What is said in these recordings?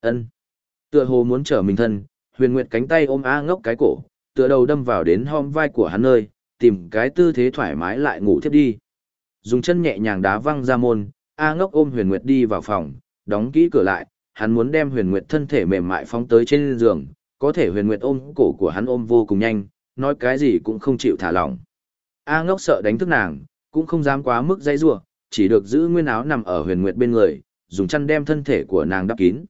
ân Tựa hồ muốn trở mình thân, huyền nguyệt cánh tay ôm A ngốc cái cổ, tựa đầu đâm vào đến hom vai của hắn nơi, tìm cái tư thế thoải mái lại ngủ thiếp đi. Dùng chân nhẹ nhàng đá văng ra môn, A ngốc ôm huyền nguyệt đi vào phòng, đóng kỹ cửa lại, hắn muốn đem huyền nguyệt thân thể mềm mại phóng tới trên giường, có thể huyền nguyệt ôm cổ của hắn ôm vô cùng nhanh, nói cái gì cũng không chịu thả lỏng. A ngốc sợ đánh thức nàng, cũng không dám quá mức dãy rủa, chỉ được giữ nguyên áo nằm ở huyền nguyệt bên người, dùng chăn đem thân thể của nàng đắp kín.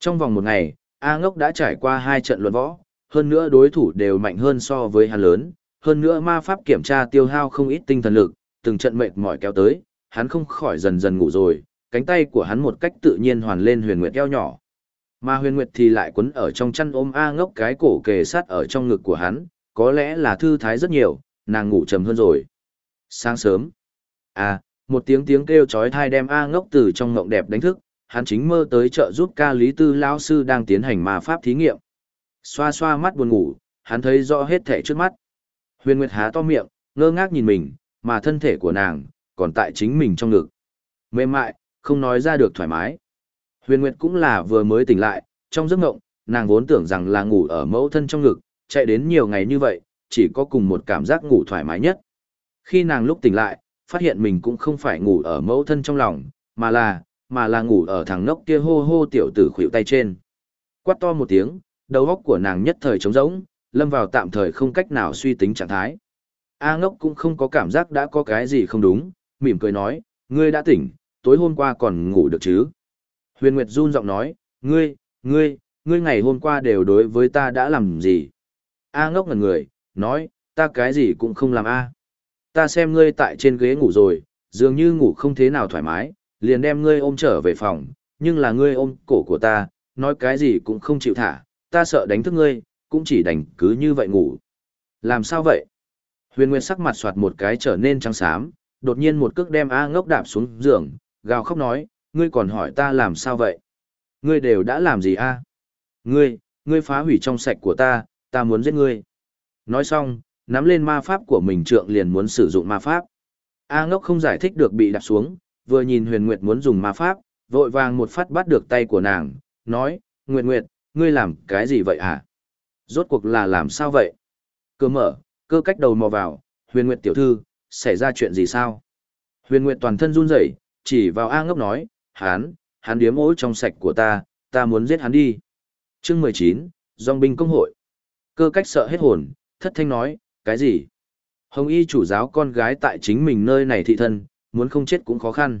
Trong vòng một ngày, A ngốc đã trải qua hai trận luận võ, hơn nữa đối thủ đều mạnh hơn so với hắn lớn, hơn nữa ma pháp kiểm tra tiêu hao không ít tinh thần lực, từng trận mệt mỏi kéo tới, hắn không khỏi dần dần ngủ rồi, cánh tay của hắn một cách tự nhiên hoàn lên huyền nguyệt eo nhỏ. Mà huyền nguyệt thì lại quấn ở trong chăn ôm A ngốc cái cổ kề sát ở trong ngực của hắn, có lẽ là thư thái rất nhiều, nàng ngủ trầm hơn rồi. Sáng sớm, à, một tiếng tiếng kêu chói tai đem A ngốc từ trong ngộng đẹp đánh thức, hắn chính mơ tới trợ giúp ca lý tư lão sư đang tiến hành ma pháp thí nghiệm. Xoa xoa mắt buồn ngủ, hắn thấy rõ hết thể trước mắt. Huyền Nguyệt há to miệng, ngơ ngác nhìn mình, mà thân thể của nàng, còn tại chính mình trong ngực. Mềm mại, không nói ra được thoải mái. Huyền Nguyệt cũng là vừa mới tỉnh lại, trong giấc ngộng, nàng vốn tưởng rằng là ngủ ở mẫu thân trong ngực, chạy đến nhiều ngày như vậy, chỉ có cùng một cảm giác ngủ thoải mái nhất. Khi nàng lúc tỉnh lại, phát hiện mình cũng không phải ngủ ở mẫu thân trong lòng, mà là, mà là ngủ ở thằng nốc kia hô hô tiểu tử khuỵu tay trên. Quát to một tiếng, đầu óc của nàng nhất thời trống rỗng, lâm vào tạm thời không cách nào suy tính trạng thái. A ngốc cũng không có cảm giác đã có cái gì không đúng, mỉm cười nói, ngươi đã tỉnh, tối hôm qua còn ngủ được chứ. Huyền Nguyệt run giọng nói, ngươi, ngươi, ngươi ngày hôm qua đều đối với ta đã làm gì? A ngốc ngần người, nói, ta cái gì cũng không làm A. Ta xem ngươi tại trên ghế ngủ rồi, dường như ngủ không thế nào thoải mái, liền đem ngươi ôm trở về phòng, nhưng là ngươi ôm cổ của ta, nói cái gì cũng không chịu thả, ta sợ đánh thức ngươi, cũng chỉ đành cứ như vậy ngủ. Làm sao vậy? Huyền Nguyên sắc mặt soạt một cái trở nên trắng xám, đột nhiên một cước đem A ngốc đạp xuống giường, gào khóc nói, ngươi còn hỏi ta làm sao vậy? Ngươi đều đã làm gì a? Ngươi, ngươi phá hủy trong sạch của ta, ta muốn giết ngươi. Nói xong, nắm lên ma pháp của mình trượng liền muốn sử dụng ma pháp. A ngốc không giải thích được bị đạp xuống, vừa nhìn huyền nguyệt muốn dùng ma pháp, vội vàng một phát bắt được tay của nàng, nói, Nguyệt Nguyệt, ngươi làm cái gì vậy hả? Rốt cuộc là làm sao vậy? Cơ mở, cơ cách đầu mò vào, huyền nguyệt tiểu thư, xảy ra chuyện gì sao? Huyền nguyệt toàn thân run rẩy, chỉ vào A ngốc nói, hắn, hắn điếm ối trong sạch của ta, ta muốn giết hắn đi. chương mười chín, dòng binh công hội. Cơ cách sợ hết hồn, thất thanh nói, cái gì? Hồng y chủ giáo con gái tại chính mình nơi này thị thân, muốn không chết cũng khó khăn.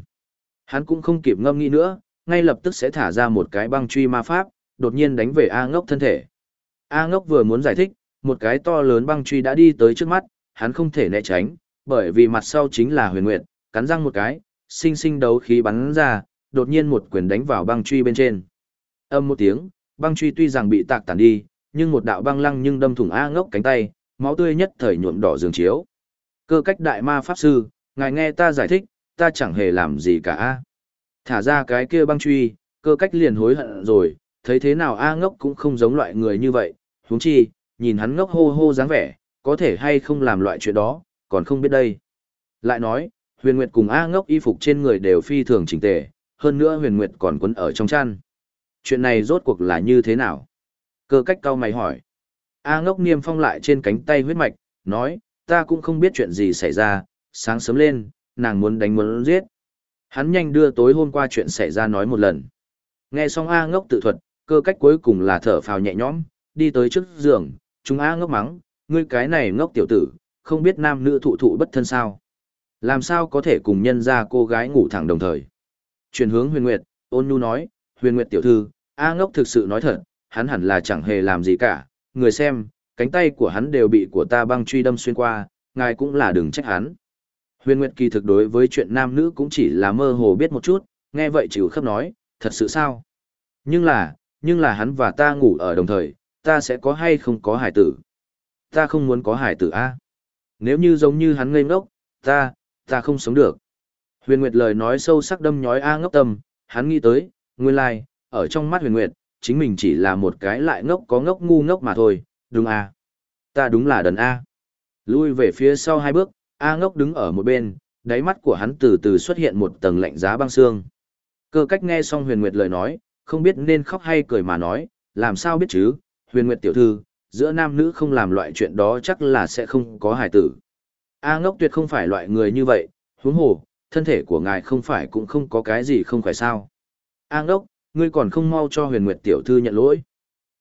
Hắn cũng không kịp ngâm nghĩ nữa, ngay lập tức sẽ thả ra một cái băng truy ma pháp, đột nhiên đánh về A ngốc thân thể. A ngốc vừa muốn giải thích, một cái to lớn băng truy đã đi tới trước mắt, hắn không thể né tránh, bởi vì mặt sau chính là huyền nguyệt, cắn răng một cái, sinh sinh đấu khí bắn ra, đột nhiên một quyền đánh vào băng truy bên trên. Âm một tiếng, băng truy tuy rằng bị tạc tản đi, nhưng một đạo băng lăng nhưng đâm thủng A ngốc cánh tay, máu tươi nhất thời nhuộm đỏ giường chiếu. Cơ cách đại ma pháp sư, ngài nghe ta giải thích, ta chẳng hề làm gì cả a. Thả ra cái kia băng truy, cơ cách liền hối hận rồi, thấy thế nào A ngốc cũng không giống loại người như vậy, huống chi, nhìn hắn ngốc hô hô dáng vẻ, có thể hay không làm loại chuyện đó, còn không biết đây. Lại nói, huyền nguyệt cùng A ngốc y phục trên người đều phi thường chỉnh tề, hơn nữa huyền nguyệt còn quấn ở trong chăn. Chuyện này rốt cuộc là như thế nào? Cơ cách cao mày hỏi. A ngốc niêm phong lại trên cánh tay huyết mạch, nói, ta cũng không biết chuyện gì xảy ra, sáng sớm lên, nàng muốn đánh muốn giết. Hắn nhanh đưa tối hôm qua chuyện xảy ra nói một lần. Nghe xong A ngốc tự thuật, cơ cách cuối cùng là thở phào nhẹ nhõm, đi tới trước giường, chúng A ngốc mắng, ngươi cái này ngốc tiểu tử, không biết nam nữ thụ thụ bất thân sao. Làm sao có thể cùng nhân ra cô gái ngủ thẳng đồng thời. Chuyển hướng huyền nguyệt, ôn nhu nói, huyền nguyệt tiểu thư, A ngốc thực sự nói thật, hắn hẳn là chẳng hề làm gì cả, người xem, cánh tay của hắn đều bị của ta băng truy đâm xuyên qua, ngài cũng là đừng trách hắn. Huyền Nguyệt kỳ thực đối với chuyện nam nữ cũng chỉ là mơ hồ biết một chút, nghe vậy chịu khắp nói, thật sự sao? Nhưng là, nhưng là hắn và ta ngủ ở đồng thời, ta sẽ có hay không có hải tử? Ta không muốn có hải tử a. Nếu như giống như hắn ngây ngốc, ta, ta không sống được. Huyền Nguyệt lời nói sâu sắc đâm nhói A ngốc tâm, hắn nghĩ tới, nguyên lai, like, ở trong mắt Huyền Nguyệt, chính mình chỉ là một cái lại ngốc có ngốc ngu ngốc mà thôi, đúng a? Ta đúng là đần A. Lui về phía sau hai bước, A ngốc đứng ở một bên, đáy mắt của hắn từ từ xuất hiện một tầng lạnh giá băng xương. Cơ cách nghe xong huyền nguyệt lời nói, không biết nên khóc hay cười mà nói, làm sao biết chứ, huyền nguyệt tiểu thư, giữa nam nữ không làm loại chuyện đó chắc là sẽ không có hài tử. A ngốc tuyệt không phải loại người như vậy, huống hồ, thân thể của ngài không phải cũng không có cái gì không phải sao. A ngốc, ngươi còn không mau cho huyền nguyệt tiểu thư nhận lỗi.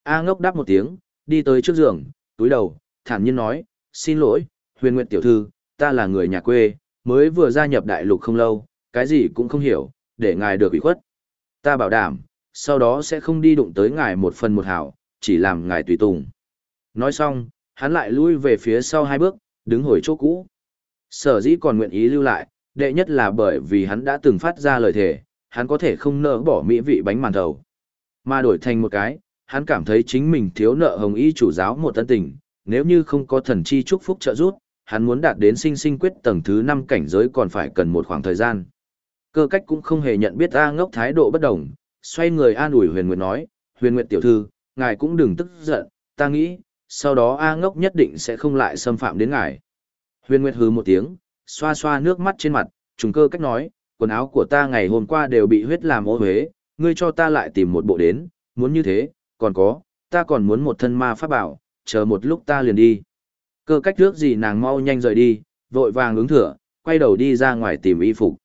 A ngốc đáp một tiếng, đi tới trước giường, túi đầu, thản nhiên nói, xin lỗi, huyền nguyệt tiểu thư, ta là người nhà quê, mới vừa gia nhập đại lục không lâu, cái gì cũng không hiểu, để ngài được ủy khuất. Ta bảo đảm, sau đó sẽ không đi đụng tới ngài một phần một hảo, chỉ làm ngài tùy tùng. Nói xong, hắn lại lui về phía sau hai bước, đứng hồi chỗ cũ. Sở dĩ còn nguyện ý lưu lại, đệ nhất là bởi vì hắn đã từng phát ra lời thề, hắn có thể không nỡ bỏ mỹ vị bánh màn thầu. Mà đổi thành một cái, hắn cảm thấy chính mình thiếu nợ hồng y chủ giáo một tân tình, nếu như không có thần chi chúc phúc trợ giúp, hắn muốn đạt đến sinh sinh quyết tầng thứ 5 cảnh giới còn phải cần một khoảng thời gian. Cơ cách cũng không hề nhận biết A ngốc thái độ bất đồng, xoay người an ủi huyền nguyệt nói, huyền nguyệt tiểu thư, ngài cũng đừng tức giận, ta nghĩ, sau đó A ngốc nhất định sẽ không lại xâm phạm đến ngài. Huyền nguyệt hứ một tiếng, xoa xoa nước mắt trên mặt, trùng cơ cách nói, quần áo của ta ngày hôm qua đều bị huyết làm ô huế, ngươi cho ta lại tìm một bộ đến, muốn như thế, còn có, ta còn muốn một thân ma pháp bảo, chờ một lúc ta liền đi. Cơ cách trước gì nàng mau nhanh rời đi, vội vàng ứng thửa, quay đầu đi ra ngoài tìm y phục.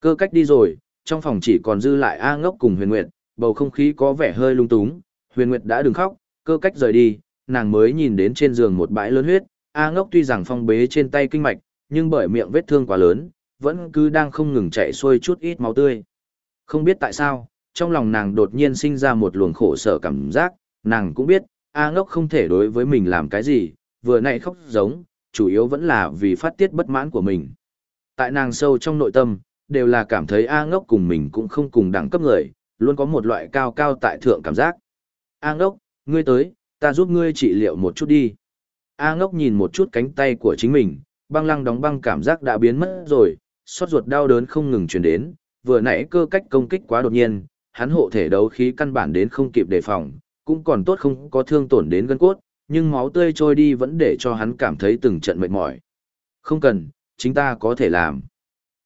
Cơ cách đi rồi, trong phòng chỉ còn dư lại A ngốc cùng huyền nguyệt, bầu không khí có vẻ hơi lung túng, huyền nguyệt đã đừng khóc, cơ cách rời đi, nàng mới nhìn đến trên giường một bãi lớn huyết, A ngốc tuy rằng phong bế trên tay kinh mạch, nhưng bởi miệng vết thương quá lớn, vẫn cứ đang không ngừng chạy xuôi chút ít máu tươi. Không biết tại sao, trong lòng nàng đột nhiên sinh ra một luồng khổ sở cảm giác, nàng cũng biết, A ngốc không thể đối với mình làm cái gì, vừa nãy khóc giống, chủ yếu vẫn là vì phát tiết bất mãn của mình. Tại nàng sâu trong nội tâm, đều là cảm thấy A ngốc cùng mình cũng không cùng đẳng cấp người, luôn có một loại cao cao tại thượng cảm giác. A ngốc, ngươi tới, ta giúp ngươi trị liệu một chút đi. A ngốc nhìn một chút cánh tay của chính mình, băng lăng đóng băng cảm giác đã biến mất rồi, xót ruột đau đớn không ngừng truyền đến, vừa nãy cơ cách công kích quá đột nhiên, hắn hộ thể đấu khí căn bản đến không kịp đề phòng, cũng còn tốt không có thương tổn đến gân cốt, nhưng máu tươi trôi đi vẫn để cho hắn cảm thấy từng trận mệt mỏi. Không cần, chính ta có thể làm.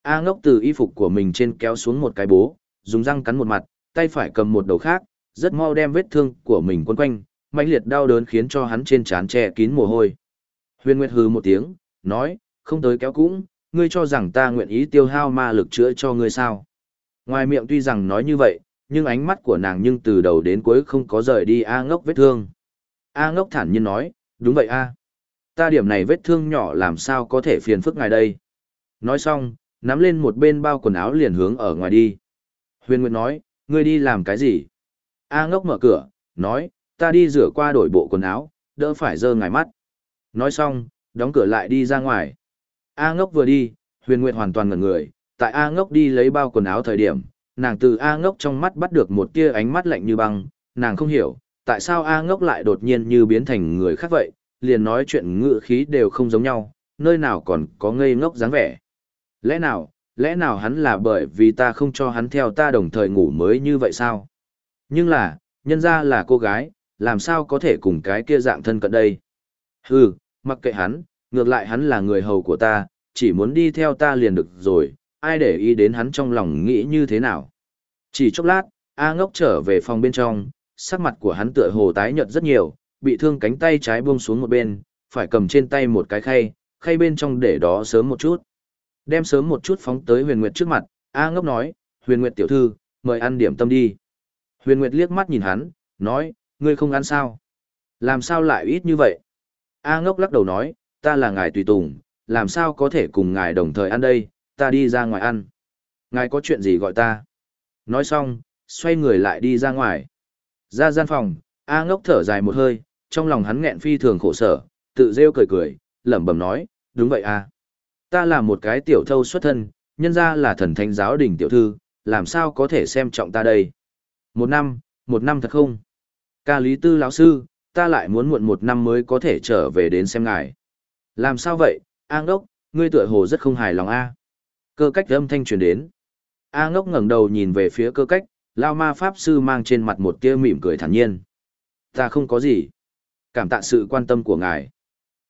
A ngốc từ y phục của mình trên kéo xuống một cái bố, dùng răng cắn một mặt, tay phải cầm một đầu khác, rất mau đem vết thương của mình quấn quanh, mãnh liệt đau đớn khiến cho hắn trên trán che kín mồ hôi. Huyền Nguyệt hừ một tiếng, nói, không tới kéo cũng, ngươi cho rằng ta nguyện ý tiêu hao ma lực chữa cho ngươi sao. Ngoài miệng tuy rằng nói như vậy, nhưng ánh mắt của nàng nhưng từ đầu đến cuối không có rời đi A ngốc vết thương. A ngốc thản nhiên nói, đúng vậy A. Ta điểm này vết thương nhỏ làm sao có thể phiền phức ngài đây. Nói xong, nắm lên một bên bao quần áo liền hướng ở ngoài đi. Huyền Nguyệt nói, ngươi đi làm cái gì? A ngốc mở cửa, nói, ta đi rửa qua đổi bộ quần áo, đỡ phải dơ ngài mắt. Nói xong, đóng cửa lại đi ra ngoài. A ngốc vừa đi, huyền nguyệt hoàn toàn ngẩn người, tại A ngốc đi lấy bao quần áo thời điểm, nàng từ A ngốc trong mắt bắt được một tia ánh mắt lạnh như băng, nàng không hiểu, tại sao A ngốc lại đột nhiên như biến thành người khác vậy, liền nói chuyện ngữ khí đều không giống nhau, nơi nào còn có ngây ngốc dáng vẻ. Lẽ nào, lẽ nào hắn là bởi vì ta không cho hắn theo ta đồng thời ngủ mới như vậy sao? Nhưng là, nhân ra là cô gái, làm sao có thể cùng cái kia dạng thân cận đây? Hừ, mặc kệ hắn, ngược lại hắn là người hầu của ta, chỉ muốn đi theo ta liền được rồi, ai để ý đến hắn trong lòng nghĩ như thế nào. Chỉ chốc lát, A ngốc trở về phòng bên trong, sắc mặt của hắn tựa hồ tái nhợt rất nhiều, bị thương cánh tay trái buông xuống một bên, phải cầm trên tay một cái khay, khay bên trong để đó sớm một chút. Đem sớm một chút phóng tới huyền nguyệt trước mặt, A ngốc nói, huyền nguyệt tiểu thư, mời ăn điểm tâm đi. Huyền nguyệt liếc mắt nhìn hắn, nói, ngươi không ăn sao? Làm sao lại ít như vậy? A ngốc lắc đầu nói, ta là ngài tùy tùng, làm sao có thể cùng ngài đồng thời ăn đây, ta đi ra ngoài ăn. Ngài có chuyện gì gọi ta? Nói xong, xoay người lại đi ra ngoài. Ra gian phòng, A ngốc thở dài một hơi, trong lòng hắn nghẹn phi thường khổ sở, tự rêu cười cười, lẩm bẩm nói, đúng vậy a, Ta là một cái tiểu thâu xuất thân, nhân ra là thần thánh giáo đình tiểu thư, làm sao có thể xem trọng ta đây? Một năm, một năm thật không? Ca lý tư lão sư, ta lại muốn muộn một năm mới có thể trở về đến xem ngài. Làm sao vậy, A ngốc, ngươi tựa hồ rất không hài lòng A. Cơ cách âm thanh truyền đến. A ngốc ngẩng đầu nhìn về phía cơ cách, lao ma pháp sư mang trên mặt một tia mỉm cười thản nhiên. Ta không có gì. Cảm tạ sự quan tâm của ngài.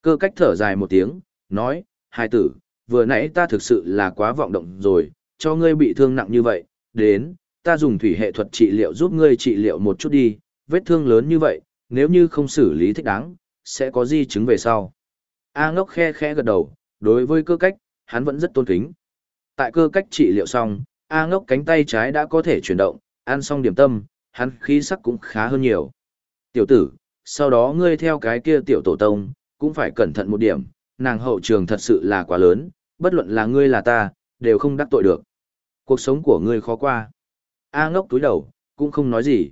Cơ cách thở dài một tiếng, nói, hai tử, vừa nãy ta thực sự là quá vọng động rồi, cho ngươi bị thương nặng như vậy, đến, ta dùng thủy hệ thuật trị liệu giúp ngươi trị liệu một chút đi, vết thương lớn như vậy, nếu như không xử lý thích đáng, sẽ có di chứng về sau. A ngốc khe khẽ gật đầu, đối với cơ cách, hắn vẫn rất tôn kính. Tại cơ cách trị liệu xong, A ngốc cánh tay trái đã có thể chuyển động, ăn xong điểm tâm, hắn khí sắc cũng khá hơn nhiều. Tiểu tử, sau đó ngươi theo cái kia tiểu tổ tông, cũng phải cẩn thận một điểm, nàng hậu trường thật sự là quá lớn, bất luận là ngươi là ta, đều không đắc tội được. Cuộc sống của ngươi khó qua. A ngốc túi đầu, cũng không nói gì.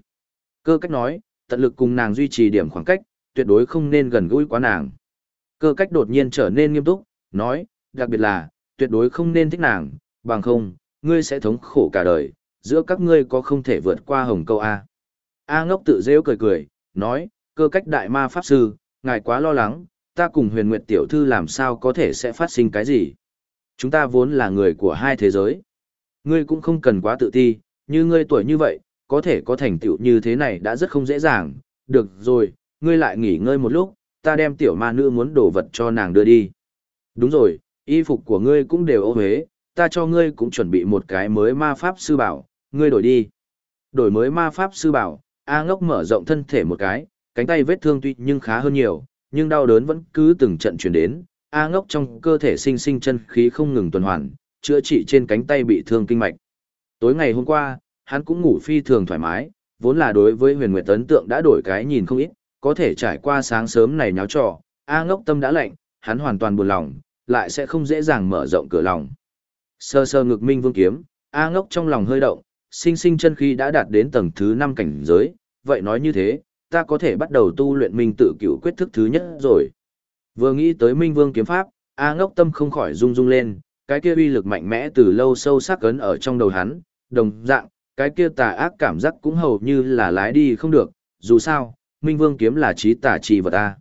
Cơ cách nói, tận lực cùng nàng duy trì điểm khoảng cách, tuyệt đối không nên gần gũi quá nàng. Cơ cách đột nhiên trở nên nghiêm túc, nói, đặc biệt là, tuyệt đối không nên thích nàng, bằng không, ngươi sẽ thống khổ cả đời, giữa các ngươi có không thể vượt qua hồng câu A. A ngốc tự rêu cười cười, nói, cơ cách đại ma pháp sư, ngài quá lo lắng, ta cùng huyền nguyệt tiểu thư làm sao có thể sẽ phát sinh cái gì. Chúng ta vốn là người của hai thế giới. Ngươi cũng không cần quá tự ti, như ngươi tuổi như vậy, có thể có thành tựu như thế này đã rất không dễ dàng. Được rồi, ngươi lại nghỉ ngơi một lúc, ta đem tiểu ma nữ muốn đổ vật cho nàng đưa đi. Đúng rồi, y phục của ngươi cũng đều ô huế, ta cho ngươi cũng chuẩn bị một cái mới ma pháp sư bảo, ngươi đổi đi. Đổi mới ma pháp sư bảo, A ngốc mở rộng thân thể một cái, cánh tay vết thương tuy nhưng khá hơn nhiều, nhưng đau đớn vẫn cứ từng trận chuyển đến. A ngốc trong cơ thể sinh sinh chân khí không ngừng tuần hoàn, chữa trị trên cánh tay bị thương kinh mạch. Tối ngày hôm qua, hắn cũng ngủ phi thường thoải mái, vốn là đối với huyền nguyệt ấn tượng đã đổi cái nhìn không ít, có thể trải qua sáng sớm này nháo trò, A ngốc tâm đã lạnh, hắn hoàn toàn buồn lòng, lại sẽ không dễ dàng mở rộng cửa lòng. Sơ sơ ngực minh vương kiếm, A ngốc trong lòng hơi động, sinh sinh chân khí đã đạt đến tầng thứ 5 cảnh giới, vậy nói như thế, ta có thể bắt đầu tu luyện minh tự cửu quyết thức thứ nhất rồi. Vừa nghĩ tới minh vương kiếm pháp, A ngốc tâm không khỏi rung rung lên, cái kia uy lực mạnh mẽ từ lâu sâu sắc ấn ở trong đầu hắn, đồng dạng, cái kia tà ác cảm giác cũng hầu như là lái đi không được, dù sao, minh vương kiếm là trí tà trì vật A.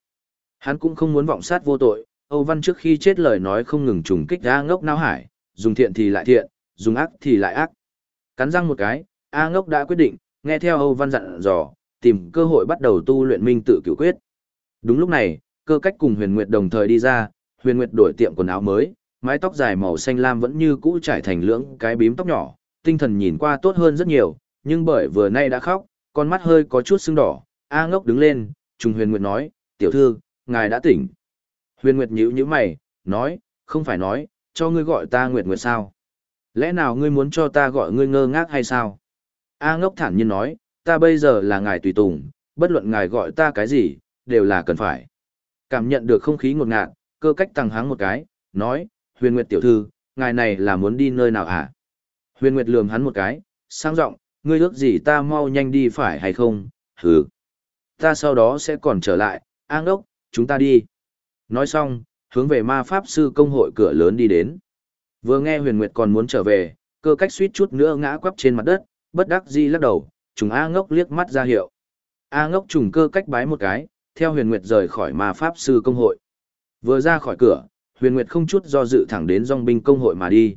Hắn cũng không muốn vọng sát vô tội, Âu Văn trước khi chết lời nói không ngừng trùng kích A ngốc não hải, dùng thiện thì lại thiện, dùng ác thì lại ác. Cắn răng một cái, A ngốc đã quyết định, nghe theo Âu Văn dặn dò, tìm cơ hội bắt đầu tu luyện minh tự cửu quyết. Đúng lúc này, cơ cách cùng Huyền Nguyệt đồng thời đi ra, Huyền Nguyệt đổi tiệm quần áo mới, mái tóc dài màu xanh lam vẫn như cũ trải thành lưỡng cái bím tóc nhỏ, tinh thần nhìn qua tốt hơn rất nhiều, nhưng bởi vừa nay đã khóc, con mắt hơi có chút sưng đỏ, A ngốc đứng lên, trùng Huyền Nguyệt nói, tiểu thư, ngài đã tỉnh. Huyền Nguyệt nhíu nhíu mày, nói, không phải nói, cho ngươi gọi ta Nguyệt Nguyệt sao? Lẽ nào ngươi muốn cho ta gọi ngươi ngơ ngác hay sao? A ngốc thản nhiên nói, ta bây giờ là ngài tùy tùng, bất luận ngài gọi ta cái gì, đều là cần phải. Cảm nhận được không khí ngột ngạt, cơ cách tăng háng một cái, nói, huyền nguyệt tiểu thư, ngài này là muốn đi nơi nào hả? Huyền nguyệt lườm hắn một cái, sang giọng ngươi ước gì ta mau nhanh đi phải hay không? Hừ. Ta sau đó sẽ còn trở lại, A ngốc, chúng ta đi. Nói xong, hướng về ma pháp sư công hội cửa lớn đi đến. Vừa nghe huyền nguyệt còn muốn trở về, cơ cách suýt chút nữa ngã quắp trên mặt đất, bất đắc dĩ lắc đầu, trùng A ngốc liếc mắt ra hiệu. A ngốc trùng cơ cách bái một cái, theo huyền nguyệt rời khỏi ma pháp sư công hội. Vừa ra khỏi cửa, huyền nguyệt không chút do dự thẳng đến dòng binh công hội mà đi.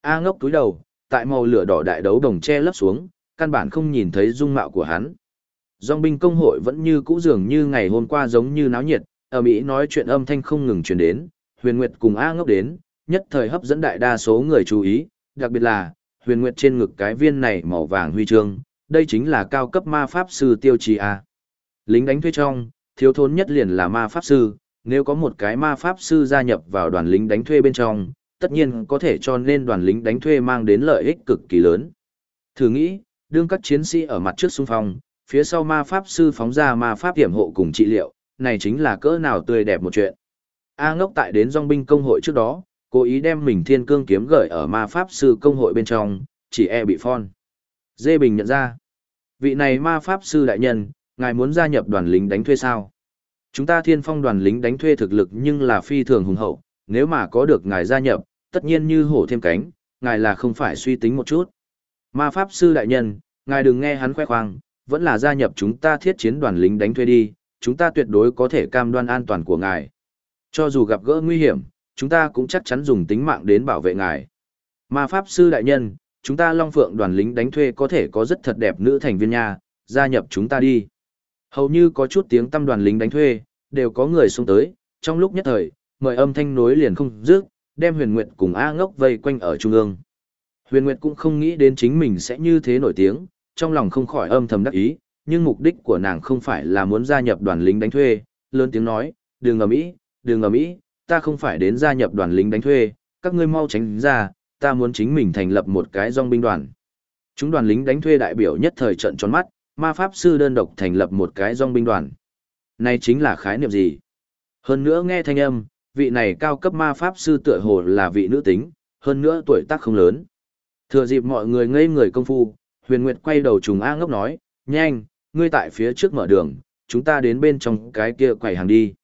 A ngốc túi đầu, tại màu lửa đỏ đại đấu đồng che lấp xuống, căn bản không nhìn thấy dung mạo của hắn. Dòng binh công hội vẫn như cũ dường như ngày hôm qua giống như náo nhiệt, ở Mỹ nói chuyện âm thanh không ngừng truyền đến, huyền nguyệt cùng A ngốc đến, nhất thời hấp dẫn đại đa số người chú ý, đặc biệt là, huyền nguyệt trên ngực cái viên này màu vàng huy chương, đây chính là cao cấp ma pháp sư tiêu chí A. Lính đánh thuê trong, thiếu thốn nhất liền là ma pháp sư, nếu có một cái ma pháp sư gia nhập vào đoàn lính đánh thuê bên trong, tất nhiên có thể cho nên đoàn lính đánh thuê mang đến lợi ích cực kỳ lớn. Thử nghĩ, đương các chiến sĩ ở mặt trước xung phong, phía sau ma pháp sư phóng ra ma pháp hiểm hộ cùng trị liệu, này chính là cỡ nào tươi đẹp một chuyện. A ngốc tại đến dòng binh công hội trước đó, cố ý đem mình thiên cương kiếm gửi ở ma pháp sư công hội bên trong, chỉ e bị phon. Dê Bình nhận ra, vị này ma pháp sư đại nhân, ngài muốn gia nhập đoàn lính đánh thuê sao? Chúng ta thiên phong đoàn lính đánh thuê thực lực nhưng là phi thường hùng hậu, nếu mà có được ngài gia nhập, tất nhiên như hổ thêm cánh, ngài là không phải suy tính một chút. Ma pháp sư đại nhân, ngài đừng nghe hắn khoe khoang, vẫn là gia nhập chúng ta thiết chiến đoàn lính đánh thuê đi, chúng ta tuyệt đối có thể cam đoan an toàn của ngài. Cho dù gặp gỡ nguy hiểm, chúng ta cũng chắc chắn dùng tính mạng đến bảo vệ ngài. Ma Pháp Sư Đại Nhân, chúng ta Long Phượng đoàn lính đánh thuê có thể có rất thật đẹp nữ thành viên nha, gia nhập chúng ta đi. Hầu như có chút tiếng tâm đoàn lính đánh thuê, đều có người xuống tới, trong lúc nhất thời, mời âm thanh nối liền không dứt, đem huyền nguyệt cùng A ngốc vây quanh ở trung ương. Huyền Nguyệt cũng không nghĩ đến chính mình sẽ như thế nổi tiếng, trong lòng không khỏi âm thầm đắc ý, nhưng mục đích của nàng không phải là muốn gia nhập đoàn lính đánh thuê, lớn tiếng nói, đừng ngầm ý, đừng ngầm ý, ta không phải đến gia nhập đoàn lính đánh thuê, các ngươi mau tránh ra, ta muốn chính mình thành lập một cái dòng binh đoàn. Chúng đoàn lính đánh thuê đại biểu nhất thời trận tròn mắt, ma pháp sư đơn độc thành lập một cái dòng binh đoàn. Này chính là khái niệm gì? Hơn nữa nghe thanh âm, vị này cao cấp ma pháp sư tựa hồ là vị nữ tính, hơn nữa tuổi tác không lớn. Thừa dịp mọi người ngây người công phu, Huyền Nguyệt quay đầu trùng A ngốc nói, nhanh, ngươi tại phía trước mở đường, chúng ta đến bên trong cái kia quầy hàng đi.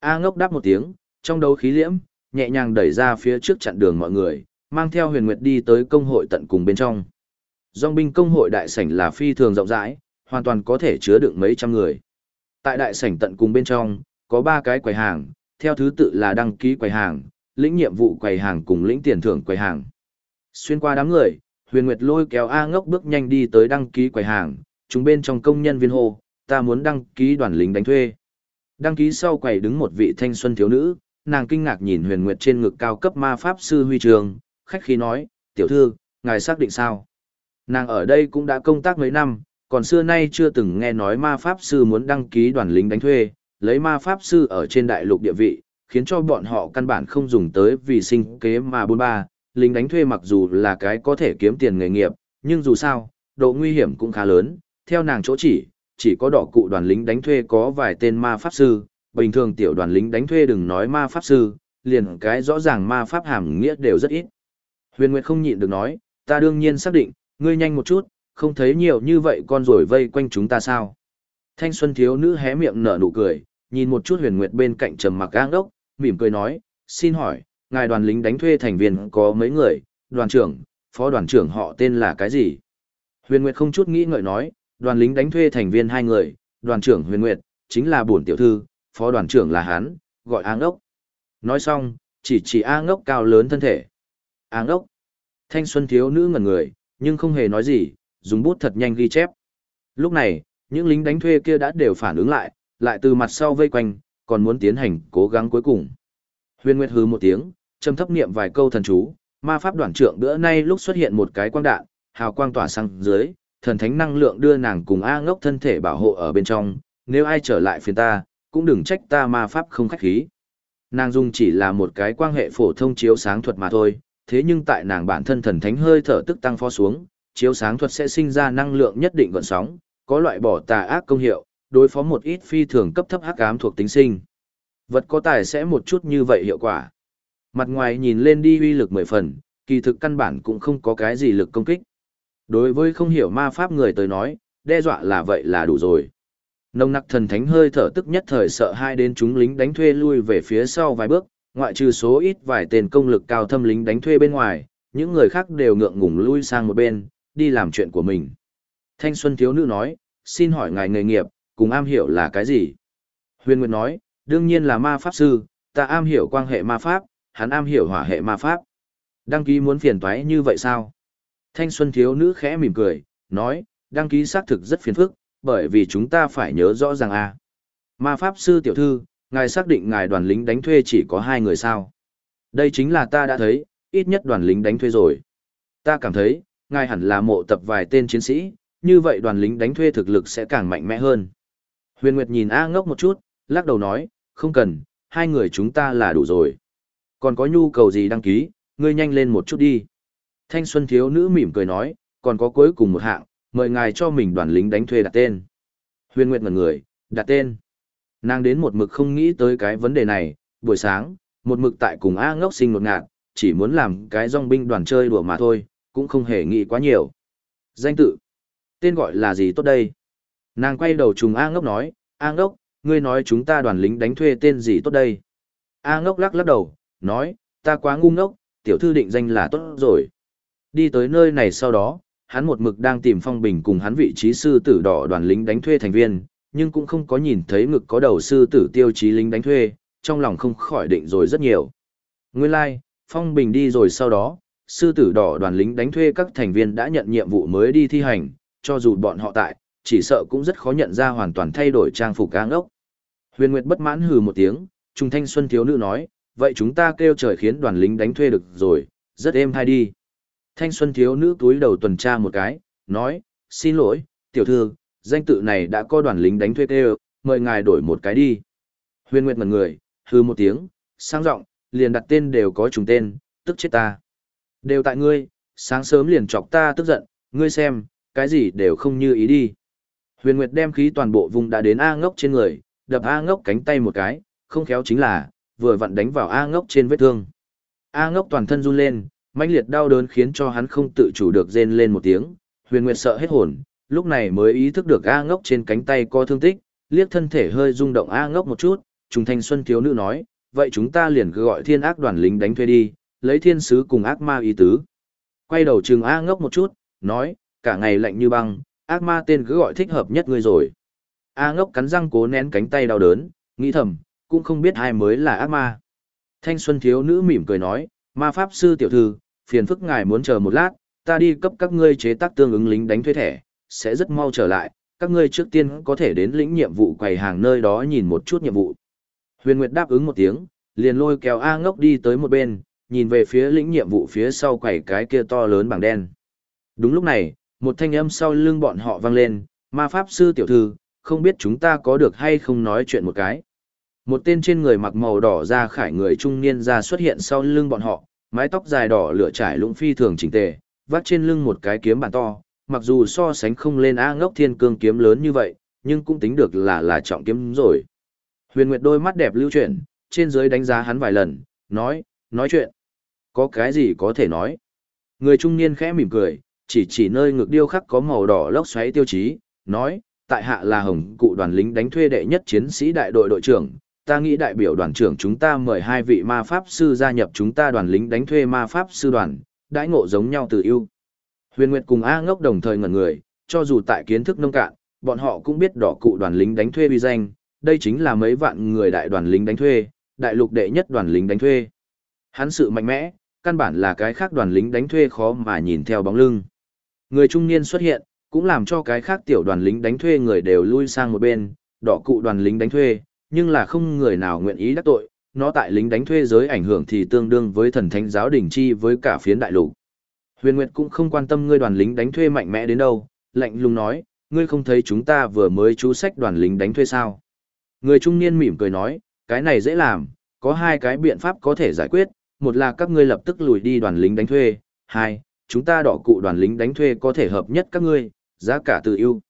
A ngốc đáp một tiếng, trong đấu khí liễm, nhẹ nhàng đẩy ra phía trước chặn đường mọi người, mang theo huyền nguyệt đi tới công hội tận cùng bên trong. Dòng binh công hội đại sảnh là phi thường rộng rãi, hoàn toàn có thể chứa đựng mấy trăm người. Tại đại sảnh tận cùng bên trong, có ba cái quầy hàng, theo thứ tự là đăng ký quầy hàng, lĩnh nhiệm vụ quầy hàng cùng lĩnh tiền thưởng quầy hàng. Xuyên qua đám người, huyền nguyệt lôi kéo A ngốc bước nhanh đi tới đăng ký quầy hàng, chúng bên trong công nhân viên hô, ta muốn đăng ký đoàn lính đánh thuê. Đăng ký sau quầy đứng một vị thanh xuân thiếu nữ, nàng kinh ngạc nhìn huyền nguyệt trên ngực cao cấp ma pháp sư huy trường, khách khí nói, tiểu thư, ngài xác định sao? Nàng ở đây cũng đã công tác mấy năm, còn xưa nay chưa từng nghe nói ma pháp sư muốn đăng ký đoàn lính đánh thuê, lấy ma pháp sư ở trên đại lục địa vị, khiến cho bọn họ căn bản không dùng tới vì sinh kế mà bôn ba, lính đánh thuê mặc dù là cái có thể kiếm tiền nghề nghiệp, nhưng dù sao, độ nguy hiểm cũng khá lớn, theo nàng chỗ chỉ, chỉ có đỏ cụ đoàn lính đánh thuê có vài tên ma pháp sư, bình thường tiểu đoàn lính đánh thuê đừng nói ma pháp sư, liền cái rõ ràng ma pháp hàm nghĩa đều rất ít. Huyền Nguyệt không nhịn được nói, ta đương nhiên xác định, ngươi nhanh một chút, không thấy nhiều như vậy con rồi vây quanh chúng ta sao. Thanh xuân thiếu nữ hé miệng nở nụ cười, nhìn một chút huyền nguyệt bên cạnh trầm mặc gang đốc, mỉm cười nói, xin hỏi, ngài đoàn lính đánh thuê thành viên có mấy người, đoàn trưởng, phó đoàn trưởng họ tên là cái gì? Huyền Nguyệt không chút nghĩ ngợi nói, đoàn lính đánh thuê thành viên hai người, đoàn trưởng Huyền Nguyệt, chính là bổn tiểu thư, phó đoàn trưởng là hắn, gọi A ngốc. Nói xong, chỉ chỉ A ngốc cao lớn thân thể. A ngốc. Thanh xuân thiếu nữ ngẩn người, nhưng không hề nói gì, dùng bút thật nhanh ghi chép. Lúc này, những lính đánh thuê kia đã đều phản ứng lại, lại từ mặt sau vây quanh, còn muốn tiến hành cố gắng cuối cùng. Huyền Nguyệt hừ một tiếng, trầm thấp niệm vài câu thần chú, ma pháp đoàn trưởng bữa nay lúc xuất hiện một cái quang đạn, hào quang tỏa sang dưới, thần thánh năng lượng đưa nàng cùng A ngốc thân thể bảo hộ ở bên trong, nếu ai trở lại phiền ta, cũng đừng trách ta ma pháp không khách khí. Nàng dùng chỉ là một cái quan hệ phổ thông chiếu sáng thuật mà thôi, thế nhưng tại nàng bản thân thần thánh hơi thở tức tăng phó xuống, chiếu sáng thuật sẽ sinh ra năng lượng nhất định gọn sóng, có loại bỏ tà ác công hiệu, đối phó một ít phi thường cấp thấp hắc ám thuộc tính sinh. Vật có tài sẽ một chút như vậy hiệu quả. Mặt ngoài nhìn lên đi uy lực mười phần, kỳ thực căn bản cũng không có cái gì lực công kích. Đối với không hiểu ma pháp người tới nói, đe dọa là vậy là đủ rồi. Nông nặc thần thánh hơi thở tức nhất thời sợ hai đến chúng lính đánh thuê lui về phía sau vài bước, ngoại trừ số ít vài tên công lực cao thâm lính đánh thuê bên ngoài, những người khác đều ngượng ngùng lui sang một bên, đi làm chuyện của mình. Thanh Xuân thiếu nữ nói, xin hỏi ngài nghề nghiệp, cùng am hiểu là cái gì? Huyền Nguyệt nói, đương nhiên là ma pháp sư, ta am hiểu quan hệ ma pháp, hắn am hiểu hỏa hệ ma pháp. Đăng ký muốn phiền toái như vậy sao? Thanh Xuân thiếu nữ khẽ mỉm cười, nói, đăng ký xác thực rất phiền phức, bởi vì chúng ta phải nhớ rõ ràng a. Ma pháp sư tiểu thư, ngài xác định ngài đoàn lính đánh thuê chỉ có hai người sao? Đây chính là ta đã thấy, ít nhất đoàn lính đánh thuê rồi. Ta cảm thấy, ngài hẳn là mộ tập vài tên chiến sĩ, như vậy đoàn lính đánh thuê thực lực sẽ càng mạnh mẽ hơn. Huyền Nguyệt nhìn A ngốc một chút, lắc đầu nói, không cần, hai người chúng ta là đủ rồi. Còn có nhu cầu gì đăng ký, ngươi nhanh lên một chút đi. Thanh Xuân thiếu nữ mỉm cười nói, còn có cuối cùng một hạng, mời ngài cho mình đoàn lính đánh thuê đặt tên. Huyền Nguyệt ngẩn người, đặt tên. Nàng đến một mực không nghĩ tới cái vấn đề này, buổi sáng, một mực tại cùng A ngốc sinh một ngạt, chỉ muốn làm cái dòng binh đoàn chơi đùa mà thôi, cũng không hề nghĩ quá nhiều. Danh tự. Tên gọi là gì tốt đây? Nàng quay đầu trùng A ngốc nói, A ngốc, ngươi nói chúng ta đoàn lính đánh thuê tên gì tốt đây? A ngốc lắc lắc đầu, nói, ta quá ngu ngốc, tiểu thư định danh là tốt rồi. Đi tới nơi này sau đó, hắn một mực đang tìm phong bình cùng hắn vị trí sư tử đỏ đoàn lính đánh thuê thành viên, nhưng cũng không có nhìn thấy ngực có đầu sư tử tiêu chí lính đánh thuê, trong lòng không khỏi định rồi rất nhiều. Nguyên lai, like, phong bình đi rồi sau đó, sư tử đỏ đoàn lính đánh thuê các thành viên đã nhận nhiệm vụ mới đi thi hành, cho dù bọn họ tại, chỉ sợ cũng rất khó nhận ra hoàn toàn thay đổi trang phục áng ốc. Huyền Nguyệt bất mãn hừ một tiếng, Trung Thanh Xuân thiếu nữ nói, vậy chúng ta kêu trời khiến đoàn lính đánh thuê được rồi, rất êm hay đi. Thanh xuân thiếu nữ túi đầu tuần tra một cái, nói, xin lỗi, tiểu thư, danh tự này đã có đoàn lính đánh thuê tê mời ngài đổi một cái đi. Huyền Nguyệt ngần người, hư một tiếng, sang giọng liền đặt tên đều có trùng tên, tức chết ta. Đều tại ngươi, sáng sớm liền chọc ta tức giận, ngươi xem, cái gì đều không như ý đi. Huyền Nguyệt đem khí toàn bộ vùng đã đến A ngốc trên người, đập A ngốc cánh tay một cái, không khéo chính là, vừa vặn đánh vào A ngốc trên vết thương. A ngốc toàn thân run lên, mãnh liệt đau đớn khiến cho hắn không tự chủ được rên lên một tiếng, huyền nguyệt sợ hết hồn, lúc này mới ý thức được A ngốc trên cánh tay có thương tích, liếc thân thể hơi rung động A ngốc một chút, trùng thanh xuân thiếu nữ nói, vậy chúng ta liền cứ gọi thiên ác đoàn lính đánh thuê đi, lấy thiên sứ cùng ác ma ý tứ. Quay đầu trừng A ngốc một chút, nói, cả ngày lạnh như băng, ác ma tên cứ gọi thích hợp nhất ngươi rồi. A ngốc cắn răng cố nén cánh tay đau đớn, nghĩ thầm, cũng không biết ai mới là ác ma. Thanh xuân thiếu nữ mỉm cười nói, ma pháp sư tiểu thư, phiền phức ngài muốn chờ một lát, ta đi cấp các ngươi chế tác tương ứng lính đánh thuê thẻ, sẽ rất mau trở lại, các ngươi trước tiên có thể đến lĩnh nhiệm vụ quầy hàng nơi đó nhìn một chút nhiệm vụ. Huyền Nguyệt đáp ứng một tiếng, liền lôi kéo A ngốc đi tới một bên, nhìn về phía lĩnh nhiệm vụ phía sau quầy cái kia to lớn bằng đen. Đúng lúc này, một thanh âm sau lưng bọn họ vang lên, ma pháp sư tiểu thư, không biết chúng ta có được hay không nói chuyện một cái. Một tên trên người mặc màu đỏ da khải người trung niên ra xuất hiện sau lưng bọn họ, mái tóc dài đỏ lửa trải lũng phi thường chỉnh tề, vắt trên lưng một cái kiếm bản to, mặc dù so sánh không lên A ngốc thiên cương kiếm lớn như vậy, nhưng cũng tính được là là trọng kiếm rồi. Huyền Nguyệt đôi mắt đẹp lưu chuyển, trên dưới đánh giá hắn vài lần, nói, nói chuyện. Có cái gì có thể nói? Người trung niên khẽ mỉm cười, chỉ chỉ nơi ngực điêu khắc có màu đỏ lốc xoáy tiêu chí, nói, tại hạ là hồng cụ đoàn lính đánh thuê đệ nhất chiến sĩ đại đội đội trưởng, ta nghĩ đại biểu đoàn trưởng chúng ta mời hai vị ma pháp sư gia nhập chúng ta đoàn lính đánh thuê ma pháp sư đoàn, đãi ngộ giống nhau từ yêu. Huyền Nguyệt cùng A ngốc đồng thời ngẩn người, cho dù tại kiến thức nông cạn, bọn họ cũng biết đỏ cụ đoàn lính đánh thuê uy danh, đây chính là mấy vạn người đại đoàn lính đánh thuê, đại lục đệ nhất đoàn lính đánh thuê. Hắn sự mạnh mẽ, căn bản là cái khác đoàn lính đánh thuê khó mà nhìn theo bóng lưng. Người trung niên xuất hiện, cũng làm cho cái khác tiểu đoàn lính đánh thuê người đều lui sang một bên, đỏ cụ đoàn lính đánh thuê, nhưng là không người nào nguyện ý đắc tội, nó tại lính đánh thuê giới ảnh hưởng thì tương đương với thần thánh giáo đình chi với cả phiến đại lục. Huyền Nguyệt cũng không quan tâm ngươi đoàn lính đánh thuê mạnh mẽ đến đâu, lạnh lùng nói, ngươi không thấy chúng ta vừa mới chú sách đoàn lính đánh thuê sao. Người trung niên mỉm cười nói, cái này dễ làm, có hai cái biện pháp có thể giải quyết, một là các ngươi lập tức lùi đi đoàn lính đánh thuê, hai, chúng ta đỏ cụ đoàn lính đánh thuê có thể hợp nhất các ngươi, giá cả tự ưu.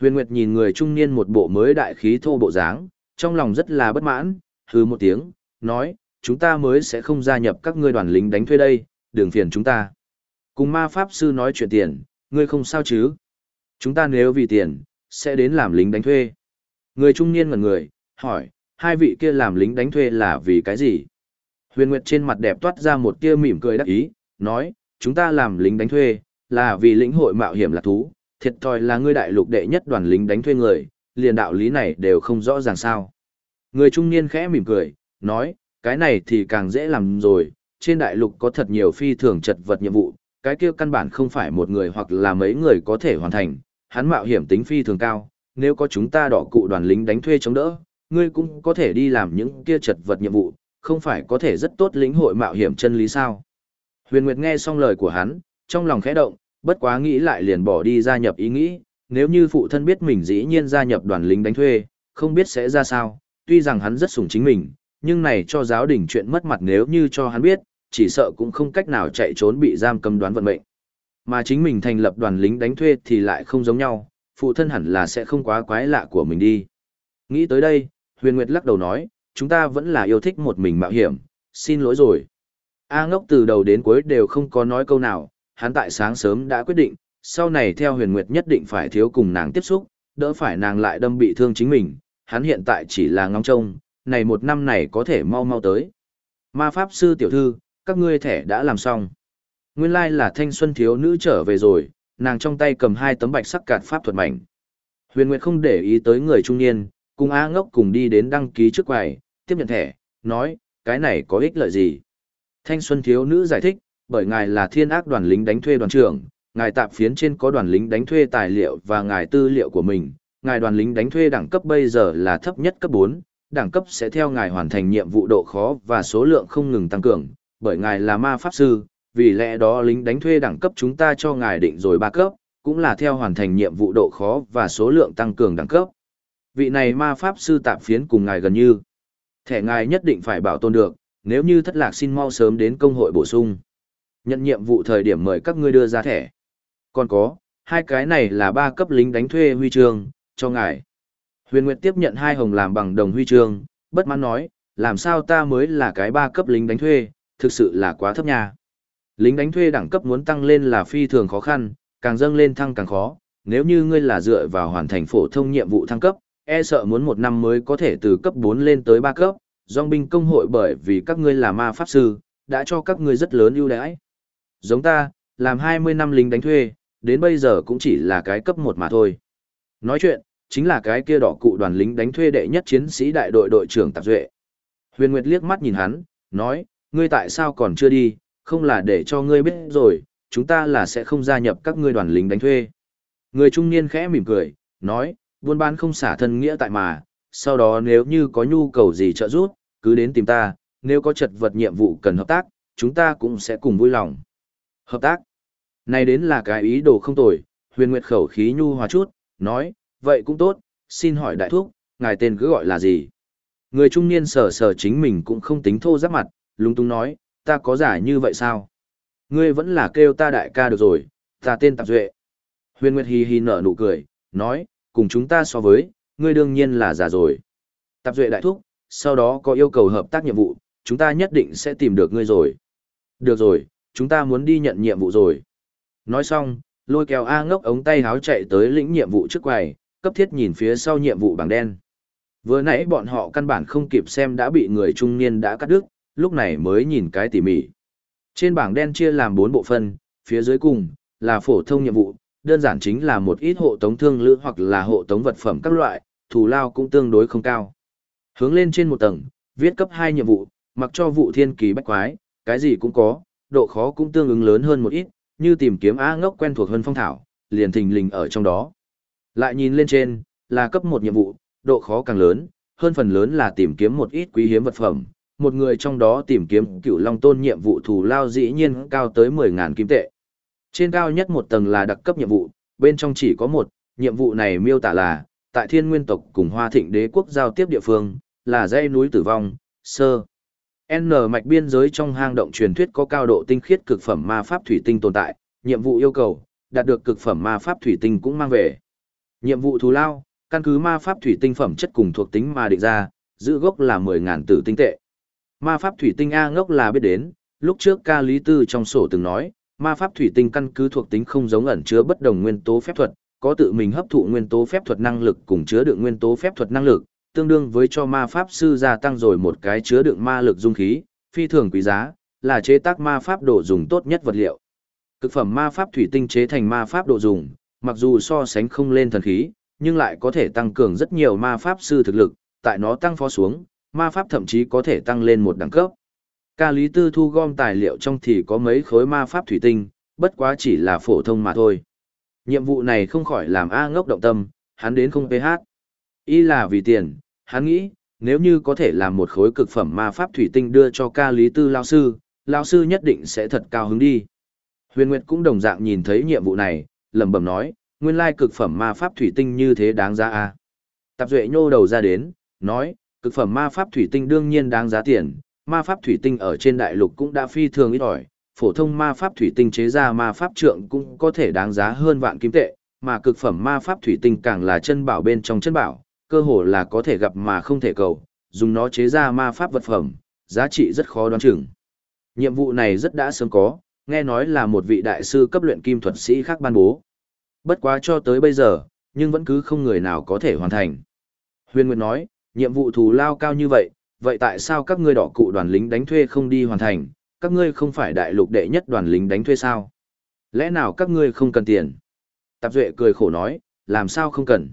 Huyền Nguyệt nhìn người trung niên một bộ mới đại khí thô bộ dáng, trong lòng rất là bất mãn, hừ một tiếng, nói, chúng ta mới sẽ không gia nhập các ngươi đoàn lính đánh thuê đây, đường phiền chúng ta. Cùng ma pháp sư nói chuyện tiền, ngươi không sao chứ? Chúng ta nếu vì tiền, sẽ đến làm lính đánh thuê. Người trung niên ngẩn người, hỏi, hai vị kia làm lính đánh thuê là vì cái gì? Huyền Nguyệt trên mặt đẹp toát ra một tia mỉm cười đắc ý, nói, chúng ta làm lính đánh thuê, là vì lĩnh hội mạo hiểm là thú, thiệt thòi là ngươi đại lục đệ nhất đoàn lính đánh thuê người, liền đạo lý này đều không rõ ràng sao. Người trung niên khẽ mỉm cười, nói, cái này thì càng dễ làm rồi, trên đại lục có thật nhiều phi thường chật vật nhiệm vụ, cái kia căn bản không phải một người hoặc là mấy người có thể hoàn thành, hắn mạo hiểm tính phi thường cao, nếu có chúng ta đỏ cụ đoàn lính đánh thuê chống đỡ, ngươi cũng có thể đi làm những kia chật vật nhiệm vụ, không phải có thể rất tốt lĩnh hội mạo hiểm chân lý sao. Huyền Nguyệt nghe xong lời của hắn, trong lòng khẽ động, bất quá nghĩ lại liền bỏ đi gia nhập ý nghĩ, nếu như phụ thân biết mình dĩ nhiên gia nhập đoàn lính đánh thuê, không biết sẽ ra sao, tuy rằng hắn rất sủng chính mình, nhưng này cho giáo đình chuyện mất mặt nếu như cho hắn biết, chỉ sợ cũng không cách nào chạy trốn bị giam cầm đoán vận mệnh. Mà chính mình thành lập đoàn lính đánh thuê thì lại không giống nhau, phụ thân hẳn là sẽ không quá quái lạ của mình đi. Nghĩ tới đây, Huyền Nguyệt lắc đầu nói, chúng ta vẫn là yêu thích một mình mạo hiểm, xin lỗi rồi. A ngốc từ đầu đến cuối đều không có nói câu nào, hắn tại sáng sớm đã quyết định, sau này theo huyền nguyệt nhất định phải thiếu cùng nàng tiếp xúc, đỡ phải nàng lại đâm bị thương chính mình, hắn hiện tại chỉ là ngóng trông, này một năm này có thể mau mau tới. Ma Pháp Sư tiểu thư, các ngươi thẻ đã làm xong. Nguyên lai là thanh xuân thiếu nữ trở về rồi, nàng trong tay cầm hai tấm bạch sắc cạt pháp thuật mảnh. Huyền Nguyệt không để ý tới người trung niên, cùng A ngốc cùng đi đến đăng ký trước quầy, tiếp nhận thẻ, nói, cái này có ích lợi gì? Thanh xuân thiếu nữ giải thích, bởi ngài là thiên ác đoàn lính đánh thuê đoàn trưởng, ngài tạp phiến trên có đoàn lính đánh thuê tài liệu và ngài tư liệu của mình, ngài đoàn lính đánh thuê đẳng cấp bây giờ là thấp nhất cấp 4, đẳng cấp sẽ theo ngài hoàn thành nhiệm vụ độ khó và số lượng không ngừng tăng cường, bởi ngài là ma pháp sư, vì lẽ đó lính đánh thuê đẳng cấp chúng ta cho ngài định rồi ba cấp, cũng là theo hoàn thành nhiệm vụ độ khó và số lượng tăng cường đẳng cấp. Vị này ma pháp sư tạp phiến cùng ngài gần như. Thẻ ngài nhất định phải bảo tồn được, nếu như thất lạc xin mau sớm đến công hội bổ sung. Nhận nhiệm vụ thời điểm mời các ngươi đưa ra thẻ. Còn có, hai cái này là ba cấp lính đánh thuê huy chương, cho ngài. Huyền Nguyệt tiếp nhận hai hồng làm bằng đồng huy chương, bất mãn nói, làm sao ta mới là cái ba cấp lính đánh thuê, thực sự là quá thấp nha. Lính đánh thuê đẳng cấp muốn tăng lên là phi thường khó khăn, càng dâng lên thăng càng khó, nếu như ngươi là dựa vào hoàn thành phổ thông nhiệm vụ thăng cấp, e sợ muốn một năm mới có thể từ cấp 4 lên tới 3 cấp, dòng binh công hội bởi vì các ngươi là ma pháp sư, đã cho các ngươi rất lớn ưu đãi. Giống ta, làm 20 năm lính đánh thuê, đến bây giờ cũng chỉ là cái cấp một mà thôi. Nói chuyện, chính là cái kia đỏ cụ đoàn lính đánh thuê đệ nhất chiến sĩ đại đội đội trưởng Tạp Duệ. Huyền Nguyệt liếc mắt nhìn hắn, nói, ngươi tại sao còn chưa đi, không là để cho ngươi biết rồi, chúng ta là sẽ không gia nhập các ngươi đoàn lính đánh thuê. Người trung niên khẽ mỉm cười, nói, buôn bán không xả thân nghĩa tại mà, sau đó nếu như có nhu cầu gì trợ giúp, cứ đến tìm ta, nếu có chật vật nhiệm vụ cần hợp tác, chúng ta cũng sẽ cùng vui lòng. Hợp tác. Này đến là cái ý đồ không tồi, huyền nguyệt khẩu khí nhu hòa chút, nói, vậy cũng tốt, xin hỏi đại thúc, ngài tên cứ gọi là gì? Người trung niên sờ sờ chính mình cũng không tính thô giáp mặt, lung tung nói, ta có giả như vậy sao? Ngươi vẫn là kêu ta đại ca được rồi, ta tên Tạp Duệ. Huyền Nguyệt hi hi nở nụ cười, nói, cùng chúng ta so với, ngươi đương nhiên là giả rồi. Tạp Duệ đại thúc, sau đó có yêu cầu hợp tác nhiệm vụ, chúng ta nhất định sẽ tìm được ngươi rồi. Được rồi, chúng ta muốn đi nhận nhiệm vụ rồi. Nói xong, lôi kéo A ngốc ống tay háo chạy tới lĩnh nhiệm vụ trước quầy, cấp thiết nhìn phía sau nhiệm vụ bảng đen. Vừa nãy bọn họ căn bản không kịp xem đã bị người trung niên đã cắt đứt, lúc này mới nhìn cái tỉ mỉ. Trên bảng đen chia làm 4 bộ phân, phía dưới cùng là phổ thông nhiệm vụ, đơn giản chính là một ít hộ tống thương lữ hoặc là hộ tống vật phẩm các loại, thù lao cũng tương đối không cao. Hướng lên trên một tầng, viết cấp 2 nhiệm vụ, mặc cho vụ thiên kỳ bách quái, cái gì cũng có, độ khó cũng tương ứng lớn hơn một ít, như tìm kiếm A ngốc quen thuộc hơn phong thảo, liền thình lình ở trong đó. Lại nhìn lên trên, là cấp một nhiệm vụ, độ khó càng lớn, hơn phần lớn là tìm kiếm một ít quý hiếm vật phẩm. Một người trong đó tìm kiếm cựu long tôn nhiệm vụ thù lao dĩ nhiên cao tới 10.000 kim tệ. Trên cao nhất một tầng là đặc cấp nhiệm vụ, bên trong chỉ có một, nhiệm vụ này miêu tả là, tại thiên nguyên tộc cùng hoa thịnh đế quốc giao tiếp địa phương, là dãy núi tử vong, sơ. N mạch biên giới trong hang động truyền thuyết có cao độ tinh khiết cực phẩm ma pháp thủy tinh tồn tại, nhiệm vụ yêu cầu, đạt được cực phẩm ma pháp thủy tinh cũng mang về. Nhiệm vụ thù lao, căn cứ ma pháp thủy tinh phẩm chất cùng thuộc tính ma định ra, giữ gốc là 10.000 tử tinh tệ. Ma pháp thủy tinh A ngốc là biết đến, lúc trước ca lý tư trong sổ từng nói, ma pháp thủy tinh căn cứ thuộc tính không giống ẩn chứa bất đồng nguyên tố phép thuật, có tự mình hấp thụ nguyên tố phép thuật năng lực cùng chứa đựng nguyên tố phép thuật năng lực, tương đương với cho ma pháp sư gia tăng rồi một cái chứa đựng ma lực dung khí, phi thường quý giá, là chế tác ma pháp đồ dùng tốt nhất vật liệu. Cực phẩm ma pháp thủy tinh chế thành ma pháp đồ dùng, mặc dù so sánh không lên thần khí, nhưng lại có thể tăng cường rất nhiều ma pháp sư thực lực, tại nó tăng phó xuống, ma pháp thậm chí có thể tăng lên một đẳng cấp. Ca Lý Tư thu gom tài liệu trong thì có mấy khối ma pháp thủy tinh, bất quá chỉ là phổ thông mà thôi. Nhiệm vụ này không khỏi làm A ngốc động tâm, hắn đến không PH. Y là vì tiền, hắn nghĩ, nếu như có thể làm một khối cực phẩm ma pháp thủy tinh đưa cho ca lý tư lao sư, lao sư nhất định sẽ thật cao hứng đi. Huyền Nguyệt cũng đồng dạng nhìn thấy nhiệm vụ này, lẩm bẩm nói, nguyên lai cực phẩm ma pháp thủy tinh như thế đáng giá à. Tạp Duệ nhô đầu ra đến, nói, cực phẩm ma pháp thủy tinh đương nhiên đáng giá tiền, ma pháp thủy tinh ở trên đại lục cũng đã phi thường ít ỏi, phổ thông ma pháp thủy tinh chế ra ma pháp trượng cũng có thể đáng giá hơn vạn kim tệ, mà cực phẩm ma pháp thủy tinh càng là chân bảo bên trong chân bảo, cơ hồ là có thể gặp mà không thể cầu, dùng nó chế ra ma pháp vật phẩm, giá trị rất khó đoán chừng. Nhiệm vụ này rất đã sớm có, nghe nói là một vị đại sư cấp luyện kim thuật sĩ khác ban bố. Bất quá cho tới bây giờ, nhưng vẫn cứ không người nào có thể hoàn thành. Huyền Nguyệt nói, nhiệm vụ thù lao cao như vậy, vậy tại sao các ngươi đỏ cụ đoàn lính đánh thuê không đi hoàn thành, các ngươi không phải đại lục đệ nhất đoàn lính đánh thuê sao? Lẽ nào các ngươi không cần tiền? Tạp Duệ cười khổ nói, làm sao không cần?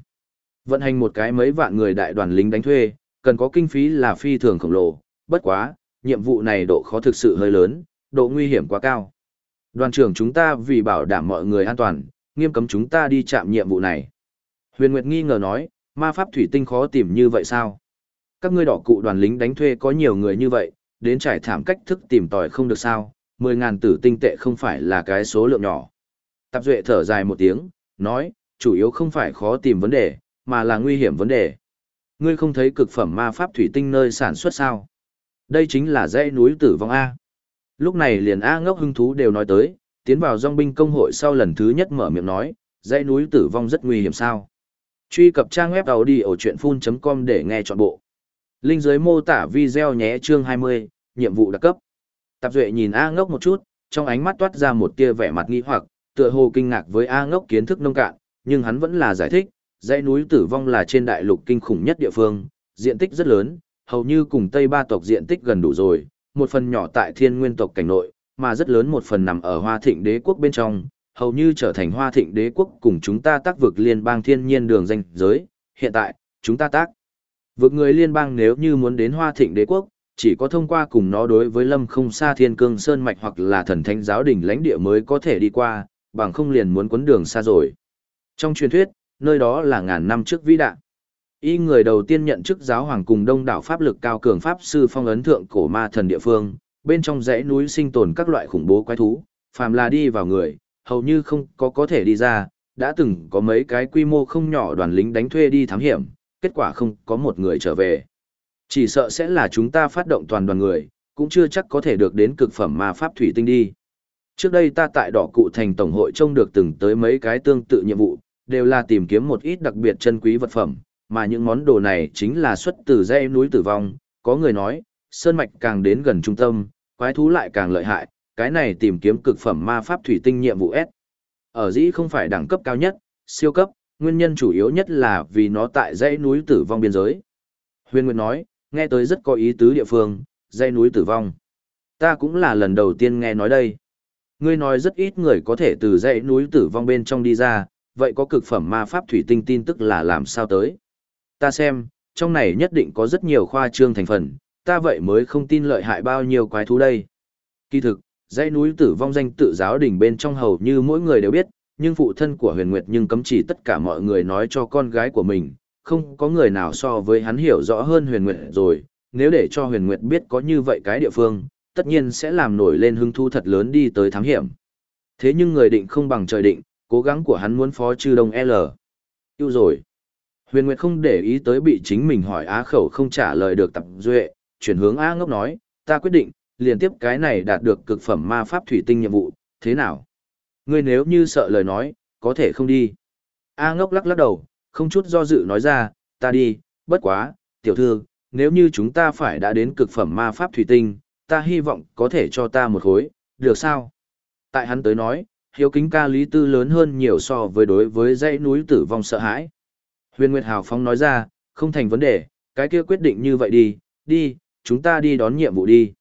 Vận hành một cái mấy vạn người đại đoàn lính đánh thuê, cần có kinh phí là phi thường khổng lồ, bất quá, nhiệm vụ này độ khó thực sự hơi lớn, độ nguy hiểm quá cao. Đoàn trưởng chúng ta vì bảo đảm mọi người an toàn, nghiêm cấm chúng ta đi chạm nhiệm vụ này. Huyền Nguyệt nghi ngờ nói, ma pháp thủy tinh khó tìm như vậy sao? Các ngươi đỏ cụ đoàn lính đánh thuê có nhiều người như vậy, đến trải thảm cách thức tìm tòi không được sao, 10.000 tử tinh tệ không phải là cái số lượng nhỏ. Tạp Duệ thở dài một tiếng, nói, chủ yếu không phải khó tìm vấn đề, mà là nguy hiểm vấn đề. Ngươi không thấy cực phẩm ma pháp thủy tinh nơi sản xuất sao? Đây chính là dãy núi tử vong A. Lúc này liền A ngốc hưng thú đều nói tới, tiến vào dòng binh công hội sau lần thứ nhất mở miệng nói, dãy núi tử vong rất nguy hiểm sao. Truy cập trang web đầu đi ở chuyện full.com để nghe trọn bộ. Linh dưới mô tả video nhé chương 20, nhiệm vụ đặc cấp. Tạp Duệ nhìn A ngốc một chút, trong ánh mắt toát ra một tia vẻ mặt nghi hoặc, tựa hồ kinh ngạc với A ngốc kiến thức nông cạn, nhưng hắn vẫn là giải thích, dãy núi tử vong là trên đại lục kinh khủng nhất địa phương, diện tích rất lớn, hầu như cùng Tây Ba tộc diện tích gần đủ rồi, một phần nhỏ tại thiên nguyên tộc cảnh nội, mà rất lớn một phần nằm ở hoa thịnh đế quốc bên trong, hầu như trở thành hoa thịnh đế quốc cùng chúng ta tác vực liên bang thiên nhiên đường danh giới. Hiện tại, chúng ta tác vực người liên bang nếu như muốn đến hoa thịnh đế quốc, chỉ có thông qua cùng nó đối với lâm không xa thiên cương sơn mạch hoặc là thần thánh giáo đình lãnh địa mới có thể đi qua, bằng không liền muốn quấn đường xa rồi. Trong truyền thuyết, nơi đó là ngàn năm trước vĩ đại. Y người đầu tiên nhận chức giáo hoàng cùng đông đảo pháp lực cao cường pháp sư phong ấn thượng cổ ma thần địa phương, bên trong dãy núi sinh tồn các loại khủng bố quái thú, phàm là đi vào người, hầu như không có có thể đi ra, đã từng có mấy cái quy mô không nhỏ đoàn lính đánh thuê đi thám hiểm, kết quả không có một người trở về. Chỉ sợ sẽ là chúng ta phát động toàn đoàn người, cũng chưa chắc có thể được đến cực phẩm ma pháp thủy tinh đi. Trước đây ta tại đỏ cụ thành tổng hội trông được từng tới mấy cái tương tự nhiệm vụ, đều là tìm kiếm một ít đặc biệt chân quý vật phẩm, mà những món đồ này chính là xuất từ dãy núi tử vong. Có người nói, sơn mạch càng đến gần trung tâm, quái thú lại càng lợi hại, cái này tìm kiếm cực phẩm ma pháp thủy tinh nhiệm vụ S. Ở dĩ không phải đẳng cấp cao nhất, siêu cấp, nguyên nhân chủ yếu nhất là vì nó tại dãy núi tử vong biên giới. Huyền Nguyệt nói, nghe tới rất có ý tứ địa phương, dãy núi tử vong. Ta cũng là lần đầu tiên nghe nói đây. Ngươi nói rất ít người có thể từ dãy núi tử vong bên trong đi ra, vậy có cực phẩm ma pháp thủy tinh tin tức là làm sao tới? Ta xem, trong này nhất định có rất nhiều khoa trương thành phần, ta vậy mới không tin lợi hại bao nhiêu quái thú đây. Kỳ thực, dãy núi tử vong danh tự giáo đình bên trong hầu như mỗi người đều biết, nhưng phụ thân của huyền nguyệt nhưng cấm chỉ tất cả mọi người nói cho con gái của mình, không có người nào so với hắn hiểu rõ hơn huyền nguyệt rồi, nếu để cho huyền nguyệt biết có như vậy cái địa phương, tất nhiên sẽ làm nổi lên hứng thu thật lớn đi tới thám hiểm. Thế nhưng người định không bằng trời định, cố gắng của hắn muốn phó chư đông L. Yêu rồi. Huyền Nguyệt không để ý tới bị chính mình hỏi á khẩu không trả lời được tập duệ, chuyển hướng á ngốc nói, ta quyết định, liền tiếp cái này đạt được cực phẩm ma pháp thủy tinh nhiệm vụ, thế nào? Ngươi nếu như sợ lời nói, có thể không đi. A ngốc lắc lắc đầu, không chút do dự nói ra, ta đi, bất quá, tiểu thư, nếu như chúng ta phải đã đến cực phẩm ma pháp thủy tinh, ta hy vọng có thể cho ta một khối, được sao? Tại hắn tới nói, hiếu kính ca lý tư lớn hơn nhiều so với đối với dãy núi tử vong sợ hãi. Huyền Nguyệt Hào Phong nói ra, không thành vấn đề, cái kia quyết định như vậy đi, đi, chúng ta đi đón nhiệm vụ đi.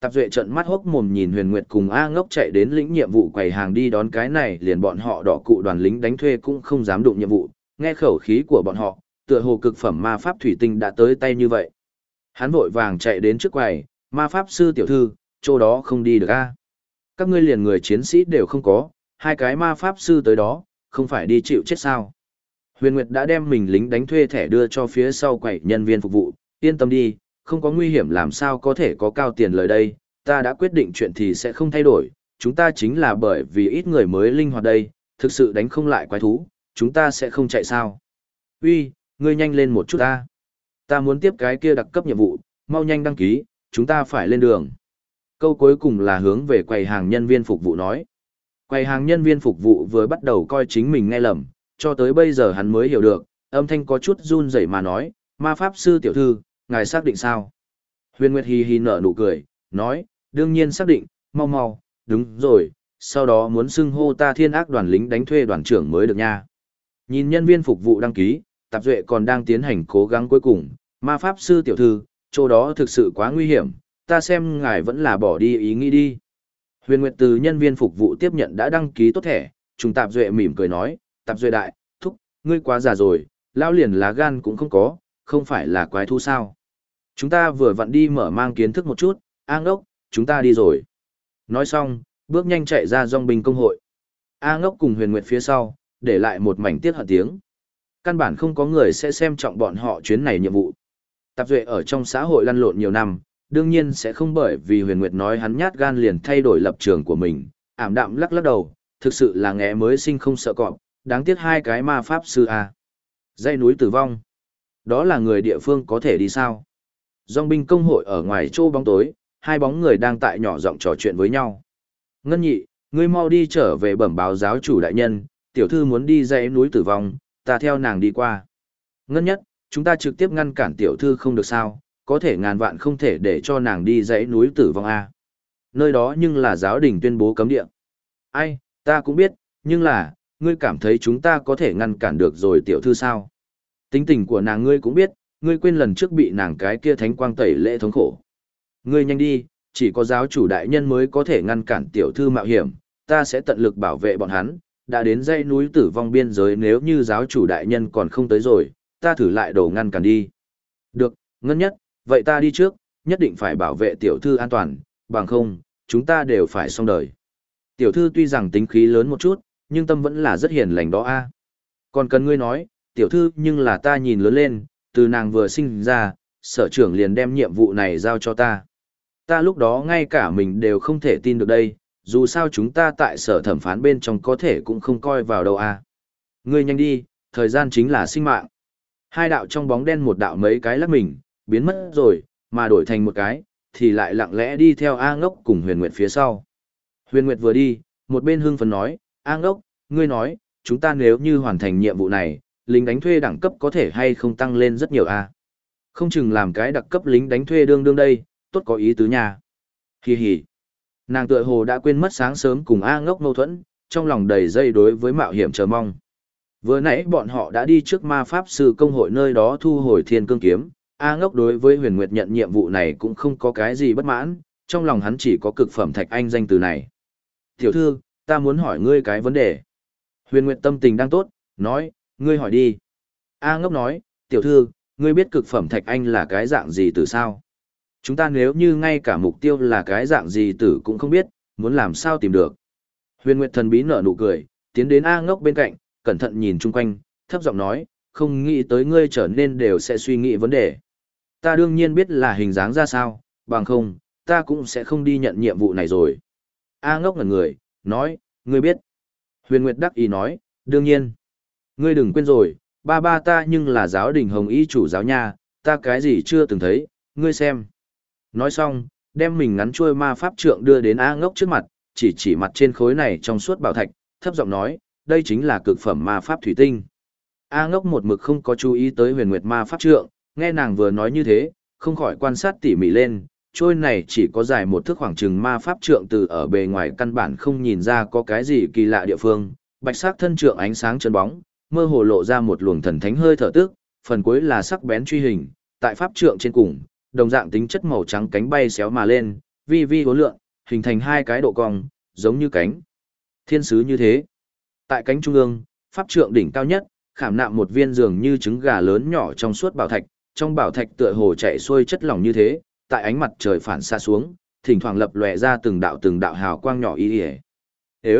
Tạp Duệ trận mắt hốc mồm nhìn Huyền Nguyệt cùng A Ngốc chạy đến lĩnh nhiệm vụ quầy hàng đi đón cái này, liền bọn họ đỏ cụ đoàn lính đánh thuê cũng không dám đụng nhiệm vụ, nghe khẩu khí của bọn họ, tựa hồ cực phẩm ma pháp thủy tinh đã tới tay như vậy. Hắn vội vàng chạy đến trước quầy, ma pháp sư tiểu thư, chỗ đó không đi được a. Các ngươi liền người chiến sĩ đều không có, hai cái ma pháp sư tới đó, không phải đi chịu chết sao. Huyền Nguyệt đã đem mình lính đánh thuê thẻ đưa cho phía sau quầy nhân viên phục vụ, yên tâm đi, không có nguy hiểm làm sao có thể có cao tiền lời đây, ta đã quyết định chuyện thì sẽ không thay đổi, chúng ta chính là bởi vì ít người mới linh hoạt đây, thực sự đánh không lại quái thú, chúng ta sẽ không chạy sao. Uy, ngươi nhanh lên một chút ta. Ta muốn tiếp cái kia đặc cấp nhiệm vụ, mau nhanh đăng ký, chúng ta phải lên đường. Câu cuối cùng là hướng về quầy hàng nhân viên phục vụ nói. Quầy hàng nhân viên phục vụ vừa bắt đầu coi chính mình nghe lầm, cho tới bây giờ hắn mới hiểu được, âm thanh có chút run rẩy mà nói, ma pháp sư tiểu thư, ngài xác định sao? Huyền Nguyệt hi hi nở nụ cười, nói, đương nhiên xác định, mau mau, đúng rồi, sau đó muốn xưng hô ta thiên ác đoàn lính đánh thuê đoàn trưởng mới được nha. Nhìn nhân viên phục vụ đăng ký, Tạp Duệ còn đang tiến hành cố gắng cuối cùng, ma pháp sư tiểu thư, chỗ đó thực sự quá nguy hiểm, ta xem ngài vẫn là bỏ đi ý nghĩ đi. Huyền Nguyệt từ nhân viên phục vụ tiếp nhận đã đăng ký tốt thẻ, trùng Tạp Duệ mỉm cười nói, Tạp Duệ đại, thúc, ngươi quá già rồi, lao liền lá gan cũng không có, không phải là quái thu sao. Chúng ta vừa vặn đi mở mang kiến thức một chút, an ốc, chúng ta đi rồi. Nói xong, bước nhanh chạy ra dòng binh công hội. A ngốc cùng huyền nguyệt phía sau, để lại một mảnh tiết hận tiếng. Căn bản không có người sẽ xem trọng bọn họ chuyến này nhiệm vụ. Tạp Duệ ở trong xã hội lăn lộn nhiều năm, đương nhiên sẽ không bởi vì huyền nguyệt nói hắn nhát gan liền thay đổi lập trường của mình, ảm đạm lắc lắc đầu, thực sự là nghé mới sinh không sợ cọp, đáng tiếc hai cái ma pháp sư a. Dãy núi tử vong. Đó là người địa phương có thể đi sao? Dòng binh công hội ở ngoài chỗ bóng tối, hai bóng người đang tại nhỏ giọng trò chuyện với nhau. Ngân nhị, ngươi mau đi trở về bẩm báo giáo chủ đại nhân, tiểu thư muốn đi dãy núi tử vong, ta theo nàng đi qua. Ngân nhất, chúng ta trực tiếp ngăn cản tiểu thư không được sao, có thể ngàn vạn không thể để cho nàng đi dãy núi tử vong A. Nơi đó nhưng là giáo đình tuyên bố cấm địa. Ai, ta cũng biết, nhưng là, ngươi cảm thấy chúng ta có thể ngăn cản được rồi tiểu thư sao? Tính tình của nàng ngươi cũng biết, ngươi quên lần trước bị nàng cái kia thánh quang tẩy lễ thống khổ. Ngươi nhanh đi, chỉ có giáo chủ đại nhân mới có thể ngăn cản tiểu thư mạo hiểm, ta sẽ tận lực bảo vệ bọn hắn, đã đến dãy núi tử vong biên giới nếu như giáo chủ đại nhân còn không tới rồi, ta thử lại đổ ngăn cản đi. Được, ngân nhất, vậy ta đi trước, nhất định phải bảo vệ tiểu thư an toàn, bằng không, chúng ta đều phải xong đời. Tiểu thư tuy rằng tính khí lớn một chút, nhưng tâm vẫn là rất hiền lành đó a. Còn cần ngươi nói, tiểu thư nhưng là ta nhìn lớn lên, từ nàng vừa sinh ra, sở trưởng liền đem nhiệm vụ này giao cho ta. Ta lúc đó ngay cả mình đều không thể tin được đây, dù sao chúng ta tại sở thẩm phán bên trong có thể cũng không coi vào đâu a. Ngươi nhanh đi, thời gian chính là sinh mạng. Hai đạo trong bóng đen một đạo mấy cái lắc mình, biến mất rồi, mà đổi thành một cái, thì lại lặng lẽ đi theo A ngốc cùng huyền nguyệt phía sau. Huyền nguyệt vừa đi, một bên hưng phấn nói, A ngốc, ngươi nói, chúng ta nếu như hoàn thành nhiệm vụ này, lính đánh thuê đẳng cấp có thể hay không tăng lên rất nhiều A. Không chừng làm cái đặc cấp lính đánh thuê đương đương đây, tốt có ý tứ nha. Hi hi. Nàng tựa hồ đã quên mất sáng sớm cùng A ngốc mâu thuẫn, trong lòng đầy dây đối với mạo hiểm chờ mong. Vừa nãy bọn họ đã đi trước ma pháp sư công hội nơi đó thu hồi thiên cương kiếm, A ngốc đối với huyền nguyệt nhận nhiệm vụ này cũng không có cái gì bất mãn, trong lòng hắn chỉ có cực phẩm thạch anh danh từ này. Tiểu thư, ta muốn hỏi ngươi cái vấn đề. Huyền nguyệt tâm tình đang tốt, nói, ngươi hỏi đi. A ngốc nói, tiểu thư, ngươi biết cực phẩm thạch anh là cái dạng gì từ sao? Chúng ta nếu như ngay cả mục tiêu là cái dạng gì tử cũng không biết, muốn làm sao tìm được. Huyền Nguyệt thần bí nở nụ cười, tiến đến A ngốc bên cạnh, cẩn thận nhìn chung quanh, thấp giọng nói, không nghĩ tới ngươi trở nên đều sẽ suy nghĩ vấn đề. Ta đương nhiên biết là hình dáng ra sao, bằng không, ta cũng sẽ không đi nhận nhiệm vụ này rồi. A ngốc ngẩn người, nói, ngươi biết. Huyền Nguyệt đắc ý nói, đương nhiên. Ngươi đừng quên rồi, ba ba ta nhưng là giáo đình hồng y chủ giáo nha, ta cái gì chưa từng thấy, ngươi xem. Nói xong, đem mình ngắn chuôi ma pháp trượng đưa đến A ngốc trước mặt, chỉ chỉ mặt trên khối này trong suốt bảo thạch, thấp giọng nói, đây chính là cực phẩm ma pháp thủy tinh. A ngốc một mực không có chú ý tới huyền nguyệt ma pháp trượng, nghe nàng vừa nói như thế, không khỏi quan sát tỉ mỉ lên, trôi này chỉ có dài một thước khoảng chừng ma pháp trượng từ ở bề ngoài căn bản không nhìn ra có cái gì kỳ lạ địa phương, bạch sắc thân trượng ánh sáng chân bóng, mơ hồ lộ ra một luồng thần thánh hơi thở tức, phần cuối là sắc bén truy hình, tại pháp trượng trên cùng, đồng dạng tính chất màu trắng cánh bay xéo mà lên, vi vi hố lượng, hình thành hai cái độ cong, giống như cánh. Thiên sứ như thế. Tại cánh trung ương, pháp trượng đỉnh cao nhất, khảm nạm một viên dường như trứng gà lớn nhỏ trong suốt bảo thạch, trong bảo thạch tựa hồ chạy xuôi chất lỏng như thế, tại ánh mặt trời phản xa xuống, thỉnh thoảng lập lòe ra từng đạo từng đạo hào quang nhỏ y y. Ế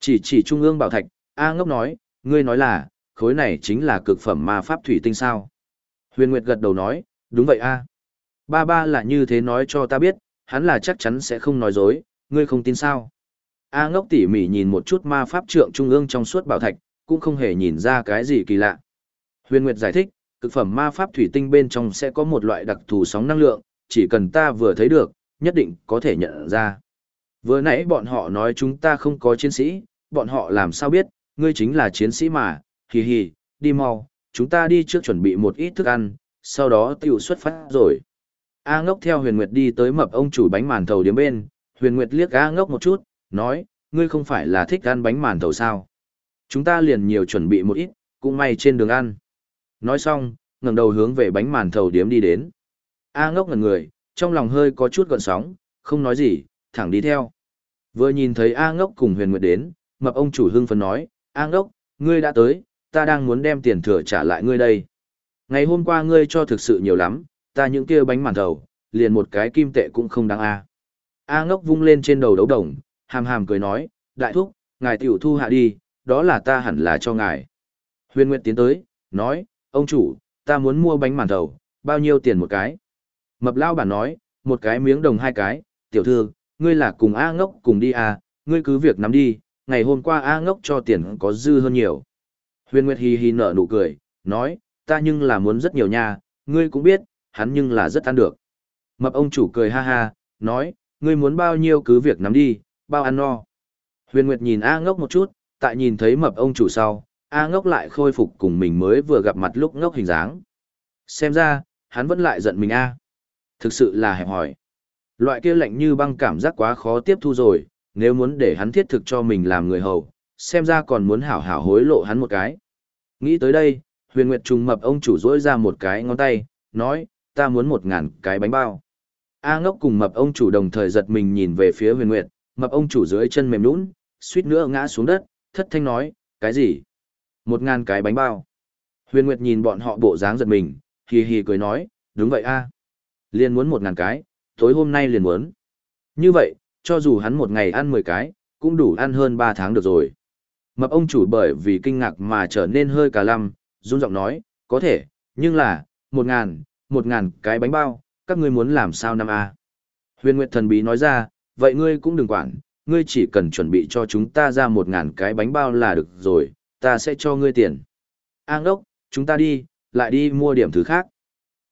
Chỉ chỉ trung ương bảo thạch, A ngốc nói, ngươi nói là, khối này chính là cực phẩm ma pháp thủy tinh sao. Huyền Nguyệt gật đầu nói, đúng vậy a. Ba ba là như thế nói cho ta biết, hắn là chắc chắn sẽ không nói dối, ngươi không tin sao. A ngốc tỉ mỉ nhìn một chút ma pháp trượng trung ương trong suốt bảo thạch, cũng không hề nhìn ra cái gì kỳ lạ. Huyền Nguyệt giải thích, cực phẩm ma pháp thủy tinh bên trong sẽ có một loại đặc thù sóng năng lượng, chỉ cần ta vừa thấy được, nhất định có thể nhận ra. Vừa nãy bọn họ nói chúng ta không có chiến sĩ, bọn họ làm sao biết, ngươi chính là chiến sĩ mà, hì hì, đi mau, chúng ta đi trước chuẩn bị một ít thức ăn, sau đó tiểu xuất phát rồi. A ngốc theo huyền nguyệt đi tới mập ông chủ bánh màn thầu điếm bên, huyền nguyệt liếc A ngốc một chút, nói, ngươi không phải là thích ăn bánh màn thầu sao. Chúng ta liền nhiều chuẩn bị một ít, cũng may trên đường ăn. Nói xong, ngẩng đầu hướng về bánh màn thầu điếm đi đến. A ngốc ngẩn người, trong lòng hơi có chút gợn sóng, không nói gì, thẳng đi theo. Vừa nhìn thấy A ngốc cùng huyền nguyệt đến, mập ông chủ hưng phấn nói, A ngốc, ngươi đã tới, ta đang muốn đem tiền thừa trả lại ngươi đây. Ngày hôm qua ngươi cho thực sự nhiều lắm, ta những kia bánh màn thầu, liền một cái kim tệ cũng không đáng a. A ngốc vung lên trên đầu đấu đồng, hàm hàm cười nói, đại thúc, ngài tiểu thu hạ đi, đó là ta hẳn là cho ngài. Huyền Nguyệt tiến tới, nói, ông chủ, ta muốn mua bánh màn thầu, bao nhiêu tiền một cái? Mập lao bản nói, một cái miếng đồng hai cái, tiểu thư, ngươi là cùng A ngốc cùng đi à, ngươi cứ việc nắm đi, ngày hôm qua A ngốc cho tiền có dư hơn nhiều. Huyền Nguyệt hi hi nở nụ cười, nói, ta nhưng là muốn rất nhiều nha, ngươi cũng biết, hắn nhưng là rất ăn được. Mập ông chủ cười ha ha, nói, ngươi muốn bao nhiêu cứ việc nắm đi, bao ăn no. Huyền Nguyệt nhìn A ngốc một chút, tại nhìn thấy mập ông chủ sau, A ngốc lại khôi phục cùng mình mới vừa gặp mặt lúc ngốc hình dáng. Xem ra, hắn vẫn lại giận mình A. Thực sự là hẹp hỏi. Loại kia lạnh như băng cảm giác quá khó tiếp thu rồi, nếu muốn để hắn thiết thực cho mình làm người hầu, xem ra còn muốn hảo hảo hối lộ hắn một cái. Nghĩ tới đây, huyền nguyệt trùng mập ông chủ dỗi ra một cái ngón tay, nói, ta muốn một ngàn cái bánh bao. A ngốc cùng mập ông chủ đồng thời giật mình nhìn về phía huyền nguyệt, mập ông chủ dưới chân mềm nũng, suýt nữa ngã xuống đất, thất thanh nói, cái gì? Một ngàn cái bánh bao. Huyền nguyệt nhìn bọn họ bộ dáng giật mình, hì hì cười nói, đúng vậy a liền muốn một ngàn cái, tối hôm nay liền muốn. Như vậy, cho dù hắn một ngày ăn mười cái, cũng đủ ăn hơn ba tháng được rồi. Mập ông chủ bởi vì kinh ngạc mà trở nên hơi cả lăm, run giọng nói, có thể, nhưng là, một ngàn, một ngàn cái bánh bao, các ngươi muốn làm sao năm a Huyền Nguyệt thần bí nói ra, vậy ngươi cũng đừng quản, ngươi chỉ cần chuẩn bị cho chúng ta ra một ngàn cái bánh bao là được rồi, ta sẽ cho ngươi tiền. A ngốc, chúng ta đi, lại đi mua điểm thứ khác.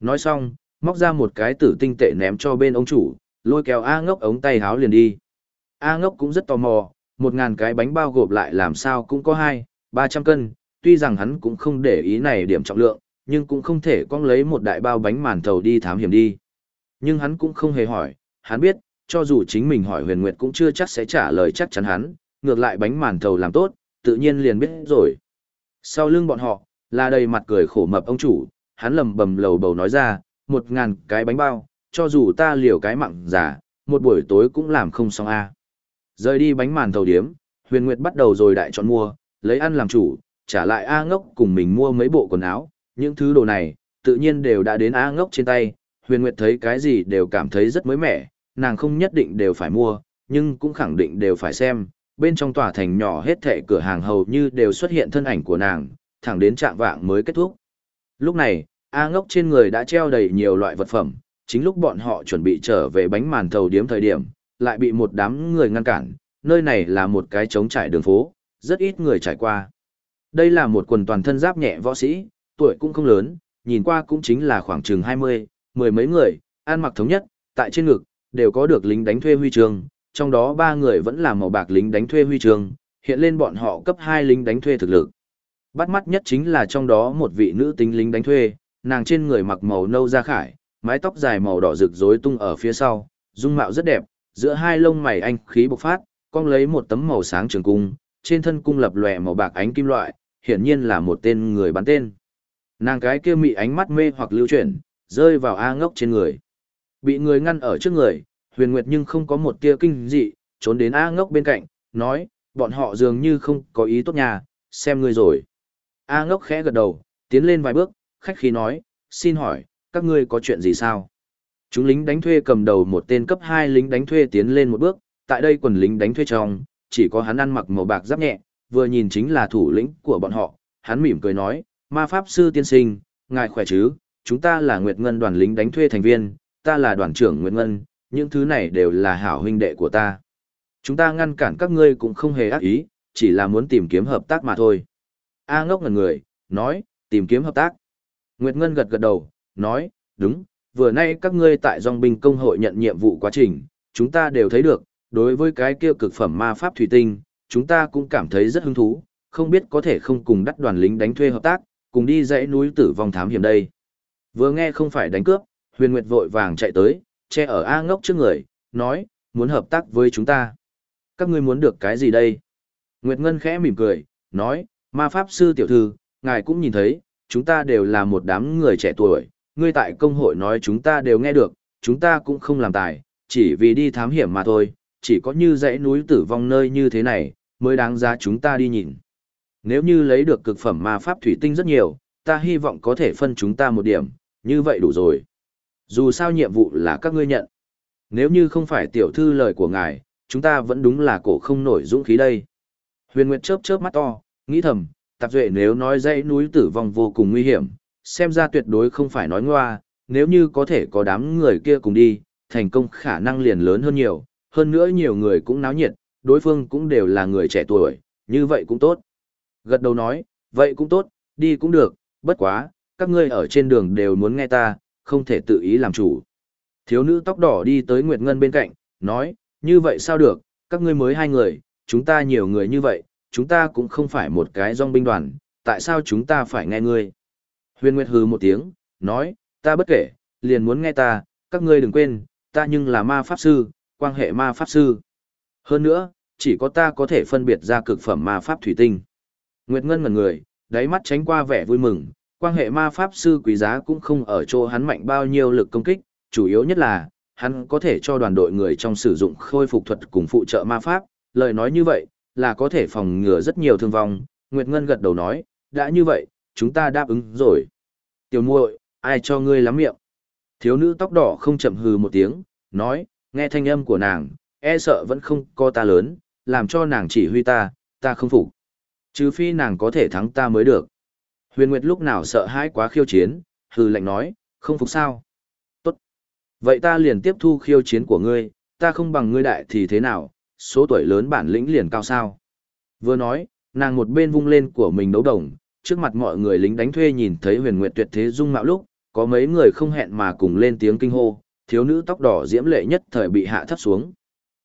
Nói xong, móc ra một cái tử tinh tệ ném cho bên ông chủ, lôi kéo A ngốc ống tay háo liền đi. A ngốc cũng rất tò mò, một ngàn cái bánh bao gộp lại làm sao cũng có hai, ba trăm cân, tuy rằng hắn cũng không để ý này điểm trọng lượng, nhưng cũng không thể con lấy một đại bao bánh màn thầu đi thám hiểm đi. Nhưng hắn cũng không hề hỏi, hắn biết, cho dù chính mình hỏi huyền nguyệt cũng chưa chắc sẽ trả lời chắc chắn hắn, ngược lại bánh màn thầu làm tốt, tự nhiên liền biết rồi. Sau lưng bọn họ, là đầy mặt cười khổ mập ông chủ, hắn lầm bầm lầu bầu nói ra, một ngàn cái bánh bao, cho dù ta liều cái mặn giả, một buổi tối cũng làm không xong a. Rời đi bánh màn thầu điếm, huyền nguyệt bắt đầu rồi đại chọn mua, lấy ăn làm chủ, trả lại A ngốc cùng mình mua mấy bộ quần áo, những thứ đồ này, tự nhiên đều đã đến A ngốc trên tay, huyền nguyệt thấy cái gì đều cảm thấy rất mới mẻ, nàng không nhất định đều phải mua, nhưng cũng khẳng định đều phải xem, bên trong tòa thành nhỏ hết thệ cửa hàng hầu như đều xuất hiện thân ảnh của nàng, thẳng đến trạng vạng mới kết thúc. Lúc này, A ngốc trên người đã treo đầy nhiều loại vật phẩm, chính lúc bọn họ chuẩn bị trở về bánh màn thầu điếm thời điểm, lại bị một đám người ngăn cản, nơi này là một cái trống trải đường phố, rất ít người trải qua. Đây là một quần toàn thân giáp nhẹ võ sĩ, tuổi cũng không lớn, nhìn qua cũng chính là khoảng chừng 20, mười mấy người, ăn mặc thống nhất, tại trên ngực, đều có được lính đánh thuê huy trường trong đó ba người vẫn là màu bạc lính đánh thuê huy trường hiện lên bọn họ cấp 2 lính đánh thuê thực lực. Bắt mắt nhất chính là trong đó một vị nữ tính lính đánh thuê, nàng trên người mặc màu nâu da khải, mái tóc dài màu đỏ rực rối tung ở phía sau, dung mạo rất đẹp, giữa hai lông mày anh khí bộc phát, cong lấy một tấm màu sáng trường cung, trên thân cung lập lòe màu bạc ánh kim loại, hiển nhiên là một tên người bán tên. Nàng cái kia mị ánh mắt mê hoặc lưu chuyển, rơi vào A ngốc trên người. Bị người ngăn ở trước người, huyền nguyệt nhưng không có một tia kinh dị, trốn đến A ngốc bên cạnh, nói, bọn họ dường như không có ý tốt nhà, xem ngươi rồi. A ngốc khẽ gật đầu, tiến lên vài bước, khách khí nói, xin hỏi, các ngươi có chuyện gì sao? Chúng lính đánh thuê cầm đầu một tên cấp 2 lính đánh thuê tiến lên một bước, tại đây quần lính đánh thuê trong, chỉ có hắn ăn mặc màu bạc giáp nhẹ, vừa nhìn chính là thủ lĩnh của bọn họ, hắn mỉm cười nói, ma pháp sư tiên sinh, ngài khỏe chứ, chúng ta là Nguyệt Ngân đoàn lính đánh thuê thành viên, ta là đoàn trưởng Nguyệt Ngân, những thứ này đều là hảo huynh đệ của ta. Chúng ta ngăn cản các ngươi cũng không hề ác ý, chỉ là muốn tìm kiếm hợp tác mà thôi. A ngốc ngần người, nói, tìm kiếm hợp tác. Nguyệt Ngân gật gật đầu, nói, đúng, vừa nay các ngươi tại dòng binh công hội nhận nhiệm vụ quá trình, chúng ta đều thấy được, đối với cái kia cực phẩm ma pháp thủy tinh, chúng ta cũng cảm thấy rất hứng thú, không biết có thể không cùng đắt đoàn lính đánh thuê hợp tác, cùng đi dãy núi tử vong thám hiểm đây. Vừa nghe không phải đánh cướp, huyền nguyệt vội vàng chạy tới, che ở A ngốc trước người, nói, muốn hợp tác với chúng ta. Các ngươi muốn được cái gì đây? Nguyệt Ngân khẽ mỉm cười, nói, ma pháp sư tiểu thư, ngài cũng nhìn thấy, chúng ta đều là một đám người trẻ tuổi, ngươi tại công hội nói chúng ta đều nghe được, chúng ta cũng không làm tài, chỉ vì đi thám hiểm mà thôi, chỉ có như dãy núi tử vong nơi như thế này, mới đáng giá chúng ta đi nhìn. Nếu như lấy được cực phẩm ma pháp thủy tinh rất nhiều, ta hy vọng có thể phân chúng ta một điểm, như vậy đủ rồi. Dù sao nhiệm vụ là các ngươi nhận. Nếu như không phải tiểu thư lời của ngài, chúng ta vẫn đúng là cổ không nổi dũng khí đây. Huyền Nguyệt chớp chớp mắt to, nghĩ thầm, tạp duệ nếu nói dãy núi tử vong vô cùng nguy hiểm, xem ra tuyệt đối không phải nói ngoa, nếu như có thể có đám người kia cùng đi, thành công khả năng liền lớn hơn nhiều, hơn nữa nhiều người cũng náo nhiệt, đối phương cũng đều là người trẻ tuổi, như vậy cũng tốt. Gật đầu nói, vậy cũng tốt, đi cũng được, bất quá, các ngươi ở trên đường đều muốn nghe ta, không thể tự ý làm chủ. Thiếu nữ tóc đỏ đi tới Nguyệt Ngân bên cạnh, nói, như vậy sao được, các ngươi mới hai người, chúng ta nhiều người như vậy, chúng ta cũng không phải một cái dòng binh đoàn, tại sao chúng ta phải nghe ngươi? Huyền Nguyệt hừ một tiếng, nói, ta bất kể, liền muốn nghe ta, các ngươi đừng quên, ta nhưng là ma pháp sư, quan hệ ma pháp sư. Hơn nữa, chỉ có ta có thể phân biệt ra cực phẩm ma pháp thủy tinh. Nguyệt Ngân ngẩn người, đáy mắt tránh qua vẻ vui mừng, quan hệ ma pháp sư quý giá cũng không ở chỗ hắn mạnh bao nhiêu lực công kích, chủ yếu nhất là, hắn có thể cho đoàn đội người trong sử dụng khôi phục thuật cùng phụ trợ ma pháp, lời nói như vậy, là có thể phòng ngừa rất nhiều thương vong. Nguyệt Ngân gật đầu nói, đã như vậy, chúng ta đáp ứng rồi. Tiểu muội, ai cho ngươi lắm miệng? Thiếu nữ tóc đỏ không chậm hừ một tiếng, nói, nghe thanh âm của nàng, e sợ vẫn không có ta lớn, làm cho nàng chỉ huy ta, ta không phục. Trừ phi nàng có thể thắng ta mới được. Huyền Nguyệt lúc nào sợ hãi quá khiêu chiến, hừ lạnh nói, không phục sao? Tốt. Vậy ta liền tiếp thu khiêu chiến của ngươi, ta không bằng ngươi đại thì thế nào, số tuổi lớn bản lĩnh liền cao sao. Vừa nói, nàng một bên vung lên của mình đấu đồng, trước mặt mọi người lính đánh thuê nhìn thấy huyền nguyệt tuyệt thế dung mạo lúc, có mấy người không hẹn mà cùng lên tiếng kinh hô, thiếu nữ tóc đỏ diễm lệ nhất thời bị hạ thấp xuống.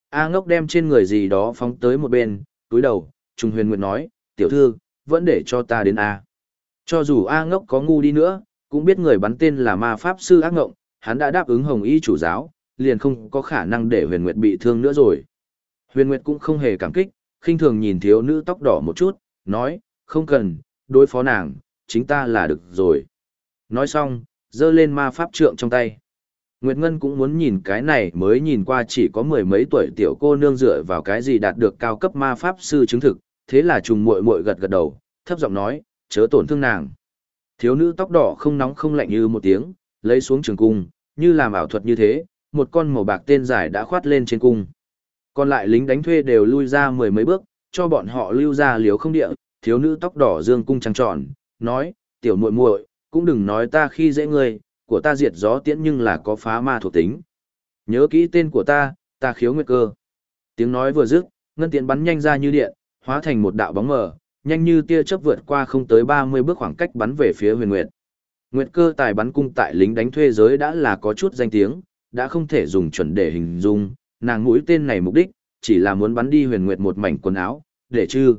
A ngốc đem trên người gì đó phóng tới một bên, túi đầu, Trung huyền nguyệt nói, tiểu thư, vẫn để cho ta đến A. Cho dù A ngốc có ngu đi nữa, cũng biết người bắn tên là ma pháp sư ác ngộng, hắn đã đáp ứng hồng y chủ giáo, liền không có khả năng để huyền nguyệt bị thương nữa rồi. Huyền nguyệt cũng không hề cảm kích, khinh thường nhìn thiếu nữ tóc đỏ một chút, nói, không cần, đối phó nàng, chính ta là được rồi. Nói xong, giơ lên ma pháp trượng trong tay. Nguyệt Ngân cũng muốn nhìn cái này mới nhìn qua chỉ có mười mấy tuổi tiểu cô nương dựa vào cái gì đạt được cao cấp ma pháp sư chứng thực, thế là trùng muội muội gật gật đầu, thấp giọng nói, chớ tổn thương nàng. Thiếu nữ tóc đỏ không nóng không lạnh như một tiếng, lấy xuống trường cung, như làm ảo thuật như thế, một con màu bạc tên dài đã khoát lên trên cung. Còn lại lính đánh thuê đều lui ra mười mấy bước, cho bọn họ lưu ra liếu không địa, thiếu nữ tóc đỏ dương cung trăng tròn, nói, tiểu muội muội, cũng đừng nói ta khi dễ ngươi, của ta diệt gió tiễn nhưng là có phá ma thuộc tính. Nhớ kỹ tên của ta, ta khiếu nguyệt cơ. Tiếng nói vừa dứt, ngân tiễn bắn nhanh ra như điện, hóa thành một đạo bóng mờ, nhanh như tia chớp vượt qua không tới 30 bước khoảng cách bắn về phía huyền nguyệt. Nguyệt cơ tài bắn cung tại lính đánh thuê giới đã là có chút danh tiếng, đã không thể dùng chuẩn để hình dung, nàng mũi tên này mục đích, chỉ là muốn bắn đi huyền nguyệt một mảnh quần áo, để chứ.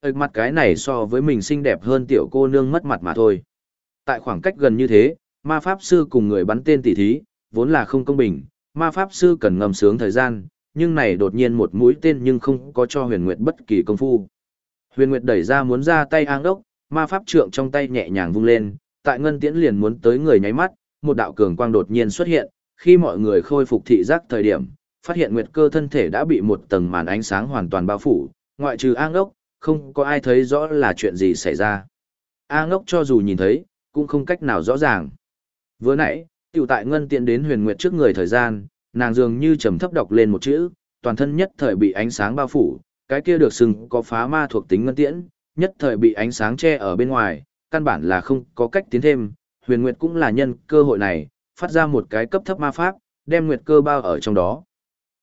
Ếch mặt cái này so với mình xinh đẹp hơn tiểu cô nương mất mặt mà thôi. Tại khoảng cách gần như thế, ma pháp sư cùng người bắn tên tỉ thí, vốn là không công bình, ma pháp sư cần ngầm sướng thời gian, nhưng này đột nhiên một mũi tên nhưng không có cho huyền nguyệt bất kỳ công phu. Huyền nguyệt đẩy ra muốn ra tay ang đốc, ma pháp trượng trong tay nhẹ nhàng vung lên, tại ngân tiễn liền muốn tới người nháy mắt, một đạo cường quang đột nhiên xuất hiện, khi mọi người khôi phục thị giác thời điểm, phát hiện nguyệt cơ thân thể đã bị một tầng màn ánh sáng hoàn toàn bao phủ, ngoại trừ A ngốc, không có ai thấy rõ là chuyện gì xảy ra. A ngốc cho dù nhìn thấy, cũng không cách nào rõ ràng. Vừa nãy, tiểu tại ngân tiện đến huyền nguyệt trước người thời gian, nàng dường như trầm thấp đọc lên một chữ, toàn thân nhất thời bị ánh sáng bao phủ, cái kia được sừng có phá ma thuộc tính ngân tiễn, nhất thời bị ánh sáng che ở bên ngoài, căn bản là không có cách tiến thêm, huyền nguyệt cũng là nhân cơ hội này, phát ra một cái cấp thấp ma pháp, đem nguyệt cơ bao ở trong đó.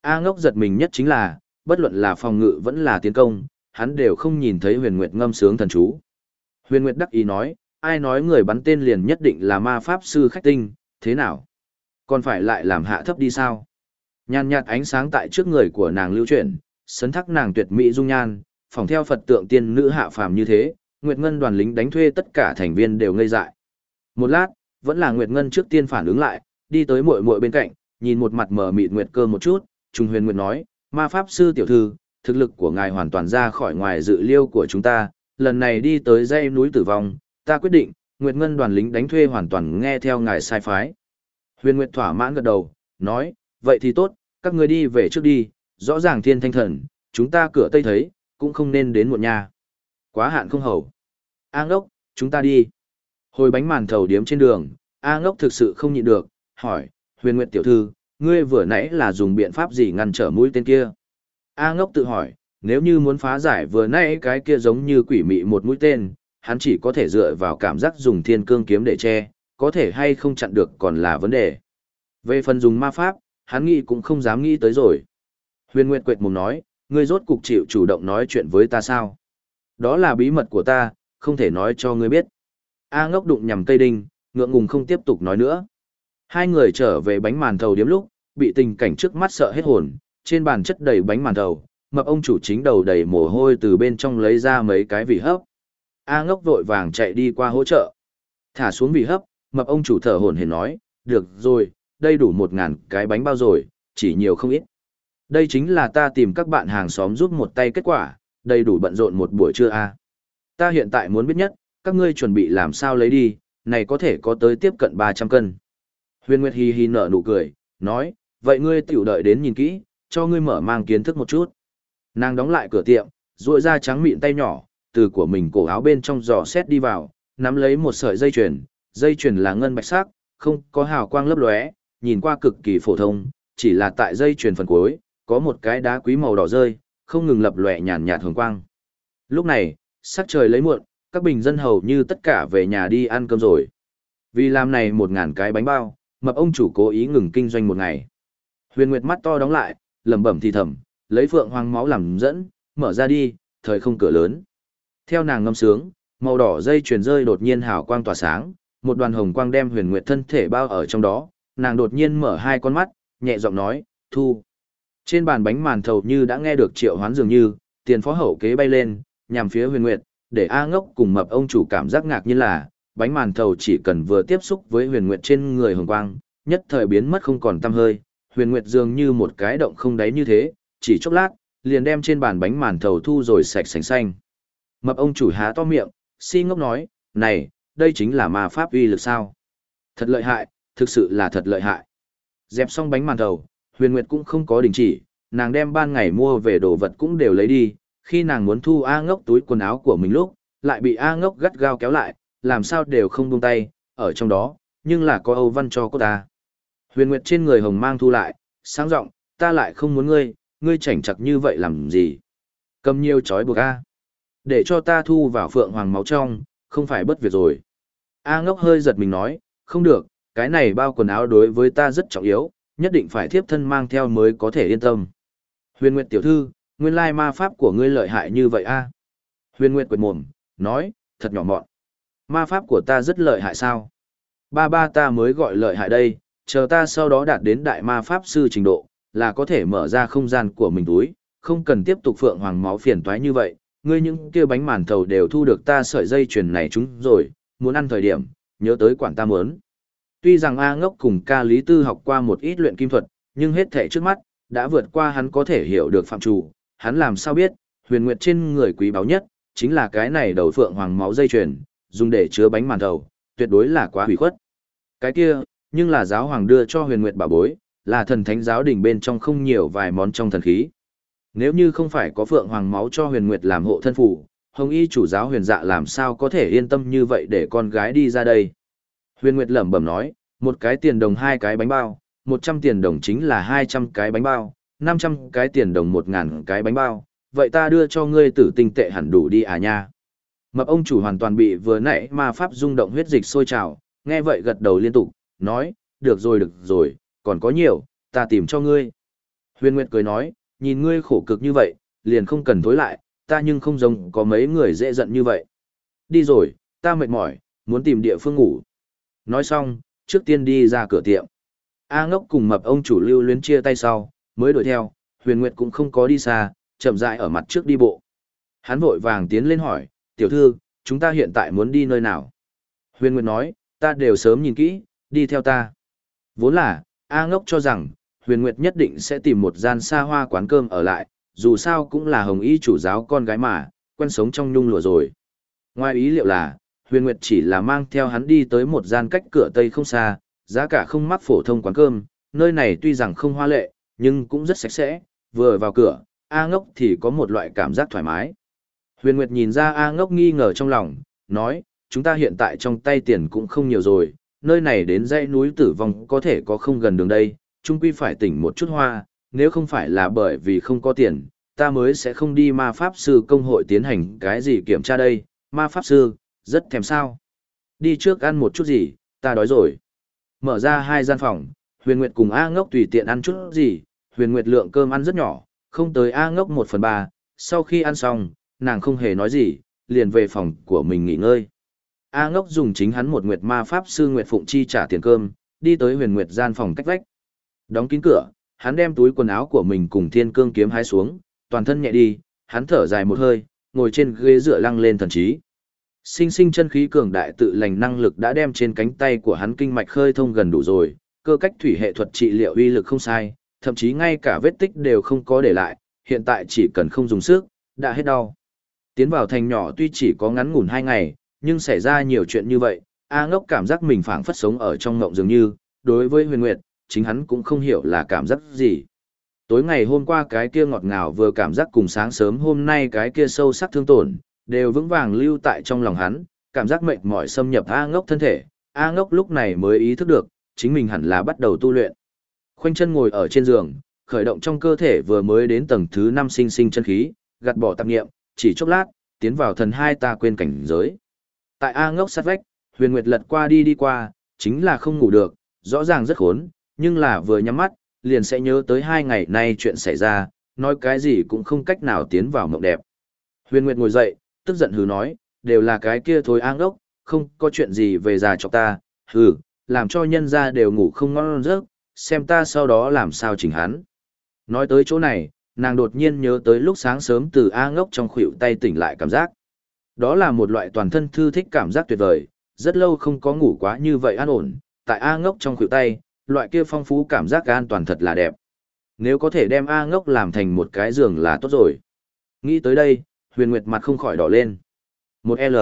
A ngốc giật mình nhất chính là, bất luận là phòng ngự vẫn là tiến công, hắn đều không nhìn thấy huyền nguyệt ngâm sướng thần chú. Huyền nguyệt đắc ý nói, ai nói người bắn tên liền nhất định là ma pháp sư khách tinh, thế nào? Còn phải lại làm hạ thấp đi sao? Nhàn nhạt ánh sáng tại trước người của nàng lưu chuyển, sấn thắc nàng tuyệt mỹ dung nhan, phòng theo Phật tượng tiên nữ hạ phàm như thế, Nguyệt Ngân đoàn lính đánh thuê tất cả thành viên đều ngây dại. Một lát, vẫn là Nguyệt Ngân trước tiên phản ứng lại, đi tới muội muội bên cạnh, nhìn một mặt mờ mịt Nguyệt Cơ một chút, Trung Huyền Nguyệt nói, "Ma pháp sư tiểu thư, thực lực của ngài hoàn toàn ra khỏi ngoài dự liêu của chúng ta, lần này đi tới dãy núi tử vong, ta quyết định, Nguyệt Ngân đoàn lính đánh thuê hoàn toàn nghe theo ngài sai phái." Huyền Nguyệt thỏa mãn gật đầu, nói, "Vậy thì tốt, các ngươi đi về trước đi, rõ ràng thiên thanh thần, chúng ta cửa tây thấy, cũng không nên đến muộn nha." Quá hạn không hầu. A ngốc, chúng ta đi. Hồi bánh màn thầu điếm trên đường, A ngốc thực sự không nhịn được, hỏi, huyền nguyện tiểu thư, ngươi vừa nãy là dùng biện pháp gì ngăn trở mũi tên kia? A ngốc tự hỏi, nếu như muốn phá giải vừa nãy cái kia giống như quỷ mị một mũi tên, hắn chỉ có thể dựa vào cảm giác dùng thiên cương kiếm để che, có thể hay không chặn được còn là vấn đề. Về phần dùng ma pháp, hắn nghĩ cũng không dám nghĩ tới rồi. Huyền Nguyệt quệt mồm nói, ngươi rốt cục chịu chủ động nói chuyện với ta sao? Đó là bí mật của ta, không thể nói cho ngươi biết. A ngốc đụng nhằm cây đinh, ngượng ngùng không tiếp tục nói nữa. Hai người trở về bánh màn thầu điếm lúc, bị tình cảnh trước mắt sợ hết hồn, trên bàn chất đầy bánh màn thầu, mập ông chủ chính đầu đầy mồ hôi từ bên trong lấy ra mấy cái vị hấp. A ngốc vội vàng chạy đi qua hỗ trợ. Thả xuống vị hấp, mập ông chủ thở hồn hển nói, được rồi, đây đủ một ngàn cái bánh bao rồi, chỉ nhiều không ít. Đây chính là ta tìm các bạn hàng xóm giúp một tay kết quả, đầy đủ bận rộn một buổi trưa a. Ta hiện tại muốn biết nhất, các ngươi chuẩn bị làm sao lấy đi, này có thể có tới tiếp cận 300 cân. Huyền Nguyệt hi hi nở nụ cười, nói, vậy ngươi tiểu đợi đến nhìn kỹ, cho ngươi mở mang kiến thức một chút. Nàng đóng lại cửa tiệm, duỗi ra trắng mịn tay nhỏ, từ của mình cổ áo bên trong giò xét đi vào, nắm lấy một sợi dây chuyền, dây chuyền là ngân bạch sắc, không có hào quang lấp lóe, nhìn qua cực kỳ phổ thông, chỉ là tại dây chuyền phần cuối, có một cái đá quý màu đỏ rơi, không ngừng lập lòe nhàn nhạt hồng quang. Lúc này, sắc trời lấy muộn, các bình dân hầu như tất cả về nhà đi ăn cơm rồi. Vì làm này một ngàn cái bánh bao, mập ông chủ cố ý ngừng kinh doanh một ngày. Huyền Nguyệt mắt to đóng lại, lẩm bẩm thì thầm, lấy phượng hoàng máu làm dẫn, mở ra đi, thời không cửa lớn. Theo nàng ngâm sướng, màu đỏ dây chuyền rơi đột nhiên hào quang tỏa sáng, một đoàn hồng quang đem Huyền Nguyệt thân thể bao ở trong đó, nàng đột nhiên mở hai con mắt, nhẹ giọng nói, "Thu." Trên bàn bánh màn thầu như đã nghe được triệu hoán dường như, tiền phó hậu kế bay lên, nhằm phía Huyền Nguyệt, để A Ngốc cùng mập ông chủ cảm giác ngạc như là, bánh màn thầu chỉ cần vừa tiếp xúc với Huyền Nguyệt trên người hồng quang, nhất thời biến mất không còn tăm hơi, Huyền Nguyệt dường như một cái động không đáy như thế, chỉ chốc lát, liền đem trên bàn bánh màn thầu thu rồi sạch sành xanh. Mập ông chủ há to miệng, si ngốc nói, này, đây chính là ma pháp uy lực sao? Thật lợi hại, thực sự là thật lợi hại. Dẹp xong bánh màn thầu, Huyền Nguyệt cũng không có đình chỉ, nàng đem ban ngày mua về đồ vật cũng đều lấy đi, khi nàng muốn thu A ngốc túi quần áo của mình lúc, lại bị A ngốc gắt gao kéo lại, làm sao đều không buông tay, ở trong đó, nhưng là có Âu Văn cho cô ta. Huyền Nguyệt trên người hồng mang thu lại, sáng giọng ta lại không muốn ngươi, ngươi chảnh chặt như vậy làm gì? Cầm nhiều chói buộc A. Để cho ta thu vào phượng hoàng máu trong, không phải bất việc rồi. A ngốc hơi giật mình nói, không được, cái này bao quần áo đối với ta rất trọng yếu, nhất định phải thiếp thân mang theo mới có thể yên tâm. Huyền Nguyệt tiểu thư, nguyên lai ma pháp của ngươi lợi hại như vậy a? Huyền Nguyệt quệt mồm, nói, thật nhỏ mọn. Ma pháp của ta rất lợi hại sao? Ba ba ta mới gọi lợi hại đây, chờ ta sau đó đạt đến đại ma pháp sư trình độ, là có thể mở ra không gian của mình túi, không cần tiếp tục phượng hoàng máu phiền toái như vậy. Ngươi những kia bánh màn thầu đều thu được ta sợi dây chuyền này chúng rồi, muốn ăn thời điểm, nhớ tới quản ta muốn. Tuy rằng A ngốc cùng ca lý tư học qua một ít luyện kim thuật, nhưng hết thể trước mắt, đã vượt qua hắn có thể hiểu được phạm chủ, hắn làm sao biết, huyền nguyệt trên người quý báu nhất, chính là cái này đầu phượng hoàng máu dây chuyền, dùng để chứa bánh màn đầu, tuyệt đối là quá hủy khuất. Cái kia, nhưng là giáo hoàng đưa cho huyền nguyệt bảo bối, là thần thánh giáo đình bên trong không nhiều vài món trong thần khí. Nếu như không phải có phượng hoàng máu cho huyền nguyệt làm hộ thân phủ, hồng y chủ giáo huyền dạ làm sao có thể yên tâm như vậy để con gái đi ra đây. Huyền nguyệt lẩm bẩm nói, một cái tiền đồng hai cái bánh bao, một trăm tiền đồng chính là hai trăm cái bánh bao, năm trăm cái tiền đồng một ngàn cái bánh bao, vậy ta đưa cho ngươi tử tinh tệ hẳn đủ đi à nha. Mập ông chủ hoàn toàn bị vừa nãy ma pháp rung động huyết dịch sôi trào, nghe vậy gật đầu liên tục, nói, được rồi được rồi, còn có nhiều, ta tìm cho ngươi. Huyền Nguyệt cười nói, nhìn ngươi khổ cực như vậy, liền không cần thối lại, ta nhưng không giống có mấy người dễ giận như vậy. Đi rồi, ta mệt mỏi, muốn tìm địa phương ngủ. Nói xong, trước tiên đi ra cửa tiệm. A ngốc cùng mập ông chủ lưu luyến chia tay sau, mới đuổi theo, huyền nguyệt cũng không có đi xa, chậm rãi ở mặt trước đi bộ. Hắn vội vàng tiến lên hỏi, tiểu thư, chúng ta hiện tại muốn đi nơi nào? Huyền nguyệt nói, ta đều sớm nhìn kỹ, đi theo ta. Vốn là, A ngốc cho rằng, huyền nguyệt nhất định sẽ tìm một gian xa hoa quán cơm ở lại, dù sao cũng là hồng y chủ giáo con gái mà, quen sống trong nhung lụa rồi. Ngoài ý liệu là, huyền nguyệt chỉ là mang theo hắn đi tới một gian cách cửa tây không xa, giá cả không mắc phổ thông quán cơm, nơi này tuy rằng không hoa lệ, nhưng cũng rất sạch sẽ, vừa vào cửa, A ngốc thì có một loại cảm giác thoải mái. Huyền Nguyệt nhìn ra A ngốc nghi ngờ trong lòng, nói, chúng ta hiện tại trong tay tiền cũng không nhiều rồi, nơi này đến dãy núi tử vong có thể có không gần đường đây, chung quy phải tỉnh một chút hoa, nếu không phải là bởi vì không có tiền, ta mới sẽ không đi ma pháp sư công hội tiến hành cái gì kiểm tra đây, ma pháp sư, rất thèm sao. Đi trước ăn một chút gì, ta đói rồi. Mở ra hai gian phòng, Huyền Nguyệt cùng A ngốc tùy tiện ăn chút gì, Huyền Nguyệt lượng cơm ăn rất nhỏ, không tới A ngốc một phần ba. sau khi ăn xong, nàng không hề nói gì, liền về phòng của mình nghỉ ngơi. A ngốc dùng chính hắn một Nguyệt ma pháp sư Nguyệt Phụng chi trả tiền cơm, đi tới Huyền Nguyệt gian phòng cách vách. Đóng kín cửa, hắn đem túi quần áo của mình cùng thiên cương kiếm hái xuống, toàn thân nhẹ đi, hắn thở dài một hơi, ngồi trên ghế dựa lăng lên thần trí. Sinh sinh chân khí cường đại tự lành năng lực đã đem trên cánh tay của hắn kinh mạch khơi thông gần đủ rồi, cơ cách thủy hệ thuật trị liệu uy lực không sai, thậm chí ngay cả vết tích đều không có để lại, hiện tại chỉ cần không dùng sức, đã hết đau. Tiến vào thành nhỏ tuy chỉ có ngắn ngủn hai ngày, nhưng xảy ra nhiều chuyện như vậy, A ngốc cảm giác mình phảng phất sống ở trong ngộng dường như, đối với huyền nguyệt, chính hắn cũng không hiểu là cảm giác gì. Tối ngày hôm qua cái kia ngọt ngào vừa cảm giác cùng sáng sớm hôm nay cái kia sâu sắc thương tổn, đều vững vàng lưu tại trong lòng hắn, cảm giác mệt mỏi xâm nhập A ngốc thân thể, A ngốc lúc này mới ý thức được, chính mình hẳn là bắt đầu tu luyện. Khoanh chân ngồi ở trên giường, khởi động trong cơ thể vừa mới đến tầng thứ 5 sinh sinh chân khí, gạt bỏ tạp nghiệm, chỉ chốc lát, tiến vào thần hai ta quên cảnh giới. Tại A ngốc sát vách, huyền nguyệt lật qua đi đi qua, chính là không ngủ được, rõ ràng rất khốn, nhưng là vừa nhắm mắt, liền sẽ nhớ tới hai ngày nay chuyện xảy ra, nói cái gì cũng không cách nào tiến vào mộng đẹp. Huyền Nguyệt ngồi dậy, tức giận hừ nói, đều là cái kia thôi ang ốc, không có chuyện gì về già cho ta, hừ, làm cho nhân ra đều ngủ không ngon giấc, xem ta sau đó làm sao chỉnh hắn. Nói tới chỗ này, nàng đột nhiên nhớ tới lúc sáng sớm từ A ngốc trong khuỷu tay tỉnh lại cảm giác. Đó là một loại toàn thân thư thích cảm giác tuyệt vời, rất lâu không có ngủ quá như vậy an ổn, tại A ngốc trong khuỷu tay, loại kia phong phú cảm giác an toàn thật là đẹp. Nếu có thể đem A ngốc làm thành một cái giường là tốt rồi. Nghĩ tới đây, huyền nguyệt mặt không khỏi đỏ lên. Một L.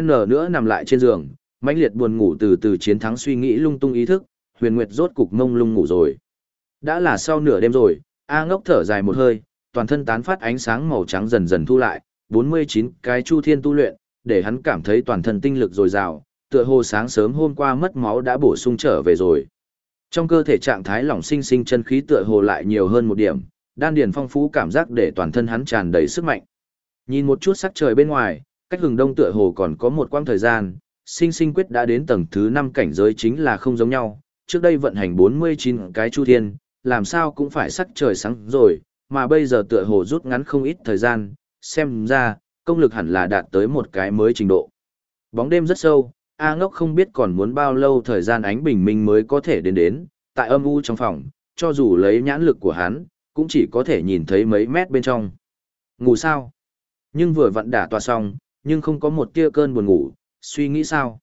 N nữa nằm lại trên giường, mãnh liệt buồn ngủ từ từ chiến thắng suy nghĩ lung tung ý thức, huyền nguyệt rốt cục mông lung ngủ rồi. Đã là sau nửa đêm rồi, A ngốc thở dài một hơi, toàn thân tán phát ánh sáng màu trắng dần dần thu lại, 49 cái chu thiên tu luyện, để hắn cảm thấy toàn thân tinh lực dồi dào, tựa hồ sáng sớm hôm qua mất máu đã bổ sung trở về rồi. Trong cơ thể trạng thái lỏng sinh sinh chân khí tựa hồ lại nhiều hơn một điểm, đan điền phong phú cảm giác để toàn thân hắn tràn đầy sức mạnh. Nhìn một chút sắc trời bên ngoài, cách hừng đông tựa hồ còn có một quãng thời gian, sinh sinh quyết đã đến tầng thứ 5 cảnh giới chính là không giống nhau, trước đây vận hành 49 cái chu thiên, làm sao cũng phải sắc trời sáng rồi, mà bây giờ tựa hồ rút ngắn không ít thời gian, xem ra, công lực hẳn là đạt tới một cái mới trình độ. Bóng đêm rất sâu, A ngốc không biết còn muốn bao lâu thời gian ánh bình minh mới có thể đến đến, tại âm u trong phòng, cho dù lấy nhãn lực của hắn, cũng chỉ có thể nhìn thấy mấy mét bên trong. Ngủ sao? Nhưng vừa vặn đả tòa xong, nhưng không có một tia cơn buồn ngủ, suy nghĩ sao?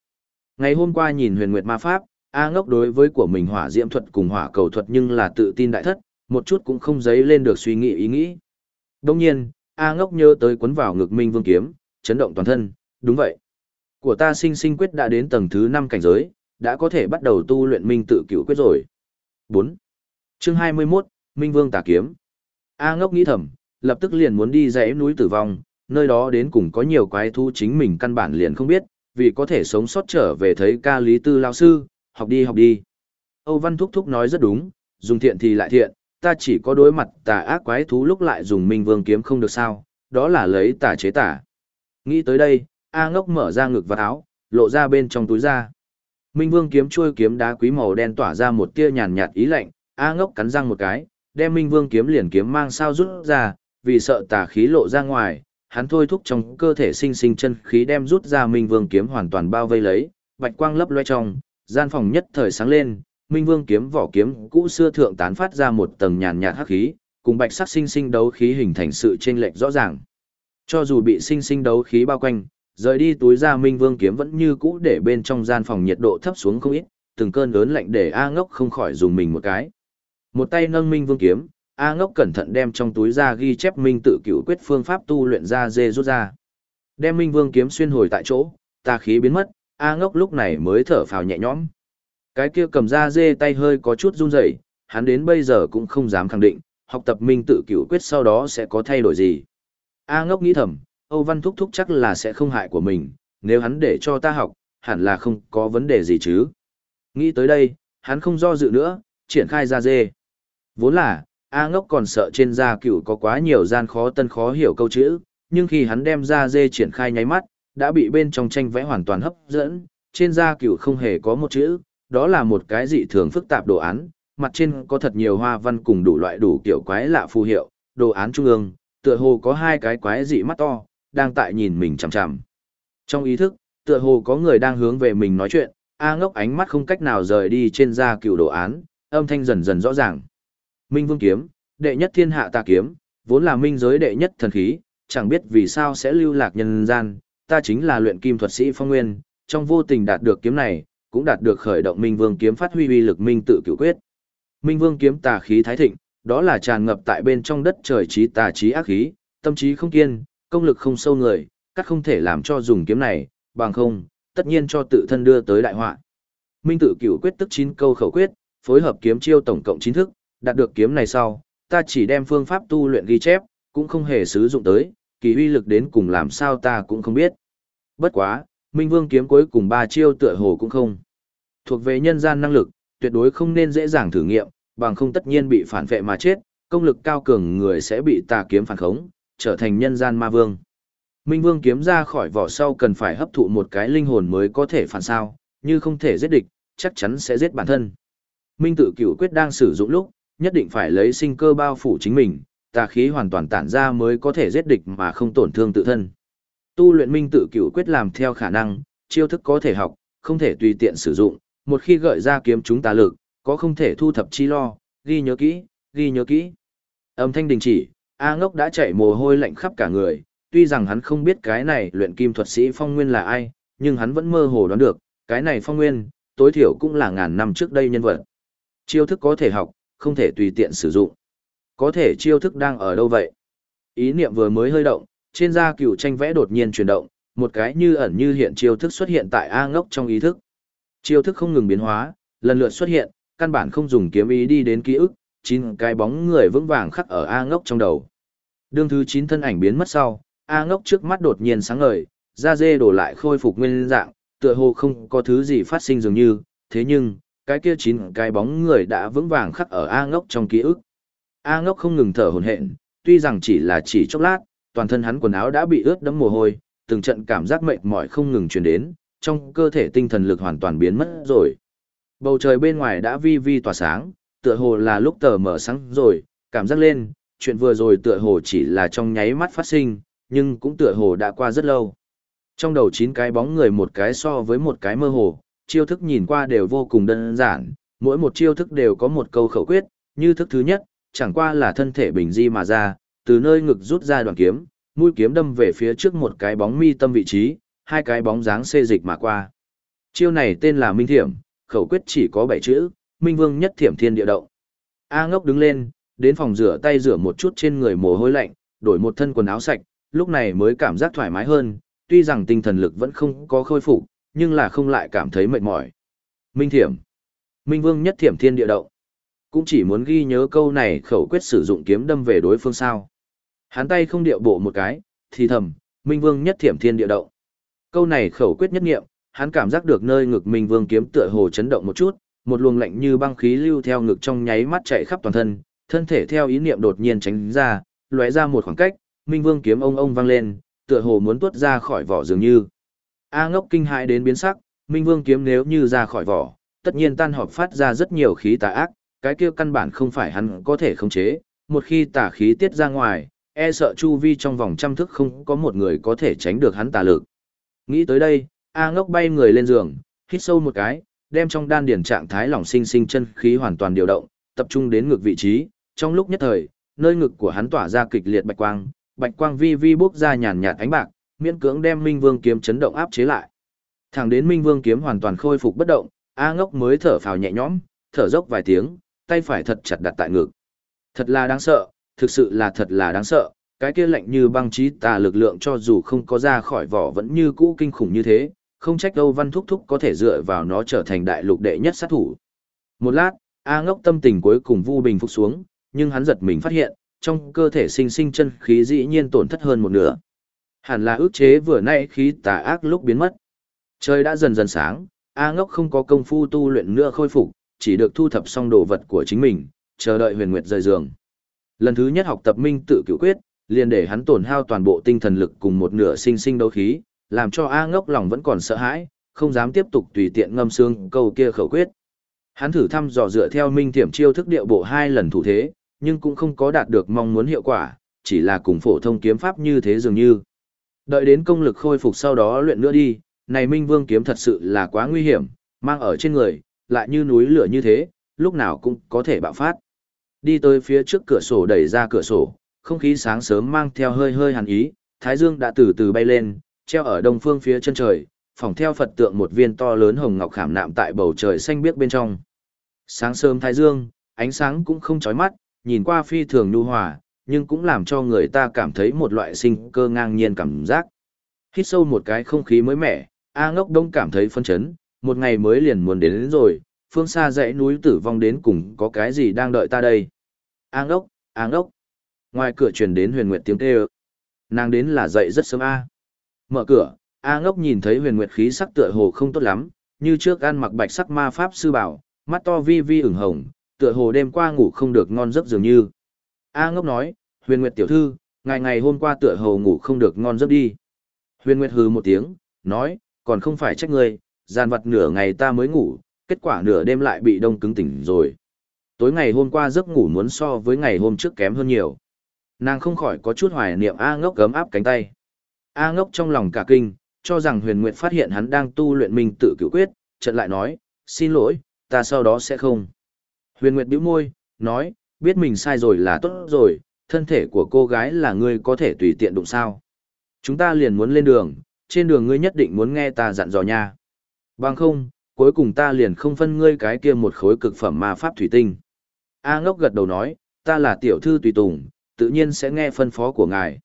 Ngày hôm qua nhìn huyền nguyệt ma pháp, A ngốc đối với của mình hỏa diễm thuật cùng hỏa cầu thuật nhưng là tự tin đại thất, một chút cũng không dấy lên được suy nghĩ ý nghĩ. Đồng nhiên, A ngốc nhớ tới cuốn vào ngực minh vương kiếm, chấn động toàn thân, đúng vậy của ta sinh sinh quyết đã đến tầng thứ 5 cảnh giới, đã có thể bắt đầu tu luyện minh tự cửu quyết rồi. 4. Chương 21, Minh Vương tà kiếm. A ngốc nghĩ thầm, lập tức liền muốn đi dãy núi tử vong, nơi đó đến cùng có nhiều quái thú chính mình căn bản liền không biết, vì có thể sống sót trở về thấy ca lý tư lao sư, học đi học đi. Âu Văn Thúc Thúc nói rất đúng, dùng thiện thì lại thiện, ta chỉ có đối mặt tà ác quái thú lúc lại dùng Minh Vương kiếm không được sao, đó là lấy tà chế tà. Nghĩ tới đây, A ngốc mở ra ngực và áo, lộ ra bên trong túi ra. Minh Vương kiếm chui kiếm đá quý màu đen tỏa ra một tia nhàn nhạt ý lạnh, A ngốc cắn răng một cái, đem Minh Vương kiếm liền kiếm mang sao rút ra, vì sợ tà khí lộ ra ngoài, hắn thôi thúc trong cơ thể sinh sinh chân khí đem rút ra Minh Vương kiếm hoàn toàn bao vây lấy, bạch quang lấp loe trong, gian phòng nhất thời sáng lên, Minh Vương kiếm vỏ kiếm cũ xưa thượng tán phát ra một tầng nhàn nhạt hắc khí, cùng bạch sắc sinh sinh đấu khí hình thành sự chênh lệch rõ ràng. Cho dù bị sinh sinh đấu khí bao quanh, rời đi túi ra minh vương kiếm vẫn như cũ để bên trong gian phòng nhiệt độ thấp xuống không ít, từng cơn lớn lạnh để A ngốc không khỏi dùng mình một cái. Một tay nâng minh vương kiếm, A ngốc cẩn thận đem trong túi ra ghi chép minh tự cửu quyết phương pháp tu luyện ra dê rút ra. Đem minh vương kiếm xuyên hồi tại chỗ, tà khí biến mất, A ngốc lúc này mới thở phào nhẹ nhõm. Cái kia cầm ra dê tay hơi có chút run rẩy, hắn đến bây giờ cũng không dám khẳng định, học tập minh tự cửu quyết sau đó sẽ có thay đổi gì. A ngốc nghĩ thầm, Âu Văn Thúc Thúc chắc là sẽ không hại của mình, nếu hắn để cho ta học, hẳn là không có vấn đề gì chứ. Nghĩ tới đây, hắn không do dự nữa, triển khai ra dê. Vốn là, A ngốc còn sợ trên da cựu có quá nhiều gian khó tân khó hiểu câu chữ, nhưng khi hắn đem ra dê triển khai nháy mắt, đã bị bên trong tranh vẽ hoàn toàn hấp dẫn, trên da cựu không hề có một chữ, đó là một cái dị thường phức tạp đồ án, mặt trên có thật nhiều hoa văn cùng đủ loại đủ kiểu quái lạ phù hiệu, đồ án trung ương, tựa hồ có hai cái quái dị mắt to, đang tại nhìn mình chằm chằm. Trong ý thức, tựa hồ có người đang hướng về mình nói chuyện, A ngốc ánh mắt không cách nào rời đi trên da cựu đồ án, âm thanh dần dần rõ ràng. Minh Vương Kiếm, đệ nhất thiên hạ ta kiếm, vốn là minh giới đệ nhất thần khí, chẳng biết vì sao sẽ lưu lạc nhân gian, ta chính là luyện kim thuật sĩ phong nguyên, trong vô tình đạt được kiếm này, cũng đạt được khởi động Minh Vương kiếm phát huy uy lực minh tự cửu quyết. Minh Vương kiếm tà khí thái thịnh, đó là tràn ngập tại bên trong đất trời trí tà trí ác khí, tâm trí không kiên, công lực không sâu người, cắt không thể làm cho dùng kiếm này, bằng không, tất nhiên cho tự thân đưa tới đại họa. Minh tự cửu quyết tức 9 câu khẩu quyết, phối hợp kiếm chiêu tổng cộng 9 thức, đạt được kiếm này sau, ta chỉ đem phương pháp tu luyện ghi chép, cũng không hề sử dụng tới, kỳ uy lực đến cùng làm sao ta cũng không biết. Bất quá, Minh Vương kiếm cuối cùng ba chiêu tựa hồ cũng không. Thuộc về nhân gian năng lực, tuyệt đối không nên dễ dàng thử nghiệm, bằng không tất nhiên bị phản vệ mà chết, công lực cao cường người sẽ bị tà kiếm phản khống, trở thành nhân gian ma vương. Minh Vương kiếm ra khỏi vỏ sau cần phải hấp thụ một cái linh hồn mới có thể phản sao, như không thể giết địch, chắc chắn sẽ giết bản thân. Minh tự cửu quyết đang sử dụng lúc, nhất định phải lấy sinh cơ bao phủ chính mình, tà khí hoàn toàn tản ra mới có thể giết địch mà không tổn thương tự thân. Tu luyện minh tự cửu quyết làm theo khả năng, chiêu thức có thể học, không thể tùy tiện sử dụng, một khi gợi ra kiếm chúng tà lực, có không thể thu thập chi lo, ghi nhớ kỹ, ghi nhớ kỹ. Âm thanh đình chỉ, A ngốc đã chạy mồ hôi lạnh khắp cả người, tuy rằng hắn không biết cái này luyện kim thuật sĩ phong nguyên là ai, nhưng hắn vẫn mơ hồ đoán được, cái này phong nguyên, tối thiểu cũng là ngàn năm trước đây nhân vật. Chiêu thức có thể học, không thể tùy tiện sử dụng. Có thể chiêu thức đang ở đâu vậy? Ý niệm vừa mới hơi động, trên da cựu tranh vẽ đột nhiên chuyển động, một cái như ẩn như hiện chiêu thức xuất hiện tại A ngốc trong ý thức. Chiêu thức không ngừng biến hóa, lần lượt xuất hiện, căn bản không dùng kiếm ý đi đến ký ức, chín cái bóng người vững vàng khắc ở A ngốc trong đầu. Đương thứ 9 thân ảnh biến mất sau, A ngốc trước mắt đột nhiên sáng ngời, da dê đổ lại khôi phục nguyên dạng, tựa hồ không có thứ gì phát sinh dường như, thế nhưng, cái kia chín cái bóng người đã vững vàng khắc ở A ngốc trong ký ức. A ngốc không ngừng thở hổn hển, tuy rằng chỉ là chỉ chốc lát, toàn thân hắn quần áo đã bị ướt đẫm mồ hôi, từng trận cảm giác mệt mỏi không ngừng truyền đến, trong cơ thể tinh thần lực hoàn toàn biến mất rồi. Bầu trời bên ngoài đã vi vi tỏa sáng, tựa hồ là lúc tờ mở sáng rồi, cảm giác lên, chuyện vừa rồi tựa hồ chỉ là trong nháy mắt phát sinh, nhưng cũng tựa hồ đã qua rất lâu. Trong đầu chín cái bóng người một cái so với một cái mơ hồ, chiêu thức nhìn qua đều vô cùng đơn giản, mỗi một chiêu thức đều có một câu khẩu quyết, như thức thứ nhất, chẳng qua là thân thể bình di mà ra, từ nơi ngực rút ra đoạn kiếm, mũi kiếm đâm về phía trước một cái bóng mi tâm vị trí, hai cái bóng dáng xê dịch mà qua. Chiêu này tên là Minh Thiểm, khẩu quyết chỉ có bảy chữ, Minh Vương nhất thiểm thiên địa động. A ngốc đứng lên, đến phòng rửa tay rửa một chút trên người mồ hôi lạnh, đổi một thân quần áo sạch, lúc này mới cảm giác thoải mái hơn, tuy rằng tinh thần lực vẫn không có khôi phục, nhưng là không lại cảm thấy mệt mỏi. Minh Thiểm Minh Vương nhất thiểm thiên địa động. Cũng chỉ muốn ghi nhớ câu này khẩu quyết sử dụng kiếm đâm về đối phương sao. Hắn tay không điệu bộ một cái, thì thầm, Minh Vương nhất thiểm thiên địa động. Câu này khẩu quyết nhất nghiệm, hắn cảm giác được nơi ngực Minh Vương kiếm tựa hồ chấn động một chút, một luồng lạnh như băng khí lưu theo ngực trong nháy mắt chạy khắp toàn thân, thân thể theo ý niệm đột nhiên tránh ra, lóe ra một khoảng cách, Minh Vương kiếm ông ông vang lên, tựa hồ muốn tuốt ra khỏi vỏ dường như. A ngốc kinh hãi đến biến sắc, Minh Vương kiếm nếu như ra khỏi vỏ, tất nhiên tan họp phát ra rất nhiều khí tà ác, cái kia căn bản không phải hắn có thể khống chế, một khi tà khí tiết ra ngoài, e sợ chu vi trong vòng trăm thức không có một người có thể tránh được hắn tà lực. Nghĩ tới đây, A ngốc bay người lên giường, hít sâu một cái, đem trong đan điển trạng thái lỏng sinh sinh chân khí hoàn toàn điều động, tập trung đến ngực vị trí, trong lúc nhất thời, nơi ngực của hắn tỏa ra kịch liệt bạch quang, bạch quang vi vi bốc ra nhàn nhạt ánh bạc, miễn cưỡng đem Minh Vương kiếm chấn động áp chế lại. Thẳng đến Minh Vương kiếm hoàn toàn khôi phục bất động, A Ngốc mới thở phào nhẹ nhõm, thở dốc vài tiếng, tay phải thật chặt đặt tại ngực. Thật là đáng sợ, thực sự là thật là đáng sợ, cái kia lạnh như băng trí tà lực lượng cho dù không có ra khỏi vỏ vẫn như cũ kinh khủng như thế, không trách Âu văn thúc thúc có thể dựa vào nó trở thành đại lục đệ nhất sát thủ. Một lát, A ngốc tâm tình cuối cùng vu bình phục xuống, nhưng hắn giật mình phát hiện, trong cơ thể sinh sinh chân khí dĩ nhiên tổn thất hơn một nửa. Hẳn là ước chế vừa nãy khí tà ác lúc biến mất. Trời đã dần dần sáng, A ngốc không có công phu tu luyện nữa khôi phục, chỉ được thu thập xong đồ vật của chính mình, chờ đợi huyền nguyệt rời giường. Lần thứ nhất học tập minh tự cửu quyết, liền để hắn tổn hao toàn bộ tinh thần lực cùng một nửa sinh sinh đấu khí, làm cho A ngốc lòng vẫn còn sợ hãi, không dám tiếp tục tùy tiện ngâm xương câu kia khẩu quyết. Hắn thử thăm dò dựa theo minh thiểm chiêu thức điệu bộ hai lần thủ thế, nhưng cũng không có đạt được mong muốn hiệu quả, chỉ là cùng phổ thông kiếm pháp như thế dường như. Đợi đến công lực khôi phục sau đó luyện nữa đi, này Minh Vương kiếm thật sự là quá nguy hiểm, mang ở trên người, lại như núi lửa như thế, lúc nào cũng có thể bạo phát. Đi tới phía trước cửa sổ đẩy ra cửa sổ, không khí sáng sớm mang theo hơi hơi hàn ý, thái dương đã từ từ bay lên, treo ở đông phương phía chân trời, phòng theo Phật tượng một viên to lớn hồng ngọc khảm nạm tại bầu trời xanh biếc bên trong. Sáng sớm thái dương, ánh sáng cũng không chói mắt, nhìn qua phi thường nhu hòa, nhưng cũng làm cho người ta cảm thấy một loại sinh cơ ngang nhiên cảm giác. Hít sâu một cái không khí mới mẻ, A ngốc đông cảm thấy phân chấn, một ngày mới liền muốn đến, đến rồi, phương xa dãy núi tử vong đến cùng có cái gì đang đợi ta đây. A ngốc, A ngốc. Ngoài cửa truyền đến huyền nguyệt tiếng kêu. Nàng đến là dậy rất sớm A. Mở cửa, A ngốc nhìn thấy huyền nguyệt khí sắc tựa hồ không tốt lắm, như trước ăn mặc bạch sắc ma pháp sư bảo, mắt to vi vi ửng hồng, tựa hồ đêm qua ngủ không được ngon giấc dường như. A ngốc nói, huyền nguyệt tiểu thư, ngày ngày hôm qua tựa hầu ngủ không được ngon giấc đi. Huyền nguyệt hừ một tiếng, nói, còn không phải trách ngươi, gian vặt nửa ngày ta mới ngủ, kết quả nửa đêm lại bị đông cứng tỉnh rồi. Tối ngày hôm qua giấc ngủ muốn so với ngày hôm trước kém hơn nhiều. Nàng không khỏi có chút hoài niệm A ngốc gấm áp cánh tay. A ngốc trong lòng cả kinh, cho rằng huyền nguyệt phát hiện hắn đang tu luyện minh tự Cựu quyết, trận lại nói, xin lỗi, ta sau đó sẽ không. Huyền nguyệt bĩu môi, nói, biết mình sai rồi là tốt rồi, thân thể của cô gái là ngươi có thể tùy tiện đụng sao. Chúng ta liền muốn lên đường, trên đường ngươi nhất định muốn nghe ta dặn dò nha. Bằng không, cuối cùng ta liền không phân ngươi cái kia một khối cực phẩm ma pháp thủy tinh. A ngốc gật đầu nói, ta là tiểu thư tùy tùng, tự nhiên sẽ nghe phân phó của ngài.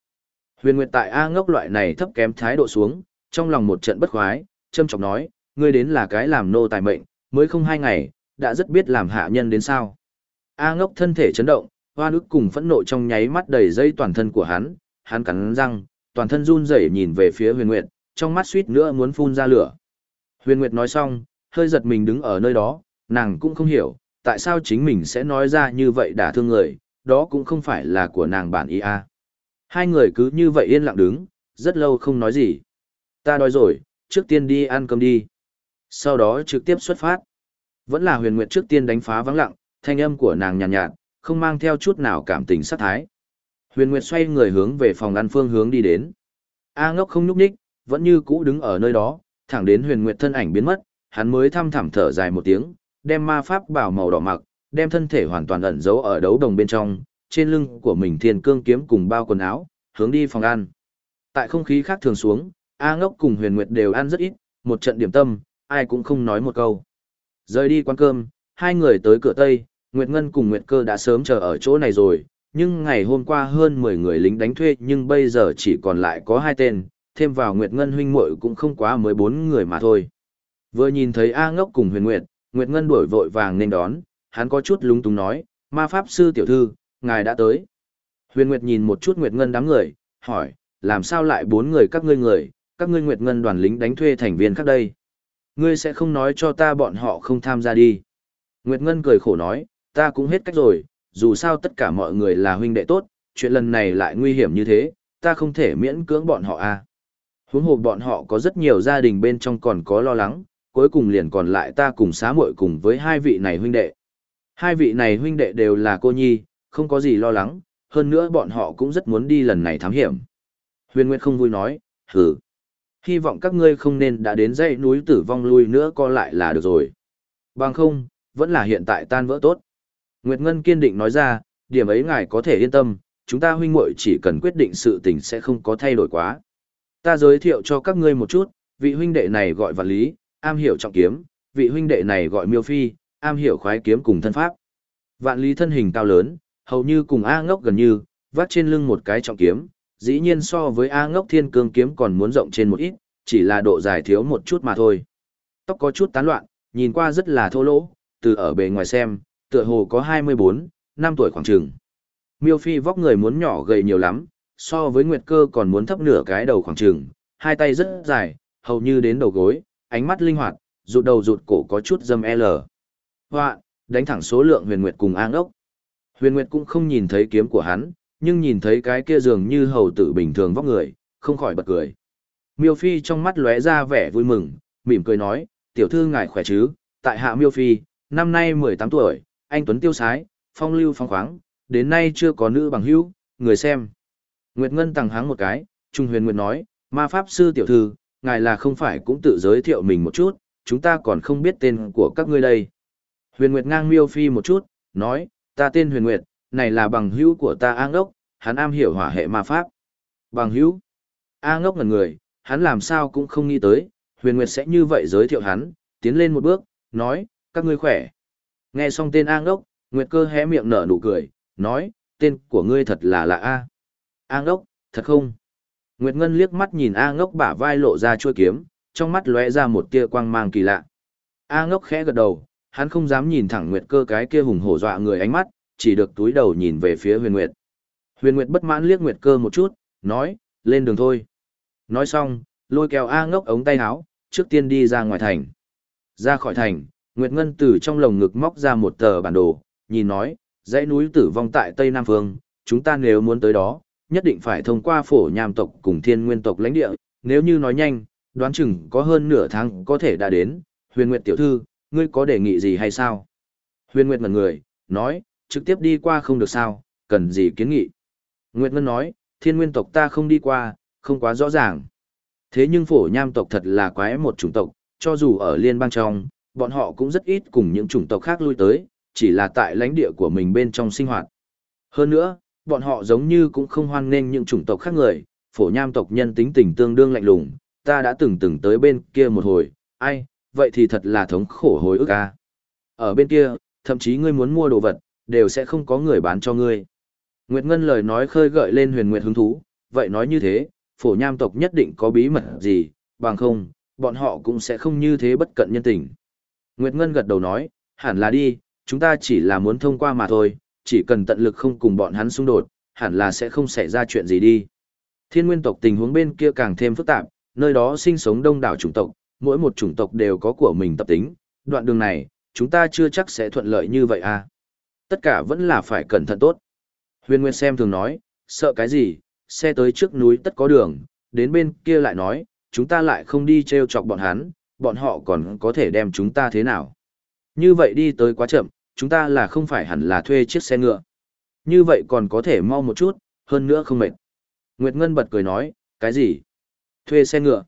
Huyền Nguyệt tại A ngốc loại này thấp kém thái độ xuống, trong lòng một trận bất khoái, châm trọng nói, ngươi đến là cái làm nô tài mệnh, mới không hai ngày, đã rất biết làm hạ nhân đến sao. A ngốc thân thể chấn động, hoa nước cùng phẫn nộ trong nháy mắt đầy dây toàn thân của hắn, hắn cắn răng, toàn thân run rẩy nhìn về phía huyền nguyệt, trong mắt suýt nữa muốn phun ra lửa. Huyền nguyệt nói xong, hơi giật mình đứng ở nơi đó, nàng cũng không hiểu, tại sao chính mình sẽ nói ra như vậy đả thương người, đó cũng không phải là của nàng bản ý a. Hai người cứ như vậy yên lặng đứng, rất lâu không nói gì. Ta đói rồi, trước tiên đi ăn cơm đi. Sau đó trực tiếp xuất phát. Vẫn là huyền nguyệt trước tiên đánh phá vắng lặng, thanh âm của nàng nhàn nhạt, nhạt, không mang theo chút nào cảm tình sát thái. Huyền Nguyệt xoay người hướng về phòng ăn phương hướng đi đến. A ngốc không nhúc nhích, vẫn như cũ đứng ở nơi đó, thẳng đến Huyền Nguyệt thân ảnh biến mất, hắn mới thăm thẳm thở dài một tiếng, đem ma pháp bảo màu đỏ mặc, đem thân thể hoàn toàn ẩn giấu ở đấu đồng bên trong, trên lưng của mình thiên cương kiếm cùng bao quần áo, hướng đi phòng ăn. Tại không khí khác thường xuống, A ngốc cùng Huyền Nguyệt đều ăn rất ít, một trận điểm tâm, ai cũng không nói một câu. Rời đi quán cơm, hai người tới cửa Tây, Nguyệt Ngân cùng Nguyệt Cơ đã sớm chờ ở chỗ này rồi, nhưng ngày hôm qua hơn 10 người lính đánh thuê nhưng bây giờ chỉ còn lại có hai tên, thêm vào Nguyệt Ngân huynh muội cũng không quá mới bốn người mà thôi. Vừa nhìn thấy A ngốc cùng huyền Nguyệt, Nguyệt Ngân đuổi vội vàng nên đón, hắn có chút lúng túng nói, ma pháp sư tiểu thư, ngài đã tới. Huyền Nguyệt nhìn một chút Nguyệt Ngân đám người, hỏi, làm sao lại bốn người các ngươi người, các ngươi Nguyệt Ngân đoàn lính đánh thuê thành viên khác đây? Ngươi sẽ không nói cho ta bọn họ không tham gia đi. Nguyệt Ngân cười khổ nói, ta cũng hết cách rồi, dù sao tất cả mọi người là huynh đệ tốt, chuyện lần này lại nguy hiểm như thế, ta không thể miễn cưỡng bọn họ à. Huống hồ bọn họ có rất nhiều gia đình bên trong còn có lo lắng, cuối cùng liền còn lại ta cùng xá muội cùng với hai vị này huynh đệ. Hai vị này huynh đệ đều là cô nhi, không có gì lo lắng, hơn nữa bọn họ cũng rất muốn đi lần này thám hiểm. Huyền Nguyệt không vui nói, hừ. Hy vọng các ngươi không nên đã đến dãy núi tử vong lui nữa co lại là được rồi. Bằng không, vẫn là hiện tại tan vỡ tốt. Nguyệt Ngân kiên định nói ra, điểm ấy ngài có thể yên tâm, chúng ta huynh muội chỉ cần quyết định sự tình sẽ không có thay đổi quá. Ta giới thiệu cho các ngươi một chút, vị huynh đệ này gọi Vạn Lý, am hiểu trọng kiếm, vị huynh đệ này gọi Miêu Phi, am hiểu khoái kiếm cùng thân pháp. Vạn Lý thân hình cao lớn, hầu như cùng A Ngốc gần như, vắt trên lưng một cái trọng kiếm, dĩ nhiên so với A Ngốc Thiên Cương kiếm còn muốn rộng trên một ít, chỉ là độ dài thiếu một chút mà thôi. Tóc có chút tán loạn, nhìn qua rất là thô lỗ, từ ở bề ngoài xem, tựa hồ có 24, năm tuổi khoảng trường. Miêu Phi vóc người muốn nhỏ gầy nhiều lắm, so với Nguyệt Cơ còn muốn thấp nửa cái đầu khoảng trường. hai tay rất dài, hầu như đến đầu gối, ánh mắt linh hoạt, rụt đầu rụt cổ có chút dâm L. Hoa, đánh thẳng số lượng Huyền Nguyệt cùng An ốc. Huyền Nguyệt cũng không nhìn thấy kiếm của hắn, nhưng nhìn thấy cái kia dường như hầu tử bình thường vóc người, không khỏi bật cười. Miêu Phi trong mắt lóe ra vẻ vui mừng, mỉm cười nói, tiểu thư ngài khỏe chứ, tại hạ Miêu Phi, năm nay 18 tuổi, anh Tuấn tiêu sái, phong lưu phong khoáng, đến nay chưa có nữ bằng hữu, người xem. Nguyệt Ngân tặng háng một cái, Trung Huyền Nguyệt nói, ma pháp sư tiểu thư, ngài là không phải cũng tự giới thiệu mình một chút, chúng ta còn không biết tên của các ngươi đây. Huyền Nguyệt ngang miêu phi một chút, nói, ta tên Huyền Nguyệt, này là bằng hữu của ta A ngốc, hắn am hiểu hỏa hệ ma pháp. Bằng hữu? A ngốc ngần người, hắn làm sao cũng không nghĩ tới, Huyền Nguyệt sẽ như vậy giới thiệu hắn, tiến lên một bước, nói, các ngươi khỏe. Nghe xong tên A ngốc, Nguyệt cơ hé miệng nở nụ cười, nói, tên của ngươi thật là lạ A. A ngốc, thật không? Nguyệt Ngân liếc mắt nhìn A ngốc bả vai lộ ra chuôi kiếm, trong mắt lóe ra một tia quang mang kỳ lạ. A ngốc khẽ gật đầu, hắn không dám nhìn thẳng Nguyệt cơ cái kia hùng hổ dọa người ánh mắt, chỉ được túi đầu nhìn về phía huyền Nguyệt. Huyền Nguyệt bất mãn liếc Nguyệt cơ một chút, nói, lên đường thôi. Nói xong, lôi kéo A ngốc ống tay áo, trước tiên đi ra ngoài thành. Ra khỏi thành, Nguyệt Ngân từ trong lồng ngực móc ra một tờ bản đồ, nhìn nói, dãy núi tử vong tại Tây Nam Phương, chúng ta nếu muốn tới đó, nhất định phải thông qua phổ nham tộc cùng thiên nguyên tộc lãnh địa, nếu như nói nhanh, đoán chừng có hơn nửa tháng có thể đã đến. Huyền Nguyệt tiểu thư, ngươi có đề nghị gì hay sao? Huyền Nguyệt ngẩn người, nói, trực tiếp đi qua không được sao, cần gì kiến nghị? Nguyệt Ngân nói, thiên nguyên tộc ta không đi qua, không quá rõ ràng. Thế nhưng phổ nham tộc thật là quái một chủng tộc, cho dù ở liên bang trong, bọn họ cũng rất ít cùng những chủng tộc khác lui tới, chỉ là tại lãnh địa của mình bên trong sinh hoạt. Hơn nữa, bọn họ giống như cũng không hoan nghênh những chủng tộc khác người, phổ nham tộc nhân tính tình tương đương lạnh lùng, ta đã từng từng tới bên kia một hồi, ai, vậy thì thật là thống khổ hồi ức a. Ở bên kia, thậm chí ngươi muốn mua đồ vật, đều sẽ không có người bán cho ngươi. Nguyệt Ngân lời nói khơi gợi lên huyền nguyệt hứng thú, vậy nói như thế, phổ nham tộc nhất định có bí mật gì, bằng không, bọn họ cũng sẽ không như thế bất cận nhân tình. Nguyệt Ngân gật đầu nói, hẳn là đi, chúng ta chỉ là muốn thông qua mà thôi, chỉ cần tận lực không cùng bọn hắn xung đột, hẳn là sẽ không xảy ra chuyện gì đi. Thiên nguyên tộc tình huống bên kia càng thêm phức tạp, nơi đó sinh sống đông đảo chủng tộc, mỗi một chủng tộc đều có của mình tập tính, đoạn đường này, chúng ta chưa chắc sẽ thuận lợi như vậy à. Tất cả vẫn là phải cẩn thận tốt. Huyền Nguyên xem thường nói, sợ cái gì, xe tới trước núi tất có đường, đến bên kia lại nói, chúng ta lại không đi treo chọc bọn hắn, bọn họ còn có thể đem chúng ta thế nào. Như vậy đi tới quá chậm, chúng ta là không phải hẳn là thuê chiếc xe ngựa. Như vậy còn có thể mau một chút, hơn nữa không mệt. Nguyệt Ngân bật cười nói, cái gì? Thuê xe ngựa?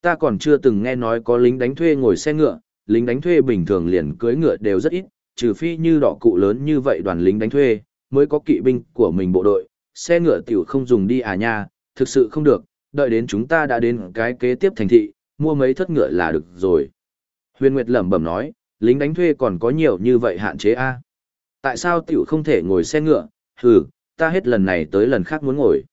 Ta còn chưa từng nghe nói có lính đánh thuê ngồi xe ngựa, lính đánh thuê bình thường liền cưới ngựa đều rất ít, trừ phi như đỏ cụ lớn như vậy đoàn lính đánh thuê, mới có kỵ binh của mình bộ đội, xe ngựa tiểu không dùng đi à nha, thực sự không được, đợi đến chúng ta đã đến cái kế tiếp thành thị, mua mấy thất ngựa là được rồi. Huyền Nguyệt lẩm bẩm nói, lính đánh thuê còn có nhiều như vậy hạn chế a Tại sao tiểu không thể ngồi xe ngựa, hừ, ta hết lần này tới lần khác muốn ngồi.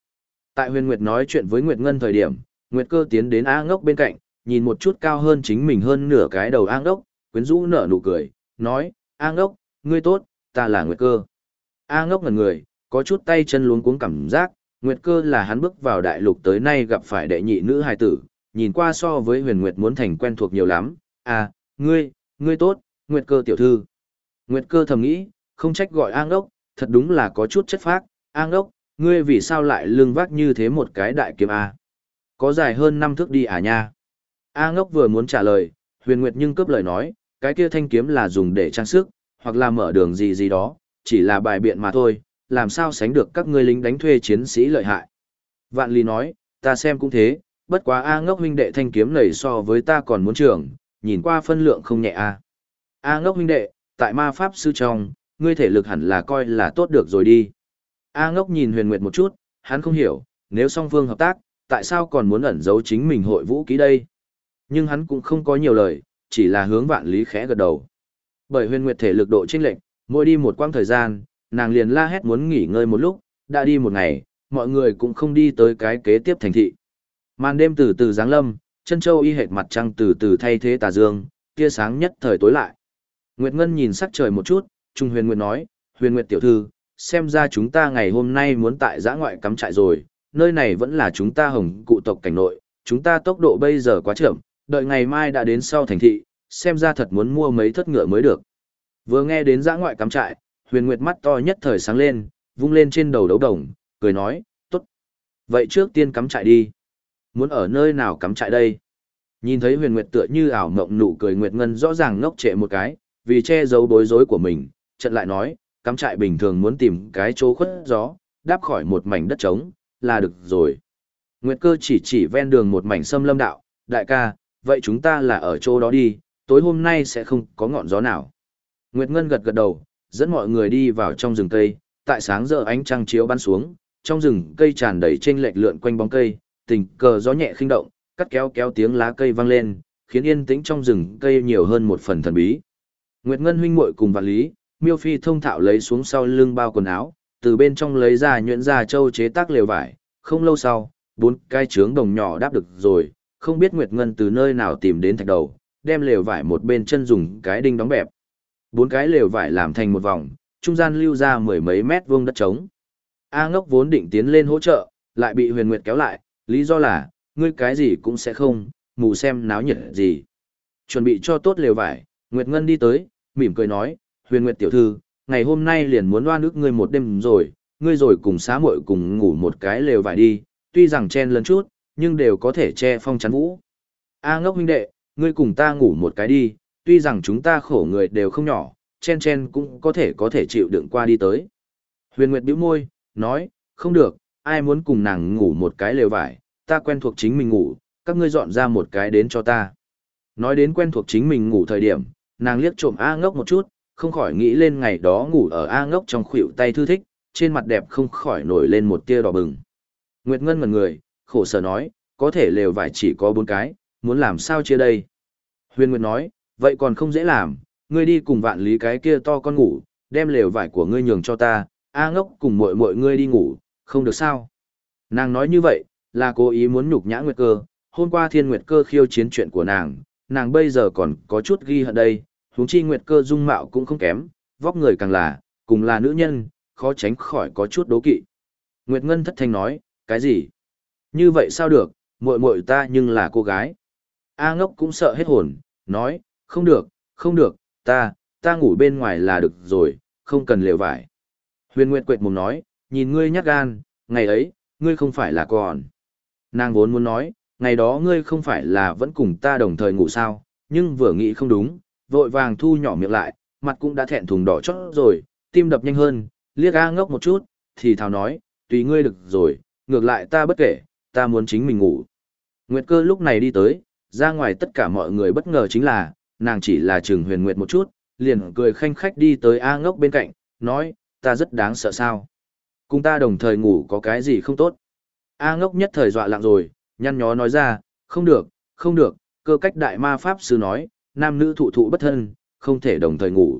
Tại huyền Nguyệt nói chuyện với Nguyệt Ngân thời điểm, Nguyệt cơ tiến đến A ngốc bên cạnh, nhìn một chút cao hơn chính mình hơn nửa cái đầu A ngốc, quyến rũ nở nụ cười, nói, A ngốc, ngươi tốt, ta là Nguyệt cơ. A ngốc ngẩn người, có chút tay chân luống cuống cảm giác, Nguyệt cơ là hắn bước vào đại lục tới nay gặp phải đệ nhị nữ hài tử, nhìn qua so với huyền Nguyệt muốn thành quen thuộc nhiều lắm, à, ngươi, ngươi tốt, Nguyệt cơ tiểu thư. Nguyệt cơ thầm nghĩ, không trách gọi an ốc, thật đúng là có chút chất phác, an ốc, ngươi vì sao lại lưng vác như thế một cái đại kiếm A. Có dài hơn năm thước đi à nha. A ngốc vừa muốn trả lời, huyền Nguyệt nhưng cướp lời nói, cái kia thanh kiếm là dùng để trang sức, hoặc là mở đường gì gì đó, chỉ là bài biện mà thôi, làm sao sánh được các ngươi lính đánh thuê chiến sĩ lợi hại. Vạn Lý nói, ta xem cũng thế, bất quá A ngốc huynh đệ thanh kiếm này so với ta còn muốn trưởng, nhìn qua phân lượng không nhẹ A. A ngốc huynh đệ, tại ma pháp sư trong, ngươi thể lực hẳn là coi là tốt được rồi đi. A ngốc nhìn huyền nguyệt một chút, hắn không hiểu, nếu song phương hợp tác, tại sao còn muốn ẩn giấu chính mình hội vũ ký đây? Nhưng hắn cũng không có nhiều lời, chỉ là hướng vạn lý khẽ gật đầu. Bởi huyền nguyệt thể lực độ chênh lệnh, mỗi đi một quãng thời gian, nàng liền la hét muốn nghỉ ngơi một lúc, đã đi một ngày, mọi người cũng không đi tới cái kế tiếp thành thị. Màn đêm từ từ giáng lâm, chân châu y hệt mặt trăng từ từ thay thế tà dương, tia sáng nhất thời tối lại. Nguyệt Ngân nhìn sắc trời một chút, Trung Huyền Nguyệt nói, Huyền Nguyệt tiểu thư, xem ra chúng ta ngày hôm nay muốn tại giã ngoại cắm trại rồi, nơi này vẫn là chúng ta hồng cụ tộc cảnh nội, chúng ta tốc độ bây giờ quá chậm, đợi ngày mai đã đến sau thành thị, xem ra thật muốn mua mấy thất ngựa mới được. Vừa nghe đến giã ngoại cắm trại, huyền nguyệt mắt to nhất thời sáng lên, vung lên trên đầu đấu đồng, cười nói, tốt. Vậy trước tiên cắm trại đi. Muốn ở nơi nào cắm trại đây? Nhìn thấy huyền nguyệt tựa như ảo mộng nụ cười nguyệt ngân rõ ràng ngốc trệ một cái, vì che giấu bối rối của mình, trận lại nói, cắm trại bình thường muốn tìm cái chỗ khuất gió, đáp khỏi một mảnh đất trống, là được rồi. Nguyệt cơ chỉ chỉ ven đường một mảnh sâm lâm đạo, đại ca, vậy chúng ta là ở chỗ đó đi, tối hôm nay sẽ không có ngọn gió nào. Nguyệt Ngân gật gật đầu, dẫn mọi người đi vào trong rừng cây, tại sáng giờ ánh trăng chiếu bắn xuống, trong rừng cây tràn đầy trên lệch lượn quanh bóng cây, tình cờ gió nhẹ khinh động, cắt kéo kéo tiếng lá cây vang lên, khiến yên tĩnh trong rừng cây nhiều hơn một phần thần bí. Nguyệt Ngân huynh muội cùng vạn lý, Miêu Phi thông thạo lấy xuống sau lưng bao quần áo, từ bên trong lấy ra nhuyễn da châu chế tác lều vải, không lâu sau, bốn cái trướng đồng nhỏ đáp được rồi, không biết Nguyệt Ngân từ nơi nào tìm đến thạch đầu, đem lều vải một bên chân dùng cái đinh đóng bẹp. Bốn cái lều vải làm thành một vòng, trung gian lưu ra mười mấy mét vuông đất trống. A ngốc vốn định tiến lên hỗ trợ, lại bị huyền nguyệt kéo lại, lý do là, ngươi cái gì cũng sẽ không, mù xem náo nhiệt gì. Chuẩn bị cho tốt lều vải, Nguyệt Ngân đi tới, mỉm cười nói, huyền nguyệt tiểu thư, ngày hôm nay liền muốn đoan ước ngươi một đêm rồi, ngươi rồi cùng xá muội cùng ngủ một cái lều vải đi, tuy rằng chen lấn chút, nhưng đều có thể che phong chắn vũ. A ngốc huynh đệ, ngươi cùng ta ngủ một cái đi, tuy rằng chúng ta khổ người đều không nhỏ, chen chen cũng có thể có thể chịu đựng qua đi tới. Huyền Nguyệt bĩu môi, nói, không được, ai muốn cùng nàng ngủ một cái lều vải, ta quen thuộc chính mình ngủ, các ngươi dọn ra một cái đến cho ta. Nói đến quen thuộc chính mình ngủ thời điểm, nàng liếc trộm A ngốc một chút, không khỏi nghĩ lên ngày đó ngủ ở A ngốc trong khuỷu tay thư thích, trên mặt đẹp không khỏi nổi lên một tia đỏ bừng. Nguyệt Ngân ngần người, khổ sở nói, có thể lều vải chỉ có bốn cái, muốn làm sao chia đây? Huyền Nguyệt nói, vậy còn không dễ làm, ngươi đi cùng vạn lý cái kia to con ngủ, đem lều vải của ngươi nhường cho ta, A ngốc cùng muội muội ngươi đi ngủ, không được sao? Nàng nói như vậy, là cố ý muốn nhục nhã Nguyệt cơ, hôm qua thiên Nguyệt cơ khiêu chiến chuyện của nàng, nàng bây giờ còn có chút ghi hận đây, huống chi Nguyệt cơ dung mạo cũng không kém, vóc người càng là, cùng là nữ nhân, khó tránh khỏi có chút đố kỵ. Nguyệt Ngân thất thanh nói, cái gì? Như vậy sao được, muội muội ta nhưng là cô gái. A ngốc cũng sợ hết hồn, nói, không được, không được, ta, ta ngủ bên ngoài là được rồi, không cần lều vải. Huyền Nguyệt quệt mồm nói, nhìn ngươi nhát gan, ngày ấy, ngươi không phải là còn. Nàng vốn muốn nói, ngày đó ngươi không phải là vẫn cùng ta đồng thời ngủ sao, nhưng vừa nghĩ không đúng, vội vàng thu nhỏ miệng lại, mặt cũng đã thẹn thùng đỏ chót rồi, tim đập nhanh hơn, liếc A ngốc một chút, thì thào nói, tùy ngươi được rồi, ngược lại ta bất kể, ta muốn chính mình ngủ. Nguyệt cơ lúc này đi tới, ra ngoài tất cả mọi người bất ngờ chính là, nàng chỉ là trừng huyền nguyệt một chút, liền cười khanh khách đi tới A ngốc bên cạnh, nói, ta rất đáng sợ sao. Cùng ta đồng thời ngủ có cái gì không tốt. A ngốc nhất thời dọa lặng rồi, nhăn nhó nói ra, không được, không được, cơ cách đại ma pháp sư nói, nam nữ thụ thụ bất thân, không thể đồng thời ngủ.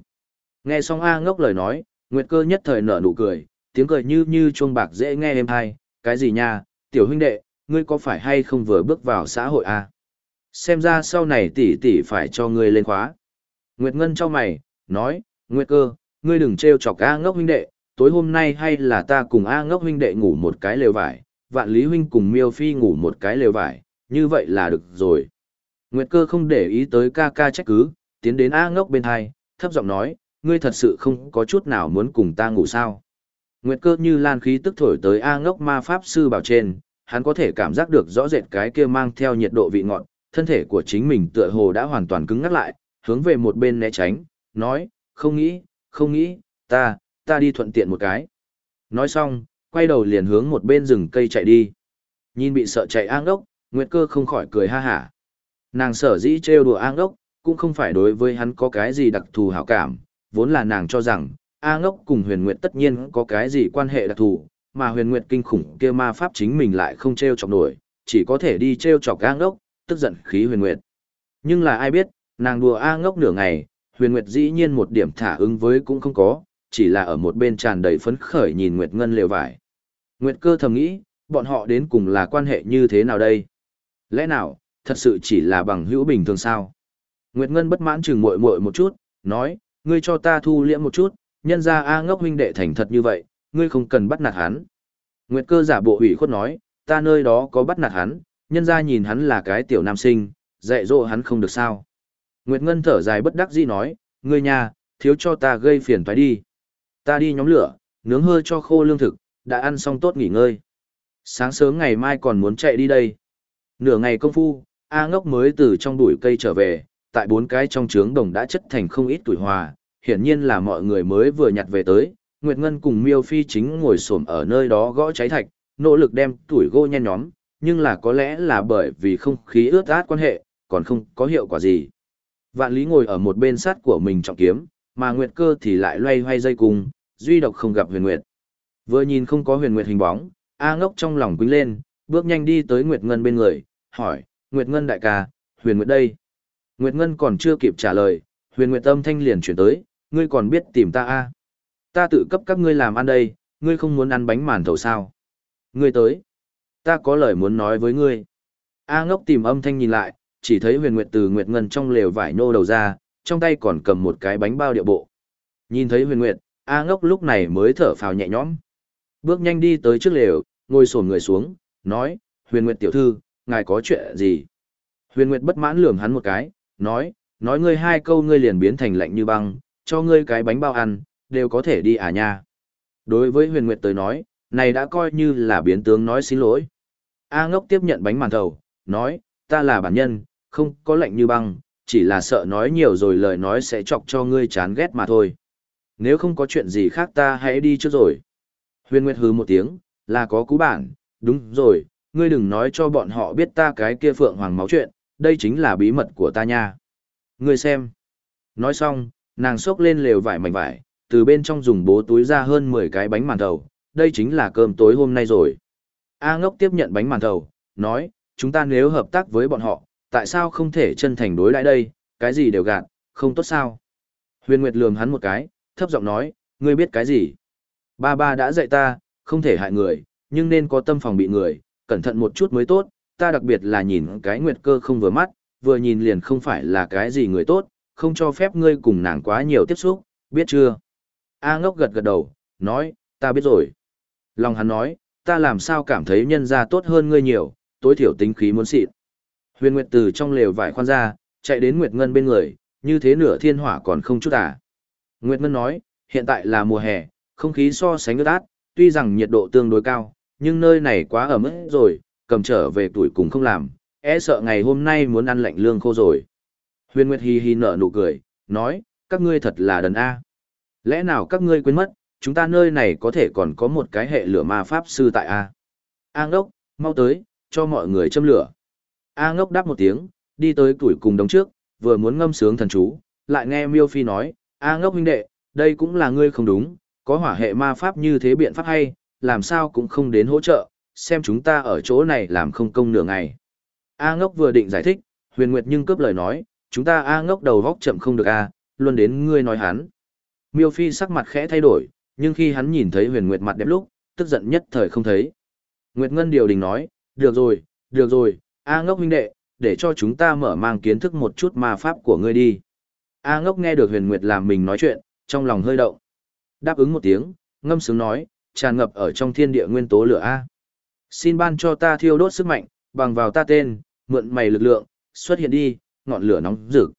Nghe xong A ngốc lời nói, Nguyệt cơ nhất thời nở nụ cười, tiếng cười như như chuông bạc dễ nghe em hay, cái gì nha, tiểu huynh đệ, ngươi có phải hay không vừa bước vào xã hội a? Xem ra sau này tỷ tỷ phải cho ngươi lên khóa. Nguyệt Ngân cho mày, nói, Nguyệt cơ, ngươi đừng trêu chọc A ngốc huynh đệ, tối hôm nay hay là ta cùng A ngốc huynh đệ ngủ một cái lều vải, vạn lý huynh cùng miêu phi ngủ một cái lều vải, như vậy là được rồi. Nguyệt cơ không để ý tới ca ca trách cứ, tiến đến A ngốc bên hai, thấp giọng nói, ngươi thật sự không có chút nào muốn cùng ta ngủ sao. Nguyệt cơ như lan khí tức thổi tới A ngốc ma pháp sư bảo trên, hắn có thể cảm giác được rõ rệt cái kia mang theo nhiệt độ vị ngọt, thân thể của chính mình tựa hồ đã hoàn toàn cứng ngắt lại, hướng về một bên né tránh, nói, không nghĩ, không nghĩ, ta, ta đi thuận tiện một cái. Nói xong, quay đầu liền hướng một bên rừng cây chạy đi. Nhìn bị sợ chạy an đốc, Nguyệt cơ không khỏi cười ha hả. Nàng sở dĩ trêu đùa an đốc, cũng không phải đối với hắn có cái gì đặc thù hảo cảm, vốn là nàng cho rằng, A ngốc cùng huyền nguyệt tất nhiên có cái gì quan hệ đặc thù, mà huyền nguyệt kinh khủng kia ma pháp chính mình lại không treo chọc nổi, chỉ có thể đi treo chọc A ngốc, tức giận khí huyền nguyệt. Nhưng là ai biết, nàng đùa A ngốc nửa ngày, huyền nguyệt dĩ nhiên một điểm thả ứng với cũng không có, chỉ là ở một bên tràn đầy phấn khởi nhìn nguyệt ngân lều vải. Nguyệt cơ thầm nghĩ, bọn họ đến cùng là quan hệ như thế nào đây? Lẽ nào, thật sự chỉ là bằng hữu bình thường sao? Nguyệt Ngân bất mãn chừng muội muội một chút, nói, ngươi cho ta thu liễm một chút, nhân ra A ngốc huynh đệ thành thật như vậy, ngươi không cần bắt nạt hắn. Nguyệt cơ giả bộ ủy khuất nói, ta nơi đó có bắt nạt hắn, nhân ra nhìn hắn là cái tiểu nam sinh, dạy dỗ hắn không được sao. Nguyệt Ngân thở dài bất đắc dĩ nói, ngươi nhà, thiếu cho ta gây phiền toái đi. Ta đi nhóm lửa, nướng hơi cho khô lương thực, đã ăn xong tốt nghỉ ngơi. Sáng sớm ngày mai còn muốn chạy đi đây. Nửa ngày công phu, A ngốc mới từ trong bụi cây trở về, tại bốn cái trong trướng đồng đã chất thành không ít tuổi hòa, hiển nhiên là mọi người mới vừa nhặt về tới, Nguyệt Ngân cùng Miêu Phi chính ngồi xổm ở nơi đó gõ cháy thạch, nỗ lực đem tuổi gỗ nhen nhóm, nhưng là có lẽ là bởi vì không khí ướt át quan hệ, còn không có hiệu quả gì. Vạn Lý ngồi ở một bên sát của mình trọng kiếm, mà Nguyệt Cơ thì lại loay hoay dây cùng, duy độc không gặp Huyền Nguyệt. Vừa nhìn không có Huyền Nguyệt hình bóng, A Ngốc trong lòng quýnh lên, bước nhanh đi tới Nguyệt Ngân bên người, hỏi, Nguyệt Ngân đại ca, Huyền Nguyệt đây. Nguyệt Ngân còn chưa kịp trả lời, Huyền Nguyệt âm thanh liền chuyển tới, ngươi còn biết tìm ta a? À? Ta tự cấp các ngươi làm ăn đây, ngươi không muốn ăn bánh màn thầu sao? Ngươi tới. Ta có lời muốn nói với ngươi. A ngốc tìm âm thanh nhìn lại, chỉ thấy huyền nguyệt từ nguyệt ngân trong lều vải nô đầu ra, trong tay còn cầm một cái bánh bao địa bộ. Nhìn thấy huyền nguyệt, A ngốc lúc này mới thở phào nhẹ nhõm. Bước nhanh đi tới trước lều, ngồi sổn người xuống, nói, huyền nguyệt tiểu thư, ngài có chuyện gì? Huyền nguyệt bất mãn lườm hắn một cái, nói, nói ngươi hai câu ngươi liền biến thành lạnh như băng, cho ngươi cái bánh bao ăn, đều có thể đi à nha. Đối với huyền nguyệt tới nói, này đã coi như là biến tướng nói xin lỗi. A ngốc tiếp nhận bánh màn thầu, nói, ta là bản nhân, không có lạnh như băng, chỉ là sợ nói nhiều rồi lời nói sẽ chọc cho ngươi chán ghét mà thôi. Nếu không có chuyện gì khác ta hãy đi trước rồi. Huyền Nguyệt hứ một tiếng, là có cú bản, đúng rồi, ngươi đừng nói cho bọn họ biết ta cái kia phượng hoàng máu chuyện, đây chính là bí mật của ta nha. Ngươi xem. Nói xong, nàng xốc lên lều vải mảnh vải, từ bên trong dùng bố túi ra hơn 10 cái bánh màn thầu, đây chính là cơm tối hôm nay rồi. A ngốc tiếp nhận bánh màn thầu, nói, chúng ta nếu hợp tác với bọn họ, tại sao không thể chân thành đối đãi đây, cái gì đều gạt, không tốt sao. Huyền Nguyệt lườm hắn một cái, thấp giọng nói, ngươi biết cái gì? Ba ba đã dạy ta, không thể hại người, nhưng nên có tâm phòng bị người, cẩn thận một chút mới tốt, ta đặc biệt là nhìn cái Nguyệt cơ không vừa mắt, vừa nhìn liền không phải là cái gì người tốt, không cho phép ngươi cùng nàng quá nhiều tiếp xúc, biết chưa? A ngốc gật gật đầu, nói, ta biết rồi. Lòng hắn nói, ta làm sao cảm thấy nhân gia tốt hơn ngươi nhiều, tối thiểu tính khí muốn xịn. Huyền Nguyệt từ trong lều vải khoan ra, chạy đến Nguyệt Ngân bên người, như thế nửa thiên hỏa còn không chút à. Nguyệt Ngân nói, hiện tại là mùa hè, không khí so sánh ướt át, tuy rằng nhiệt độ tương đối cao, nhưng nơi này quá ẩm ướt rồi, cầm trở về tuổi cùng không làm, e sợ ngày hôm nay muốn ăn lạnh lương khô rồi. Huyền Nguyệt hi hi nở nụ cười, nói, các ngươi thật là đần A. Lẽ nào các ngươi quên mất, chúng ta nơi này có thể còn có một cái hệ lửa ma pháp sư tại A. An đốc, mau tới, cho mọi người châm lửa. A ngốc đáp một tiếng, đi tới tuổi cùng đống trước, vừa muốn ngâm sướng thần chú, lại nghe Miêu Phi nói, A ngốc huynh đệ, đây cũng là ngươi không đúng, có hỏa hệ ma pháp như thế biện pháp hay, làm sao cũng không đến hỗ trợ, xem chúng ta ở chỗ này làm không công nửa ngày. A ngốc vừa định giải thích, huyền nguyệt nhưng cướp lời nói, chúng ta A ngốc đầu vóc chậm không được A, luôn đến ngươi nói hắn. Miêu Phi sắc mặt khẽ thay đổi, nhưng khi hắn nhìn thấy huyền nguyệt mặt đẹp lúc, tức giận nhất thời không thấy. Nguyệt Ngân điều đình nói, được rồi, được rồi, A ngốc huynh đệ, để cho chúng ta mở mang kiến thức một chút ma pháp của ngươi đi. A ngốc nghe được huyền nguyệt làm mình nói chuyện, trong lòng hơi động. Đáp ứng một tiếng, ngâm sướng nói, tràn ngập ở trong thiên địa nguyên tố lửa A. Xin ban cho ta thiêu đốt sức mạnh, bằng vào ta tên, mượn mày lực lượng, xuất hiện đi, ngọn lửa nóng rực.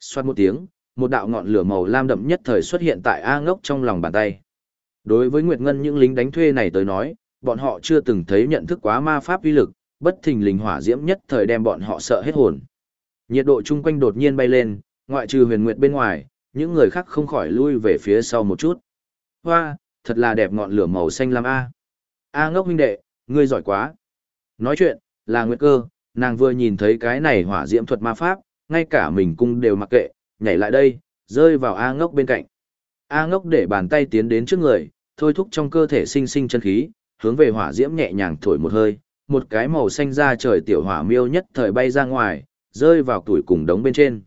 Xoát một tiếng, một đạo ngọn lửa màu lam đậm nhất thời xuất hiện tại A ngốc trong lòng bàn tay. Đối với Nguyệt Ngân những lính đánh thuê này tới nói, bọn họ chưa từng thấy nhận thức quá ma pháp uy lực, bất thình lình hỏa diễm nhất thời đem bọn họ sợ hết hồn. Nhiệt độ chung quanh đột nhiên bay lên, ngoại trừ huyền nguyệt bên ngoài, những người khác không khỏi lui về phía sau một chút. Hoa, thật là đẹp ngọn lửa màu xanh lam A. A ngốc huynh đệ, ngươi giỏi quá. Nói chuyện, là nguyệt cơ, nàng vừa nhìn thấy cái này hỏa diễm thuật ma pháp, ngay cả mình cung đều mặc kệ, nhảy lại đây, rơi vào A ngốc bên cạnh. A ngốc để bàn tay tiến đến trước người, thôi thúc trong cơ thể sinh sinh chân khí, hướng về hỏa diễm nhẹ nhàng thổi một hơi, một cái màu xanh ra trời tiểu hỏa miêu nhất thời bay ra ngoài, rơi vào tuổi cùng đống bên trên.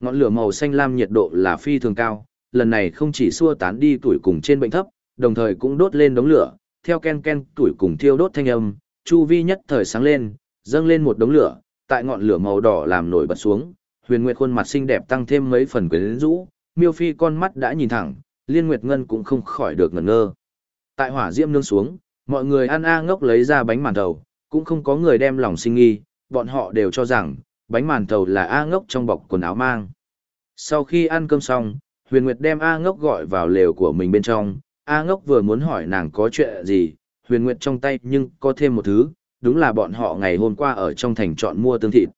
Ngọn lửa màu xanh lam nhiệt độ là phi thường cao, lần này không chỉ xua tán đi tuổi cùng trên bệnh thấp, đồng thời cũng đốt lên đống lửa, theo ken ken tuổi cùng thiêu đốt thanh âm, chu vi nhất thời sáng lên, dâng lên một đống lửa, tại ngọn lửa màu đỏ làm nổi bật xuống, Huyền Nguyệt khuôn mặt xinh đẹp tăng thêm mấy phần quyến rũ, Miêu Phi con mắt đã nhìn thẳng, Liên Nguyệt Ngân cũng không khỏi được ngẩn ngơ. Tại hỏa diễm nương xuống, mọi người ăn a ngốc lấy ra bánh màn đầu cũng không có người đem lòng sinh nghi, bọn họ đều cho rằng, bánh màn thầu là A ngốc trong bọc quần áo mang. Sau khi ăn cơm xong, Huyền Nguyệt đem A ngốc gọi vào lều của mình bên trong, A ngốc vừa muốn hỏi nàng có chuyện gì, Huyền Nguyệt trong tay nhưng có thêm một thứ, đúng là bọn họ ngày hôm qua ở trong thành chọn mua tương thịt.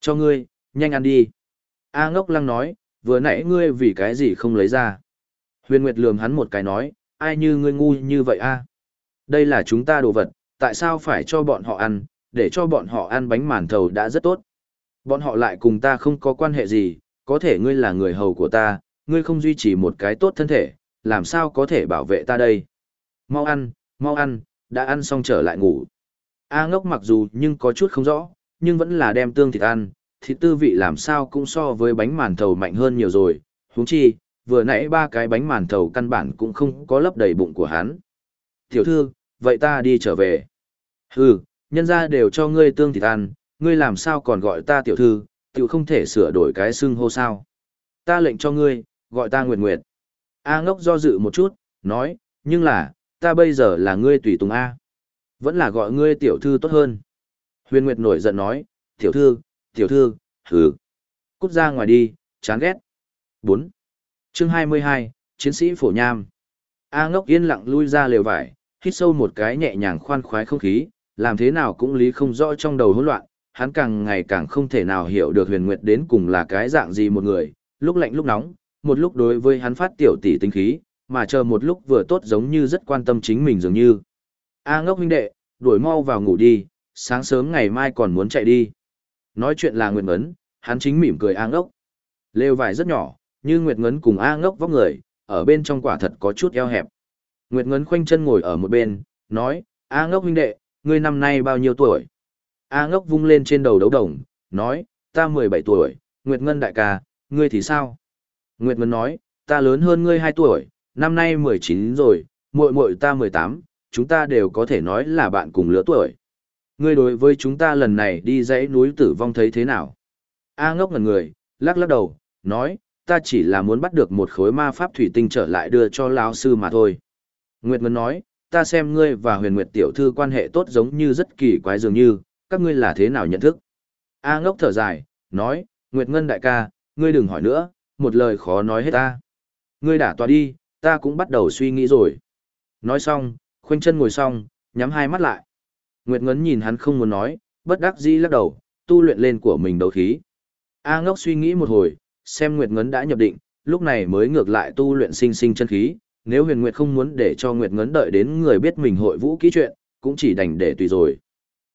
Cho ngươi, nhanh ăn đi. A ngốc lăng nói, vừa nãy ngươi vì cái gì không lấy ra. Huyền Nguyệt lườm hắn một cái nói, ai như ngươi ngu như vậy a? Đây là chúng ta đồ vật, tại sao phải cho bọn họ ăn, để cho bọn họ ăn bánh màn thầu đã rất tốt. Bọn họ lại cùng ta không có quan hệ gì, có thể ngươi là người hầu của ta, ngươi không duy trì một cái tốt thân thể, làm sao có thể bảo vệ ta đây. Mau ăn, mau ăn, đã ăn xong trở lại ngủ. A ngốc mặc dù nhưng có chút không rõ, nhưng vẫn là đem tương thịt ăn, thịt tư vị làm sao cũng so với bánh màn thầu mạnh hơn nhiều rồi, huống chi, vừa nãy ba cái bánh màn thầu căn bản cũng không có lấp đầy bụng của hắn. Tiểu thư, vậy ta đi trở về. Hừ, nhân ra đều cho ngươi tương thịt ăn, ngươi làm sao còn gọi ta tiểu thư, tiểu không thể sửa đổi cái xưng hô sao. Ta lệnh cho ngươi, gọi ta Nguyệt Nguyệt. A ngốc do dự một chút, nói, nhưng là, ta bây giờ là ngươi tùy tùng A. Vẫn là gọi ngươi tiểu thư tốt hơn. Huyền Nguyệt nổi giận nói, tiểu thư, tiểu thư, hừ. Cút ra ngoài đi, chán ghét. 4. chương 22, Chiến sĩ Phổ Nham. A ngốc yên lặng lui ra lều vải, hít sâu một cái nhẹ nhàng khoan khoái không khí, làm thế nào cũng lý không rõ trong đầu hỗn loạn, hắn càng ngày càng không thể nào hiểu được huyền nguyệt đến cùng là cái dạng gì một người, lúc lạnh lúc nóng, một lúc đối với hắn phát tiểu tỷ tinh khí, mà chờ một lúc vừa tốt giống như rất quan tâm chính mình dường như. A ngốc huynh đệ, đuổi mau vào ngủ đi, sáng sớm ngày mai còn muốn chạy đi. Nói chuyện là Nguyệt Ngấn, hắn chính mỉm cười A ngốc. Lêu vải rất nhỏ, như Nguyệt Ngấn cùng A ngốc vóc người, ở bên trong quả thật có chút eo hẹp. Nguyệt Ngấn khoanh chân ngồi ở một bên, nói, A ngốc huynh đệ, ngươi năm nay bao nhiêu tuổi? A ngốc vung lên trên đầu đấu đồng, nói, ta 17 tuổi, Nguyệt Ngân đại ca, ngươi thì sao? Nguyệt Ngân nói, ta lớn hơn ngươi 2 tuổi, năm nay 19 rồi, muội muội ta 18, chúng ta đều có thể nói là bạn cùng lứa tuổi. Ngươi đối với chúng ta lần này đi dãy núi tử vong thấy thế nào? A ngốc ngần người, lắc lắc đầu, nói, ta chỉ là muốn bắt được một khối ma pháp thủy tinh trở lại đưa cho lão sư mà thôi. Nguyệt Ngân nói, ta xem ngươi và huyền nguyệt tiểu thư quan hệ tốt giống như rất kỳ quái dường như, các ngươi là thế nào nhận thức? A ngốc thở dài, nói, Nguyệt Ngân đại ca, ngươi đừng hỏi nữa, một lời khó nói hết ta. Ngươi đã tòa đi, ta cũng bắt đầu suy nghĩ rồi. Nói xong, khoanh chân ngồi xong, nhắm hai mắt lại. Nguyệt Ngân nhìn hắn không muốn nói, bất đắc dĩ lắc đầu, tu luyện lên của mình đấu khí. A ngốc suy nghĩ một hồi, xem Nguyệt Ngân đã nhập định, lúc này mới ngược lại tu luyện sinh sinh chân khí. Nếu huyền Nguyệt không muốn để cho Nguyệt Ngấn đợi đến người biết mình hội vũ kỹ chuyện, cũng chỉ đành để tùy rồi.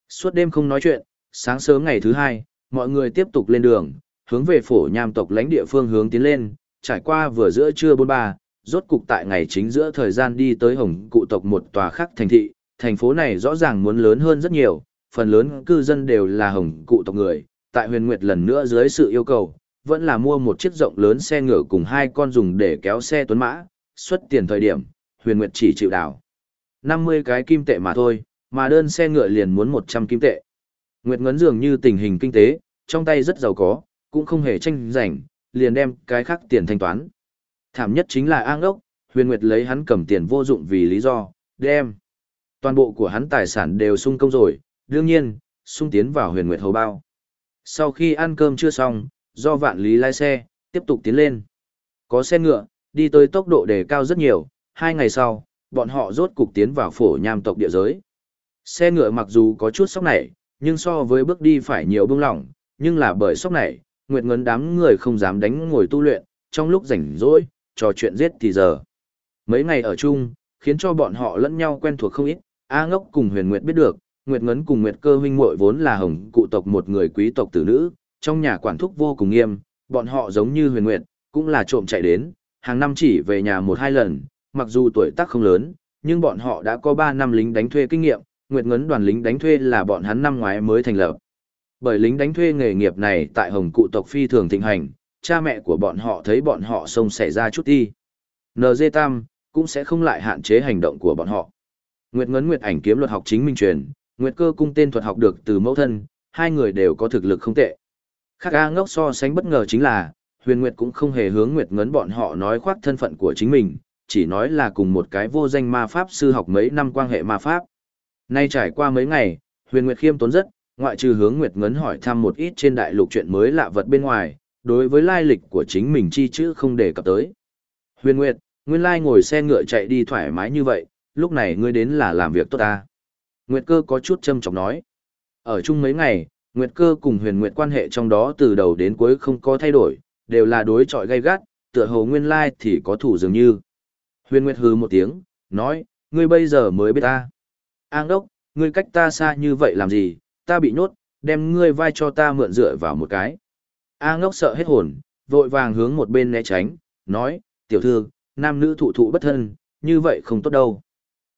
Suốt đêm không nói chuyện, sáng sớm ngày thứ hai, mọi người tiếp tục lên đường, hướng về phổ nham tộc lãnh địa phương hướng tiến lên, trải qua vừa giữa trưa bốn ba, rốt cục tại ngày chính giữa thời gian đi tới hồng cụ tộc một tòa khác thành thị, thành phố này rõ ràng muốn lớn hơn rất nhiều, phần lớn cư dân đều là hồng cụ tộc người, tại huyền nguyệt lần nữa dưới sự yêu cầu, vẫn là mua một chiếc rộng lớn xe ngựa cùng hai con dùng để kéo xe tuấn mã, xuất tiền thời điểm, huyền nguyệt chỉ chịu đảo. 50 cái kim tệ mà thôi, mà đơn xe ngựa liền muốn 100 kim tệ. Nguyệt Ngấn dường như tình hình kinh tế, trong tay rất giàu có, cũng không hề tranh giành, liền đem cái khác tiền thanh toán. Thảm nhất chính là An Ốc, Huyền Nguyệt lấy hắn cầm tiền vô dụng vì lý do, đem. Toàn bộ của hắn tài sản đều sung công rồi, đương nhiên, sung tiến vào Huyền Nguyệt hầu bao. Sau khi ăn cơm chưa xong, do vạn lý lái xe, tiếp tục tiến lên. Có xe ngựa, đi tới tốc độ đề cao rất nhiều, hai ngày sau, bọn họ rốt cục tiến vào phổ nham tộc địa giới. Xe ngựa mặc dù có chút sốc nảy, nhưng so với bước đi phải nhiều bưng lỏng, nhưng là bởi sốc nảy, Nguyệt Ngân đám người không dám đánh ngồi tu luyện, trong lúc rảnh rỗi, trò chuyện giết thì giờ. Mấy ngày ở chung, khiến cho bọn họ lẫn nhau quen thuộc không ít, A Ngốc cùng Huyền Nguyệt biết được, Nguyệt Ngân cùng Nguyệt Cơ huynh muội vốn là hồng cụ tộc một người quý tộc tử nữ, trong nhà quản thúc vô cùng nghiêm, bọn họ giống như Huyền Nguyệt, cũng là trộm chạy đến, hàng năm chỉ về nhà một hai lần, mặc dù tuổi tác không lớn, nhưng bọn họ đã có 3 năm lính đánh thuê kinh nghiệm, Nguyệt Ngấn đoàn lính đánh thuê là bọn hắn năm ngoái mới thành lập. Bởi lính đánh thuê nghề nghiệp này tại Hồng Cụ tộc phi thường thịnh hành, cha mẹ của bọn họ thấy bọn họ xông xảy ra chút đi. NG Tam cũng sẽ không lại hạn chế hành động của bọn họ. Nguyệt Ngấn Nguyệt ảnh kiếm luật học chính minh truyền, Nguyệt Cơ cung tên thuật học được từ mẫu thân, hai người đều có thực lực không tệ. Khác A ngốc so sánh bất ngờ chính là, Huyền Nguyệt cũng không hề hướng Nguyệt Ngấn bọn họ nói khoác thân phận của chính mình, chỉ nói là cùng một cái vô danh ma pháp sư học mấy năm quan hệ ma pháp. Nay trải qua mấy ngày, Huyền Nguyệt khiêm tốn rất, ngoại trừ hướng Nguyệt Ngấn hỏi thăm một ít trên đại lục chuyện mới lạ vật bên ngoài, đối với lai lịch của chính mình chi chữ không đề cập tới. Huyền Nguyệt, nguyên lai ngồi xe ngựa chạy đi thoải mái như vậy, lúc này ngươi đến là làm việc tốt ta. Nguyệt cơ có chút châm chọc nói. Ở chung mấy ngày, Nguyệt cơ cùng huyền Nguyệt quan hệ trong đó từ đầu đến cuối không có thay đổi, đều là đối chọi gay gắt, tựa hồ nguyên lai thì có thủ dường như. Huyền Nguyệt hừ một tiếng, nói, ngươi bây giờ mới biết ta. An đốc, ngươi cách ta xa như vậy làm gì, ta bị nhốt, đem ngươi vai cho ta mượn dựa vào một cái. A ngốc sợ hết hồn, vội vàng hướng một bên né tránh, nói, tiểu thư, nam nữ thụ thụ bất thân, như vậy không tốt đâu.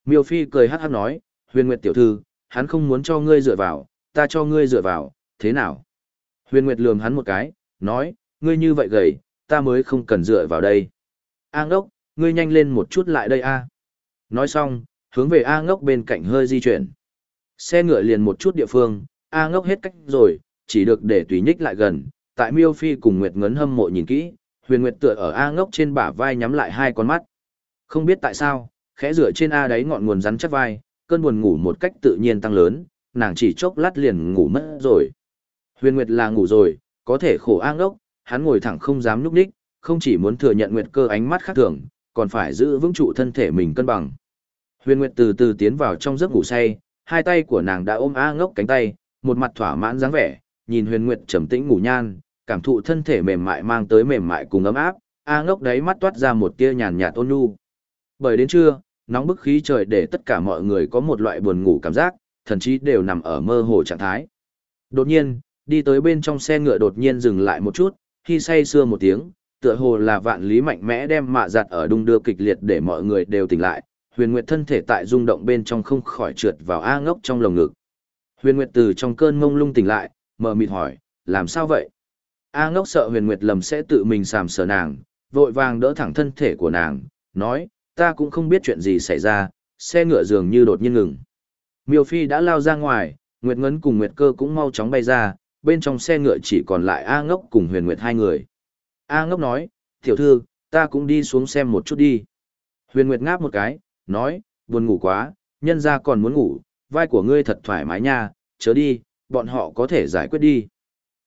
Miêu Phi cười hát hát nói, huyền nguyệt tiểu thư, hắn không muốn cho ngươi dựa vào, ta cho ngươi dựa vào, thế nào? Huyền nguyệt lườm hắn một cái, nói, ngươi như vậy gầy, ta mới không cần dựa vào đây. A ngốc, ngươi nhanh lên một chút lại đây a. Nói xong, hướng về A ngốc bên cạnh hơi di chuyển. Xe ngựa liền một chút địa phương, A ngốc hết cách rồi, chỉ được để tùy nhích lại gần, tại Miêu Phi cùng Nguyệt Ngấn hâm mộ nhìn kỹ, Huyền Nguyệt tựa ở A ngốc trên bả vai nhắm lại hai con mắt. Không biết tại sao, khẽ rửa trên A đáy ngọn nguồn rắn chắc vai, cơn buồn ngủ một cách tự nhiên tăng lớn, nàng chỉ chốc lát liền ngủ mất rồi. Huyền Nguyệt là ngủ rồi, có thể khổ A ngốc, hắn ngồi thẳng không dám nhúc nhích, không chỉ muốn thừa nhận Nguyệt cơ ánh mắt khác thường, còn phải giữ vững trụ thân thể mình cân bằng. Huyền Nguyệt từ từ tiến vào trong giấc ngủ say, hai tay của nàng đã ôm A ngốc cánh tay, một mặt thỏa mãn dáng vẻ, nhìn Huyền Nguyệt trầm tĩnh ngủ nhan, cảm thụ thân thể mềm mại mang tới mềm mại cùng ấm áp, A ngốc đấy mắt toát ra một tia nhàn nhạt ôn nhu. Bởi đến trưa, nóng bức khí trời để tất cả mọi người có một loại buồn ngủ cảm giác, thậm chí đều nằm ở mơ hồ trạng thái. Đột nhiên, đi tới bên trong xe ngựa đột nhiên dừng lại một chút, khi say sưa một tiếng, tựa hồ là vạn lý mạnh mẽ đem mạ giặt ở đung đưa kịch liệt để mọi người đều tỉnh lại, huyền nguyệt thân thể tại rung động bên trong không khỏi trượt vào A ngốc trong lồng ngực. Huyền nguyệt từ trong cơn mông lung tỉnh lại, mờ mịt hỏi, làm sao vậy? A ngốc sợ huyền nguyệt lầm sẽ tự mình sàm sờ nàng, vội vàng đỡ thẳng thân thể của nàng, nói, ta cũng không biết chuyện gì xảy ra, xe ngựa dường như đột nhiên ngừng. Miêu Phi đã lao ra ngoài, Nguyệt Ngấn cùng Nguyệt Cơ cũng mau chóng bay ra, bên trong xe ngựa chỉ còn lại A Ngốc cùng Huyền Nguyệt hai người. A Ngốc nói, tiểu thư, ta cũng đi xuống xem một chút đi. Huyền Nguyệt ngáp một cái, nói, buồn ngủ quá, nhân ra còn muốn ngủ, vai của ngươi thật thoải mái nha, chớ đi, bọn họ có thể giải quyết đi.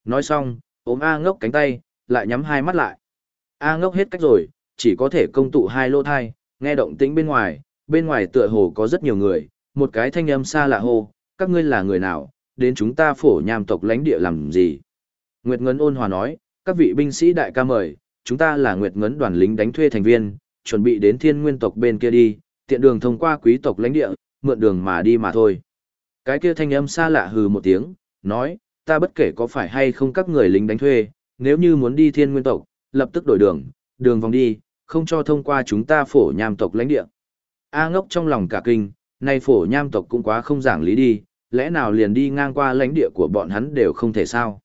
Nói xong, ôm A Ngốc cánh tay, lại nhắm hai mắt lại. A Ngốc hết cách rồi, chỉ có thể công tụ hai lô thai, nghe động tĩnh bên ngoài, bên ngoài tựa hồ có rất nhiều người, một cái thanh âm xa lạ hô, các ngươi là người nào, đến chúng ta phổ nham tộc lãnh địa làm gì? Nguyệt Ngấn ôn hòa nói, các vị binh sĩ đại ca mời, chúng ta là Nguyệt Ngấn đoàn lính đánh thuê thành viên, chuẩn bị đến thiên nguyên tộc bên kia đi, tiện đường thông qua quý tộc lãnh địa, mượn đường mà đi mà thôi. Cái kia thanh âm xa lạ hừ một tiếng, nói, ta bất kể có phải hay không các người lính đánh thuê, nếu như muốn đi thiên nguyên tộc, lập tức đổi đường, đường vòng đi, không cho thông qua chúng ta phổ nham tộc lãnh địa. A ngốc trong lòng cả kinh, nay phổ nham tộc cũng quá không giảng lý đi, lẽ nào liền đi ngang qua lãnh địa của bọn hắn đều không thể sao.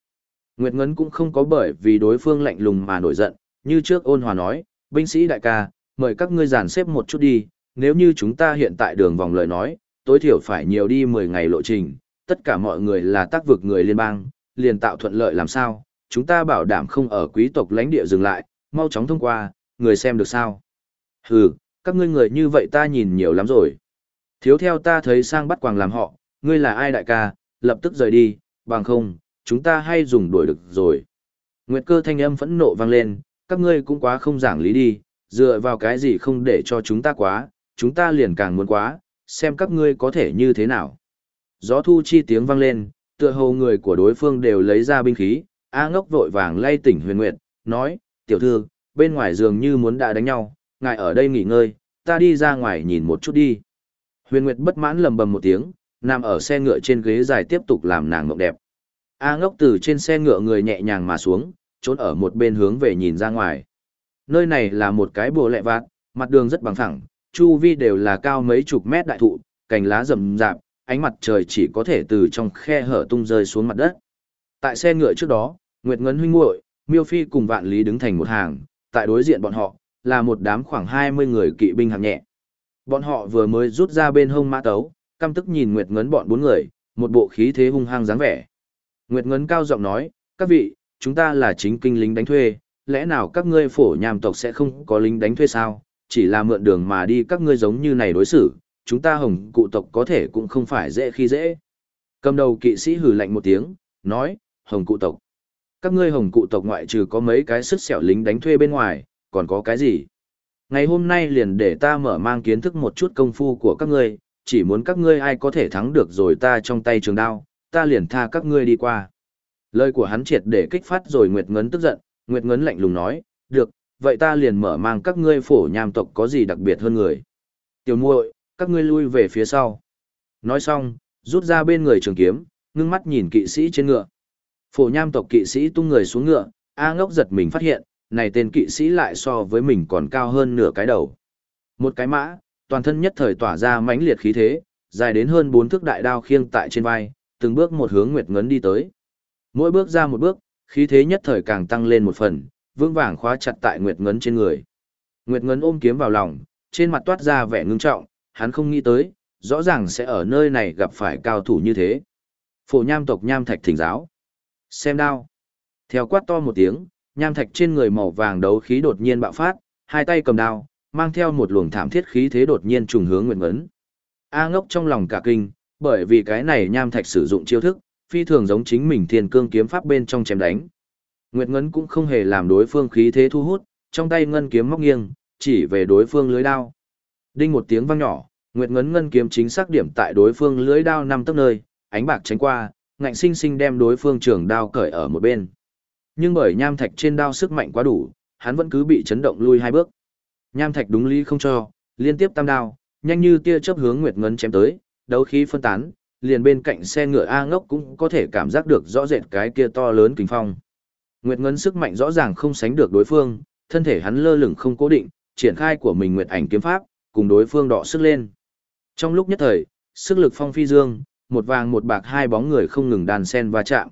Nguyệt Ngấn cũng không có bởi vì đối phương lạnh lùng mà nổi giận, như trước ôn hòa nói, binh sĩ đại ca, mời các ngươi giàn xếp một chút đi, nếu như chúng ta hiện tại đường vòng lời nói, tối thiểu phải nhiều đi 10 ngày lộ trình, tất cả mọi người là tác vực người liên bang, liền tạo thuận lợi làm sao, chúng ta bảo đảm không ở quý tộc lãnh địa dừng lại, mau chóng thông qua, người xem được sao? Hừ, các ngươi người như vậy ta nhìn nhiều lắm rồi. Thiếu theo ta thấy sang bắt quàng làm họ, ngươi là ai đại ca, lập tức rời đi, bằng không, chúng ta hay dùng đuổi được rồi. Nguyệt cơ thanh âm phẫn nộ vang lên, các ngươi cũng quá không giảng lý đi, dựa vào cái gì không để cho chúng ta quá, chúng ta liền càng muốn quá, xem các ngươi có thể như thế nào. Gió thu chi tiếng vang lên, tựa hồ người của đối phương đều lấy ra binh khí, A ngốc vội vàng lay tỉnh huyền nguyệt, nói, tiểu thư, bên ngoài dường như muốn đã đánh nhau, ngài ở đây nghỉ ngơi, ta đi ra ngoài nhìn một chút đi. Huyền Nguyệt bất mãn lầm bầm một tiếng, nằm ở xe ngựa trên ghế dài tiếp tục làm nàng mộng đẹp. A ngốc từ trên xe ngựa người nhẹ nhàng mà xuống, trốn ở một bên hướng về nhìn ra ngoài. Nơi này là một cái bùa lẹ vạt, mặt đường rất bằng phẳng, chu vi đều là cao mấy chục mét đại thụ, cành lá rậm rạp, ánh mặt trời chỉ có thể từ trong khe hở tung rơi xuống mặt đất. Tại xe ngựa trước đó, Nguyệt Ngấn huynh muội, Miêu Phi cùng Vạn Lý đứng thành một hàng, tại đối diện bọn họ, là một đám khoảng 20 người kỵ binh hạng nhẹ. Bọn họ vừa mới rút ra bên hông mã tấu, căm tức nhìn Nguyệt Ngấn bọn bốn người, một bộ khí thế hung hăng dáng vẻ. Nguyệt Ngấn cao giọng nói, các vị, chúng ta là chính kinh lính đánh thuê, lẽ nào các ngươi phổ nhàm tộc sẽ không có lính đánh thuê sao, chỉ là mượn đường mà đi các ngươi giống như này đối xử, chúng ta hồng cụ tộc có thể cũng không phải dễ khi dễ. Cầm đầu kỵ sĩ hừ lạnh một tiếng, nói, hồng cụ tộc. Các ngươi hồng cụ tộc ngoại trừ có mấy cái sức xẻo lính đánh thuê bên ngoài, còn có cái gì? Ngày hôm nay liền để ta mở mang kiến thức một chút công phu của các ngươi, chỉ muốn các ngươi ai có thể thắng được rồi ta trong tay trường đao, ta liền tha các ngươi đi qua. Lời của hắn triệt để kích phát rồi Nguyệt Ngấn tức giận, Nguyệt Ngấn lạnh lùng nói, được, vậy ta liền mở mang các ngươi phổ nham tộc có gì đặc biệt hơn người. Tiểu muội, các ngươi lui về phía sau. Nói xong, rút ra bên người trường kiếm, ngưng mắt nhìn kỵ sĩ trên ngựa. Phổ nham tộc kỵ sĩ tung người xuống ngựa, A ngốc giật mình phát hiện, này tên kỵ sĩ lại so với mình còn cao hơn nửa cái đầu. Một cái mã, toàn thân nhất thời tỏa ra mãnh liệt khí thế, dài đến hơn bốn thước đại đao khiêng tại trên vai, từng bước một hướng Nguyệt Ngấn đi tới. Mỗi bước ra một bước, khí thế nhất thời càng tăng lên một phần, vương vàng khóa chặt tại Nguyệt Ngấn trên người. Nguyệt Ngấn ôm kiếm vào lòng, trên mặt toát ra vẻ ngưng trọng, hắn không nghĩ tới, rõ ràng sẽ ở nơi này gặp phải cao thủ như thế. Phổ nham tộc nham thạch thỉnh giáo. Xem đao. Theo quát to một tiếng, nham thạch trên người màu vàng đấu khí đột nhiên bạo phát, hai tay cầm đao, mang theo một luồng thảm thiết khí thế đột nhiên trùng hướng Nguyệt Ngấn. A ngốc trong lòng cả kinh, bởi vì cái này nham thạch sử dụng chiêu thức, phi thường giống chính mình thiên cương kiếm pháp bên trong chém đánh. Nguyệt Ngấn cũng không hề làm đối phương khí thế thu hút, trong tay ngân kiếm móc nghiêng, chỉ về đối phương lưới đao. Đinh một tiếng vang nhỏ, Nguyệt Ngấn ngân kiếm chính xác điểm tại đối phương lưới đao năm tấc nơi, ánh bạc tránh qua, ngạnh sinh sinh đem đối phương trường đao cởi ở một bên. Nhưng bởi nham thạch trên đao sức mạnh quá đủ, hắn vẫn cứ bị chấn động lui hai bước. Nham thạch đúng lý không cho, liên tiếp tam đao, nhanh như tia chớp hướng Nguyệt ngân chém tới, đấu khí phân tán, liền bên cạnh xe ngựa A ngốc cũng có thể cảm giác được rõ rệt cái kia to lớn kinh phong. Nguyệt ngân sức mạnh rõ ràng không sánh được đối phương, thân thể hắn lơ lửng không cố định, triển khai của mình Nguyệt ảnh kiếm pháp, cùng đối phương đọ sức lên. Trong lúc nhất thời, sức lực phong phi dương, một vàng một bạc hai bóng người không ngừng đàn sen va chạm.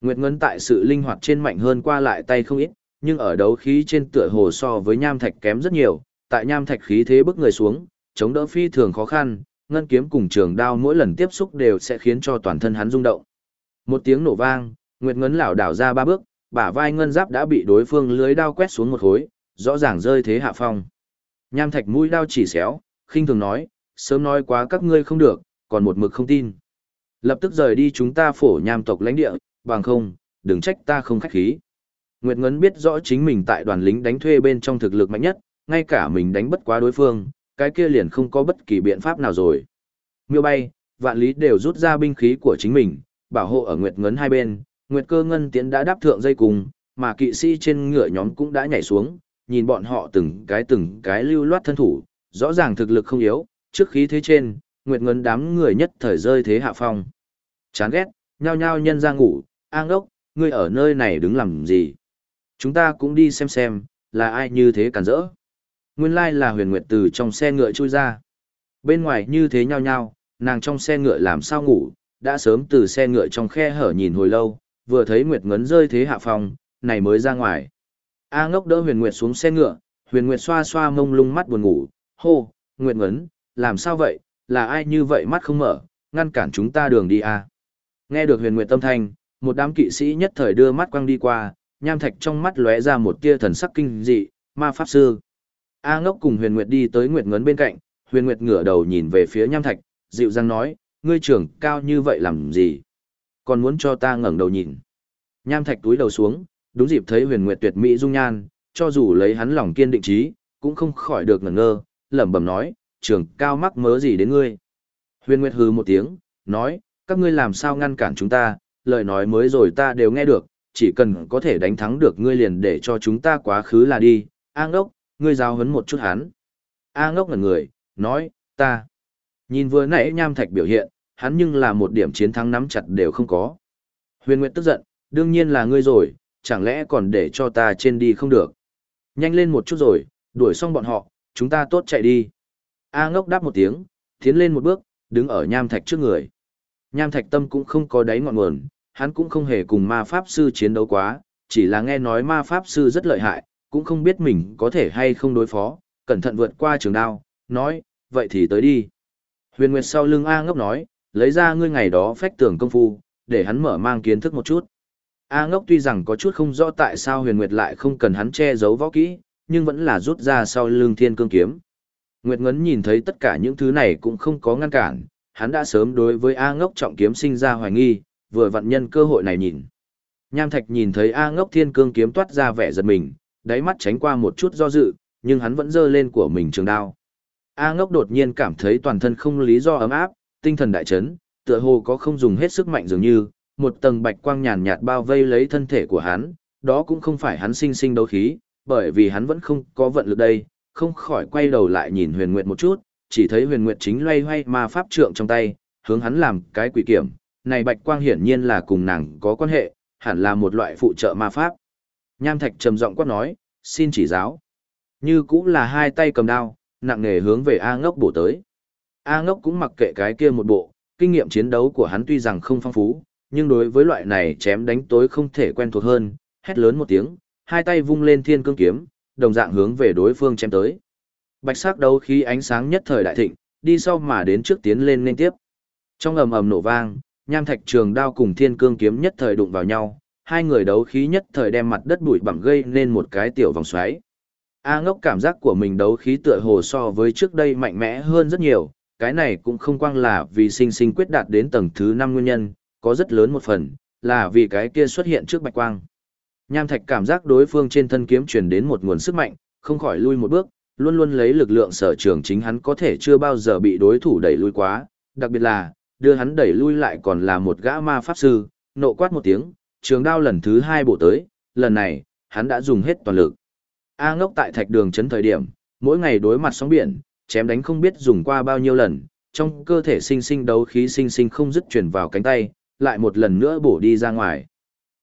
Nguyệt ngân tại sự linh hoạt trên mạnh hơn qua lại tay không ít, nhưng ở đấu khí trên tựa hồ so với nham thạch kém rất nhiều, tại nham thạch khí thế bức người xuống, chống đỡ phi thường khó khăn, ngân kiếm cùng trường đao mỗi lần tiếp xúc đều sẽ khiến cho toàn thân hắn rung động. Một tiếng nổ vang, Nguyệt Ngấn lảo đảo ra ba bước, bả vai ngân giáp đã bị đối phương lưới đao quét xuống một khối, rõ ràng rơi thế hạ phong. Nham thạch mũi đao chỉ xéo, khinh thường nói, sớm nói quá các ngươi không được, còn một mực không tin. Lập tức rời đi chúng ta phổ nham tộc lãnh địa, bằng không, đừng trách ta không khách khí. Nguyệt Ngấn biết rõ chính mình tại đoàn lính đánh thuê bên trong thực lực mạnh nhất, ngay cả mình đánh bất quá đối phương, cái kia liền không có bất kỳ biện pháp nào rồi. Miêu bay, vạn lý đều rút ra binh khí của chính mình, bảo hộ ở Nguyệt Ngấn hai bên, Nguyệt Cơ Ngân tiến đã đáp thượng dây cùng, mà kỵ sĩ trên ngựa nhóm cũng đã nhảy xuống, nhìn bọn họ từng cái từng cái lưu loát thân thủ, rõ ràng thực lực không yếu, trước khí thế trên, Nguyệt Ngấn đám người nhất thời rơi thế hạ phong. Chán ghét, nhao nhao nhân ra ngủ, an ốc, ngươi ở nơi này đứng làm gì? Chúng ta cũng đi xem xem, là ai như thế cản rỡ. Nguyên lai là huyền nguyệt từ trong xe ngựa chui ra. Bên ngoài như thế nhao nhao, nàng trong xe ngựa làm sao ngủ, đã sớm từ xe ngựa trong khe hở nhìn hồi lâu, vừa thấy Nguyệt Ngấn rơi thế hạ phòng, này mới ra ngoài. A ngốc đỡ huyền Nguyệt xuống xe ngựa, huyền Nguyệt xoa xoa mông lung mắt buồn ngủ, hô, Nguyệt Ngấn, làm sao vậy, là ai như vậy mắt không mở, ngăn cản chúng ta đường đi à. Nghe được huyền Nguyệt tâm thanh, một đám kỵ sĩ nhất thời đưa mắt quăng đi qua, nham thạch trong mắt lóe ra một tia thần sắc kinh dị, ma pháp sư. A ngốc cùng huyền Nguyệt đi tới Nguyệt Ngấn bên cạnh, huyền Nguyệt ngửa đầu nhìn về phía nham thạch, dịu dàng nói, ngươi trưởng cao như vậy làm gì? Còn muốn cho ta ngẩng đầu nhìn. Nham thạch túi đầu xuống, đúng dịp thấy huyền Nguyệt tuyệt mỹ dung nhan, cho dù lấy hắn lòng kiên định trí, cũng không khỏi được ngẩn ngơ, lẩm bẩm nói, trưởng cao mắc mớ gì đến ngươi? Huyền Nguyệt hừ một tiếng, nói, các ngươi làm sao ngăn cản chúng ta, lời nói mới rồi ta đều nghe được, chỉ cần có thể đánh thắng được ngươi liền để cho chúng ta quá khứ là đi, A ngốc, ngươi giáo hấn một chút hắn. A ngốc ngẩn người, nói, ta. Nhìn vừa nãy nham thạch biểu hiện, hắn nhưng là một điểm chiến thắng nắm chặt đều không có. Huyền Nguyệt tức giận, đương nhiên là ngươi rồi, chẳng lẽ còn để cho ta trên đi không được. Nhanh lên một chút rồi, đuổi xong bọn họ, chúng ta tốt chạy đi. A ngốc đáp một tiếng, tiến lên một bước, đứng ở nham thạch trước người. Nham thạch tâm cũng không có đáy ngọn nguồn, hắn cũng không hề cùng ma pháp sư chiến đấu quá, chỉ là nghe nói ma pháp sư rất lợi hại, cũng không biết mình có thể hay không đối phó, cẩn thận vượt qua trường đao, nói, vậy thì tới đi. Huyền Nguyệt sau lưng A ngốc nói, lấy ra ngươi ngày đó phách tưởng công phu, để hắn mở mang kiến thức một chút. A ngốc tuy rằng có chút không rõ tại sao huyền Nguyệt lại không cần hắn che giấu võ kỹ, nhưng vẫn là rút ra sau lưng thiên cương kiếm. Nguyệt Ngấn nhìn thấy tất cả những thứ này cũng không có ngăn cản, hắn đã sớm đối với A ngốc trọng kiếm sinh ra hoài nghi, vừa vặn nhân cơ hội này nhìn. Nham Thạch nhìn thấy A ngốc thiên cương kiếm toát ra vẻ giật mình, đáy mắt tránh qua một chút do dự, nhưng hắn vẫn giơ lên của mình trường đao. A ngốc đột nhiên cảm thấy toàn thân không lý do ấm áp, tinh thần đại chấn, tựa hồ có không dùng hết sức mạnh dường như, một tầng bạch quang nhàn nhạt bao vây lấy thân thể của hắn, đó cũng không phải hắn sinh sinh đấu khí, bởi vì hắn vẫn không có vận lực đây, không khỏi quay đầu lại nhìn huyền nguyệt một chút, chỉ thấy huyền nguyệt chính loay hoay ma pháp trượng trong tay, hướng hắn làm cái quỷ kiểm, này bạch quang hiển nhiên là cùng nàng có quan hệ, hẳn là một loại phụ trợ ma pháp. Nham Thạch trầm giọng quát nói, xin chỉ giáo. Như cũng là hai tay cầm đao, nặng nề hướng về A ngốc bổ tới. A ngốc cũng mặc kệ cái kia một bộ, kinh nghiệm chiến đấu của hắn tuy rằng không phong phú, nhưng đối với loại này chém đánh tối không thể quen thuộc hơn, hét lớn một tiếng, hai tay vung lên thiên cương kiếm, đồng dạng hướng về đối phương chém tới. Bạch sắc đấu khí ánh sáng nhất thời đại thịnh, đi sau mà đến trước tiến lên nên tiếp. Trong ầm ầm nổ vang, nham thạch trường đao cùng thiên cương kiếm nhất thời đụng vào nhau, hai người đấu khí nhất thời đem mặt đất bụi bặm gây nên một cái tiểu vòng xoáy. A ngốc cảm giác của mình đấu khí tựa hồ so với trước đây mạnh mẽ hơn rất nhiều, cái này cũng không quang là vì sinh sinh quyết đạt đến tầng thứ 5 nguyên nhân, có rất lớn một phần, là vì cái kia xuất hiện trước bạch quang. Nham thạch cảm giác đối phương trên thân kiếm truyền đến một nguồn sức mạnh, không khỏi lui một bước, luôn luôn lấy lực lượng sở trường chính hắn có thể chưa bao giờ bị đối thủ đẩy lui quá, đặc biệt là, đưa hắn đẩy lui lại còn là một gã ma pháp sư, nộ quát một tiếng, trường đao lần thứ hai bổ tới, lần này, hắn đã dùng hết toàn lực. A ngốc tại thạch đường chấn thời điểm, mỗi ngày đối mặt sóng biển, chém đánh không biết dùng qua bao nhiêu lần, trong cơ thể sinh sinh đấu khí sinh sinh không dứt chuyển vào cánh tay, lại một lần nữa bổ đi ra ngoài.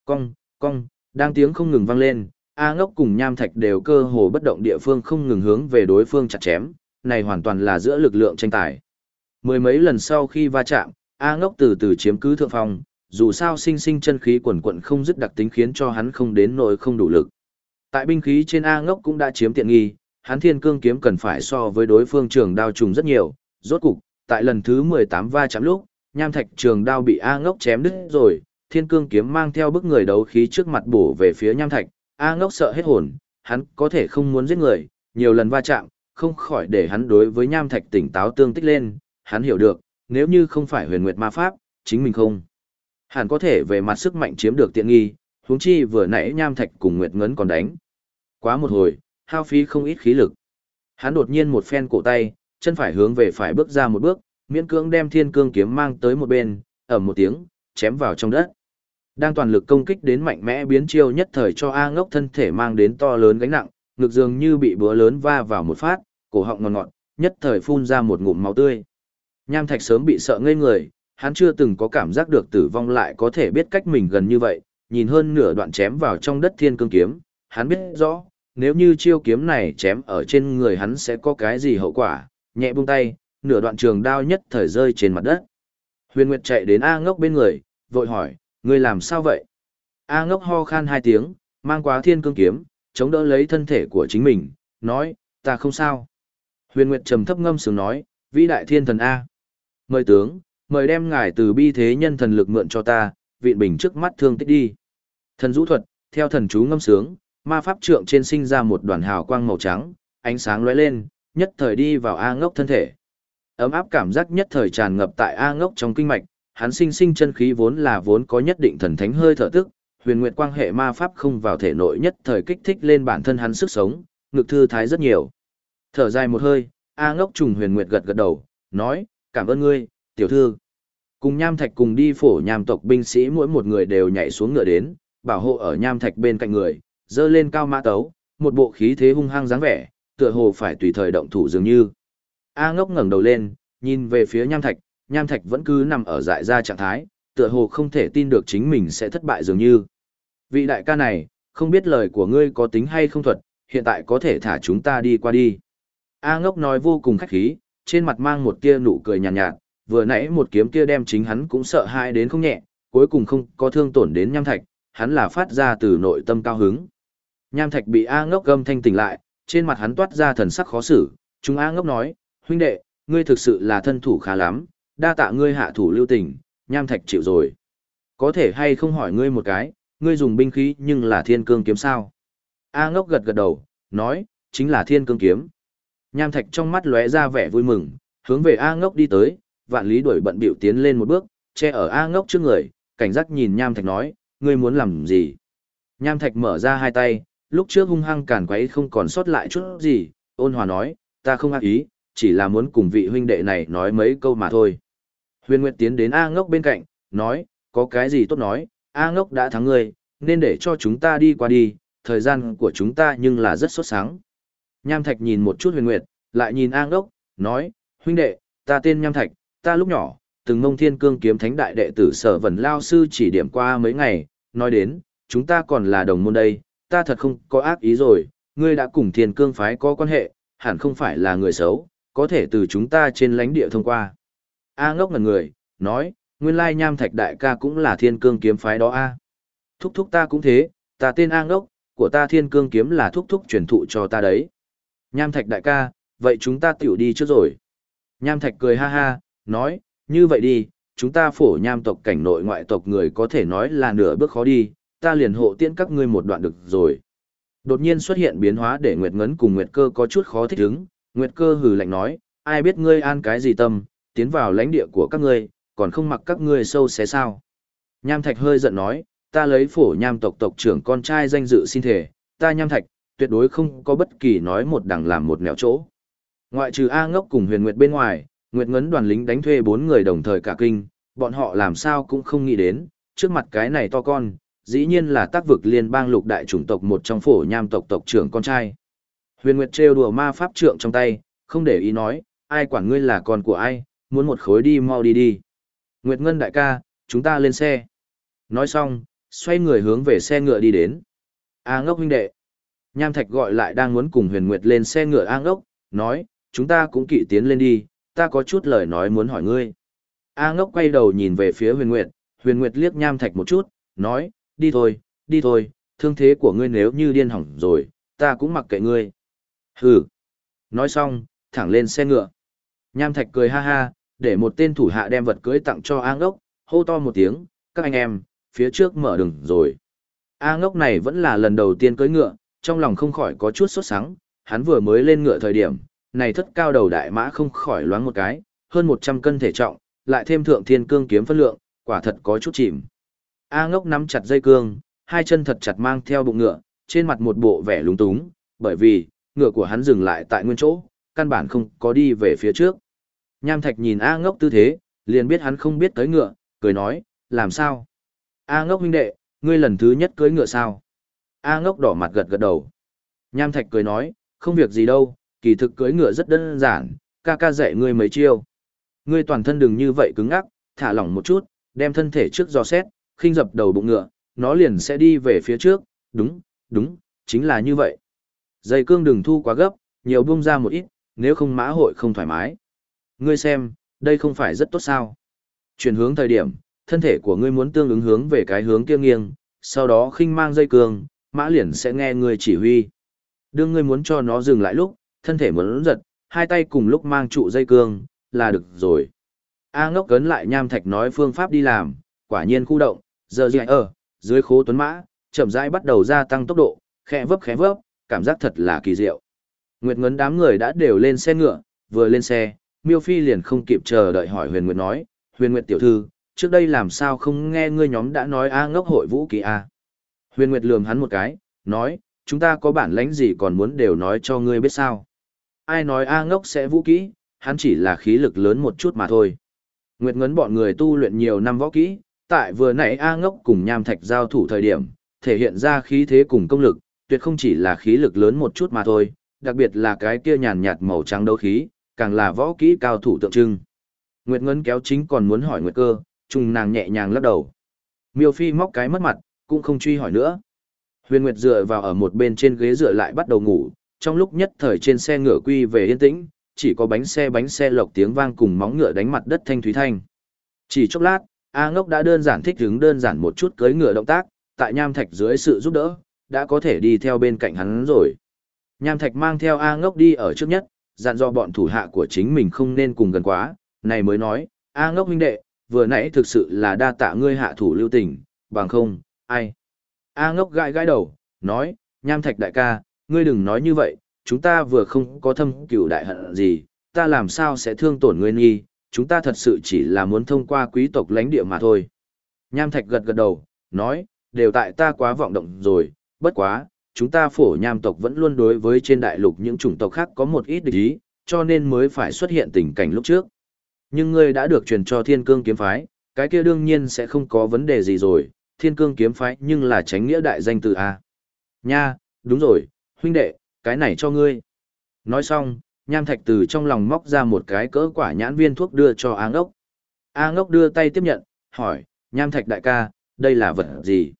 Cong, cong, đang tiếng không ngừng vang lên, A ngốc cùng nham thạch đều cơ hồ bất động địa phương không ngừng hướng về đối phương chặt chém, này hoàn toàn là giữa lực lượng tranh tài. Mười mấy lần sau khi va chạm, A ngốc từ từ chiếm cứ thượng phong, dù sao sinh sinh chân khí quần quận không dứt đặc tính khiến cho hắn không đến nỗi không đủ lực. Tại binh khí trên A ngốc cũng đã chiếm tiện nghi, hắn thiên cương kiếm cần phải so với đối phương trường đao trùng rất nhiều, rốt cục, tại lần thứ 18 va chạm lúc, nham thạch trường đao bị A ngốc chém đứt rồi, thiên cương kiếm mang theo bức người đấu khí trước mặt bổ về phía nham thạch, A ngốc sợ hết hồn, hắn có thể không muốn giết người, nhiều lần va chạm, không khỏi để hắn đối với nham thạch tỉnh táo tương tích lên, hắn hiểu được, nếu như không phải huyền nguyệt ma pháp, chính mình không. Hẳn có thể về mặt sức mạnh chiếm được tiện nghi, huống chi vừa nãy nham thạch cùng nguyệt ngấn còn đánh. Quá một hồi, hao phí không ít khí lực. Hắn đột nhiên một phen cổ tay, chân phải hướng về phải bước ra một bước, miễn cưỡng đem thiên cương kiếm mang tới một bên, ở một tiếng, chém vào trong đất. Đang toàn lực công kích đến mạnh mẽ biến chiêu nhất thời cho A ngốc thân thể mang đến to lớn gánh nặng, ngực dường như bị búa lớn va vào một phát, cổ họng ngọt ngọt, nhất thời phun ra một ngụm máu tươi. Nham Thạch sớm bị sợ ngây người, hắn chưa từng có cảm giác được tử vong lại có thể biết cách mình gần như vậy, nhìn hơn nửa đoạn chém vào trong đất thiên cương kiếm, hắn biết rõ, nếu như chiêu kiếm này chém ở trên người hắn sẽ có cái gì hậu quả, nhẹ buông tay, nửa đoạn trường đao nhất thời rơi trên mặt đất. Huyền Nguyệt chạy đến A ngốc bên người, vội hỏi, ngươi làm sao vậy? A ngốc ho khan hai tiếng, mang quá thiên cương kiếm, chống đỡ lấy thân thể của chính mình, nói, ta không sao. Huyền Nguyệt trầm thấp ngâm sướng nói, vĩ đại thiên thần A. Mời tướng, mời đem ngài từ bi thế nhân thần lực mượn cho ta, vịn bình trước mắt thương tích đi. Thần rũ thuật, theo thần chú ngâm sướng, ma pháp trượng trên sinh ra một đoàn hào quang màu trắng, ánh sáng lóe lên, nhất thời đi vào A ngốc thân thể. Ấm áp cảm giác nhất thời tràn ngập tại A ngốc trong kinh mạch, hắn sinh sinh chân khí vốn là vốn có nhất định thần thánh hơi thở tức, huyền nguyệt quang hệ ma pháp không vào thể nội nhất thời kích thích lên bản thân hắn sức sống, ngực thư thái rất nhiều. Thở dài một hơi, A ngốc trùng huyền nguyệt gật gật đầu, nói, cảm ơn ngươi, tiểu thư. Cùng nham thạch cùng đi phổ nham tộc binh sĩ mỗi một người đều nhảy xuống ngựa đến, bảo hộ ở nham thạch bên cạnh người, dơ lên cao mã tấu, một bộ khí thế hung hăng dáng vẻ, tựa hồ phải tùy thời động thủ dường như. A ngốc ngẩng đầu lên, nhìn về phía nham thạch, nham thạch vẫn cứ nằm ở dại ra trạng thái, tựa hồ không thể tin được chính mình sẽ thất bại dường như. Vị đại ca này, không biết lời của ngươi có tính hay không thuật, hiện tại có thể thả chúng ta đi qua đi. A ngốc nói vô cùng khách khí, trên mặt mang một tia nụ cười nhàn nhạt, nhạt, vừa nãy một kiếm kia đem chính hắn cũng sợ hãi đến không nhẹ, cuối cùng không có thương tổn đến nham thạch, hắn là phát ra từ nội tâm cao hứng. Nham thạch bị A ngốc gâm thanh tỉnh lại, trên mặt hắn toát ra thần sắc khó xử, chúng A ngốc nói, huynh đệ, ngươi thực sự là thân thủ khá lắm, đa tạ ngươi hạ thủ lưu tình, nham thạch chịu rồi. Có thể hay không hỏi ngươi một cái, ngươi dùng binh khí nhưng là thiên cương kiếm sao? A ngốc gật gật đầu, nói, chính là thiên cương kiếm. Nham thạch trong mắt lóe ra vẻ vui mừng, hướng về A ngốc đi tới, vạn lý đuổi bận biểu tiến lên một bước, che ở A ngốc trước người, cảnh giác nhìn nham thạch nói, ngươi muốn làm gì? Nham thạch mở ra hai tay, lúc trước hung hăng càn quấy không còn sót lại chút gì, ôn hòa nói, ta không ác ý, chỉ là muốn cùng vị huynh đệ này nói mấy câu mà thôi. Huyền Nguyệt tiến đến A ngốc bên cạnh, nói, có cái gì tốt nói, A ngốc đã thắng ngươi, nên để cho chúng ta đi qua đi, thời gian của chúng ta nhưng là rất sốt sáng. Nham Thạch nhìn một chút huyền nguyệt, lại nhìn an ngốc, nói, huynh đệ, ta tên Nham Thạch, ta lúc nhỏ, từng mông thiên cương kiếm thánh đại đệ tử sở vần lao sư chỉ điểm qua mấy ngày, nói đến, chúng ta còn là đồng môn đây, ta thật không có ác ý rồi, ngươi đã cùng thiên cương phái có quan hệ, hẳn không phải là người xấu, có thể từ chúng ta trên lãnh địa thông qua. A ngốc ngần người, nói, nguyên lai nham thạch đại ca cũng là thiên cương kiếm phái đó a Thúc thúc ta cũng thế, ta tên A ngốc, của ta thiên cương kiếm là thúc thúc truyền thụ cho ta đấy. Nham thạch đại ca, vậy chúng ta tiểu đi trước rồi. Nham thạch cười ha ha, nói, như vậy đi, chúng ta phổ nham tộc cảnh nội ngoại tộc người có thể nói là nửa bước khó đi, ta liền hộ tiễn các ngươi một đoạn được rồi. Đột nhiên xuất hiện biến hóa để Nguyệt Ngấn cùng Nguyệt Cơ có chút khó thích ứng, Nguyệt Cơ hừ lạnh nói, ai biết ngươi an cái gì tâm, tiến vào lãnh địa của các ngươi, còn không mặc các ngươi sâu xé sao. Nham Thạch hơi giận nói, ta lấy phổ nham tộc tộc trưởng con trai danh dự xin thể, ta Nham Thạch, tuyệt đối không có bất kỳ nói một đằng làm một nẻo chỗ. Ngoại trừ A ngốc cùng huyền Nguyệt bên ngoài, Nguyệt Ngấn đoàn lính đánh thuê bốn người đồng thời cả kinh, bọn họ làm sao cũng không nghĩ đến, trước mặt cái này to con, dĩ nhiên là tác vực liên bang lục đại chủng tộc một trong phổ nham tộc tộc trưởng con trai. Huyền Nguyệt trêu đùa ma pháp trượng trong tay, không để ý nói, ai quản ngươi là con của ai, muốn một khối đi mau đi đi. Nguyệt Ngân đại ca, chúng ta lên xe. Nói xong, xoay người hướng về xe ngựa đi đến. A ngốc huynh đệ. Nham Thạch gọi lại đang muốn cùng Huyền Nguyệt lên xe ngựa A ngốc, nói, chúng ta cũng kỵ tiến lên đi, ta có chút lời nói muốn hỏi ngươi. A ngốc quay đầu nhìn về phía Huyền Nguyệt, Huyền Nguyệt liếc Nham Thạch một chút, nói, đi thôi, đi thôi, thương thế của ngươi nếu như điên hỏng rồi, ta cũng mặc kệ ngươi. Hừ. Nói xong, thẳng lên xe ngựa. Nham Thạch cười ha ha, để một tên thủ hạ đem vật cưới tặng cho A ngốc, hô to một tiếng, các anh em, phía trước mở đường rồi. A ngốc này vẫn là lần đầu tiên cưới ngựa, trong lòng không khỏi có chút sốt sắng, hắn vừa mới lên ngựa thời điểm, này thất cao đầu đại mã không khỏi loáng một cái, hơn 100 cân thể trọng, lại thêm thượng thiên cương kiếm phân lượng, quả thật có chút chìm. A ngốc nắm chặt dây cương, hai chân thật chặt mang theo bụng ngựa, trên mặt một bộ vẻ lúng túng, bởi vì, ngựa của hắn dừng lại tại nguyên chỗ, căn bản không có đi về phía trước. Nham Thạch nhìn A ngốc tư thế, liền biết hắn không biết tới ngựa, cười nói, làm sao? A ngốc huynh đệ, ngươi lần thứ nhất cưới ngựa sao? A ngốc đỏ mặt gật gật đầu. Nham Thạch cười nói, không việc gì đâu, kỳ thực cưới ngựa rất đơn giản, ca ca dạy ngươi mấy chiêu. Ngươi toàn thân đừng như vậy cứng ngắc, thả lỏng một chút, đem thân thể trước do xét, khinh dập đầu bụng ngựa, nó liền sẽ đi về phía trước, đúng, đúng, chính là như vậy. Dây cương đừng thu quá gấp, nhiều buông ra một ít, nếu không mã hội không thoải mái. Ngươi xem, đây không phải rất tốt sao. Chuyển hướng thời điểm, thân thể của ngươi muốn tương ứng hướng về cái hướng kia nghiêng, sau đó khinh mang dây cương, mã liền sẽ nghe ngươi chỉ huy. Đương ngươi muốn cho nó dừng lại lúc, thân thể muốn giật, hai tay cùng lúc mang trụ dây cương, là được rồi. A ngốc cấn lại nham thạch nói phương pháp đi làm, quả nhiên khu động, giờ gì ở, dưới khố tuấn mã, chậm rãi bắt đầu gia tăng tốc độ, khẽ vấp khẽ vấp, cảm giác thật là kỳ diệu. Nguyệt Ngấn đám người đã đều lên xe ngựa, vừa lên xe, Miêu Phi liền không kịp chờ đợi hỏi Huyền Nguyệt nói, Huyền Nguyệt tiểu thư, trước đây làm sao không nghe ngươi nhóm đã nói A ngốc hội vũ kỳ A. Huyền Nguyệt lườm hắn một cái, nói, chúng ta có bản lãnh gì còn muốn đều nói cho ngươi biết sao. Ai nói A ngốc sẽ vũ kỹ, hắn chỉ là khí lực lớn một chút mà thôi. Nguyệt Ngấn bọn người tu luyện nhiều năm võ kỹ, tại vừa nãy A ngốc cùng nham thạch giao thủ thời điểm, thể hiện ra khí thế cùng công lực, tuyệt không chỉ là khí lực lớn một chút mà thôi, đặc biệt là cái kia nhàn nhạt màu trắng đấu khí, càng là võ kỹ cao thủ tượng trưng. Nguyệt Ngấn kéo chính còn muốn hỏi Nguyệt Cơ, trùng nàng nhẹ nhàng lắc đầu. Miêu Phi móc cái mất mặt, cũng không truy hỏi nữa. Huyền Nguyệt dựa vào ở một bên trên ghế dựa lại bắt đầu ngủ, trong lúc nhất thời trên xe ngựa quy về yên tĩnh, chỉ có bánh xe bánh xe lộc tiếng vang cùng móng ngựa đánh mặt đất thanh thúy thanh. Chỉ chốc lát, A Ngốc đã đơn giản thích ứng đơn giản một chút cưới ngựa động tác, tại Nham Thạch dưới sự giúp đỡ, đã có thể đi theo bên cạnh hắn rồi. Nham Thạch mang theo A Ngốc đi ở trước nhất, dặn dò bọn thủ hạ của chính mình không nên cùng gần quá, này mới nói, A Ngốc huynh đệ, vừa nãy thực sự là đa tạ ngươi hạ thủ lưu tình, bằng không, ai. A Ngốc gãi gãi đầu, nói, Nham Thạch đại ca, ngươi đừng nói như vậy, chúng ta vừa không có thâm cửu đại hận gì, ta làm sao sẽ thương tổn ngươi nghi, chúng ta thật sự chỉ là muốn thông qua quý tộc lãnh địa mà thôi. Nham Thạch gật gật đầu, nói, đều tại ta quá vọng động rồi, bất quá, chúng ta phổ nham tộc vẫn luôn đối với trên đại lục những chủng tộc khác có một ít địch ý, cho nên mới phải xuất hiện tình cảnh lúc trước. Nhưng ngươi đã được truyền cho thiên cương kiếm phái, cái kia đương nhiên sẽ không có vấn đề gì rồi, thiên cương kiếm phái nhưng là tránh nghĩa đại danh từ A. Nha, đúng rồi, huynh đệ, cái này cho ngươi. Nói xong, nham thạch từ trong lòng móc ra một cái cỡ quả nhãn viên thuốc đưa cho A ngốc. A ngốc đưa tay tiếp nhận, hỏi, nham thạch đại ca, đây là vật gì?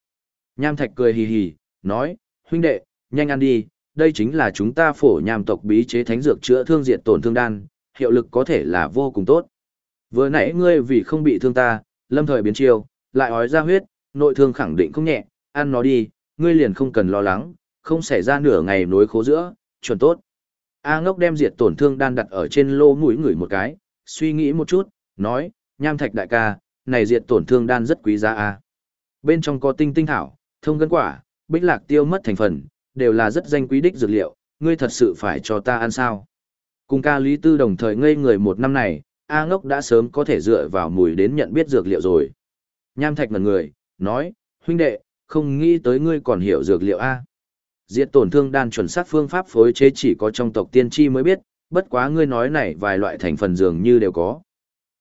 Nham thạch cười hì hì, nói, huynh đệ, nhanh ăn đi, đây chính là chúng ta phổ nham tộc bí chế thánh dược chữa thương diệt tổn thương đan, hiệu lực có thể là vô cùng tốt. Vừa nãy ngươi vì không bị thương ta, lâm thời biến chiêu, lại ói ra huyết, nội thương khẳng định không nhẹ, ăn nó đi, ngươi liền không cần lo lắng, không xảy ra nửa ngày nối khố giữa, chuẩn tốt. A ngốc đem diệt tổn thương đan đặt ở trên lô mũi ngửi một cái, suy nghĩ một chút, nói, nham thạch đại ca, này diệt tổn thương đan rất quý giá a. Bên trong có tinh tinh thảo, thông gân quả, bích lạc tiêu mất thành phần, đều là rất danh quý đích dược liệu, ngươi thật sự phải cho ta ăn sao. Cùng ca Lý Tư đồng thời ngây người một năm này, A ngốc đã sớm có thể dựa vào mùi đến nhận biết dược liệu rồi. Nham thạch ngần người, nói, huynh đệ, không nghĩ tới ngươi còn hiểu dược liệu A. Diệt tổn thương đan chuẩn xác phương pháp phối chế chỉ có trong tộc tiên tri mới biết, bất quá ngươi nói này vài loại thành phần dường như đều có.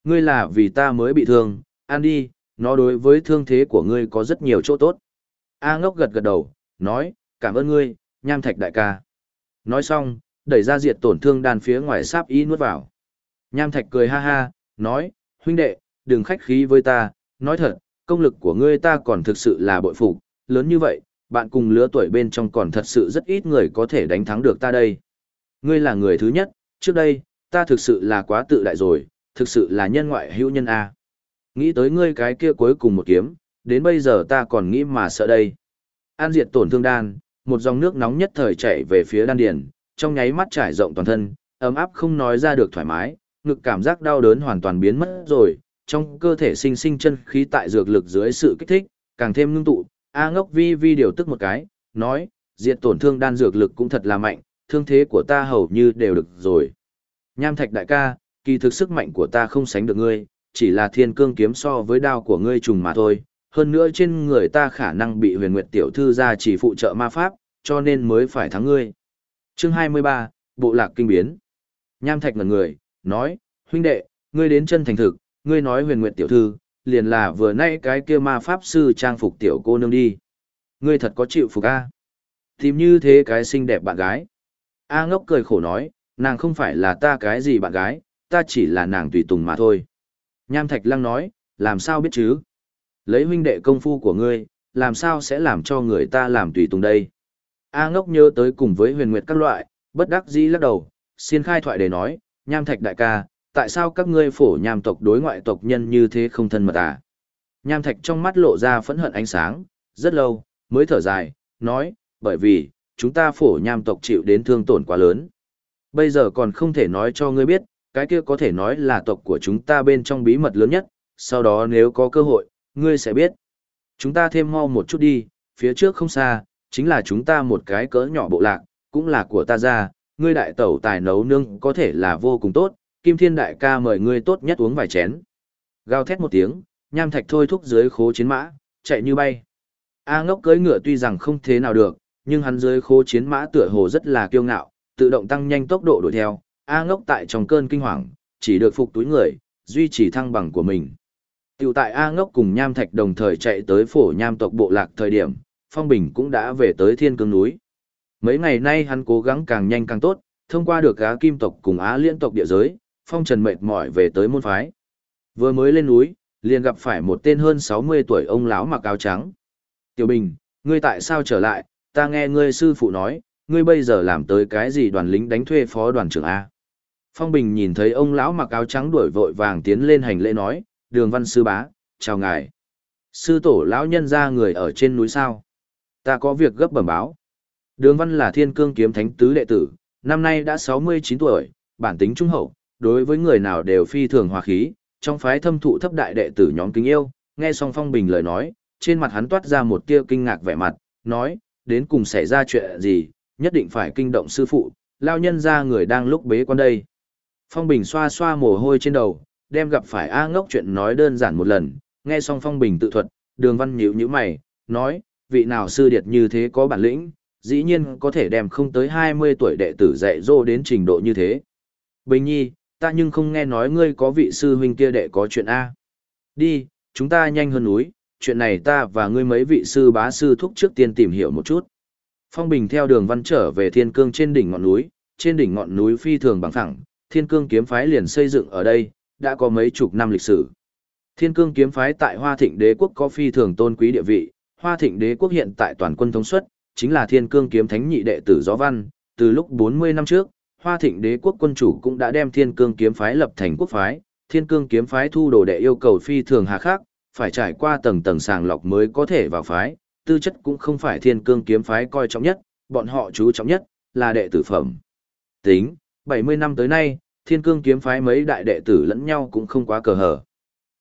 Ngươi là vì ta mới bị thương, ăn đi, nó đối với thương thế của ngươi có rất nhiều chỗ tốt. A ngốc gật gật đầu, nói, cảm ơn ngươi, nham thạch đại ca. Nói xong, đẩy ra diệt tổn thương đan phía ngoài sáp y nuốt vào. Nham thạch cười ha ha, nói, huynh đệ, đừng khách khí với ta, nói thật, công lực của ngươi ta còn thực sự là bội phục, lớn như vậy, bạn cùng lứa tuổi bên trong còn thật sự rất ít người có thể đánh thắng được ta đây. Ngươi là người thứ nhất, trước đây, ta thực sự là quá tự đại rồi, thực sự là nhân ngoại hữu nhân A. Nghĩ tới ngươi cái kia cuối cùng một kiếm, đến bây giờ ta còn nghĩ mà sợ đây. An diệt tổn thương đan, một dòng nước nóng nhất thời chảy về phía đan điền, trong nháy mắt trải rộng toàn thân, ấm áp không nói ra được thoải mái, ngực cảm giác đau đớn hoàn toàn biến mất rồi, trong cơ thể sinh sinh chân khí tại dược lực dưới sự kích thích, càng thêm ngưng tụ, A ngốc vi vi điều tức một cái, nói, diệt tổn thương đan dược lực cũng thật là mạnh, thương thế của ta hầu như đều được rồi. Nham thạch đại ca, kỳ thực sức mạnh của ta không sánh được ngươi, chỉ là thiên cương kiếm so với đao của ngươi trùng mà thôi. Hơn nữa trên người ta khả năng bị huyền nguyệt tiểu thư gia chỉ phụ trợ ma pháp, cho nên mới phải thắng ngươi. Chương 23, Bộ lạc kinh biến. Nham thạch ngẩn người, nói, huynh đệ, ngươi đến chân thành thực, ngươi nói huyền nguyệt tiểu thư, liền là vừa nay cái kia ma pháp sư trang phục tiểu cô nương đi. Ngươi thật có chịu phục a? Tìm như thế cái xinh đẹp bạn gái. A ngốc cười khổ nói, nàng không phải là ta cái gì bạn gái, ta chỉ là nàng tùy tùng mà thôi. Nham Thạch Lăng nói, làm sao biết chứ? Lấy huynh đệ công phu của ngươi, làm sao sẽ làm cho người ta làm tùy tùng đây? A ngốc nhớ tới cùng với huyền nguyệt các loại, bất đắc dĩ lắc đầu, xin khai thoại để nói, Nham Thạch đại ca, tại sao các ngươi phổ nham tộc đối ngoại tộc nhân như thế không thân mật à? Nham Thạch trong mắt lộ ra phẫn hận ánh sáng, rất lâu, mới thở dài, nói, bởi vì, chúng ta phổ nham tộc chịu đến thương tổn quá lớn. Bây giờ còn không thể nói cho ngươi biết, cái kia có thể nói là tộc của chúng ta bên trong bí mật lớn nhất, sau đó nếu có cơ hội, ngươi sẽ biết. Chúng ta thêm mau một chút đi, phía trước không xa, chính là chúng ta một cái cỡ nhỏ bộ lạc, cũng là của ta ra, ngươi đại tẩu tài nấu nương có thể là vô cùng tốt, Kim Thiên đại ca mời ngươi tốt nhất uống vài chén. Gào thét một tiếng, nham thạch thôi thúc dưới khố chiến mã, chạy như bay. A ngốc cưỡi ngựa tuy rằng không thế nào được, nhưng hắn dưới khố chiến mã tựa hồ rất là kiêu ngạo, tự động tăng nhanh tốc độ đuổi theo. A ngốc tại trong cơn kinh hoàng, chỉ được phục túi người, duy trì thăng bằng của mình. Tiểu tại A ngốc cùng nham thạch đồng thời chạy tới phổ nham tộc bộ lạc thời điểm, Phong Bình cũng đã về tới thiên cương núi. Mấy ngày nay hắn cố gắng càng nhanh càng tốt, thông qua được Á Kim tộc cùng Á Liên tộc địa giới, Phong Trần mệt mỏi về tới môn phái. Vừa mới lên núi, liền gặp phải một tên hơn 60 tuổi ông lão mặc áo trắng. Tiểu Bình, ngươi tại sao trở lại, ta nghe ngươi sư phụ nói, ngươi bây giờ làm tới cái gì đoàn lính đánh thuê phó đoàn trưởng A. Phong Bình nhìn thấy ông lão mặc áo trắng đuổi vội vàng tiến lên hành lễ nói, đường văn sư bá, chào ngài. Sư tổ lão nhân ra người ở trên núi sao. Ta có việc gấp bẩm báo. Đường văn là thiên cương kiếm thánh tứ đệ tử, năm nay đã 69 tuổi, bản tính trung hậu, đối với người nào đều phi thường hòa khí, trong phái thâm thụ thấp đại đệ tử nhóm kính yêu, nghe xong Phong Bình lời nói, trên mặt hắn toát ra một tia kinh ngạc vẻ mặt, nói, đến cùng xảy ra chuyện gì, nhất định phải kinh động sư phụ, lao nhân ra người đang lúc bế quan đây. Phong Bình xoa xoa mồ hôi trên đầu, đem gặp phải A ngốc chuyện nói đơn giản một lần, nghe xong Phong Bình tự thuật, đường văn nhíu nhíu mày, nói, vị nào sư điệt như thế có bản lĩnh, dĩ nhiên có thể đem không tới 20 tuổi đệ tử dạy dỗ đến trình độ như thế. Bình nhi, ta nhưng không nghe nói ngươi có vị sư huynh kia đệ có chuyện A. Đi, chúng ta nhanh hơn núi, chuyện này ta và ngươi mấy vị sư bá sư thúc trước tiên tìm hiểu một chút. Phong Bình theo đường văn trở về thiên cương trên đỉnh ngọn núi, trên đỉnh ngọn núi phi thường bằng phẳng, thiên cương kiếm phái liền xây dựng ở đây, đã có mấy chục năm lịch sử. Thiên cương kiếm phái tại Hoa Thịnh đế quốc có phi thường tôn quý địa vị, Hoa Thịnh đế quốc hiện tại toàn quân thống suất, chính là thiên cương kiếm thánh nhị đệ tử Gió Văn, từ lúc 40 năm trước, Hoa Thịnh đế quốc quân chủ cũng đã đem thiên cương kiếm phái lập thành quốc phái, thiên cương kiếm phái thu đồ đệ yêu cầu phi thường hà khắc, phải trải qua tầng tầng sàng lọc mới có thể vào phái, tư chất cũng không phải thiên cương kiếm phái coi trọng nhất, bọn họ chú trọng nhất, là đệ tử phẩm. Tính, 70 năm tới nay, thiên cương kiếm phái mấy đại đệ tử lẫn nhau cũng không quá cờ hở.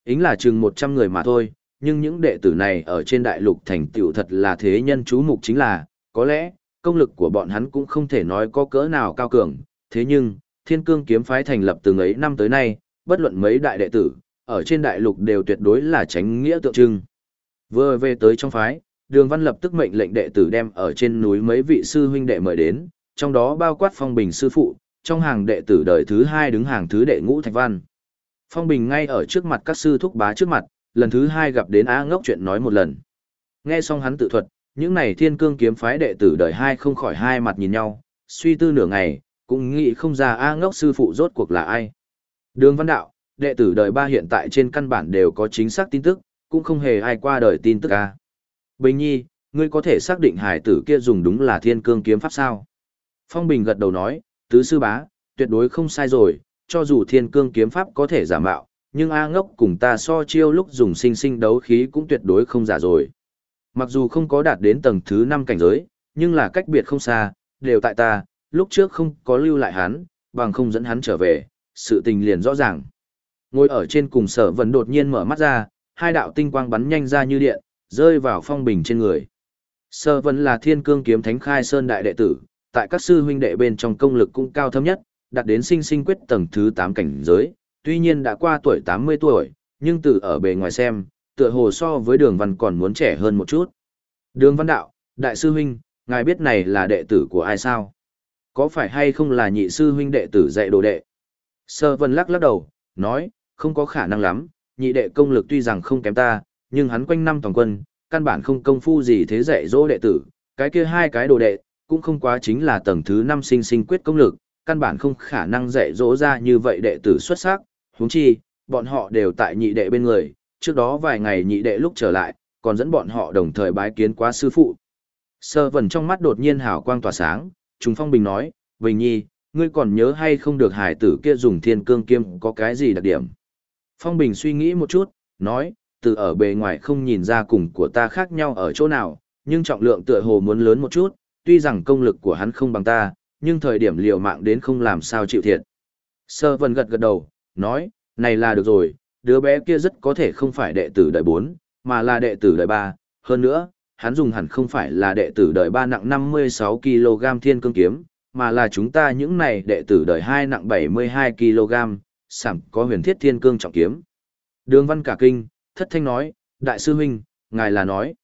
Ính là chừng 100 người mà thôi, nhưng những đệ tử này ở trên đại lục thành tựu thật là thế nhân chú mục chính là, có lẽ, công lực của bọn hắn cũng không thể nói có cỡ nào cao cường, thế nhưng, thiên cương kiếm phái thành lập từ ấy năm tới nay, bất luận mấy đại đệ tử, ở trên đại lục đều tuyệt đối là tránh nghĩa tượng trưng. Vừa về tới trong phái, đường văn lập tức mệnh lệnh đệ tử đem ở trên núi mấy vị sư huynh đệ mời đến, trong đó bao quát phong bình sư phụ, trong hàng đệ tử đời thứ hai đứng hàng thứ đệ ngũ thạch văn. Phong bình ngay ở trước mặt các sư thúc bá trước mặt, lần thứ hai gặp đến á ngốc chuyện nói một lần. Nghe xong hắn tự thuật, những này thiên cương kiếm phái đệ tử đời hai không khỏi hai mặt nhìn nhau, suy tư nửa ngày, cũng nghĩ không ra A ngốc sư phụ rốt cuộc là ai. Đường văn đạo, đệ tử đời ba hiện tại trên căn bản đều có chính xác tin tức, cũng không hề ai qua đời tin tức A. Bình nhi, ngươi có thể xác định hải tử kia dùng đúng là thiên cương kiếm pháp sao? Phong Bình gật đầu nói, tứ sư bá, tuyệt đối không sai rồi, cho dù thiên cương kiếm pháp có thể giả mạo, nhưng A ngốc cùng ta so chiêu lúc dùng sinh sinh đấu khí cũng tuyệt đối không giả rồi. Mặc dù không có đạt đến tầng thứ 5 cảnh giới, nhưng là cách biệt không xa, đều tại ta, lúc trước không có lưu lại hắn, bằng không dẫn hắn trở về, sự tình liền rõ ràng. Ngồi ở trên cùng sở vẫn đột nhiên mở mắt ra, hai đạo tinh quang bắn nhanh ra như điện, rơi vào phong bình trên người. Sở vẫn là thiên cương kiếm thánh khai sơn đại đệ tử, tại các sư huynh đệ bên trong công lực cũng cao thâm nhất, đạt đến sinh sinh quyết tầng thứ 8 cảnh giới, tuy nhiên đã qua tuổi 80 tuổi, nhưng từ ở bề ngoài xem, tựa hồ so với đường văn còn muốn trẻ hơn một chút. Đường văn đạo, đại sư huynh, ngài biết này là đệ tử của ai sao? Có phải hay không là nhị sư huynh đệ tử dạy đồ đệ? Sơ vân lắc lắc đầu, nói, không có khả năng lắm, nhị đệ công lực tuy rằng không kém ta, nhưng hắn quanh năm toàn quân, căn bản không công phu gì thế dạy dỗ đệ tử, cái kia hai cái đồ đệ, cũng không quá chính là tầng thứ năm sinh sinh quyết công lực, căn bản không khả năng dạy dỗ ra như vậy đệ tử xuất sắc, huống chi, bọn họ đều tại nhị đệ bên người, trước đó vài ngày nhị đệ lúc trở lại, còn dẫn bọn họ đồng thời bái kiến quá sư phụ. Sơ vần trong mắt đột nhiên hào quang tỏa sáng, Trùng Phong Bình nói, Bình Nhi, ngươi còn nhớ hay không được hải tử kia dùng thiên cương kiếm có cái gì đặc điểm? Phong Bình suy nghĩ một chút, nói, từ ở bề ngoài không nhìn ra cùng của ta khác nhau ở chỗ nào, nhưng trọng lượng tựa hồ muốn lớn một chút, tuy rằng công lực của hắn không bằng ta, nhưng thời điểm liều mạng đến không làm sao chịu thiệt. Sơ vân gật gật đầu, nói, này là được rồi, đứa bé kia rất có thể không phải đệ tử đời 4, mà là đệ tử đời 3, hơn nữa, hắn dùng hẳn không phải là đệ tử đời 3 nặng 56kg thiên cương kiếm, mà là chúng ta những này đệ tử đời 2 nặng 72kg, sẵn có huyền thiết thiên cương trọng kiếm. Đường văn cả kinh, thất thanh nói, đại sư huynh, ngài là nói.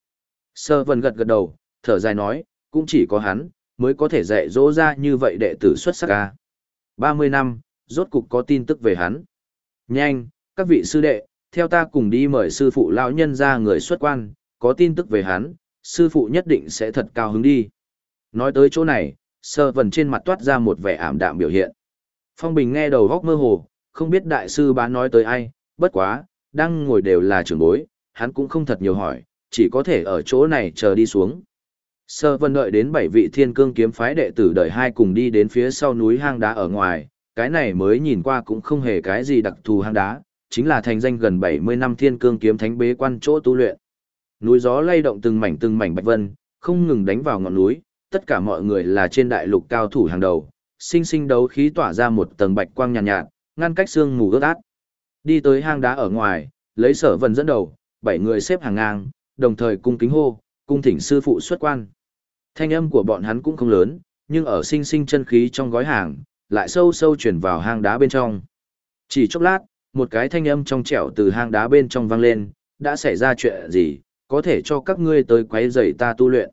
Sơ vần gật gật đầu, thở dài nói, cũng chỉ có hắn, mới có thể dạy dỗ ra như vậy đệ tử xuất sắc ca. 30 năm, rốt cục có tin tức về hắn. Nhanh, các vị sư đệ, theo ta cùng đi mời sư phụ lão nhân ra người xuất quan, có tin tức về hắn, sư phụ nhất định sẽ thật cao hứng đi. Nói tới chỗ này, sơ vần trên mặt toát ra một vẻ ảm đạm biểu hiện. Phong Bình nghe đầu góc mơ hồ, không biết đại sư bá nói tới ai, bất quá, đang ngồi đều là trưởng bối, hắn cũng không thật nhiều hỏi, chỉ có thể ở chỗ này chờ đi xuống. Sơ vân đợi đến bảy vị thiên cương kiếm phái đệ tử đợi hai cùng đi đến phía sau núi hang đá ở ngoài, cái này mới nhìn qua cũng không hề cái gì đặc thù hang đá, chính là thành danh gần 70 năm thiên cương kiếm thánh bế quan chỗ tu luyện. Núi gió lay động từng mảnh từng mảnh bạch vân, không ngừng đánh vào ngọn núi, tất cả mọi người là trên đại lục cao thủ hàng đầu, sinh sinh đấu khí tỏa ra một tầng bạch quang nhàn nhạt, nhạt, ngăn cách xương mù ướt át. Đi tới hang đá ở ngoài, lấy sở vân dẫn đầu, bảy người xếp hàng ngang, đồng thời cung kính hô, cung thỉnh sư phụ xuất quan. Thanh âm của bọn hắn cũng không lớn, nhưng ở sinh sinh chân khí trong gói hàng, lại sâu sâu chuyển vào hang đá bên trong. Chỉ chốc lát, một cái thanh âm trong trẻo từ hang đá bên trong vang lên, đã xảy ra chuyện gì, có thể cho các ngươi tới quấy rầy ta tu luyện.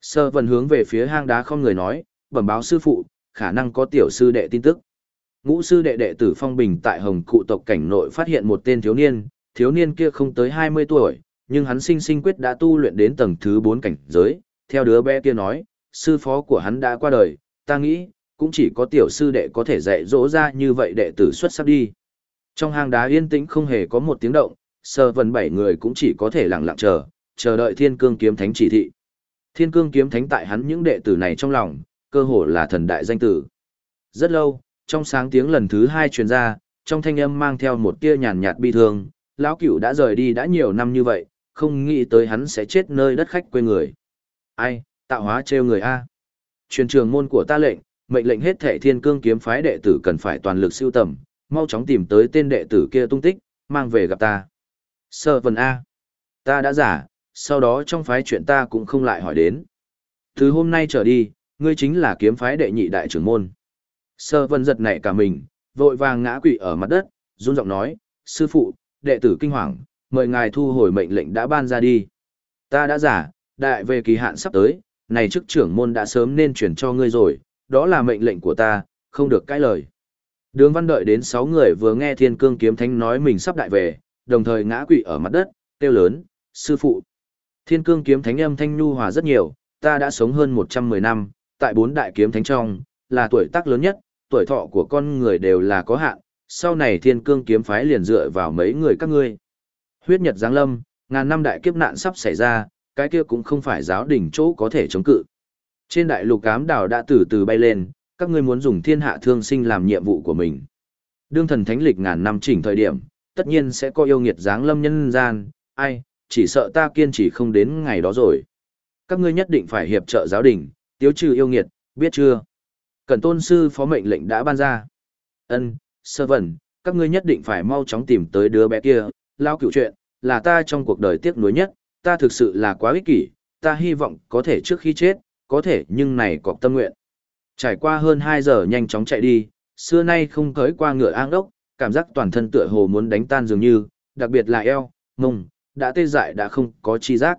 Sơ vần hướng về phía hang đá không người nói, bẩm báo sư phụ, khả năng có tiểu sư đệ tin tức. Ngũ sư đệ đệ tử Phong Bình tại Hồng Cụ tộc cảnh nội phát hiện một tên thiếu niên, thiếu niên kia không tới 20 tuổi, nhưng hắn sinh sinh quyết đã tu luyện đến tầng thứ 4 cảnh giới, theo đứa bé kia nói, sư phó của hắn đã qua đời, ta nghĩ, cũng chỉ có tiểu sư đệ có thể dạy dỗ ra như vậy đệ tử xuất sắc đi. Trong hang đá yên tĩnh không hề có một tiếng động, sơ vần bảy người cũng chỉ có thể lặng lặng chờ, chờ đợi thiên cương kiếm thánh chỉ thị. Thiên cương kiếm thánh tại hắn những đệ tử này trong lòng, cơ hồ là thần đại danh tử. Rất lâu, trong sáng tiếng lần thứ hai truyền ra, trong thanh âm mang theo một tia nhàn nhạt bi thương, lão cửu đã rời đi đã nhiều năm như vậy, không nghĩ tới hắn sẽ chết nơi đất khách quê người. Ai, tạo hóa trêu người A. Truyền trường môn của ta lệnh, mệnh lệnh hết thệ thiên cương kiếm phái đệ tử cần phải toàn lực siêu tầm, mau chóng tìm tới tên đệ tử kia tung tích, mang về gặp ta. Sơ vần A. Ta đã giả, sau đó trong phái chuyện ta cũng không lại hỏi đến. Từ hôm nay trở đi, ngươi chính là kiếm phái đệ nhị đại trưởng môn. Sơ vân giật nảy cả mình, vội vàng ngã quỵ ở mặt đất, run giọng nói, sư phụ, đệ tử kinh hoàng, mời ngài thu hồi mệnh lệnh đã ban ra đi. Ta đã giả, đại về kỳ hạn sắp tới, này chức trưởng môn đã sớm nên chuyển cho ngươi rồi, đó là mệnh lệnh của ta, không được cãi lời. Đường văn đợi đến 6 người vừa nghe thiên cương kiếm thánh nói mình sắp đại về, đồng thời ngã quỵ ở mặt đất, kêu lớn, sư phụ. Thiên cương kiếm thánh âm thanh nhu hòa rất nhiều, ta đã sống hơn 110 năm, tại bốn đại kiếm thánh trong, là tuổi tác lớn nhất, tuổi thọ của con người đều là có hạn, sau này thiên cương kiếm phái liền dựa vào mấy người các ngươi. Huyết nhật giáng lâm, ngàn năm đại kiếp nạn sắp xảy ra, cái kia cũng không phải giáo đỉnh chỗ có thể chống cự. Trên đại lục cám đảo đã từ từ bay lên, các ngươi muốn dùng thiên hạ thương sinh làm nhiệm vụ của mình. Đương thần thánh lịch ngàn năm chỉnh thời điểm, tất nhiên sẽ có yêu nghiệt giáng lâm nhân gian, ai, chỉ sợ ta kiên trì không đến ngày đó rồi. Các ngươi nhất định phải hiệp trợ giáo đình, tiêu trừ yêu nghiệt, biết chưa? Cẩn tôn sư phó mệnh lệnh đã ban ra. Ân, sơ vẩn, các ngươi nhất định phải mau chóng tìm tới đứa bé kia, lao cựu chuyện, là ta trong cuộc đời tiếc nuối nhất, ta thực sự là quá ích kỷ, ta hy vọng có thể trước khi chết, có thể nhưng này cọc tâm nguyện. Trải qua hơn 2 giờ nhanh chóng chạy đi, xưa nay không tới qua ngựa an ốc, cảm giác toàn thân tựa hồ muốn đánh tan dường như, đặc biệt là eo, mông, đã tê dại đã không có chi giác.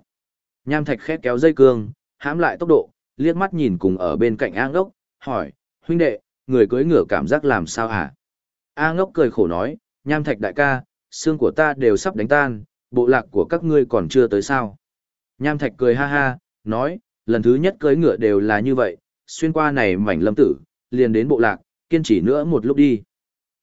Nham thạch khét kéo dây cương, hãm lại tốc độ, liếc mắt nhìn cùng ở bên cạnh A ngốc, hỏi, huynh đệ, người cưới ngựa cảm giác làm sao hả? A ngốc cười khổ nói, nham thạch đại ca, xương của ta đều sắp đánh tan, bộ lạc của các ngươi còn chưa tới sao. Nham thạch cười ha ha, nói, lần thứ nhất cưới ngựa đều là như vậy, xuyên qua này mảnh lâm tử, liền đến bộ lạc, kiên trì nữa một lúc đi.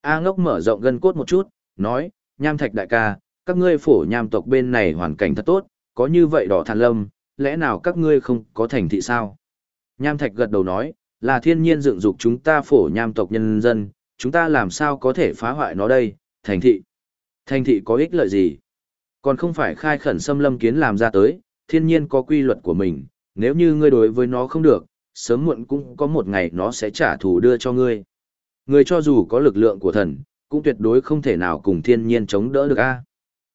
A ngốc mở rộng gân cốt một chút, nói, nham thạch đại ca, các ngươi phổ nham tộc bên này hoàn cảnh thật tốt, có như vậy đỏ than lâm, lẽ nào các ngươi không có thành thị sao? Nham thạch gật đầu nói, là thiên nhiên dựng dục chúng ta phổ nham tộc nhân dân, chúng ta làm sao có thể phá hoại nó đây, thành thị. Thành thị có ích lợi gì? Còn không phải khai khẩn xâm lâm kiến làm ra tới, thiên nhiên có quy luật của mình, nếu như ngươi đối với nó không được, sớm muộn cũng có một ngày nó sẽ trả thù đưa cho ngươi. Người cho dù có lực lượng của thần, cũng tuyệt đối không thể nào cùng thiên nhiên chống đỡ được a.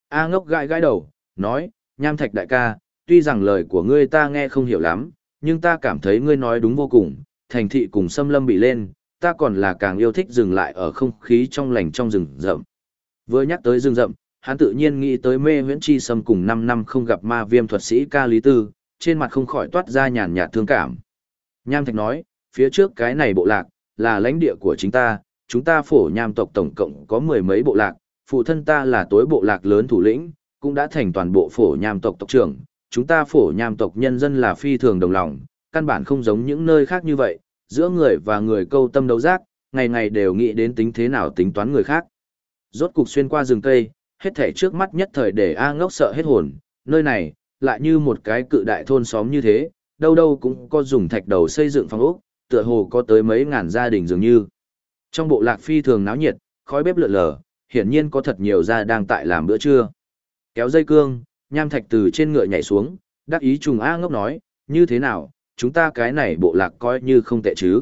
A ngốc gãi gãi đầu, nói, nham thạch đại ca, tuy rằng lời của ngươi ta nghe không hiểu lắm, nhưng ta cảm thấy ngươi nói đúng vô cùng, thành thị cùng xâm lâm bị lên, ta còn là càng yêu thích dừng lại ở không khí trong lành trong rừng rậm. Vừa nhắc tới rừng rậm, hắn tự nhiên nghĩ tới mê huyễn chi sâm cùng 5 năm không gặp ma viêm thuật sĩ ca lý tư, trên mặt không khỏi toát ra nhàn nhạt thương cảm. Nham Thạch nói, phía trước cái này bộ lạc, là lãnh địa của chính ta, chúng ta phổ nham tộc tổng cộng có mười mấy bộ lạc, phụ thân ta là tối bộ lạc lớn thủ lĩnh, cũng đã thành toàn bộ phổ nham tộc tộc trưởng, chúng ta phổ nham tộc nhân dân là phi thường đồng lòng, căn bản không giống những nơi khác như vậy, giữa người và người câu tâm đấu giác, ngày ngày đều nghĩ đến tính thế nào tính toán người khác. Rốt cục xuyên qua rừng cây, hết thảy trước mắt nhất thời để A ngốc sợ hết hồn, nơi này, lại như một cái cự đại thôn xóm như thế, đâu đâu cũng có dùng thạch đầu xây dựng phòng ốc, tựa hồ có tới mấy ngàn gia đình dường như. Trong bộ lạc phi thường náo nhiệt, khói bếp lượn lờ, hiển nhiên có thật nhiều gia đang tại làm bữa trưa. Kéo dây cương, nham thạch từ trên ngựa nhảy xuống, đắc ý trùng A ngốc nói, như thế nào, chúng ta cái này bộ lạc coi như không tệ chứ.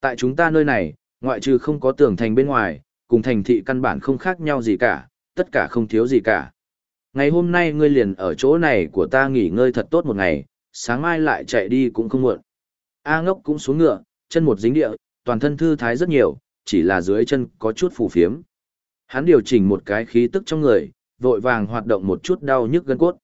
Tại chúng ta nơi này, ngoại trừ không có tường thành bên ngoài, cùng thành thị căn bản không khác nhau gì cả, tất cả không thiếu gì cả. Ngày hôm nay ngươi liền ở chỗ này của ta nghỉ ngơi thật tốt một ngày, sáng mai lại chạy đi cũng không muộn. A ngốc cũng xuống ngựa, chân một dính địa, toàn thân thư thái rất nhiều, chỉ là dưới chân có chút phù phiếm. Hắn điều chỉnh một cái khí tức trong người, vội vàng hoạt động một chút đau nhức gân cốt.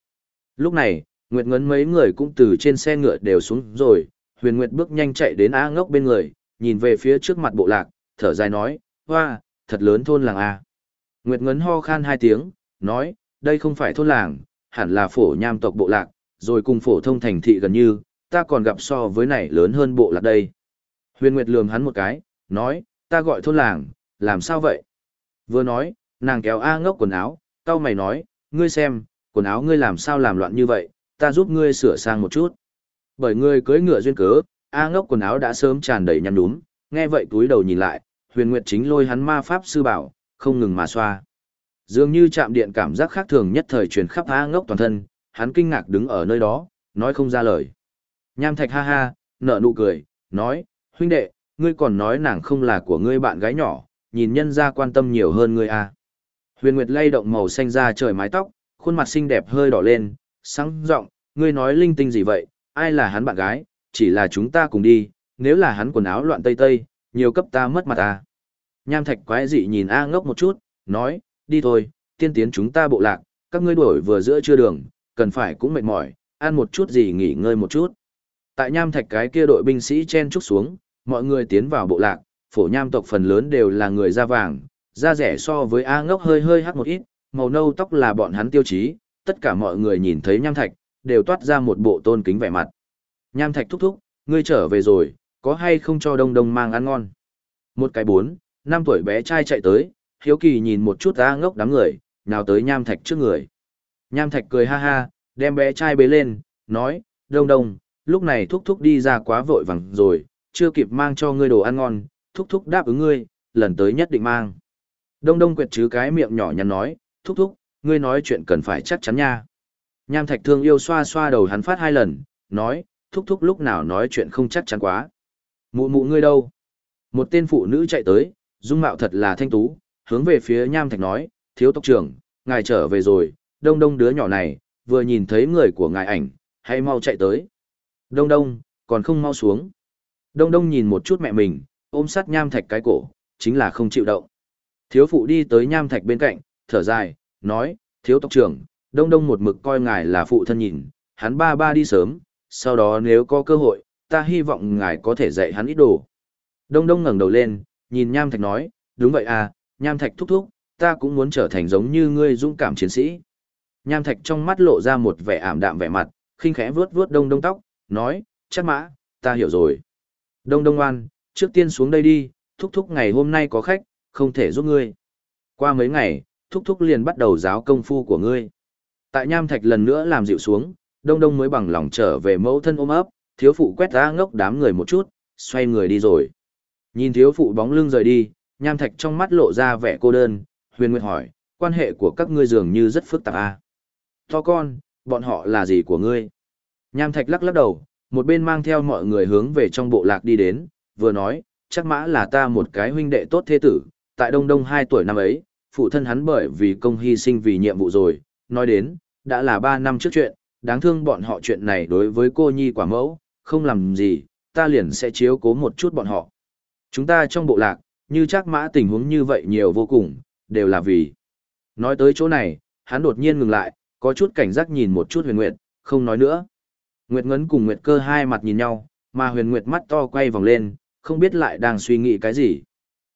Lúc này, Nguyệt Ngấn mấy người cũng từ trên xe ngựa đều xuống rồi, Huyền Nguyệt bước nhanh chạy đến A ngốc bên người, nhìn về phía trước mặt bộ lạc, thở dài nói, hoa, thật lớn thôn làng A. Nguyệt Ngấn ho khan hai tiếng, nói, đây không phải thôn làng, hẳn là phổ nham tộc bộ lạc, rồi cùng phổ thông thành thị gần như, ta còn gặp so với này lớn hơn bộ lạc đây. Huyền Nguyệt lườm hắn một cái, nói, ta gọi thôn làng, làm sao vậy? Vừa nói, nàng kéo A ngốc quần áo, tao mày nói, ngươi xem, quần áo ngươi làm sao làm loạn như vậy, ta giúp ngươi sửa sang một chút. Bởi ngươi cưới ngựa duyên cớ, A ngốc quần áo đã sớm tràn đầy nhăn đúng, nghe vậy túi đầu nhìn lại, huyền nguyệt chính lôi hắn ma pháp sư bảo, không ngừng mà xoa. Dường như chạm điện cảm giác khác thường nhất thời truyền khắp A ngốc toàn thân, hắn kinh ngạc đứng ở nơi đó, nói không ra lời. Nham thạch ha ha, nở nụ cười, nói, huynh đệ, ngươi còn nói nàng không là của ngươi bạn gái nhỏ, nhìn nhân ra quan tâm nhiều hơn ngươi à. Huyền Nguyệt lay động màu xanh ra trời mái tóc, khuôn mặt xinh đẹp hơi đỏ lên, sáng giọng, ngươi nói linh tinh gì vậy, ai là hắn bạn gái, chỉ là chúng ta cùng đi, nếu là hắn quần áo loạn tây tây, nhiều cấp ta mất mặt à. Nham thạch quái dị nhìn A ngốc một chút, nói, đi thôi, tiên tiến chúng ta bộ lạc, các ngươi đuổi vừa giữa chưa đường, cần phải cũng mệt mỏi, ăn một chút gì nghỉ ngơi một chút. Tại nham thạch cái kia đội binh sĩ chen trúc xuống, mọi người tiến vào bộ lạc, phổ nham tộc phần lớn đều là người da vàng, da rẻ so với A ngốc hơi hơi hắc một ít, màu nâu tóc là bọn hắn tiêu chí, tất cả mọi người nhìn thấy nham thạch, đều toát ra một bộ tôn kính vẻ mặt. Nham thạch thúc thúc, ngươi trở về rồi, có hay không cho đông đông mang ăn ngon? Một cái bốn, năm tuổi bé trai chạy tới, hiếu kỳ nhìn một chút A ngốc đám người, nào tới nham thạch trước người. Nham thạch cười ha ha, đem bé trai bế lên, nói, đông đông, lúc này thúc thúc đi ra quá vội vàng rồi, chưa kịp mang cho ngươi đồ ăn ngon, thúc thúc đáp ứng ngươi, lần tới nhất định mang. Đông đông quyệt chứ cái miệng nhỏ nhắn nói, thúc thúc, ngươi nói chuyện cần phải chắc chắn nha. Nham thạch thương yêu xoa xoa đầu hắn phát hai lần, nói, thúc thúc lúc nào nói chuyện không chắc chắn quá. Mụ mụ ngươi đâu? Một tên phụ nữ chạy tới, dung mạo thật là thanh tú, hướng về phía nham thạch nói, thiếu tộc trưởng, ngài trở về rồi, đông đông đứa nhỏ này, vừa nhìn thấy người của ngài ảnh, hãy mau chạy tới. Đông đông, còn không mau xuống. Đông đông nhìn một chút mẹ mình, ôm sát nham thạch cái cổ, chính là không chịu động. Thiếu phụ đi tới nham thạch bên cạnh, thở dài, nói, thiếu tộc trưởng, đông đông một mực coi ngài là phụ thân nhìn, hắn ba ba đi sớm, sau đó nếu có cơ hội, ta hy vọng ngài có thể dạy hắn ít đồ. Đông đông ngẩng đầu lên, nhìn nham thạch nói, đúng vậy à, nham thạch thúc thúc, ta cũng muốn trở thành giống như ngươi dũng cảm chiến sĩ. Nham thạch trong mắt lộ ra một vẻ ảm đạm vẻ mặt, khinh khẽ vuốt vuốt đông đông tóc, nói, chắc mã, ta hiểu rồi. Đông đông oan, trước tiên xuống đây đi, thúc thúc ngày hôm nay có khách, không thể giúp ngươi. Qua mấy ngày, thúc thúc liền bắt đầu giáo công phu của ngươi. Tại nham thạch lần nữa làm dịu xuống, đông đông mới bằng lòng trở về mẫu thân ôm ấp, thiếu phụ quét ra ngốc đám người một chút, xoay người đi rồi. Nhìn thiếu phụ bóng lưng rời đi, nham thạch trong mắt lộ ra vẻ cô đơn, huyền nguyệt hỏi, quan hệ của các ngươi dường như rất phức tạp à. To con, bọn họ là gì của ngươi? Nham thạch lắc lắc đầu, một bên mang theo mọi người hướng về trong bộ lạc đi đến, vừa nói, chắc mã là ta một cái huynh đệ tốt thế tử, tại Đông Đông 2 tuổi năm ấy, phụ thân hắn bởi vì công hy sinh vì nhiệm vụ rồi, nói đến, đã là 3 năm trước chuyện, đáng thương bọn họ chuyện này đối với cô nhi quả mẫu, không làm gì, ta liền sẽ chiếu cố một chút bọn họ. Chúng ta trong bộ lạc, như chắc mã tình huống như vậy nhiều vô cùng, đều là vì. Nói tới chỗ này, hắn đột nhiên ngừng lại, có chút cảnh giác nhìn một chút huyền nguyệt, không nói nữa. Nguyệt Ngấn cùng Nguyệt Cơ hai mặt nhìn nhau, mà huyền Nguyệt mắt to quay vòng lên, không biết lại đang suy nghĩ cái gì.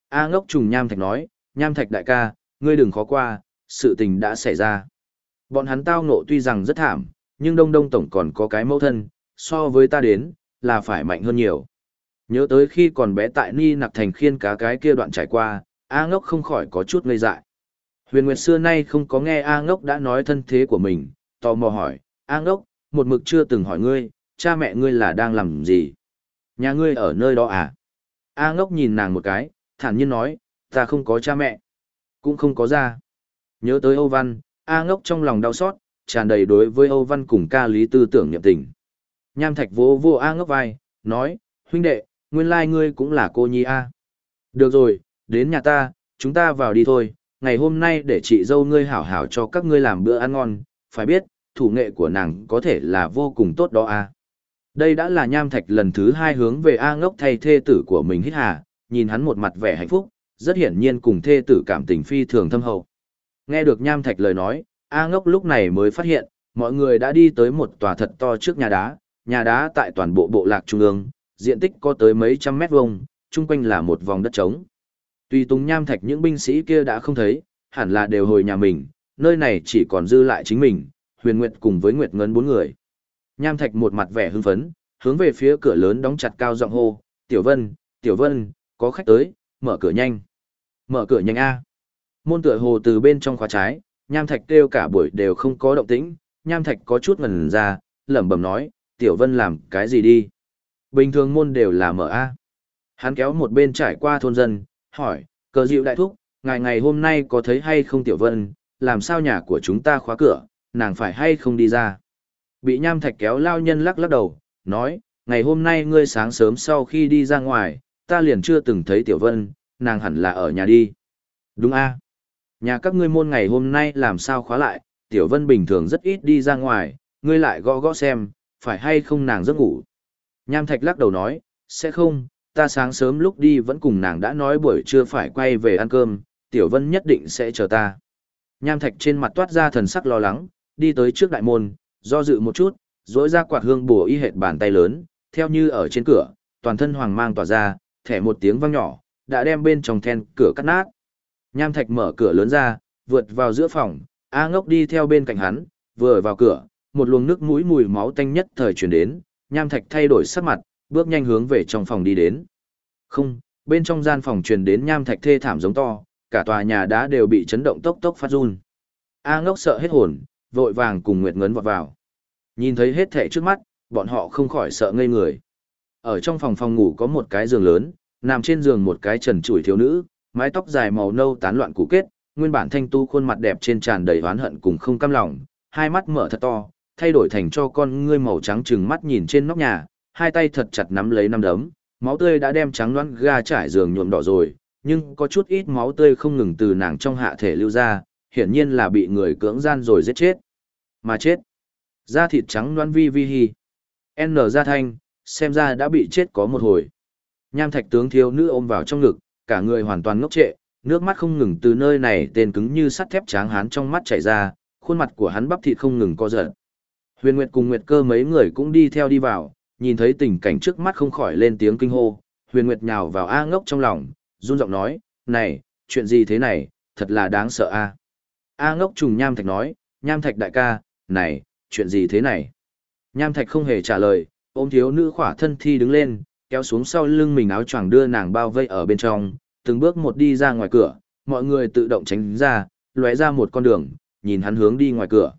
A ngốc trùng Nham Thạch nói, Nham Thạch đại ca, ngươi đừng khó qua, sự tình đã xảy ra. Bọn hắn tao ngộ tuy rằng rất thảm, nhưng Đông Đông Tổng còn có cái mẫu thân, so với ta đến, là phải mạnh hơn nhiều. Nhớ tới khi còn bé tại Ni Nặc Thành khiên cá cái kia đoạn trải qua, A ngốc không khỏi có chút ngây dại. Huyền Nguyệt xưa nay không có nghe A ngốc đã nói thân thế của mình, tò mò hỏi, A ngốc, một mực chưa từng hỏi ngươi, cha mẹ ngươi là đang làm gì? Nhà ngươi ở nơi đó à? A ngốc nhìn nàng một cái, thản nhiên nói, ta không có cha mẹ, cũng không có ra. Nhớ tới Âu Văn, A ngốc trong lòng đau xót, tràn đầy đối với Âu Văn cùng ca lý tư tưởng nhập tình. Nham thạch vô vô A ngốc vai, nói, huynh đệ, nguyên lai ngươi cũng là cô nhi A. Được rồi, đến nhà ta, chúng ta vào đi thôi, ngày hôm nay để chị dâu ngươi hảo hảo cho các ngươi làm bữa ăn ngon, phải biết, thủ nghệ của nàng có thể là vô cùng tốt đó a. Đây đã là nham thạch lần thứ hai hướng về A ngốc thay thê tử của mình hít hà, nhìn hắn một mặt vẻ hạnh phúc, rất hiển nhiên cùng thê tử cảm tình phi thường thâm hậu. Nghe được nham thạch lời nói, A ngốc lúc này mới phát hiện, mọi người đã đi tới một tòa thật to trước nhà đá, nhà đá tại toàn bộ bộ lạc trung ương, diện tích có tới mấy trăm mét vuông, chung quanh là một vòng đất trống. Tùy tùng nham thạch những binh sĩ kia đã không thấy, hẳn là đều hồi nhà mình, nơi này chỉ còn dư lại chính mình, Huyền Nguyệt cùng với Nguyệt Ngân bốn người. Nham Thạch một mặt vẻ hưng phấn, hướng về phía cửa lớn đóng chặt cao giọng hô, "Tiểu Vân, Tiểu Vân, có khách tới, mở cửa nhanh." "Mở cửa nhanh a." Môn tựa hồ từ bên trong khóa trái, Nham Thạch kêu cả buổi đều không có động tĩnh, Nham Thạch có chút ngần ra, lẩm bẩm nói, "Tiểu Vân làm cái gì đi?" Bình thường môn đều là mở a. Hắn kéo một bên trải qua thôn dân, hỏi, "Cờ dịu đại thúc, ngày ngày hôm nay có thấy hay không Tiểu Vân, làm sao nhà của chúng ta khóa cửa, nàng phải hay không đi ra?" Bị Nham Thạch kéo lao nhân lắc lắc đầu, nói, ngày hôm nay ngươi sáng sớm sau khi đi ra ngoài, ta liền chưa từng thấy Tiểu Vân, nàng hẳn là ở nhà đi. Đúng a Nhà các ngươi môn ngày hôm nay làm sao khóa lại, Tiểu Vân bình thường rất ít đi ra ngoài, ngươi lại gõ gõ xem, phải hay không nàng giấc ngủ. Nham Thạch lắc đầu nói, sẽ không, ta sáng sớm lúc đi vẫn cùng nàng đã nói buổi trưa phải quay về ăn cơm, Tiểu Vân nhất định sẽ chờ ta. Nham Thạch trên mặt toát ra thần sắc lo lắng, đi tới trước đại môn, do dự một chút, rỗi ra quạt hương bùa y hệt bàn tay lớn, theo như ở trên cửa, toàn thân hoàng mang tỏa ra, thẻ một tiếng vang nhỏ, đã đem bên trong then cửa cắt nát. Nham Thạch mở cửa lớn ra, vượt vào giữa phòng, A Ngốc đi theo bên cạnh hắn, vừa vào cửa, một luồng nước mũi mùi máu tanh nhất thời truyền đến, Nham Thạch thay đổi sắc mặt, bước nhanh hướng về trong phòng đi đến. Không, bên trong gian phòng truyền đến Nham Thạch thê thảm giống to, cả tòa nhà đá đều bị chấn động tốc tốc phát run. A Ngốc sợ hết hồn, vội vàng cùng Nguyệt Ngấn vọt vào. Nhìn thấy hết thẻ trước mắt, bọn họ không khỏi sợ ngây người. Ở trong phòng phòng ngủ có một cái giường lớn, nằm trên giường một cái trần trụi thiếu nữ, mái tóc dài màu nâu tán loạn củ kết, nguyên bản thanh tu khuôn mặt đẹp trên tràn đầy oán hận cùng không cam lòng, hai mắt mở thật to, thay đổi thành cho con ngươi màu trắng trừng mắt nhìn trên nóc nhà, hai tay thật chặt nắm lấy năm đấm, máu tươi đã đem trắng loãng ga trải giường nhuộm đỏ rồi, nhưng có chút ít máu tươi không ngừng từ nàng trong hạ thể lưu ra, hiển nhiên là bị người cưỡng gian rồi giết chết. Mà chết. Da thịt trắng loan vi vi hi. N ra thanh, xem ra đã bị chết có một hồi. Nham thạch tướng thiếu nữ ôm vào trong ngực, cả người hoàn toàn ngốc trệ, nước mắt không ngừng từ nơi này tên cứng như sắt thép tráng hán trong mắt chảy ra, khuôn mặt của hắn bắp thịt không ngừng co giật. Huyền Nguyệt cùng Nguyệt Cơ mấy người cũng đi theo đi vào, nhìn thấy tình cảnh trước mắt không khỏi lên tiếng kinh hô. Huyền Nguyệt nhào vào A ngốc trong lòng, run giọng nói, này, chuyện gì thế này, thật là đáng sợ a. A ngốc trùng Nham Thạch nói, Nham Thạch đại ca, này, chuyện gì thế này? Nham Thạch không hề trả lời, ôm thiếu nữ khỏa thân thi đứng lên, kéo xuống sau lưng mình áo choàng đưa nàng bao vây ở bên trong, từng bước một đi ra ngoài cửa, mọi người tự động tránh ra, lóe ra một con đường, nhìn hắn hướng đi ngoài cửa.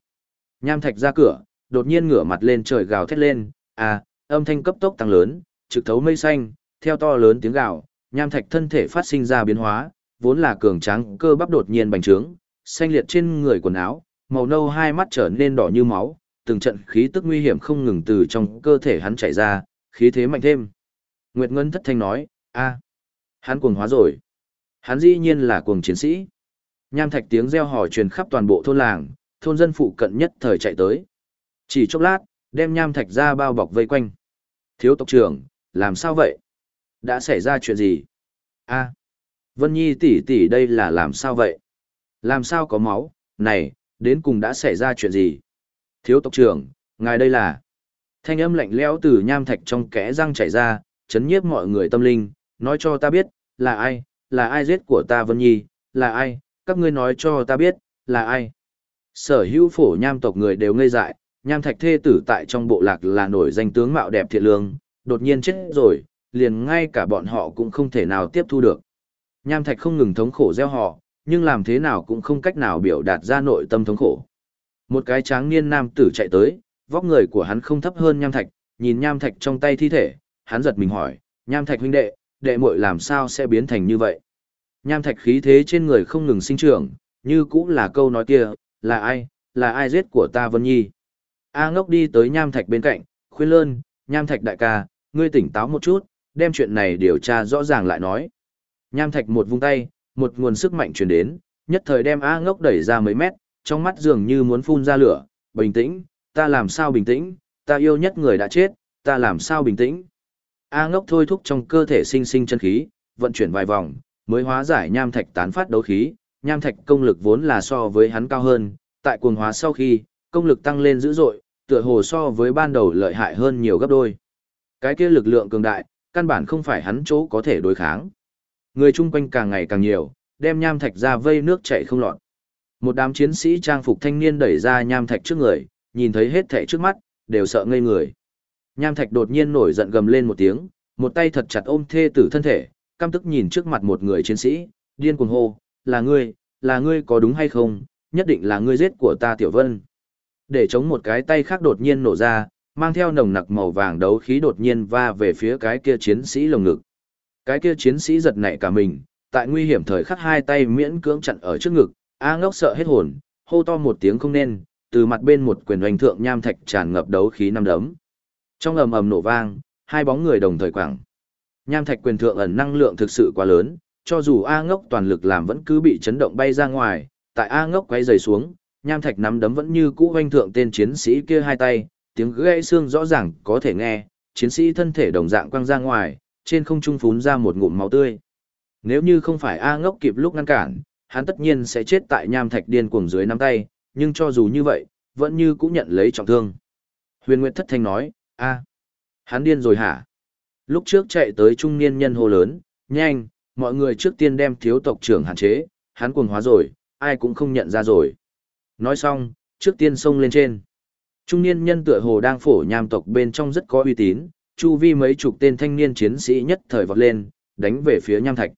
Nham Thạch ra cửa, đột nhiên ngửa mặt lên trời gào thét lên, à, âm thanh cấp tốc tăng lớn, trực thấu mây xanh, theo to lớn tiếng gào, Nham Thạch thân thể phát sinh ra biến hóa, vốn là cường tráng cơ bắp đột nhiên bành trướng, xanh liệt trên người quần áo, màu nâu hai mắt trở nên đỏ như máu, từng trận khí tức nguy hiểm không ngừng từ trong cơ thể hắn chạy ra, khí thế mạnh thêm. Nguyệt Ngân thất thanh nói, a, hắn cuồng hóa rồi. Hắn dĩ nhiên là cuồng chiến sĩ. Nham thạch tiếng reo hò truyền khắp toàn bộ thôn làng, thôn dân phụ cận nhất thời chạy tới. Chỉ chốc lát, đem nham thạch ra bao bọc vây quanh. Thiếu tộc trưởng, làm sao vậy? Đã xảy ra chuyện gì? a Vân Nhi tỷ tỷ đây là làm sao vậy? Làm sao có máu? Này, đến cùng đã xảy ra chuyện gì? Thiếu tộc trưởng, ngài đây là... Thanh âm lạnh lẽo từ nham thạch trong kẽ răng chảy ra, chấn nhiếp mọi người tâm linh, nói cho ta biết, là ai, là ai giết của ta Vân Nhi, là ai, các ngươi nói cho ta biết, là ai. Sở hữu phổ nham tộc người đều ngây dại, nham thạch thê tử tại trong bộ lạc là nổi danh tướng mạo đẹp thiện lương, đột nhiên chết rồi, liền ngay cả bọn họ cũng không thể nào tiếp thu được. Nham thạch không ngừng thống khổ gieo họ, nhưng làm thế nào cũng không cách nào biểu đạt ra nội tâm thống khổ. Một cái tráng niên nam tử chạy tới, vóc người của hắn không thấp hơn nham thạch, nhìn nham thạch trong tay thi thể, hắn giật mình hỏi, nham thạch huynh đệ, đệ muội làm sao sẽ biến thành như vậy? Nham thạch khí thế trên người không ngừng sinh trưởng, như cũng là câu nói kia, là ai, là ai giết của ta Vân Nhi? A ngốc đi tới nham thạch bên cạnh, khuyên lơn, nham thạch đại ca, ngươi tỉnh táo một chút, đem chuyện này điều tra rõ ràng lại nói. Nham thạch một vung tay, một nguồn sức mạnh truyền đến, nhất thời đem A ngốc đẩy ra mấy mét, trong mắt dường như muốn phun ra lửa, bình tĩnh, ta làm sao bình tĩnh, ta yêu nhất người đã chết, ta làm sao bình tĩnh. A ngốc thôi thúc trong cơ thể sinh sinh chân khí, vận chuyển vài vòng, mới hóa giải nham thạch tán phát đấu khí, nham thạch công lực vốn là so với hắn cao hơn, tại cuồng hóa sau khi, công lực tăng lên dữ dội, tựa hồ so với ban đầu lợi hại hơn nhiều gấp đôi. Cái kia lực lượng cường đại, căn bản không phải hắn chỗ có thể đối kháng. Người chung quanh càng ngày càng nhiều, đem nham thạch ra vây nước chảy không lọt. Một đám chiến sĩ trang phục thanh niên đẩy ra nham thạch trước người, nhìn thấy hết thảy trước mắt, đều sợ ngây người. Nham Thạch đột nhiên nổi giận gầm lên một tiếng, một tay thật chặt ôm thê tử thân thể, căm tức nhìn trước mặt một người chiến sĩ, điên cuồng hô, là ngươi, là ngươi có đúng hay không, nhất định là ngươi giết của ta Tiểu Vân. Để chống một cái tay khác đột nhiên nổ ra, mang theo nồng nặc màu vàng đấu khí đột nhiên va về phía cái kia chiến sĩ lồng ngực. Cái kia chiến sĩ giật nảy cả mình, tại nguy hiểm thời khắc hai tay miễn cưỡng chặn ở trước ngực, A ngốc sợ hết hồn, hô to một tiếng không nên, từ mặt bên một quyền hoành thượng nham thạch tràn ngập đấu khí năm đấm. Trong ầm ầm nổ vang, hai bóng người đồng thời quẳng. Nham thạch quyền thượng ẩn năng lượng thực sự quá lớn, cho dù A ngốc toàn lực làm vẫn cứ bị chấn động bay ra ngoài, tại A ngốc quay dày xuống, nham thạch nắm đấm vẫn như cũ hoành thượng tên chiến sĩ kia hai tay, tiếng gãy xương rõ ràng có thể nghe, chiến sĩ thân thể đồng dạng quăng ra ngoài, trên không trung phún ra một ngụm máu tươi. Nếu như không phải A ngốc kịp lúc ngăn cản, hắn tất nhiên sẽ chết tại nham thạch điên cuồng dưới nắm tay, nhưng cho dù như vậy, vẫn như cũng nhận lấy trọng thương. Huyền Nguyệt thất thanh nói, a, hắn điên rồi hả? Lúc trước chạy tới trung niên nhân hô lớn, nhanh, mọi người trước tiên đem thiếu tộc trưởng hạn chế, hắn cuồng hóa rồi, ai cũng không nhận ra rồi. Nói xong, trước tiên xông lên trên. Trung niên nhân tựa hồ đang phổ nham tộc bên trong rất có uy tín, chu vi mấy chục tên thanh niên chiến sĩ nhất thời vọt lên, đánh về phía nham thạch.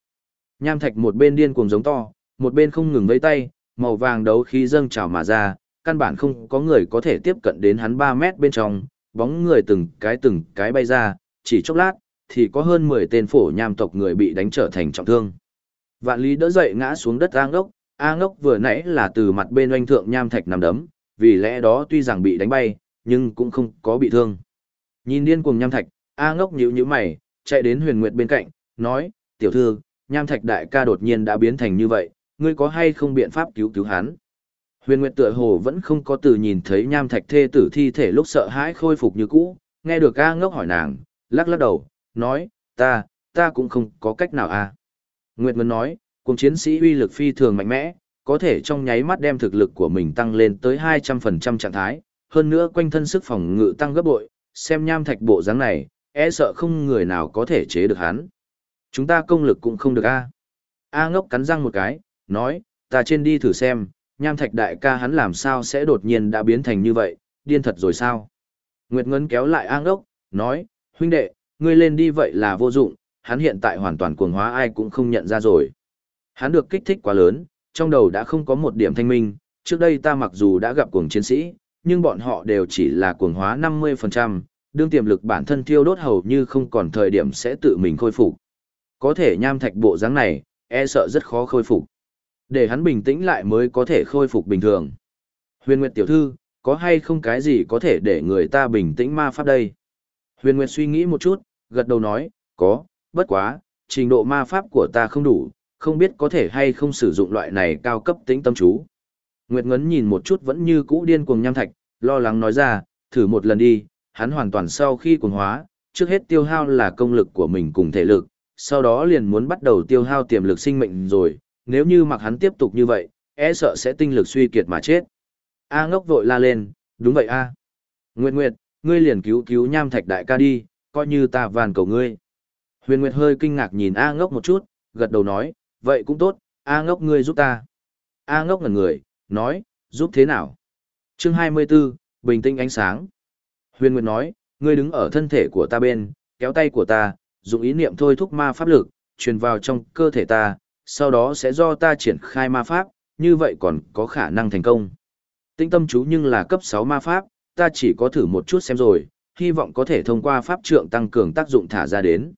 Nham thạch một bên điên cuồng giống to, một bên không ngừng vẫy tay, màu vàng đấu khí dâng trào mà ra, căn bản không có người có thể tiếp cận đến hắn 3 mét bên trong, bóng người từng cái từng cái bay ra, chỉ chốc lát, thì có hơn 10 tên phổ nham tộc người bị đánh trở thành trọng thương. Vạn lý đỡ dậy ngã xuống đất A ngốc, A ngốc vừa nãy là từ mặt bên oanh thượng nham thạch nằm đấm, vì lẽ đó tuy rằng bị đánh bay, nhưng cũng không có bị thương. Nhìn điên cuồng nham thạch, A ngốc nhíu nhíu mày, chạy đến huyền nguyệt bên cạnh, nói, tiểu thư, nham thạch đại ca đột nhiên đã biến thành như vậy, ngươi có hay không biện pháp cứu cứu hắn? Huyền Nguyệt tựa hồ vẫn không có từ nhìn thấy nham thạch thê tử thi thể lúc sợ hãi khôi phục như cũ, nghe được A ngốc hỏi nàng, lắc lắc đầu, nói, ta, ta cũng không có cách nào a. À. Nguyệt Ngân nói, cùng chiến sĩ uy lực phi thường mạnh mẽ, có thể trong nháy mắt đem thực lực của mình tăng lên tới 200% trạng thái, hơn nữa quanh thân sức phòng ngự tăng gấp bội, xem nham thạch bộ dáng này, e sợ không người nào có thể chế được hắn. Chúng ta công lực cũng không được a. A ngốc cắn răng một cái, nói, ta trên đi thử xem, nham thạch đại ca hắn làm sao sẽ đột nhiên đã biến thành như vậy, điên thật rồi sao? Nguyệt Ngân kéo lại A ngốc, nói, huynh đệ, ngươi lên đi vậy là vô dụng, hắn hiện tại hoàn toàn cuồng hóa ai cũng không nhận ra rồi. Hắn được kích thích quá lớn, trong đầu đã không có một điểm thanh minh, trước đây ta mặc dù đã gặp cuồng chiến sĩ, nhưng bọn họ đều chỉ là cuồng hóa 50%, đương tiềm lực bản thân thiêu đốt hầu như không còn thời điểm sẽ tự mình khôi phục. Có thể nham thạch bộ dáng này, e sợ rất khó khôi phục. Để hắn bình tĩnh lại mới có thể khôi phục bình thường. Huyền Nguyệt tiểu thư, có hay không cái gì có thể để người ta bình tĩnh ma pháp đây? Huyền Nguyệt suy nghĩ một chút, gật đầu nói, có, bất quá, trình độ ma pháp của ta không đủ, không biết có thể hay không sử dụng loại này cao cấp tĩnh tâm chú. Nguyệt Ngấn nhìn một chút vẫn như cũ điên cuồng nham thạch, lo lắng nói ra, thử một lần đi, hắn hoàn toàn sau khi cuồng hóa, trước hết tiêu hao là công lực của mình cùng thể lực, sau đó liền muốn bắt đầu tiêu hao tiềm lực sinh mệnh rồi, nếu như mặc hắn tiếp tục như vậy, e sợ sẽ tinh lực suy kiệt mà chết. A ngốc vội la lên, đúng vậy a. Nguyệt Nguyệt, ngươi liền cứu cứu nham thạch đại ca đi, coi như ta van cầu ngươi. Huyền Nguyệt hơi kinh ngạc nhìn A ngốc một chút, gật đầu nói, vậy cũng tốt, A ngốc ngươi giúp ta. A ngốc ngẩn người, nói, giúp thế nào? Chương 24, bình tĩnh ánh sáng. Huyền Nguyệt nói, ngươi đứng ở thân thể của ta bên, kéo tay của ta, dùng ý niệm thôi thúc ma pháp lực, truyền vào trong cơ thể ta, sau đó sẽ do ta triển khai ma pháp, như vậy còn có khả năng thành công. Tinh tâm chú nhưng là cấp 6 ma pháp, ta chỉ có thử một chút xem rồi, hy vọng có thể thông qua pháp trượng tăng cường tác dụng thả ra đến.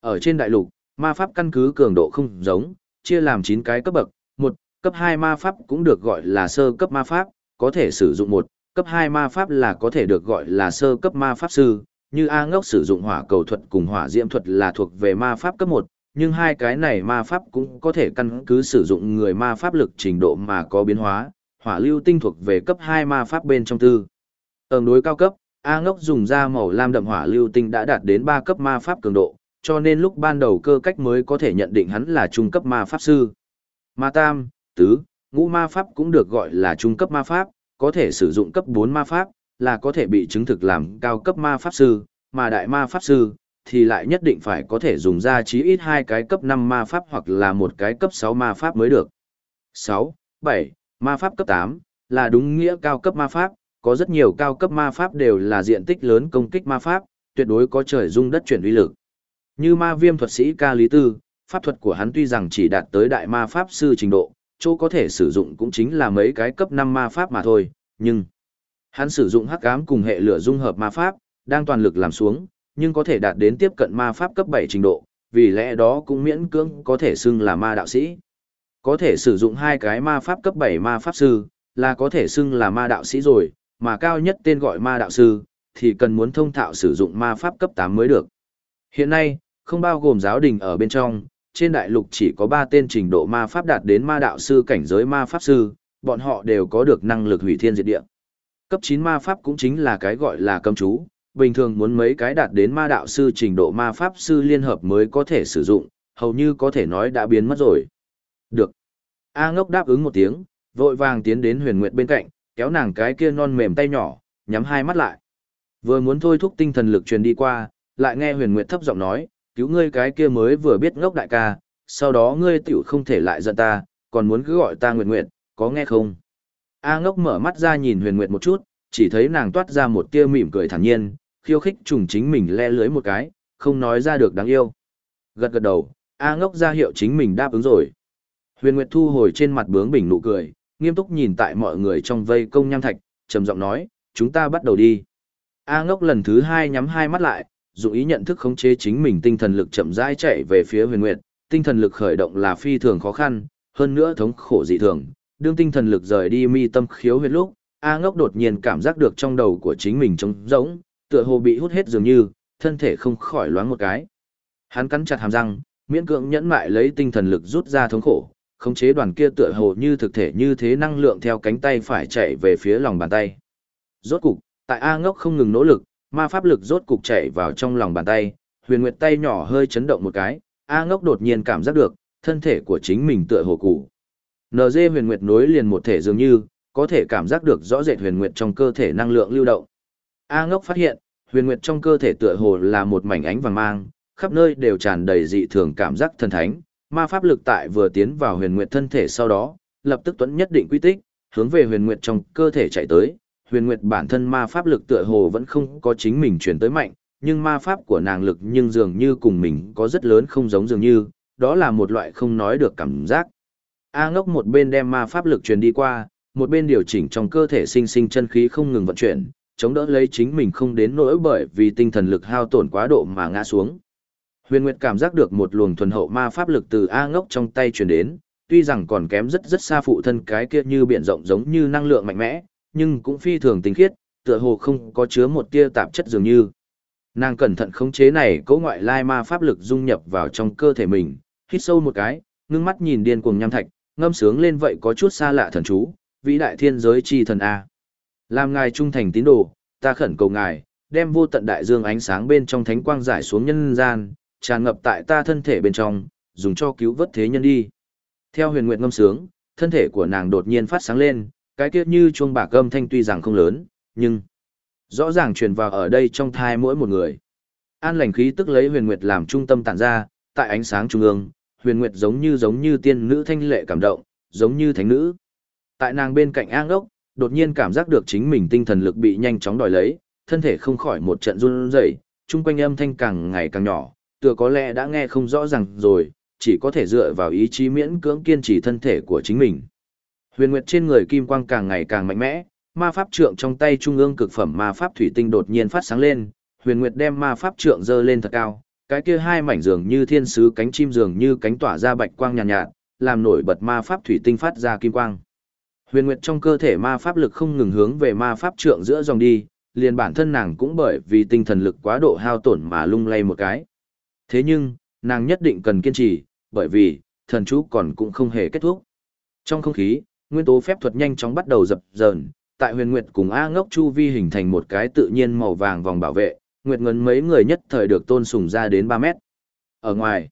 Ở trên đại lục, ma pháp căn cứ cường độ không giống, chia làm 9 cái cấp bậc, cấp 2 ma pháp cũng được gọi là sơ cấp ma pháp, có thể sử dụng một, cấp 2 ma pháp là có thể được gọi là sơ cấp ma pháp sư, như A ngốc sử dụng hỏa cầu thuật cùng hỏa diễm thuật là thuộc về ma pháp cấp 1, nhưng hai cái này ma pháp cũng có thể căn cứ sử dụng người ma pháp lực trình độ mà có biến hóa, hỏa lưu tinh thuộc về cấp 2 ma pháp bên trong tư. Tầng đối cao cấp, A ngốc dùng ra màu lam đậm hỏa lưu tinh đã đạt đến 3 cấp ma pháp cường độ, cho nên lúc ban đầu cơ cách mới có thể nhận định hắn là trung cấp ma pháp sư. Ma tam, tứ, ngũ ma pháp cũng được gọi là trung cấp ma pháp, có thể sử dụng cấp 4 ma pháp, là có thể bị chứng thực làm cao cấp ma pháp sư, mà đại ma pháp sư thì lại nhất định phải có thể dùng ra chí ít hai cái cấp 5 ma pháp hoặc là một cái cấp 6 ma pháp mới được. 6, 7, ma pháp cấp 8 là đúng nghĩa cao cấp ma pháp, Có rất nhiều cao cấp ma pháp đều là diện tích lớn công kích ma pháp, tuyệt đối có trời dung đất chuyển uy lực. Như ma viêm thuật sĩ ca lý tư, pháp thuật của hắn tuy rằng chỉ đạt tới đại ma pháp sư trình độ, chỗ có thể sử dụng cũng chính là mấy cái cấp 5 ma pháp mà thôi, nhưng hắn sử dụng hắc ám cùng hệ lửa dung hợp ma pháp, đang toàn lực làm xuống, nhưng có thể đạt đến tiếp cận ma pháp cấp 7 trình độ, vì lẽ đó cũng miễn cưỡng có thể xưng là ma đạo sĩ. Có thể sử dụng hai cái ma pháp cấp 7 ma pháp sư, là có thể xưng là ma đạo sĩ rồi, mà cao nhất tên gọi ma đạo sư, thì cần muốn thông thạo sử dụng ma pháp cấp 8 mới được. Hiện nay, không bao gồm giáo đình ở bên trong, trên đại lục chỉ có 3 tên trình độ ma pháp đạt đến ma đạo sư cảnh giới ma pháp sư, bọn họ đều có được năng lực hủy thiên diệt địa. Cấp 9 ma pháp cũng chính là cái gọi là cấm chú, bình thường muốn mấy cái đạt đến ma đạo sư trình độ ma pháp sư liên hợp mới có thể sử dụng, hầu như có thể nói đã biến mất rồi. Được. A ngốc đáp ứng một tiếng, vội vàng tiến đến huyền nguyệt bên cạnh, kéo nàng cái kia non mềm tay nhỏ, nhắm hai mắt lại. Vừa muốn thôi thúc tinh thần lực truyền đi qua, lại nghe huyền nguyệt thấp giọng nói, cứu ngươi cái kia mới vừa biết ngốc đại ca, sau đó ngươi tiểu không thể lại giận ta, còn muốn cứ gọi ta nguyệt nguyệt, có nghe không? A ngốc mở mắt ra nhìn huyền nguyệt một chút, chỉ thấy nàng toát ra một tia mỉm cười thản nhiên, khiêu khích trùng chính mình le lưới một cái, không nói ra được đáng yêu. Gật gật đầu, A ngốc ra hiệu chính mình đáp ứng rồi. Huyền Nguyệt thu hồi trên mặt bướng bỉnh nụ cười, nghiêm túc nhìn tại mọi người trong vây công nham thạch, trầm giọng nói, chúng ta bắt đầu đi. A ngốc lần thứ hai nhắm hai mắt lại, dụng ý nhận thức khống chế chính mình tinh thần lực chậm rãi chạy về phía huyền nguyệt, tinh thần lực khởi động là phi thường khó khăn, hơn nữa thống khổ dị thường. Đương tinh thần lực rời đi mi tâm khiếu huyệt lúc, A ngốc đột nhiên cảm giác được trong đầu của chính mình trống rỗng, tựa hồ bị hút hết dường như, thân thể không khỏi loáng một cái. Hắn cắn chặt hàm răng, miễn cưỡng nhẫn mại lấy tinh thần lực rút ra thống khổ, khống chế đoàn kia tựa hồ như thực thể như thế năng lượng theo cánh tay phải chạy về phía lòng bàn tay. Rốt cục, tại A ngốc không ngừng nỗ lực, ma pháp lực rốt cục chảy vào trong lòng bàn tay, huyền nguyệt tay nhỏ hơi chấn động một cái, A ngốc đột nhiên cảm giác được, thân thể của chính mình tựa hồ cụ. NG huyền nguyệt nối liền một thể dường như, có thể cảm giác được rõ rệt huyền nguyệt trong cơ thể năng lượng lưu động. A ngốc phát hiện, huyền nguyệt trong cơ thể tựa hồ là một mảnh ánh vàng mang, khắp nơi đều tràn đầy dị thường cảm giác thần thánh, ma pháp lực tại vừa tiến vào huyền nguyệt thân thể sau đó, lập tức tuấn nhất định quy tích, hướng về huyền nguyệt trong cơ thể chạy tới. Huyền nguyệt bản thân ma pháp lực tựa hồ vẫn không có chính mình truyền tới mạnh, nhưng ma pháp của nàng lực nhưng dường như cùng mình có rất lớn không giống dường như, đó là một loại không nói được cảm giác. A ngốc một bên đem ma pháp lực truyền đi qua, một bên điều chỉnh trong cơ thể sinh sinh chân khí không ngừng vận chuyển, chống đỡ lấy chính mình không đến nỗi bởi vì tinh thần lực hao tổn quá độ mà ngã xuống. Huyền Nguyệt cảm giác được một luồng thuần hậu ma pháp lực từ A ngốc trong tay truyền đến, tuy rằng còn kém rất rất xa phụ thân cái kia như biển rộng giống như năng lượng mạnh mẽ, nhưng cũng phi thường tinh khiết, tựa hồ không có chứa một tia tạp chất dường như. Nàng cẩn thận khống chế này cấu ngoại lai ma pháp lực dung nhập vào trong cơ thể mình, hít sâu một cái, ngưng mắt nhìn điên cuồng nham thạch, ngâm sướng lên vậy có chút xa lạ thần chú, vĩ đại thiên giới chi thần A. Làm ngài trung thành tín đồ, ta khẩn cầu ngài, đem vô tận đại dương ánh sáng bên trong thánh quang giải xuống nhân gian, tràn ngập tại ta thân thể bên trong, dùng cho cứu vớt thế nhân đi. Theo huyền nguyện ngâm sướng, thân thể của nàng đột nhiên phát sáng lên, cái kia như chuông bạc âm thanh tuy rằng không lớn, nhưng rõ ràng truyền vào ở đây trong thai mỗi một người. An lành khí tức lấy huyền nguyệt làm trung tâm tản ra, tại ánh sáng trung ương, huyền nguyệt giống như giống như tiên nữ thanh lệ cảm động, giống như thánh nữ. Tại nàng bên cạnh an ốc, đột nhiên cảm giác được chính mình tinh thần lực bị nhanh chóng đòi lấy, thân thể không khỏi một trận run rẩy, chung quanh âm thanh càng ngày càng nhỏ, tựa có lẽ đã nghe không rõ ràng rồi, chỉ có thể dựa vào ý chí miễn cưỡng kiên trì thân thể của chính mình. Huyền Nguyệt trên người kim quang càng ngày càng mạnh mẽ, ma pháp trượng trong tay trung ương cực phẩm ma pháp thủy tinh đột nhiên phát sáng lên, Huyền Nguyệt đem ma pháp trượng giơ lên thật cao, cái kia hai mảnh dường như thiên sứ cánh chim dường như cánh tỏa ra bạch quang nhàn nhạt, nhạt, làm nổi bật ma pháp thủy tinh phát ra kim quang. Huyền Nguyệt trong cơ thể ma pháp lực không ngừng hướng về ma pháp trượng giữa dòng đi, liền bản thân nàng cũng bởi vì tinh thần lực quá độ hao tổn mà lung lay một cái. Thế nhưng, nàng nhất định cần kiên trì, bởi vì, thần chú còn cũng không hề kết thúc. Trong không khí, nguyên tố phép thuật nhanh chóng bắt đầu dập dờn, tại huyền nguyệt cùng A ngốc chu vi hình thành một cái tự nhiên màu vàng vòng bảo vệ, nguyệt ngấn mấy người nhất thời được tôn sùng ra đến 3 mét. Ở ngoài,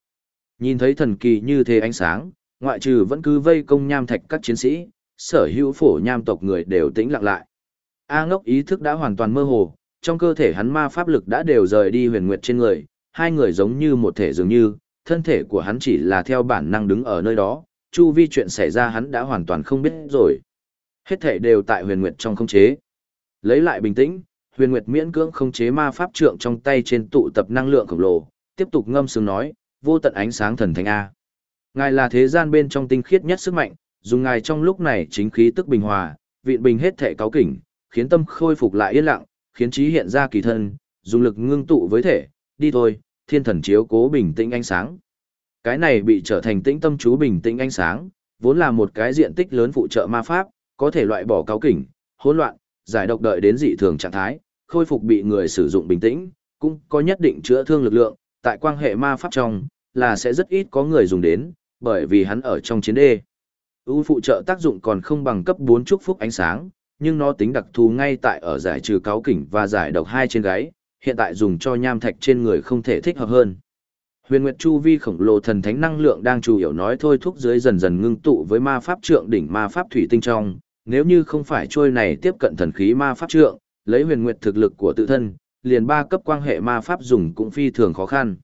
nhìn thấy thần kỳ như thế ánh sáng, ngoại trừ vẫn cứ vây công nham thạch các chiến sĩ, sở hữu phổ nham tộc người đều tĩnh lặng lại. A ngốc ý thức đã hoàn toàn mơ hồ, trong cơ thể hắn ma pháp lực đã đều rời đi huyền nguyệt trên người, hai người giống như một thể dường như, thân thể của hắn chỉ là theo bản năng đứng ở nơi đó, chu vi chuyện xảy ra hắn đã hoàn toàn không biết rồi. Hết thể đều tại huyền nguyệt trong không chế. Lấy lại bình tĩnh, huyền nguyệt miễn cưỡng không chế ma pháp trượng trong tay trên tụ tập năng lượng khổng lồ, tiếp tục ngâm sướng nói, vô tận ánh sáng thần thánh A. Ngài là thế gian bên trong tinh khiết nhất sức mạnh, dùng ngài trong lúc này chính khí tức bình hòa, vịn bình hết thể cáo kỉnh, khiến tâm khôi phục lại yên lặng, khiến trí hiện ra kỳ thân, dùng lực ngưng tụ với thể, đi thôi, thiên thần chiếu cố bình tĩnh ánh sáng. Cái này bị trở thành tĩnh tâm chú bình tĩnh ánh sáng, vốn là một cái diện tích lớn phụ trợ ma pháp, có thể loại bỏ cáo kỉnh, hỗn loạn, giải độc đợi đến dị thường trạng thái, khôi phục bị người sử dụng bình tĩnh, cũng có nhất định chữa thương lực lượng, tại quan hệ ma pháp trong, là sẽ rất ít có người dùng đến, bởi vì hắn ở trong chiến đê. ưu phụ trợ tác dụng còn không bằng cấp 4 chúc phúc ánh sáng, nhưng nó tính đặc thù ngay tại ở giải trừ cáo kỉnh và giải độc hai trên gáy, hiện tại dùng cho nham thạch trên người không thể thích hợp hơn. Huyền Nguyệt Chu Vi khổng lồ thần thánh năng lượng đang chủ yếu nói thôi thúc dưới dần dần ngưng tụ với ma pháp trượng đỉnh ma pháp thủy tinh trong, nếu như không phải trôi này tiếp cận thần khí ma pháp trượng, lấy Huyền Nguyệt thực lực của tự thân, liền ba cấp quan hệ ma pháp dùng cũng phi thường khó khăn.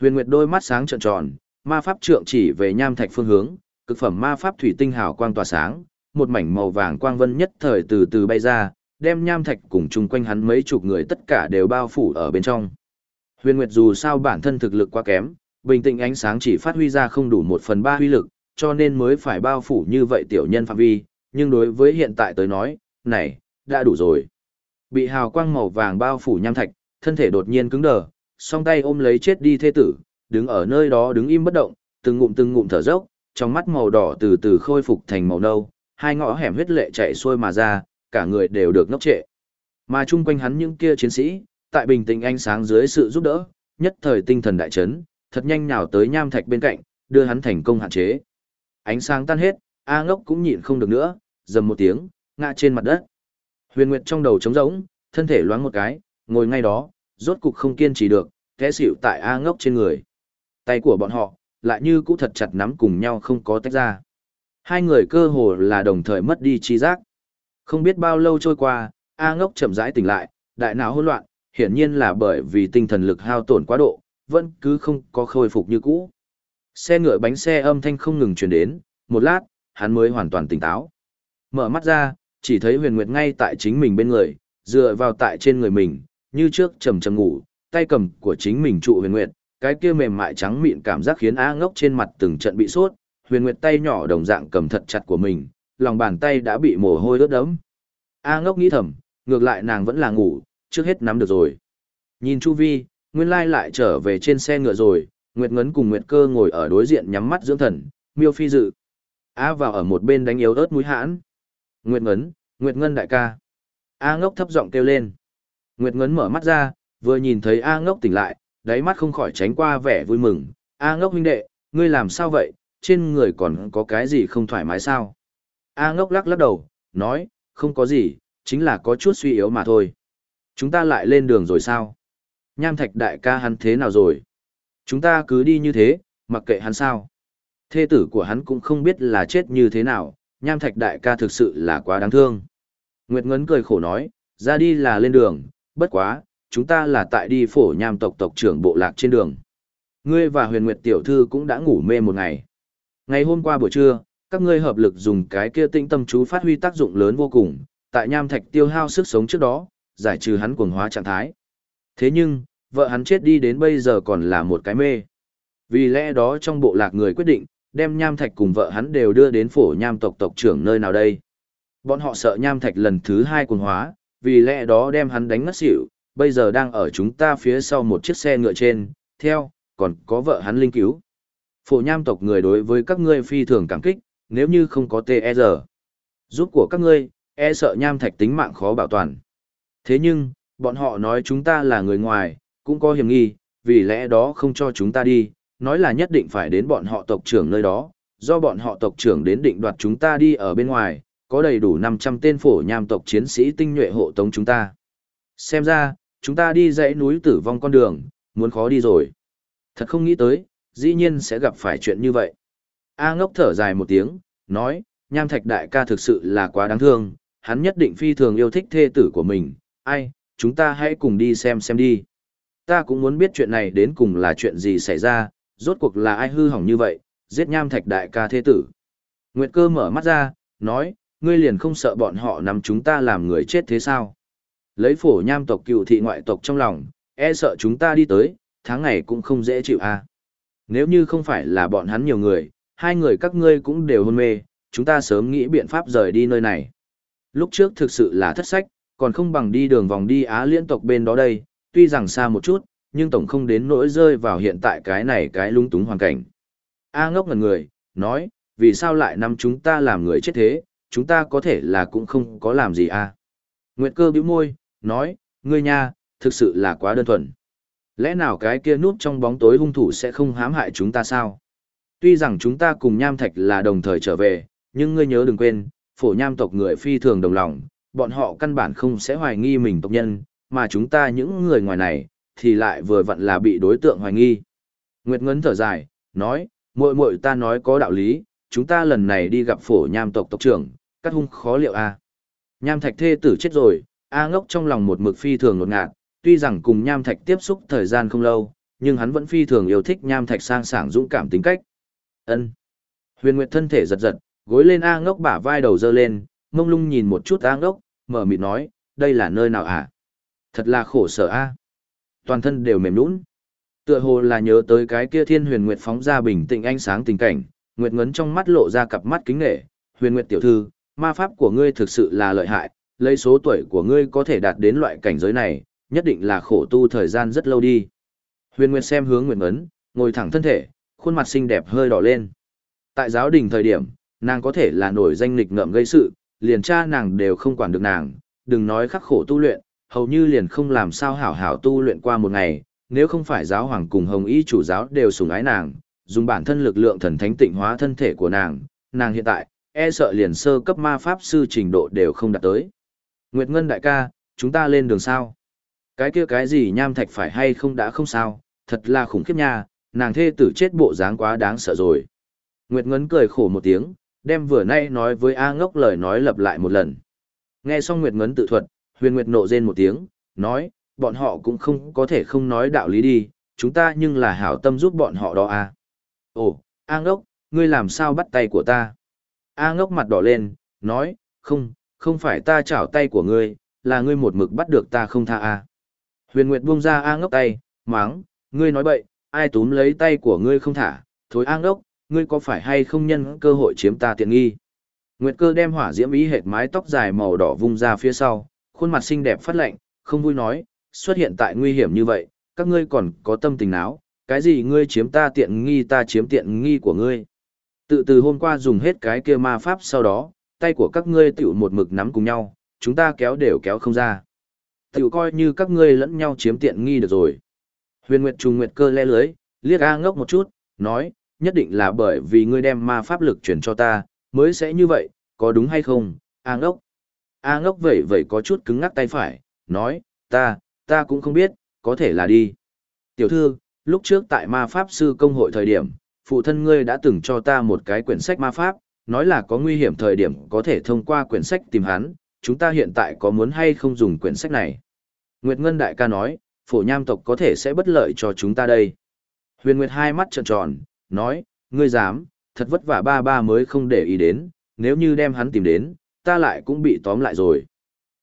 Huyền Nguyệt đôi mắt sáng trợn tròn, ma pháp trượng chỉ về nham thạch phương hướng, cực phẩm ma pháp thủy tinh hào quang tỏa sáng, một mảnh màu vàng quang vân nhất thời từ từ bay ra, đem nham thạch cùng chung quanh hắn mấy chục người tất cả đều bao phủ ở bên trong. Huyền Nguyệt dù sao bản thân thực lực quá kém, bình tĩnh ánh sáng chỉ phát huy ra không đủ một phần ba huy lực, cho nên mới phải bao phủ như vậy tiểu nhân phạm vi, nhưng đối với hiện tại tới nói, này, đã đủ rồi. Bị hào quang màu vàng bao phủ nham thạch, thân thể đột nhiên cứng đờ, song tay ôm lấy chết đi thê tử, đứng ở nơi đó đứng im bất động, từng ngụm từng ngụm thở dốc, trong mắt màu đỏ từ từ khôi phục thành màu nâu, hai ngõ hẻm huyết lệ chạy xuôi mà ra, cả người đều được ngốc trệ. Mà chung quanh hắn những kia chiến sĩ, tại bình tĩnh ánh sáng dưới sự giúp đỡ, nhất thời tinh thần đại chấn, thật nhanh nhào tới nham thạch bên cạnh, đưa hắn thành công hạn chế. Ánh sáng tan hết, A ngốc cũng nhịn không được nữa, dầm một tiếng, ngã trên mặt đất. Huyền Nguyệt trong đầu trống rỗng, thân thể loáng một cái, ngồi ngay đó, rốt cục không kiên trì được, té xỉu tại A ngốc trên người. Tay của bọn họ, lại như cũ thật chặt nắm cùng nhau không có tách ra. Hai người cơ hồ là đồng thời mất đi trí giác. Không biết bao lâu trôi qua, A ngốc chậm rãi tỉnh lại, đại não hỗn loạn, hiển nhiên là bởi vì tinh thần lực hao tổn quá độ, vẫn cứ không có khôi phục như cũ. Xe ngựa bánh xe âm thanh không ngừng truyền đến, một lát, hắn mới hoàn toàn tỉnh táo. Mở mắt ra, chỉ thấy huyền nguyệt ngay tại chính mình bên người, dựa vào tại trên người mình, như trước trầm trầm ngủ, tay cầm của chính mình trụ huyền nguyệt, cái kia mềm mại trắng mịn cảm giác khiến á ngốc trên mặt từng trận bị sốt, huyền nguyệt tay nhỏ đồng dạng cầm thật chặt của mình, lòng bàn tay đã bị mồ hôi ướt đẫm. A ngốc nghĩ thầm, ngược lại nàng vẫn là ngủ, trước hết nắm được rồi. Nhìn Chu Vi, nguyên lai lại trở về trên xe ngựa rồi, Nguyệt Ngấn cùng Nguyệt Cơ ngồi ở đối diện nhắm mắt dưỡng thần, miêu phi dự. A vào ở một bên đánh yếu ớt mũi hãn. Nguyệt Ngấn, Nguyệt Ngân đại ca. A ngốc thấp giọng kêu lên. Nguyệt Ngấn mở mắt ra, vừa nhìn thấy A ngốc tỉnh lại, đáy mắt không khỏi tránh qua vẻ vui mừng. A ngốc huynh đệ, ngươi làm sao vậy, trên người còn có cái gì không thoải mái sao? A ngốc lắc lắc đầu, nói, không có gì, chính là có chút suy yếu mà thôi. Chúng ta lại lên đường rồi sao? Nham thạch đại ca hắn thế nào rồi? Chúng ta cứ đi như thế, mặc kệ hắn sao? Thê tử của hắn cũng không biết là chết như thế nào, nham thạch đại ca thực sự là quá đáng thương. Nguyệt Ngấn cười khổ nói, ra đi là lên đường, bất quá, chúng ta là tại đi phổ nham tộc tộc trưởng bộ lạc trên đường. Ngươi và huyền Nguyệt tiểu thư cũng đã ngủ mê một ngày. Ngày hôm qua buổi trưa, các ngươi hợp lực dùng cái kia tinh tâm chú phát huy tác dụng lớn vô cùng, tại nham thạch tiêu hao sức sống trước đó, giải trừ hắn cuồng hóa trạng thái. Thế nhưng, vợ hắn chết đi đến bây giờ còn là một cái mê. Vì lẽ đó trong bộ lạc người quyết định, đem nham thạch cùng vợ hắn đều đưa đến phổ nham tộc tộc trưởng nơi nào đây. Bọn họ sợ nham thạch lần thứ hai cuồng hóa, vì lẽ đó đem hắn đánh ngất xỉu, bây giờ đang ở chúng ta phía sau một chiếc xe ngựa trên, theo, còn có vợ hắn linh cứu. Phổ nham tộc người đối với các ngươi phi thường cảm kích, nếu như không có TR. E giúp của các ngươi, e sợ nham thạch tính mạng khó bảo toàn. Thế nhưng, bọn họ nói chúng ta là người ngoài, cũng có hiểm nghi, vì lẽ đó không cho chúng ta đi, nói là nhất định phải đến bọn họ tộc trưởng nơi đó, do bọn họ tộc trưởng đến định đoạt chúng ta đi ở bên ngoài, có đầy đủ 500 tên phổ nham tộc chiến sĩ tinh nhuệ hộ tống chúng ta. Xem ra, chúng ta đi dãy núi tử vong con đường, muốn khó đi rồi. Thật không nghĩ tới, dĩ nhiên sẽ gặp phải chuyện như vậy. A ngốc thở dài một tiếng, nói, nham thạch đại ca thực sự là quá đáng thương, hắn nhất định phi thường yêu thích thê tử của mình, ai, chúng ta hãy cùng đi xem xem đi. Ta cũng muốn biết chuyện này đến cùng là chuyện gì xảy ra, rốt cuộc là ai hư hỏng như vậy, giết nham thạch đại ca thế tử. Nguyệt cơ mở mắt ra, nói, ngươi liền không sợ bọn họ nắm chúng ta làm người chết thế sao? Lấy phổ nham tộc cựu thị ngoại tộc trong lòng, e sợ chúng ta đi tới, tháng ngày cũng không dễ chịu a. À. Nếu như không phải là bọn hắn nhiều người, hai người các ngươi cũng đều hôn mê, chúng ta sớm nghĩ biện pháp rời đi nơi này. Lúc trước thực sự là thất sách, còn không bằng đi đường vòng đi Á liên tộc bên đó đây, tuy rằng xa một chút, nhưng tổng không đến nỗi rơi vào hiện tại cái này cái lung túng hoàn cảnh. A ngốc ngần người, nói, vì sao lại nắm chúng ta làm người chết thế, chúng ta có thể là cũng không có làm gì à. Nguyệt cơ bĩu môi, nói, ngươi nha, thực sự là quá đơn thuần. Lẽ nào cái kia núp trong bóng tối hung thủ sẽ không hãm hại chúng ta sao? Tuy rằng chúng ta cùng nham thạch là đồng thời trở về, nhưng ngươi nhớ đừng quên, phổ nham tộc người phi thường đồng lòng, bọn họ căn bản không sẽ hoài nghi mình tộc nhân, mà chúng ta những người ngoài này, thì lại vừa vặn là bị đối tượng hoài nghi. Nguyệt Ngân thở dài, nói, muội muội ta nói có đạo lý, chúng ta lần này đi gặp phổ nham tộc tộc trưởng, cắt hung khó liệu a. Nham thạch thê tử chết rồi, A ngốc trong lòng một mực phi thường nột ngạt, tuy rằng cùng nham thạch tiếp xúc thời gian không lâu, nhưng hắn vẫn phi thường yêu thích nham thạch sang sảng dũng cảm tính cách. Ân. Huyền Nguyệt thân thể giật giật, gối lên A ngốc bả vai đầu dơ lên, mông lung nhìn một chút áng ốc, mở mịt nói, đây là nơi nào à? Thật là khổ sở A. Toàn thân đều mềm nũng. Tựa hồ là nhớ tới cái kia thiên huyền nguyệt phóng ra bình tĩnh ánh sáng tình cảnh, nguyệt ngấn trong mắt lộ ra cặp mắt kính nghệ, huyền nguyệt tiểu thư, ma pháp của ngươi thực sự là lợi hại, lấy số tuổi của ngươi có thể đạt đến loại cảnh giới này, nhất định là khổ tu thời gian rất lâu đi. Huyền nguyệt xem hướng nguyệt ngấn, ngồi thẳng thân thể, khuôn mặt xinh đẹp hơi đỏ lên. Tại giáo đình thời điểm, nàng có thể là nổi danh lịch ngợm gây sự, liền cha nàng đều không quản được nàng, đừng nói khắc khổ tu luyện, hầu như liền không làm sao hảo hảo tu luyện qua một ngày, nếu không phải giáo hoàng cùng hồng y chủ giáo đều sủng ái nàng, dùng bản thân lực lượng thần thánh tịnh hóa thân thể của nàng, nàng hiện tại, e sợ liền sơ cấp ma pháp sư trình độ đều không đạt tới. Nguyệt Ngân đại ca, chúng ta lên đường sao? Cái kia cái gì nham thạch phải hay không đã không sao, thật là khủng khiếp nha, nàng thê tử chết bộ dáng quá đáng sợ rồi. Nguyệt Ngân cười khổ một tiếng, đem vừa nay nói với A ngốc lời nói lặp lại một lần. Nghe xong Nguyệt Ngấn tự thuật, huyền Nguyệt nộ rên một tiếng, nói, bọn họ cũng không có thể không nói đạo lý đi, chúng ta nhưng là hảo tâm giúp bọn họ đó à. Ồ, A ngốc, ngươi làm sao bắt tay của ta? A ngốc mặt đỏ lên, nói, không, không phải ta chảo tay của ngươi, là ngươi một mực bắt được ta không tha à? Huyền Nguyệt buông ra A ngốc tay, máng, ngươi nói bậy, ai túm lấy tay của ngươi không thả, thối A ngốc, ngươi có phải hay không nhân cơ hội chiếm ta tiện nghi? Nguyệt cơ đem hỏa diễm ý hệt mái tóc dài màu đỏ vung ra phía sau, khuôn mặt xinh đẹp phát lạnh, không vui nói, xuất hiện tại nguy hiểm như vậy, các ngươi còn có tâm tình nào, cái gì ngươi chiếm ta tiện nghi ta chiếm tiện nghi của ngươi. Tự từ hôm qua dùng hết cái kia ma pháp sau đó, tay của các ngươi tiểu một mực nắm cùng nhau, chúng ta kéo đều kéo không ra. Tiểu coi như các ngươi lẫn nhau chiếm tiện nghi được rồi. Huyền Nguyệt trùng Nguyệt cơ le lưới, liếc A ngốc một chút, nói, nhất định là bởi vì ngươi đem ma pháp lực chuyển cho ta, mới sẽ như vậy, có đúng hay không, A ngốc. A ngốc vậy vậy có chút cứng ngắc tay phải, nói, ta, ta cũng không biết, có thể là đi. Tiểu thư, lúc trước tại ma pháp sư công hội thời điểm, phụ thân ngươi đã từng cho ta một cái quyển sách ma pháp, nói là có nguy hiểm thời điểm có thể thông qua quyển sách tìm hắn, chúng ta hiện tại có muốn hay không dùng quyển sách này. Nguyệt Ngân Đại ca nói, phổ nham tộc có thể sẽ bất lợi cho chúng ta đây. Huyền Nguyệt hai mắt trợn tròn, nói, ngươi dám, thật vất vả ba ba mới không để ý đến, nếu như đem hắn tìm đến, ta lại cũng bị tóm lại rồi.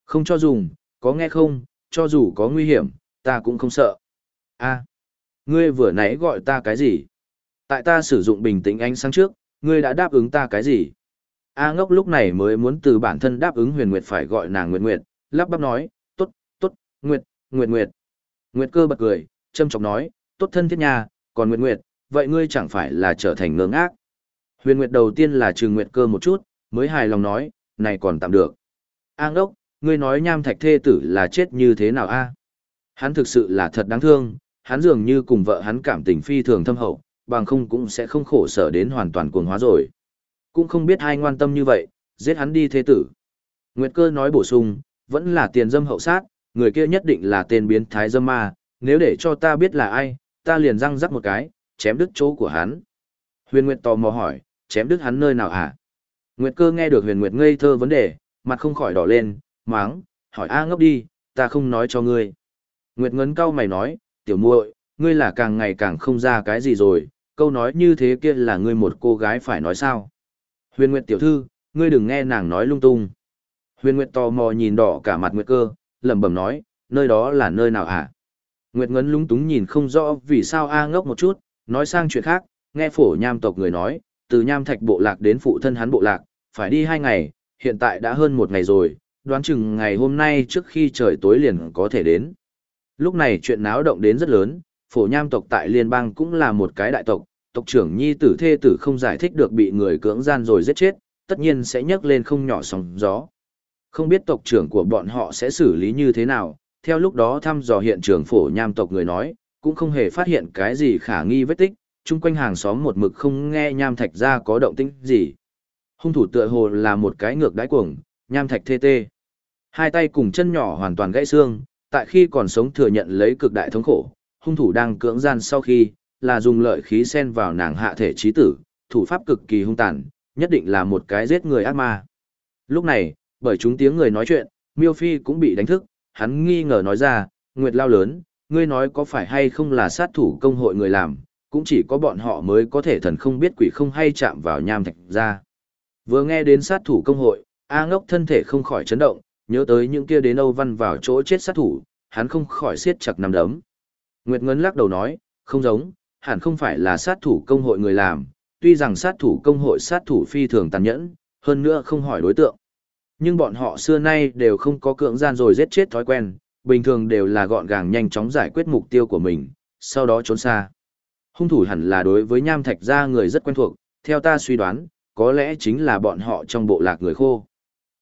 Không cho dùng, có nghe không, cho dù có nguy hiểm, ta cũng không sợ. a ngươi vừa nãy gọi ta cái gì? Tại ta sử dụng bình tĩnh ánh sáng trước, ngươi đã đáp ứng ta cái gì? A ngốc lúc này mới muốn từ bản thân đáp ứng huyền nguyệt phải gọi nàng nguyệt nguyệt, lắp bắp nói, tốt, tốt, nguyệt, nguyệt nguyệt. Nguyệt cơ bật cười, châm chọc nói, tốt thân thiết nhà, còn nguyệt nguyệt, vậy ngươi chẳng phải là trở thành ngơ ngác. Huyền nguyệt đầu tiên là trừ nguyệt cơ một chút, mới hài lòng nói, này còn tạm được. An đốc, ngươi nói nham thạch thê tử là chết như thế nào a? Hắn thực sự là thật đáng thương, hắn dường như cùng vợ hắn cảm tình phi thường thâm hậu, bằng không cũng sẽ không khổ sở đến hoàn toàn cuồng hóa rồi. Cũng không biết ai ngoan tâm như vậy, giết hắn đi thế tử. Nguyệt cơ nói bổ sung, vẫn là tiền dâm hậu sát, người kia nhất định là tên biến thái dâm ma, nếu để cho ta biết là ai, ta liền răng rắc một cái, chém đứt chỗ của hắn. Huyền Nguyệt tò mò hỏi, chém đứt hắn nơi nào hả? Nguyệt cơ nghe được Huyền Nguyệt ngây thơ vấn đề, mặt không khỏi đỏ lên, máng, hỏi A ngốc đi, ta không nói cho ngươi. Nguyệt ngấn cao mày nói, tiểu muội, ngươi là càng ngày càng không ra cái gì rồi, câu nói như thế kia là ngươi một cô gái phải nói sao. Huyền Nguyệt tiểu thư, ngươi đừng nghe nàng nói lung tung. Huyền Nguyệt tò mò nhìn đỏ cả mặt Nguyệt cơ, lẩm bẩm nói, nơi đó là nơi nào hả? Nguyệt Ngấn lúng túng nhìn không rõ vì sao A ngốc một chút, nói sang chuyện khác, nghe phổ nham tộc người nói, từ nham thạch bộ lạc đến phụ thân hắn bộ lạc, phải đi hai ngày, hiện tại đã hơn một ngày rồi, đoán chừng ngày hôm nay trước khi trời tối liền có thể đến. Lúc này chuyện náo động đến rất lớn, phổ nham tộc tại liên bang cũng là một cái đại tộc, tộc trưởng nhi tử thê tử không giải thích được bị người cưỡng gian rồi giết chết, tất nhiên sẽ nhấc lên không nhỏ sóng gió. Không biết tộc trưởng của bọn họ sẽ xử lý như thế nào, theo lúc đó thăm dò hiện trường phổ nham tộc người nói, cũng không hề phát hiện cái gì khả nghi vết tích, chung quanh hàng xóm một mực không nghe nham thạch ra có động tĩnh gì. Hung thủ tựa hồ là một cái ngược đáy cuồng, nham thạch thê tê. Hai tay cùng chân nhỏ hoàn toàn gãy xương, tại khi còn sống thừa nhận lấy cực đại thống khổ, hung thủ đang cưỡng gian sau khi, là dùng lợi khí xen vào nàng hạ thể trí tử, thủ pháp cực kỳ hung tàn, nhất định là một cái giết người ác ma. Lúc này, bởi chúng tiếng người nói chuyện, Miêu Phi cũng bị đánh thức, hắn nghi ngờ nói ra, Nguyệt Lao lớn, ngươi nói có phải hay không là sát thủ công hội người làm, cũng chỉ có bọn họ mới có thể thần không biết quỷ không hay chạm vào nham thạch ra. Vừa nghe đến sát thủ công hội, A ngốc thân thể không khỏi chấn động, nhớ tới những kia đến Âu Văn vào chỗ chết sát thủ, hắn không khỏi siết chặt nắm đấm. Nguyệt Ngân lắc đầu nói, không giống, hẳn không phải là sát thủ công hội người làm, tuy rằng sát thủ công hội sát thủ phi thường tàn nhẫn, hơn nữa không hỏi đối tượng. Nhưng bọn họ xưa nay đều không có cưỡng gian rồi giết chết thói quen, bình thường đều là gọn gàng nhanh chóng giải quyết mục tiêu của mình, sau đó trốn xa. Hung thủ hẳn là đối với nham thạch gia người rất quen thuộc, theo ta suy đoán, có lẽ chính là bọn họ trong bộ lạc người khô.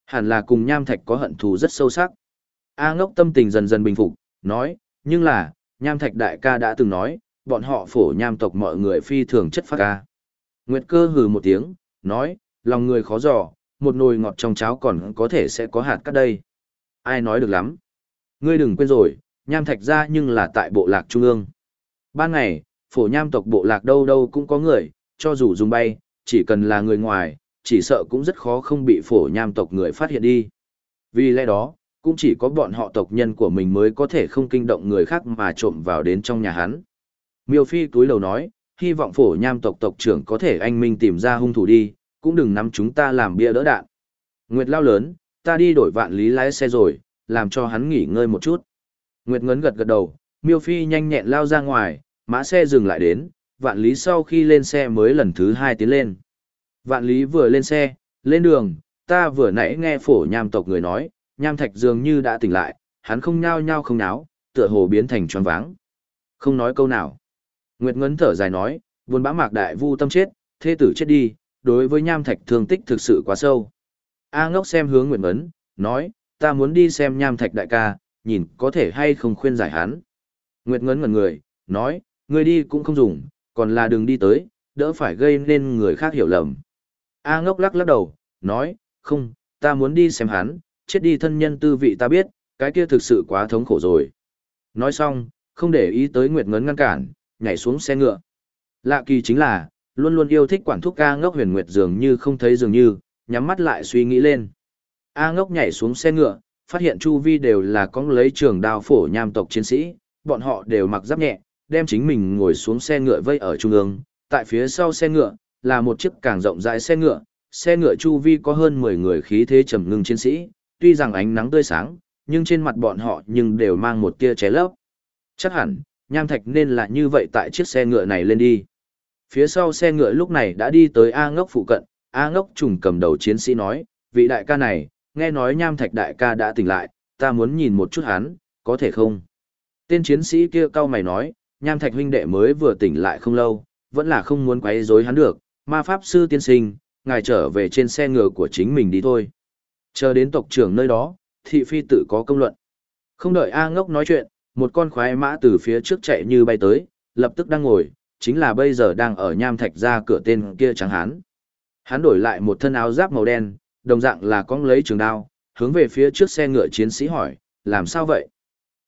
Hẳn là cùng nham thạch có hận thù rất sâu sắc. A ngốc tâm tình dần dần bình phục, nói, nhưng là, nham thạch đại ca đã từng nói, bọn họ phổ nham tộc mọi người phi thường chất phát ca. Nguyệt cơ hừ một tiếng, nói, lòng người khó dò, một nồi ngọt trong cháo còn có thể sẽ có hạt cắt đây. Ai nói được lắm. Ngươi đừng quên rồi, nham thạch ra nhưng là tại bộ lạc trung ương. Ban ngày, phổ nham tộc bộ lạc đâu đâu cũng có người, cho dù dùng bay, chỉ cần là người ngoài, chỉ sợ cũng rất khó không bị phổ nham tộc người phát hiện đi. Vì lẽ đó, cũng chỉ có bọn họ tộc nhân của mình mới có thể không kinh động người khác mà trộm vào đến trong nhà hắn. Miêu Phi túi lầu nói, hy vọng phổ nham tộc tộc trưởng có thể anh minh tìm ra hung thủ đi, cũng đừng nắm chúng ta làm bia đỡ đạn. Nguyệt lao lớn, ta đi đổi vạn lý lái xe rồi, làm cho hắn nghỉ ngơi một chút. Nguyệt ngấn gật gật đầu, Miêu Phi nhanh nhẹn lao ra ngoài, mã xe dừng lại đến, vạn lý sau khi lên xe mới lần thứ hai tiến lên. Vạn lý vừa lên xe, lên đường, ta vừa nãy nghe phổ nham tộc người nói, nham thạch dường như đã tỉnh lại, hắn không nhao nhao không náo, tựa hồ biến thành tròn váng. Không nói câu nào. Nguyệt Ngấn thở dài nói, buồn bã mạc đại vu tâm chết, thế tử chết đi, đối với nham thạch thương tích thực sự quá sâu. A ngốc xem hướng Nguyệt Ngấn, nói, ta muốn đi xem nham thạch đại ca, nhìn có thể hay không khuyên giải hắn. Nguyệt Ngấn ngẩn người, nói, người đi cũng không dùng, còn là đừng đi tới, đỡ phải gây nên người khác hiểu lầm. A ngốc lắc lắc đầu, nói, không, ta muốn đi xem hắn, chết đi thân nhân tư vị ta biết, cái kia thực sự quá thống khổ rồi. Nói xong, không để ý tới Nguyệt Ngấn ngăn cản, nhảy xuống xe ngựa. Lạ kỳ chính là, luôn luôn yêu thích quản thúc ca ngốc huyền Nguyệt dường như không thấy dường như, nhắm mắt lại suy nghĩ lên. A ngốc nhảy xuống xe ngựa, phát hiện chu vi đều là con lấy trường đao phổ nham tộc chiến sĩ, bọn họ đều mặc giáp nhẹ, đem chính mình ngồi xuống xe ngựa vây ở trung ương, tại phía sau xe ngựa, là một chiếc càng rộng rãi xe ngựa, xe ngựa chu vi có hơn 10 người khí thế trầm ngưng chiến sĩ, tuy rằng ánh nắng tươi sáng, nhưng trên mặt bọn họ nhưng đều mang một tia ché lấp. Chắc hẳn, nham thạch nên là như vậy tại chiếc xe ngựa này lên đi. Phía sau xe ngựa lúc này đã đi tới A ngốc phụ cận, A ngốc trùng cầm đầu chiến sĩ nói, vị đại ca này, nghe nói nham thạch đại ca đã tỉnh lại, ta muốn nhìn một chút hắn, có thể không? Tên chiến sĩ kia cau mày nói, nham thạch huynh đệ mới vừa tỉnh lại không lâu, vẫn là không muốn quấy rối hắn được, ma pháp sư tiên sinh, ngài trở về trên xe ngựa của chính mình đi thôi. Chờ đến tộc trưởng nơi đó, thị phi tự có công luận. Không đợi A ngốc nói chuyện, một con khoái mã từ phía trước chạy như bay tới, lập tức đang ngồi, chính là bây giờ đang ở nham thạch ra cửa tên kia trắng hán. Hắn đổi lại một thân áo giáp màu đen, đồng dạng là con lấy trường đao, hướng về phía trước xe ngựa chiến sĩ hỏi, làm sao vậy?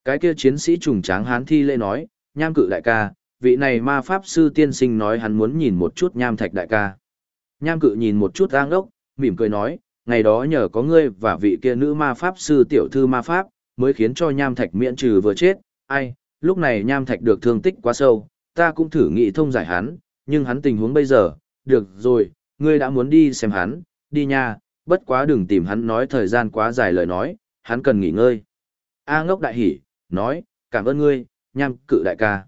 Cái kia chiến sĩ trùng tráng hán thi lễ nói, nham cự đại ca, vị này ma pháp sư tiên sinh nói hắn muốn nhìn một chút nham thạch đại ca. Nham cự nhìn một chút giang ốc, mỉm cười nói, ngày đó nhờ có ngươi và vị kia nữ ma pháp sư tiểu thư ma pháp, mới khiến cho nham thạch miễn trừ vừa chết, ai, lúc này nham thạch được thương tích quá sâu, ta cũng thử nghĩ thông giải hắn, nhưng hắn tình huống bây giờ, được rồi, ngươi đã muốn đi xem hắn, đi nha, bất quá đừng tìm hắn nói thời gian quá dài lời nói, hắn cần nghỉ ngơi. A ngốc đại hỉ, nói, cảm ơn ngươi, nham cự đại ca.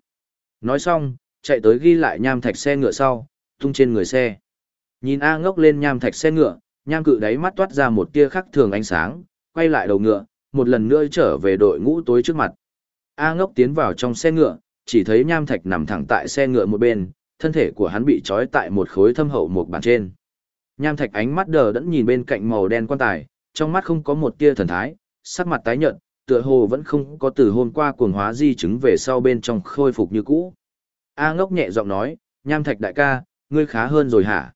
Nói xong, chạy tới ghi lại nham thạch xe ngựa sau, tung trên người xe. Nhìn A ngốc lên nham thạch xe ngựa, nham cự đáy mắt toát ra một tia khắc thường ánh sáng, quay lại đầu ngựa, một lần nữa trở về đội ngũ tối trước mặt. A ngốc tiến vào trong xe ngựa, chỉ thấy nham thạch nằm thẳng tại xe ngựa một bên, thân thể của hắn bị trói tại một khối thâm hậu một bàn trên. Nham thạch ánh mắt đờ đẫn nhìn bên cạnh màu đen quan tài, trong mắt không có một tia thần thái, sắc mặt tái nhợt, tựa hồ vẫn không có từ hôm qua cuồng hóa di chứng về sau bên trong khôi phục như cũ. A ngốc nhẹ giọng nói, nham thạch đại ca, ngươi khá hơn rồi hả?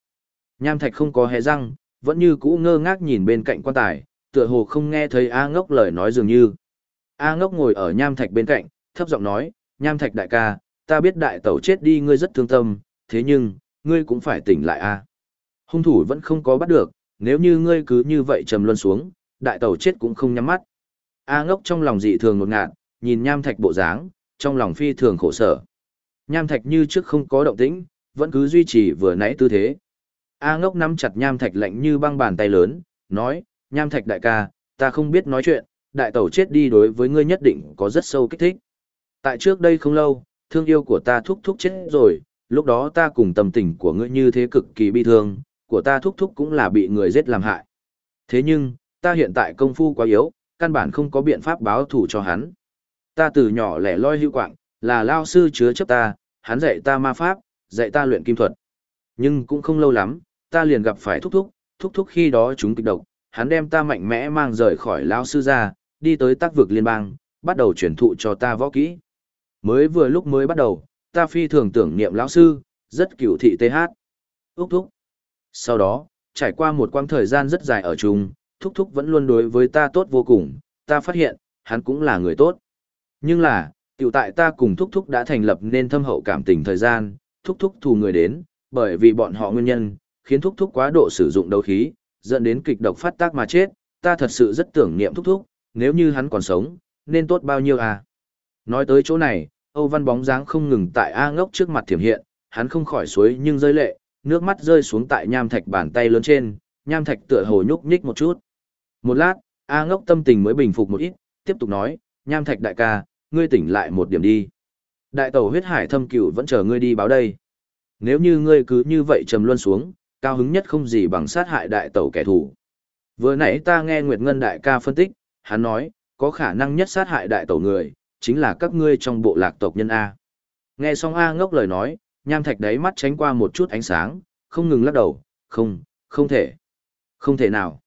Nham thạch không có hé răng, vẫn như cũ ngơ ngác nhìn bên cạnh quan tài, tựa hồ không nghe thấy A ngốc lời nói dường như. A ngốc ngồi ở nham thạch bên cạnh, thấp giọng nói, nham thạch đại ca, ta biết đại tẩu chết đi ngươi rất thương tâm, thế nhưng, ngươi cũng phải tỉnh lại a. Hung thủ vẫn không có bắt được, nếu như ngươi cứ như vậy trầm luân xuống, đại tẩu chết cũng không nhắm mắt. A ngốc trong lòng dị thường ngột ngạt, nhìn nham thạch bộ dáng, trong lòng phi thường khổ sở. Nham thạch như trước không có động tĩnh, vẫn cứ duy trì vừa nãy tư thế. A ngốc nắm chặt nham thạch lạnh như băng bàn tay lớn, nói, nham thạch đại ca, ta không biết nói chuyện, đại tẩu chết đi đối với ngươi nhất định có rất sâu kích thích. Tại trước đây không lâu, thương yêu của ta thúc thúc chết rồi, lúc đó ta cùng tâm tình của ngươi như thế cực kỳ bi thương, của ta thúc thúc cũng là bị người giết làm hại. Thế nhưng, ta hiện tại công phu quá yếu, căn bản không có biện pháp báo thù cho hắn. Ta từ nhỏ lẻ loi hữu quạng, là lao sư chứa chấp ta, hắn dạy ta ma pháp, dạy ta luyện kim thuật. Nhưng cũng không lâu lắm, ta liền gặp phải thúc thúc, thúc thúc khi đó chúng kịch độc, hắn đem ta mạnh mẽ mang rời khỏi lao sư ra, đi tới tác vực liên bang, bắt đầu truyền thụ cho ta võ kỹ. Mới vừa lúc mới bắt đầu, ta phi thường tưởng niệm lão sư, rất cửu thị TH. Úc thúc. Sau đó, trải qua một quãng thời gian rất dài ở chung, thúc thúc vẫn luôn đối với ta tốt vô cùng, ta phát hiện, hắn cũng là người tốt. Nhưng là, tiểu tại ta cùng thúc thúc đã thành lập nên thâm hậu cảm tình thời gian, thúc thúc thù người đến, bởi vì bọn họ nguyên nhân, khiến thúc thúc quá độ sử dụng đấu khí, dẫn đến kịch độc phát tác mà chết, ta thật sự rất tưởng niệm thúc thúc, nếu như hắn còn sống, nên tốt bao nhiêu à. Nói tới chỗ này, Âu Văn bóng dáng không ngừng tại A ngốc trước mặt thiểm hiện, hắn không khỏi suối nhưng rơi lệ, nước mắt rơi xuống tại nham thạch bàn tay lớn trên, nham thạch tựa hồ nhúc nhích một chút. Một lát, A ngốc tâm tình mới bình phục một ít, tiếp tục nói, nham thạch đại ca, ngươi tỉnh lại một điểm đi. Đại tẩu huyết hải thâm cửu vẫn chờ ngươi đi báo đây. Nếu như ngươi cứ như vậy trầm luân xuống, cao hứng nhất không gì bằng sát hại đại tẩu kẻ thù. Vừa nãy ta nghe Nguyệt Ngân đại ca phân tích, hắn nói, có khả năng nhất sát hại đại tẩu người, chính là các ngươi trong bộ lạc tộc nhân A. Nghe xong A ngốc lời nói, nham thạch đáy mắt tránh qua một chút ánh sáng, không ngừng lắc đầu, không, không thể. Không thể nào.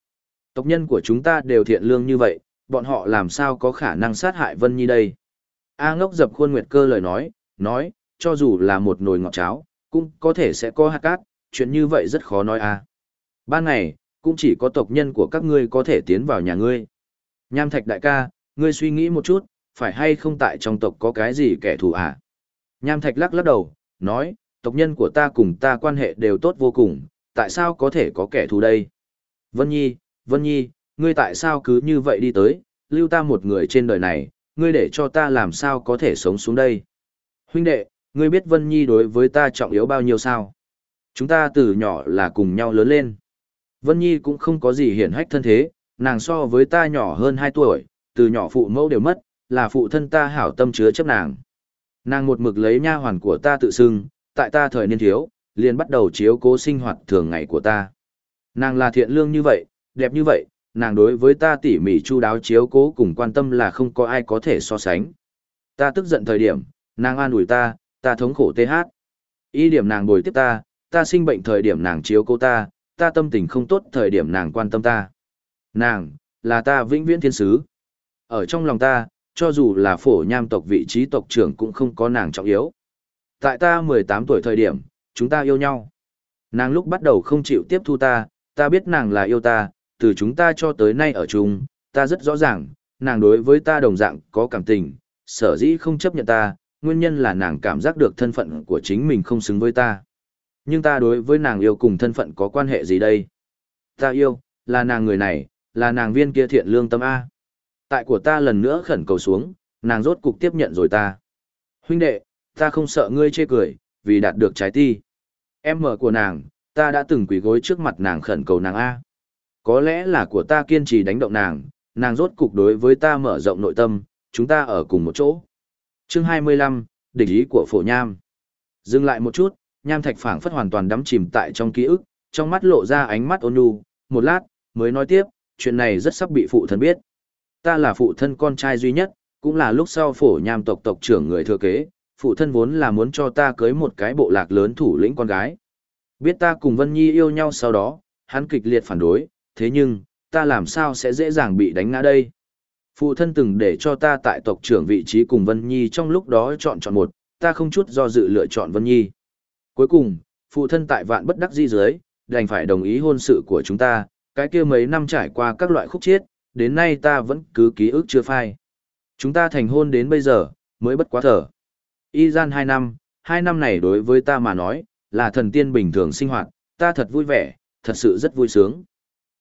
Tộc nhân của chúng ta đều thiện lương như vậy, bọn họ làm sao có khả năng sát hại Vân Nhi đây. A ngốc dập khuôn nguyệt cơ lời nói, nói, cho dù là một nồi ngọt cháo, cũng có thể sẽ có hạt cát, chuyện như vậy rất khó nói a. Ban ngày, cũng chỉ có tộc nhân của các ngươi có thể tiến vào nhà ngươi. Nham thạch đại ca, ngươi suy nghĩ một chút, phải hay không tại trong tộc có cái gì kẻ thù à? Nham thạch lắc lắc đầu, nói, tộc nhân của ta cùng ta quan hệ đều tốt vô cùng, tại sao có thể có kẻ thù đây? Vân Nhi, Vân Nhi, ngươi tại sao cứ như vậy đi tới, lưu ta một người trên đời này, ngươi để cho ta làm sao có thể sống xuống đây? Huynh đệ, ngươi biết Vân Nhi đối với ta trọng yếu bao nhiêu sao? Chúng ta từ nhỏ là cùng nhau lớn lên. Vân Nhi cũng không có gì hiển hách thân thế, nàng so với ta nhỏ hơn 2 tuổi, từ nhỏ phụ mẫu đều mất, là phụ thân ta hảo tâm chứa chấp nàng. Nàng một mực lấy nha hoàn của ta tự xưng, tại ta thời niên thiếu, liền bắt đầu chiếu cố sinh hoạt thường ngày của ta. Nàng là thiện lương như vậy, đẹp như vậy, nàng đối với ta tỉ mỉ chu đáo chiếu cố cùng quan tâm là không có ai có thể so sánh. Ta tức giận thời điểm, nàng an ủi ta, ta thống khổ tê hát. Ý điểm nàng bồi tiếp ta, ta sinh bệnh thời điểm nàng chiếu cố ta, ta tâm tình không tốt thời điểm nàng quan tâm ta. Nàng, là ta vĩnh viễn thiên sứ. Ở trong lòng ta, cho dù là phổ nham tộc vị trí tộc trưởng cũng không có nàng trọng yếu. Tại ta 18 tuổi thời điểm, chúng ta yêu nhau. Nàng lúc bắt đầu không chịu tiếp thu ta, ta biết nàng là yêu ta, từ chúng ta cho tới nay ở chung, ta rất rõ ràng, nàng đối với ta đồng dạng có cảm tình, sở dĩ không chấp nhận ta, nguyên nhân là nàng cảm giác được thân phận của chính mình không xứng với ta. Nhưng ta đối với nàng yêu cùng thân phận có quan hệ gì đây? Ta yêu, là nàng người này, là nàng viên kia thiện lương tâm A. Tại của ta lần nữa khẩn cầu xuống, nàng rốt cục tiếp nhận rồi ta. Huynh đệ, ta không sợ ngươi chê cười, vì đạt được trái ti. Em mở của nàng, ta đã từng quỳ gối trước mặt nàng khẩn cầu nàng A. Có lẽ là của ta kiên trì đánh động nàng, nàng rốt cục đối với ta mở rộng nội tâm, chúng ta ở cùng một chỗ. Chương 25, địch ý của phổ nham. Dừng lại một chút, nham thạch phảng phất hoàn toàn đắm chìm tại trong ký ức, trong mắt lộ ra ánh mắt ôn nhu, một lát, mới nói tiếp, chuyện này rất sắp bị phụ thân biết. Ta là phụ thân con trai duy nhất, cũng là lúc sau phổ nham tộc tộc trưởng người thừa kế, phụ thân vốn là muốn cho ta cưới một cái bộ lạc lớn thủ lĩnh con gái. Biết ta cùng Vân Nhi yêu nhau sau đó, hắn kịch liệt phản đối, thế nhưng, ta làm sao sẽ dễ dàng bị đánh ngã đây? Phụ thân từng để cho ta tại tộc trưởng vị trí cùng Vân Nhi trong lúc đó chọn chọn một, ta không chút do dự lựa chọn Vân Nhi. Cuối cùng, phụ thân tại vạn bất đắc di dưới, đành phải đồng ý hôn sự của chúng ta, cái kia mấy năm trải qua các loại khúc chiết, đến nay ta vẫn cứ ký ức chưa phai. Chúng ta thành hôn đến bây giờ, mới bất quá thở. Y gian hai năm, hai năm này đối với ta mà nói, là thần tiên bình thường sinh hoạt, ta thật vui vẻ, thật sự rất vui sướng.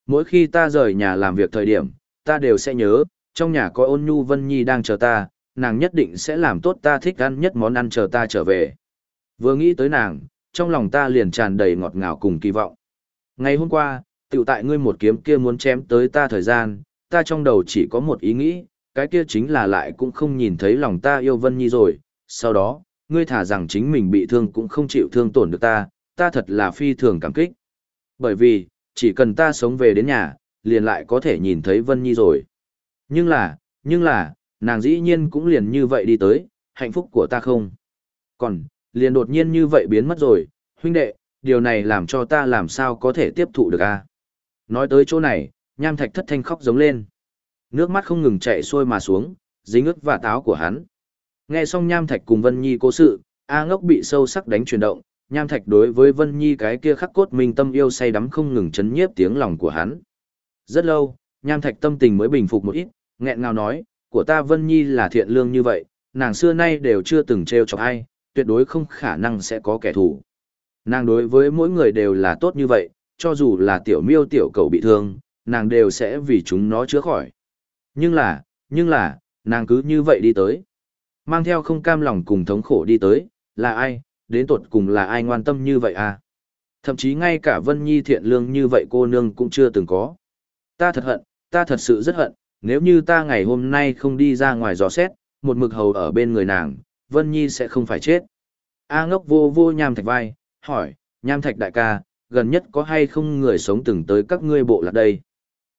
Mỗi khi ta rời nhà làm việc thời điểm, ta đều sẽ nhớ, trong nhà có ôn nhu Vân Nhi đang chờ ta, nàng nhất định sẽ làm tốt ta thích ăn nhất món ăn chờ ta trở về. Vừa nghĩ tới nàng, trong lòng ta liền tràn đầy ngọt ngào cùng kỳ vọng. Ngày hôm qua, tiểu tại ngươi một kiếm kia muốn chém tới ta thời gian, ta trong đầu chỉ có một ý nghĩ, cái kia chính là lại cũng không nhìn thấy lòng ta yêu Vân Nhi rồi. Sau đó, ngươi thả rằng chính mình bị thương cũng không chịu thương tổn được ta, ta thật là phi thường cảm kích. Bởi vì, chỉ cần ta sống về đến nhà, liền lại có thể nhìn thấy Vân Nhi rồi. Nhưng là, nhưng là, nàng dĩ nhiên cũng liền như vậy đi tới, hạnh phúc của ta không. Còn, liền đột nhiên như vậy biến mất rồi, huynh đệ, điều này làm cho ta làm sao có thể tiếp thụ được a Nói tới chỗ này, nham thạch thất thanh khóc giống lên. Nước mắt không ngừng chạy xuôi mà xuống, dính ướt và táo của hắn. Nghe xong nham thạch cùng Vân Nhi cố sự, A ngốc bị sâu sắc đánh chuyển động, nham thạch đối với Vân Nhi cái kia khắc cốt minh tâm yêu say đắm không ngừng chấn nhiếp tiếng lòng của hắn. Rất lâu, nham thạch tâm tình mới bình phục một ít, nghẹn ngào nói, của ta Vân Nhi là thiện lương như vậy, nàng xưa nay đều chưa từng trêu chọc ai, tuyệt đối không khả năng sẽ có kẻ thù. Nàng đối với mỗi người đều là tốt như vậy, cho dù là tiểu miêu tiểu cầu bị thương, nàng đều sẽ vì chúng nó chữa khỏi. Nhưng là, nhưng là, nàng cứ như vậy đi tới. Mang theo không cam lòng cùng thống khổ đi tới, là ai, đến tuột cùng là ai ngoan tâm như vậy à? Thậm chí ngay cả Vân Nhi thiện lương như vậy cô nương cũng chưa từng có. Ta thật hận, ta thật sự rất hận, nếu như ta ngày hôm nay không đi ra ngoài dò xét, một mực hầu ở bên người nàng, Vân Nhi sẽ không phải chết. A ngốc vô vô nham thạch vai, hỏi, nham thạch đại ca, gần nhất có hay không người sống từng tới các ngươi bộ lạc đây?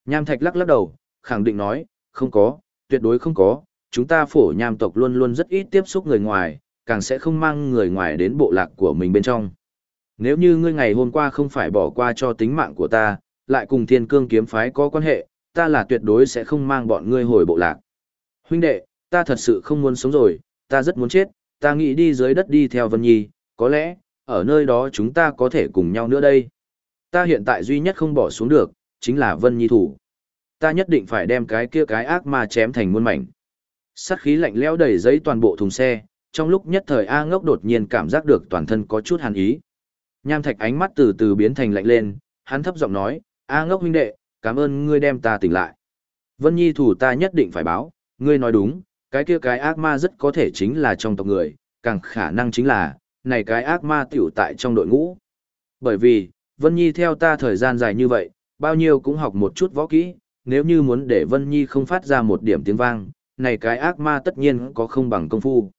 Nham thạch lắc lắc đầu, khẳng định nói, không có, tuyệt đối không có, chúng ta phổ nham tộc luôn luôn rất ít tiếp xúc người ngoài, càng sẽ không mang người ngoài đến bộ lạc của mình bên trong. Nếu như ngươi ngày hôm qua không phải bỏ qua cho tính mạng của ta, lại cùng thiên cương kiếm phái có quan hệ, ta là tuyệt đối sẽ không mang bọn ngươi hồi bộ lạc. Huynh đệ, ta thật sự không muốn sống rồi, ta rất muốn chết, ta nghĩ đi dưới đất đi theo Vân Nhi, có lẽ, ở nơi đó chúng ta có thể cùng nhau nữa đây. Ta hiện tại duy nhất không bỏ xuống được, chính là Vân Nhi thủ. Ta nhất định phải đem cái kia cái ác ma chém thành muôn mảnh. Sát khí lạnh lẽo đầy giấy toàn bộ thùng xe, trong lúc nhất thời A ngốc đột nhiên cảm giác được toàn thân có chút hàn ý. Nham thạch ánh mắt từ từ biến thành lạnh lên, hắn thấp giọng nói, A ngốc huynh đệ, cảm ơn ngươi đem ta tỉnh lại. Vân Nhi thủ ta nhất định phải báo, ngươi nói đúng, cái kia cái ác ma rất có thể chính là trong tộc người, càng khả năng chính là, này cái ác ma tiểu tại trong đội ngũ. Bởi vì, Vân Nhi theo ta thời gian dài như vậy, bao nhiêu cũng học một chút võ kỹ, nếu như muốn để Vân Nhi không phát ra một điểm tiếng vang, này cái ác ma tất nhiên có không bằng công phu.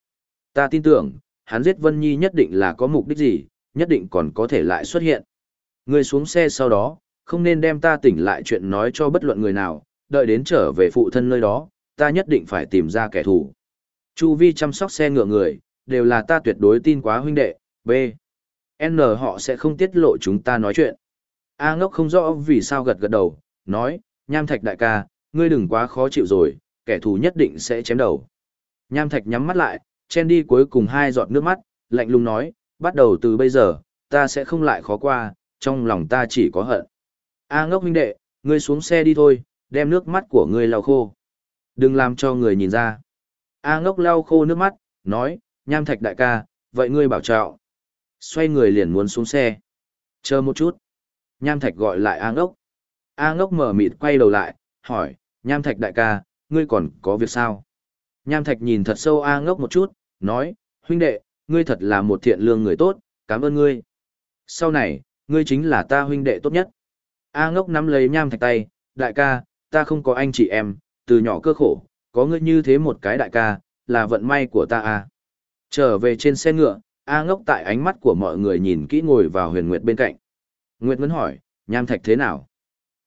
Ta tin tưởng, hắn giết Vân Nhi nhất định là có mục đích gì, nhất định còn có thể lại xuất hiện. Người xuống xe sau đó, không nên đem ta tỉnh lại chuyện nói cho bất luận người nào, đợi đến trở về phụ thân nơi đó, ta nhất định phải tìm ra kẻ thù. Chu vi chăm sóc xe ngựa người, đều là ta tuyệt đối tin quá huynh đệ, B. N họ sẽ không tiết lộ chúng ta nói chuyện. A ngốc không rõ vì sao gật gật đầu, nói, nham thạch đại ca, ngươi đừng quá khó chịu rồi, kẻ thù nhất định sẽ chém đầu. Nham thạch nhắm mắt lại, chen đi cuối cùng hai giọt nước mắt, lạnh lùng nói, bắt đầu từ bây giờ, ta sẽ không lại khó qua, trong lòng ta chỉ có hận. A ngốc huynh đệ, ngươi xuống xe đi thôi, đem nước mắt của ngươi lau khô. Đừng làm cho người nhìn ra. A ngốc lau khô nước mắt, nói, nham thạch đại ca, vậy ngươi bảo trọng. Xoay người liền muốn xuống xe. Chờ một chút. Nham thạch gọi lại A ngốc. A ngốc mở mịt quay đầu lại, hỏi, nham thạch đại ca, ngươi còn có việc sao? Nham thạch nhìn thật sâu A ngốc một chút, nói, huynh đệ, ngươi thật là một thiện lương người tốt, cảm ơn ngươi. Sau này, ngươi chính là ta huynh đệ tốt nhất. A ngốc nắm lấy nham thạch tay, đại ca, ta không có anh chị em, từ nhỏ cơ khổ, có ngươi như thế một cái đại ca, là vận may của ta à. Trở về trên xe ngựa, A ngốc tại ánh mắt của mọi người nhìn kỹ ngồi vào huyền nguyệt bên cạnh. Nguyệt Ngân hỏi, nham thạch thế nào?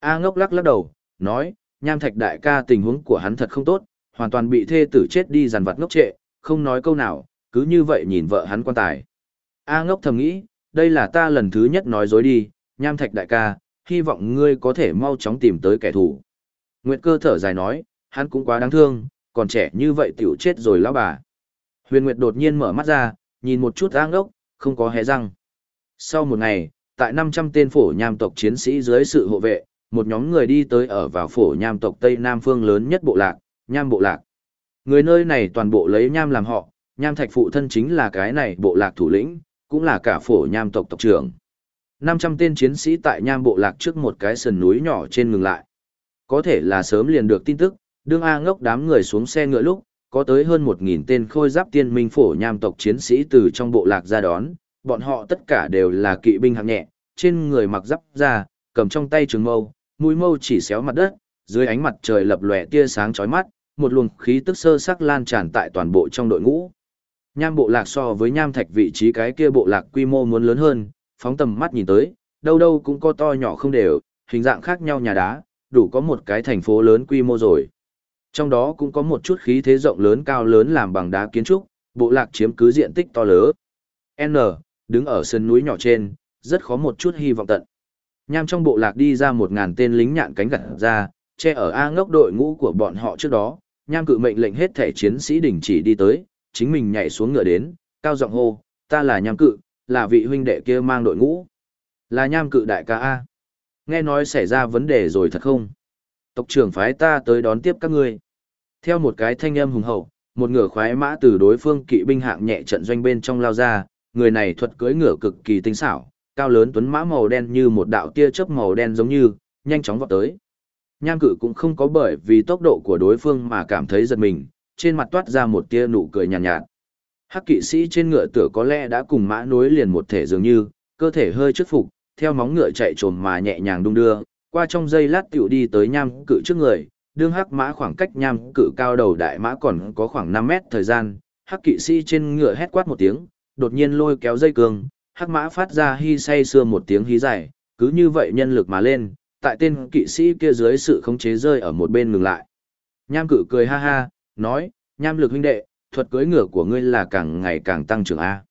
A ngốc lắc lắc đầu, nói, nham thạch đại ca tình huống của hắn thật không tốt, hoàn toàn bị thê tử chết đi dằn vặt ngốc trệ, không nói câu nào, cứ như vậy nhìn vợ hắn quan tài. A ngốc thầm nghĩ, đây là ta lần thứ nhất nói dối đi, nham thạch đại ca, hy vọng ngươi có thể mau chóng tìm tới kẻ thù. Nguyệt cơ thở dài nói, hắn cũng quá đáng thương, còn trẻ như vậy tiểu chết rồi lão bà. Huyền Nguyệt đột nhiên mở mắt ra, nhìn một chút A ngốc, không có hé răng. Sau một ngày, tại 500 tên phổ nham tộc chiến sĩ dưới sự hộ vệ, một nhóm người đi tới ở vào phổ nham tộc Tây Nam phương lớn nhất bộ lạc, nham bộ lạc. Người nơi này toàn bộ lấy nham làm họ, nham thạch phụ thân chính là cái này bộ lạc thủ lĩnh, cũng là cả phổ nham tộc tộc trưởng. 500 tên chiến sĩ tại nham bộ lạc trước một cái sườn núi nhỏ trên ngừng lại. Có thể là sớm liền được tin tức, đương A ngốc đám người xuống xe ngựa lúc, có tới hơn 1.000 tên khôi giáp tiên minh phổ nham tộc chiến sĩ từ trong bộ lạc ra đón, bọn họ tất cả đều là kỵ binh hạng nhẹ, trên người mặc giáp ra, cầm trong tay trường mâu, mũi mâu chỉ xéo mặt đất, dưới ánh mặt trời lập lòe tia sáng chói mắt, một luồng khí tức sơ sắc lan tràn tại toàn bộ trong đội ngũ. Nham bộ lạc so với nham thạch vị trí cái kia bộ lạc quy mô muốn lớn hơn, phóng tầm mắt nhìn tới, đâu đâu cũng có to nhỏ không đều, hình dạng khác nhau nhà đá, đủ có một cái thành phố lớn quy mô rồi. Trong đó cũng có một chút khí thế rộng lớn cao lớn làm bằng đá kiến trúc, bộ lạc chiếm cứ diện tích to lớn. N, đứng ở sân núi nhỏ trên, rất khó một chút hy vọng tận. Nham trong bộ lạc đi ra một ngàn tên lính nhạn cánh gặt ra, che ở A ngốc đội ngũ của bọn họ trước đó, nham cự mệnh lệnh hết thể chiến sĩ đình chỉ đi tới, chính mình nhảy xuống ngựa đến, cao giọng hô, ta là nham cự, là vị huynh đệ kia mang đội ngũ. Là nham cự đại ca A. Nghe nói xảy ra vấn đề rồi thật không? Tộc trưởng phái ta tới đón tiếp các ngươi. Theo một cái thanh âm hùng hậu, một ngựa khoái mã từ đối phương kỵ binh hạng nhẹ trận doanh bên trong lao ra, người này thuật cưỡi ngựa cực kỳ tinh xảo, cao lớn tuấn mã màu đen như một đạo tia chớp màu đen giống như, nhanh chóng vọt tới. Nham cự cũng không có bởi vì tốc độ của đối phương mà cảm thấy giật mình, trên mặt toát ra một tia nụ cười nhàn nhạt, nhạt. Hắc kỵ sĩ trên ngựa tựa có lẽ đã cùng mã nối liền một thể dường như, cơ thể hơi trước phục, theo móng ngựa chạy trồm mà nhẹ nhàng đung đưa, qua trong giây lát tiểu đi tới nham cự trước người, đương hắc mã khoảng cách nham cự cao đầu đại mã còn có khoảng 5 mét thời gian, hắc kỵ sĩ trên ngựa hét quát một tiếng, đột nhiên lôi kéo dây cương, hắc mã phát ra hy say xưa một tiếng hí dài, cứ như vậy nhân lực mà lên, tại tên kỵ sĩ kia dưới sự khống chế rơi ở một bên ngừng lại. Nham cự cười ha ha, nói, nham lực huynh đệ, thuật cưỡi ngựa của ngươi là càng ngày càng tăng trưởng A.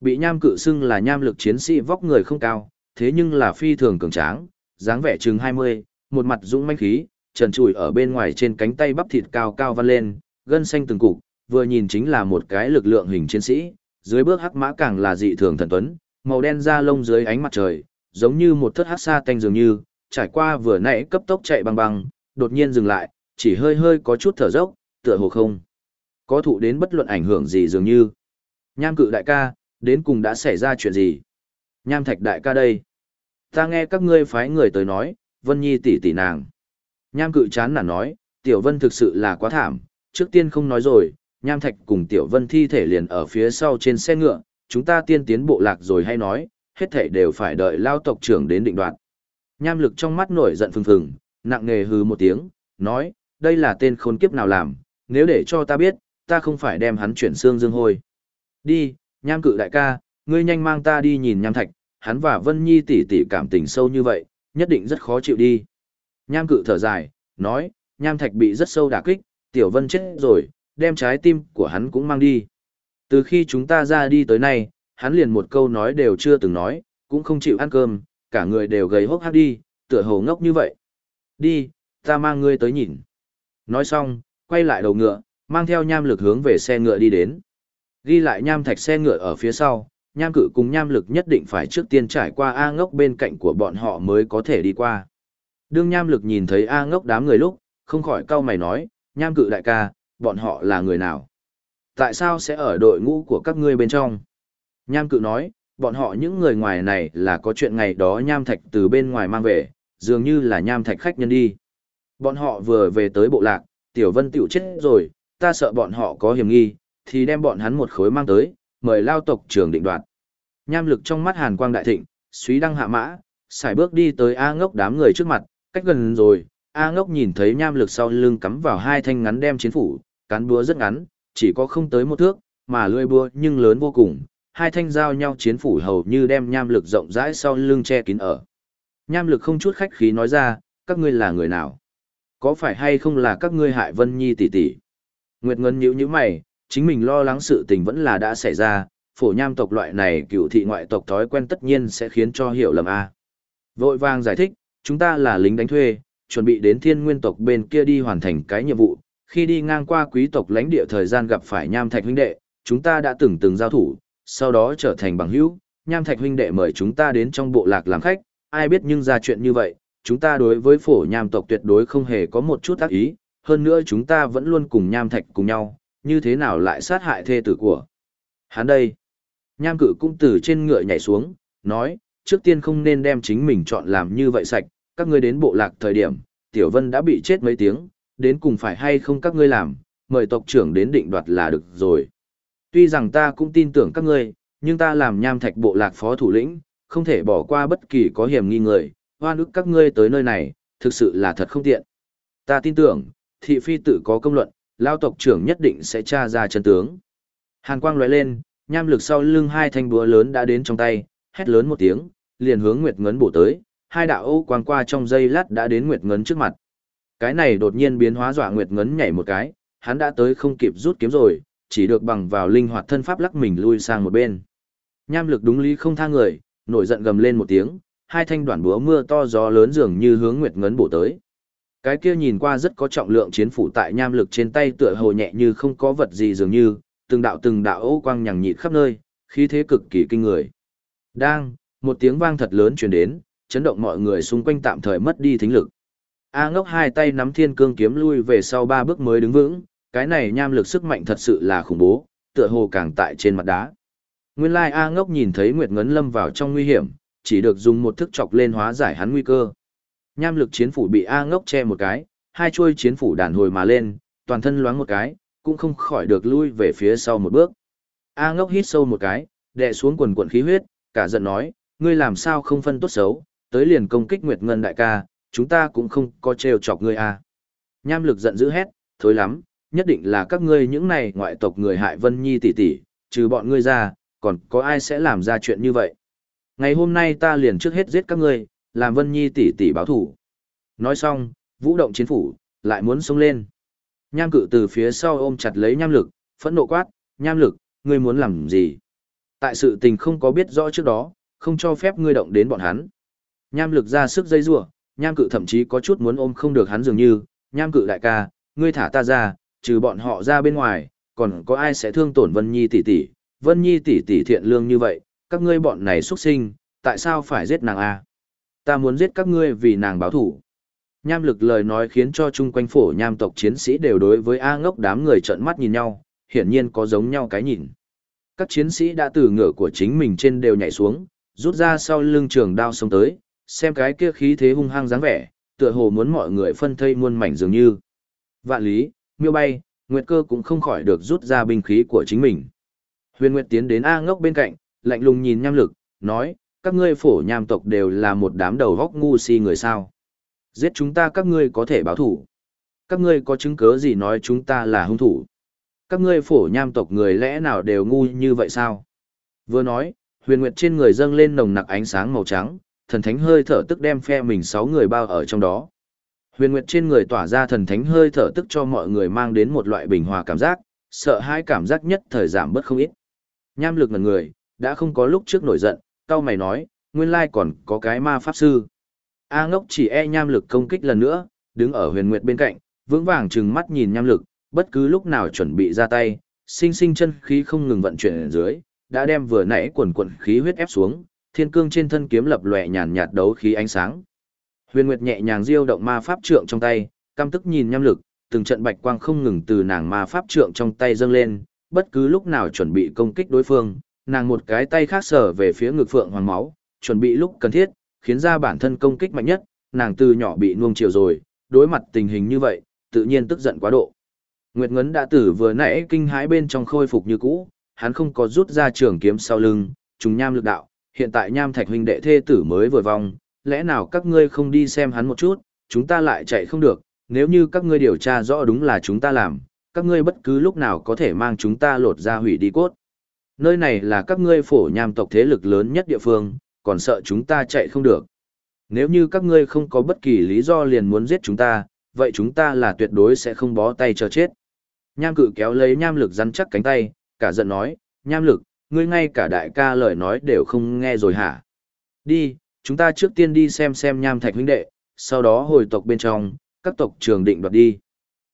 Bị nham cự xưng là nham lực chiến sĩ vóc người không cao, thế nhưng là phi thường cường tráng, dáng vẻ chừng 20, một mặt dũng manh khí, trần trụi ở bên ngoài trên cánh tay bắp thịt cao cao văn lên, gân xanh từng cục, vừa nhìn chính là một cái lực lượng hình chiến sĩ, dưới bước hắc mã càng là dị thường thần tuấn, màu đen da lông dưới ánh mặt trời, giống như một thất hắc sa tanh dường như, trải qua vừa nãy cấp tốc chạy băng băng, đột nhiên dừng lại, chỉ hơi hơi có chút thở dốc, tựa hồ không. Có thụ đến bất luận ảnh hưởng gì dường như. Nham cự đại ca, đến cùng đã xảy ra chuyện gì? Nham thạch đại ca đây. Ta nghe các ngươi phái người tới nói, Vân Nhi tỷ tỷ nàng. Nham cự chán nản nói, Tiểu Vân thực sự là quá thảm, trước tiên không nói rồi, Nham Thạch cùng Tiểu Vân thi thể liền ở phía sau trên xe ngựa, chúng ta tiên tiến bộ lạc rồi hay nói, hết thể đều phải đợi lao tộc trưởng đến định đoạt. Nham lực trong mắt nổi giận phừng phừng, nặng nề hừ một tiếng, nói, đây là tên khốn kiếp nào làm, nếu để cho ta biết, ta không phải đem hắn chuyển xương dương hôi. Đi, Nham cự đại ca, ngươi nhanh mang ta đi nhìn Nham Thạch, hắn và Vân Nhi tỷ tỷ cảm tình sâu như vậy, nhất định rất khó chịu đi. Nham cự thở dài, nói, Nham Thạch bị rất sâu đả kích, Tiểu Vân chết rồi, đem trái tim của hắn cũng mang đi. Từ khi chúng ta ra đi tới nay, hắn liền một câu nói đều chưa từng nói, cũng không chịu ăn cơm, cả người đều gầy hốc hác đi, tựa hồ ngốc như vậy. Đi, ta mang ngươi tới nhìn. Nói xong, quay lại đầu ngựa, mang theo nham lực hướng về xe ngựa đi đến. Ghi lại nham thạch xe ngựa ở phía sau, nham cự cùng nham lực nhất định phải trước tiên trải qua A ngốc bên cạnh của bọn họ mới có thể đi qua. Đương nham lực nhìn thấy A ngốc đám người lúc, không khỏi cau mày nói, nham cự đại ca, bọn họ là người nào? Tại sao sẽ ở đội ngũ của các ngươi bên trong? Nham cự nói, bọn họ những người ngoài này là có chuyện ngày đó nham thạch từ bên ngoài mang về, dường như là nham thạch khách nhân đi. Bọn họ vừa về tới bộ lạc, tiểu vân tiểu chết rồi, ta sợ bọn họ có hiểm nghi, thì đem bọn hắn một khối mang tới, mời lao tộc trưởng định đoạt. Nham lực trong mắt hàn quang đại thịnh, suý đăng hạ mã, xài bước đi tới A ngốc đám người trước mặt, cách gần rồi, A ngốc nhìn thấy nham lực sau lưng cắm vào hai thanh ngắn đem chiến phủ, cán búa rất ngắn, chỉ có không tới một thước, mà lưỡi búa nhưng lớn vô cùng, hai thanh giao nhau chiến phủ hầu như đem nham lực rộng rãi sau lưng che kín ở. Nham lực không chút khách khí nói ra, các ngươi là người nào? Có phải hay không là các ngươi hại Vân Nhi tỷ tỷ? Nguyệt Ngân nhíu nhíu mày, chính mình lo lắng sự tình vẫn là đã xảy ra, phổ nham tộc loại này cựu thị ngoại tộc thói quen tất nhiên sẽ khiến cho hiểu lầm a. Vội vàng giải thích, chúng ta là lính đánh thuê, chuẩn bị đến thiên nguyên tộc bên kia đi hoàn thành cái nhiệm vụ, khi đi ngang qua quý tộc lãnh địa thời gian gặp phải nham thạch huynh đệ, chúng ta đã từng từng giao thủ, sau đó trở thành bằng hữu, nham thạch huynh đệ mời chúng ta đến trong bộ lạc làm khách, ai biết nhưng ra chuyện như vậy, chúng ta đối với phổ nham tộc tuyệt đối không hề có một chút ác ý, hơn nữa chúng ta vẫn luôn cùng nham thạch cùng nhau, như thế nào lại sát hại thê tử của. Hắn đây, nham cự cũng từ trên ngựa nhảy xuống, nói, trước tiên không nên đem chính mình chọn làm như vậy sạch, các ngươi đến bộ lạc thời điểm, Tiểu Vân đã bị chết mấy tiếng, đến cùng phải hay không các ngươi làm, mời tộc trưởng đến định đoạt là được rồi. Tuy rằng ta cũng tin tưởng các ngươi, nhưng ta làm nham thạch bộ lạc phó thủ lĩnh, không thể bỏ qua bất kỳ có hiểm nghi người, hoan ức các ngươi tới nơi này, thực sự là thật không tiện. Ta tin tưởng, thị phi tự có công luận, lao tộc trưởng nhất định sẽ tra ra chân tướng. Hàn quang lóe lên, nham lực sau lưng hai thanh búa lớn đã đến trong tay, hét lớn một tiếng, liền hướng Nguyệt Ngấn bổ tới, hai đạo ô quang qua trong giây lát đã đến Nguyệt Ngấn trước mặt. Cái này đột nhiên biến hóa dọa Nguyệt Ngấn nhảy một cái, hắn đã tới không kịp rút kiếm rồi, chỉ được bằng vào linh hoạt thân pháp lắc mình lui sang một bên. Nham lực đúng lý không tha người, nổi giận gầm lên một tiếng, hai thanh đoạn búa mưa to gió lớn dường như hướng Nguyệt Ngấn bổ tới. Cái kia nhìn qua rất có trọng lượng chiến phủ tại nham lực trên tay tựa hồ nhẹ như không có vật gì dường như, từng đạo từng đạo ô quang nhằng nhịt khắp nơi, khí thế cực kỳ kinh người. Đang, một tiếng vang thật lớn truyền đến, chấn động mọi người xung quanh tạm thời mất đi thính lực. A ngốc hai tay nắm thiên cương kiếm lui về sau ba bước mới đứng vững, cái này nham lực sức mạnh thật sự là khủng bố, tựa hồ càng tại trên mặt đá. Nguyên lai A ngốc nhìn thấy Nguyệt Ngấn lâm vào trong nguy hiểm, chỉ được dùng một thức chọc lên hóa giải hắn nguy cơ. Nham lực chiến phủ bị A ngốc che một cái, hai chuôi chiến phủ đàn hồi mà lên, toàn thân loáng một cái, cũng không khỏi được lui về phía sau một bước. A ngốc hít sâu một cái, đè xuống quần quần khí huyết, cả giận nói, ngươi làm sao không phân tốt xấu, tới liền công kích Nguyệt Ngân đại ca, chúng ta cũng không có trêu chọc ngươi à? Nham lực giận dữ hét, thối lắm, nhất định là các ngươi những này ngoại tộc người hại Vân Nhi tỷ tỷ, trừ bọn ngươi ra, còn có ai sẽ làm ra chuyện như vậy. Ngày hôm nay ta liền trước hết giết các ngươi, làm Vân Nhi tỷ tỷ báo thủ. Nói xong, vũ động chiến phủ, lại muốn xông lên. Nham cự từ phía sau ôm chặt lấy nham lực, phẫn nộ quát, nham lực, ngươi muốn làm gì? Tại sự tình không có biết rõ trước đó, không cho phép ngươi động đến bọn hắn. Nham lực ra sức dây rủa, nham cự thậm chí có chút muốn ôm không được hắn dường như, nham cự đại ca, ngươi thả ta ra, trừ bọn họ ra bên ngoài, còn có ai sẽ thương tổn Vân Nhi tỷ tỷ? Vân Nhi tỷ tỷ thiện lương như vậy, các ngươi bọn này xuất sinh, tại sao phải giết nàng a? Ta muốn giết các ngươi vì nàng báo thủ. Nham lực lời nói khiến cho chung quanh phổ nham tộc chiến sĩ đều đối với A ngốc đám người trợn mắt nhìn nhau, hiển nhiên có giống nhau cái nhìn. Các chiến sĩ đã từ ngựa của chính mình trên đều nhảy xuống, rút ra sau lưng trường đao xông tới, xem cái kia khí thế hung hăng dáng vẻ, tựa hồ muốn mọi người phân thây muôn mảnh dường như. Vạn lý, miêu bay, Nguyệt cơ cũng không khỏi được rút ra binh khí của chính mình. Huyền Nguyệt tiến đến A ngốc bên cạnh, lạnh lùng nhìn nham lực, nói, các ngươi phổ nham tộc đều là một đám đầu góc ngu si người sao. Giết chúng ta các ngươi có thể báo thủ. Các ngươi có chứng cứ gì nói chúng ta là hung thủ. Các ngươi phổ nham tộc người lẽ nào đều ngu như vậy sao? Vừa nói, huyền nguyệt trên người dâng lên nồng nặc ánh sáng màu trắng, thần thánh hơi thở tức đem phe mình sáu người bao ở trong đó. Huyền nguyệt trên người tỏa ra thần thánh hơi thở tức cho mọi người mang đến một loại bình hòa cảm giác, sợ hãi cảm giác nhất thời giảm bớt không ít. Nham lực ngần người, đã không có lúc trước nổi giận, cao mày nói, nguyên lai còn có cái ma pháp sư. A ngốc chỉ e nham lực công kích lần nữa, đứng ở huyền nguyệt bên cạnh, vững vàng trừng mắt nhìn nham lực, bất cứ lúc nào chuẩn bị ra tay, sinh sinh chân khí không ngừng vận chuyển ở dưới, đã đem vừa nãy quần quần khí huyết ép xuống, thiên cương trên thân kiếm lập lòe nhàn nhạt đấu khí ánh sáng. Huyền Nguyệt nhẹ nhàng diêu động ma pháp trượng trong tay, căm tức nhìn nham lực, từng trận bạch quang không ngừng từ nàng ma pháp trượng trong tay dâng lên, bất cứ lúc nào chuẩn bị công kích đối phương, nàng một cái tay khác sở về phía ngực phượng hoàng máu, chuẩn bị lúc cần thiết, khiến ra bản thân công kích mạnh nhất, nàng từ nhỏ bị nuông chiều rồi, đối mặt tình hình như vậy, tự nhiên tức giận quá độ. Nguyệt Ngấn đã tử vừa nãy kinh hãi bên trong khôi phục như cũ, hắn không có rút ra trường kiếm sau lưng, trùng nham lực đạo, hiện tại nham thạch huynh đệ thê tử mới vừa vong, lẽ nào các ngươi không đi xem hắn một chút, chúng ta lại chạy không được, nếu như các ngươi điều tra rõ đúng là chúng ta làm, các ngươi bất cứ lúc nào có thể mang chúng ta lột ra hủy đi cốt. Nơi này là các ngươi phổ nham tộc thế lực lớn nhất địa phương, còn sợ chúng ta chạy không được. Nếu như các ngươi không có bất kỳ lý do liền muốn giết chúng ta, vậy chúng ta là tuyệt đối sẽ không bó tay cho chết. Nham cự kéo lấy nham lực rắn chắc cánh tay, cả giận nói, nham lực, ngươi ngay cả đại ca lời nói đều không nghe rồi hả? Đi, chúng ta trước tiên đi xem xem nham thạch huynh đệ, sau đó hồi tộc bên trong, các tộc trường định đoạt đi.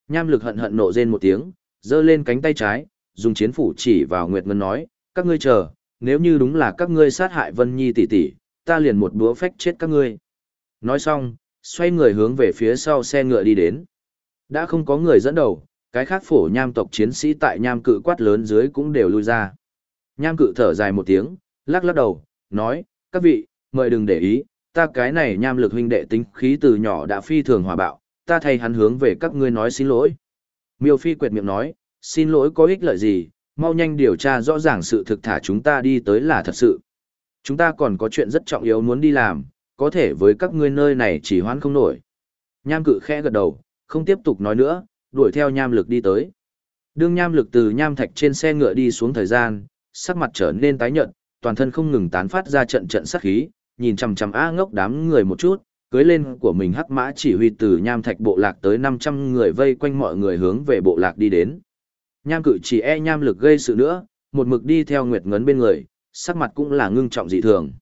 Nham lực hận hận nộ rên một tiếng, giơ lên cánh tay trái, dùng chiến phủ chỉ vào Nguyệt Ngân nói, các ngươi chờ, nếu như đúng là các ngươi sát hại Vân Nhi tỷ tỷ, ta liền một búa phách chết các ngươi. Nói xong, xoay người hướng về phía sau xe ngựa đi đến. Đã không có người dẫn đầu, cái khác phổ nham tộc chiến sĩ tại nham cự quát lớn dưới cũng đều lui ra. Nham cự thở dài một tiếng, lắc lắc đầu, nói, các vị, mời đừng để ý, ta cái này nham lực huynh đệ tính khí từ nhỏ đã phi thường hòa bạo, ta thay hắn hướng về các ngươi nói xin lỗi. Miêu phi quệt miệng nói, xin lỗi có ích lợi gì, mau nhanh điều tra rõ ràng sự thực thả chúng ta đi tới là thật sự. Chúng ta còn có chuyện rất trọng yếu muốn đi làm, có thể với các ngươi nơi này chỉ hoãn không nổi. Nham cự khẽ gật đầu, không tiếp tục nói nữa, đuổi theo nham lực đi tới. Đương nham lực từ nham thạch trên xe ngựa đi xuống thời gian, sắc mặt trở nên tái nhợt, toàn thân không ngừng tán phát ra trận trận sát khí, nhìn chằm chằm A ngốc đám người một chút, cưới lên của mình hắc mã chỉ huy từ nham thạch bộ lạc tới 500 người vây quanh mọi người hướng về bộ lạc đi đến. Nham cự chỉ e nham lực gây sự nữa, một mực đi theo Nguyệt Ngấn bên người, sắc mặt cũng là ngưng trọng dị thường.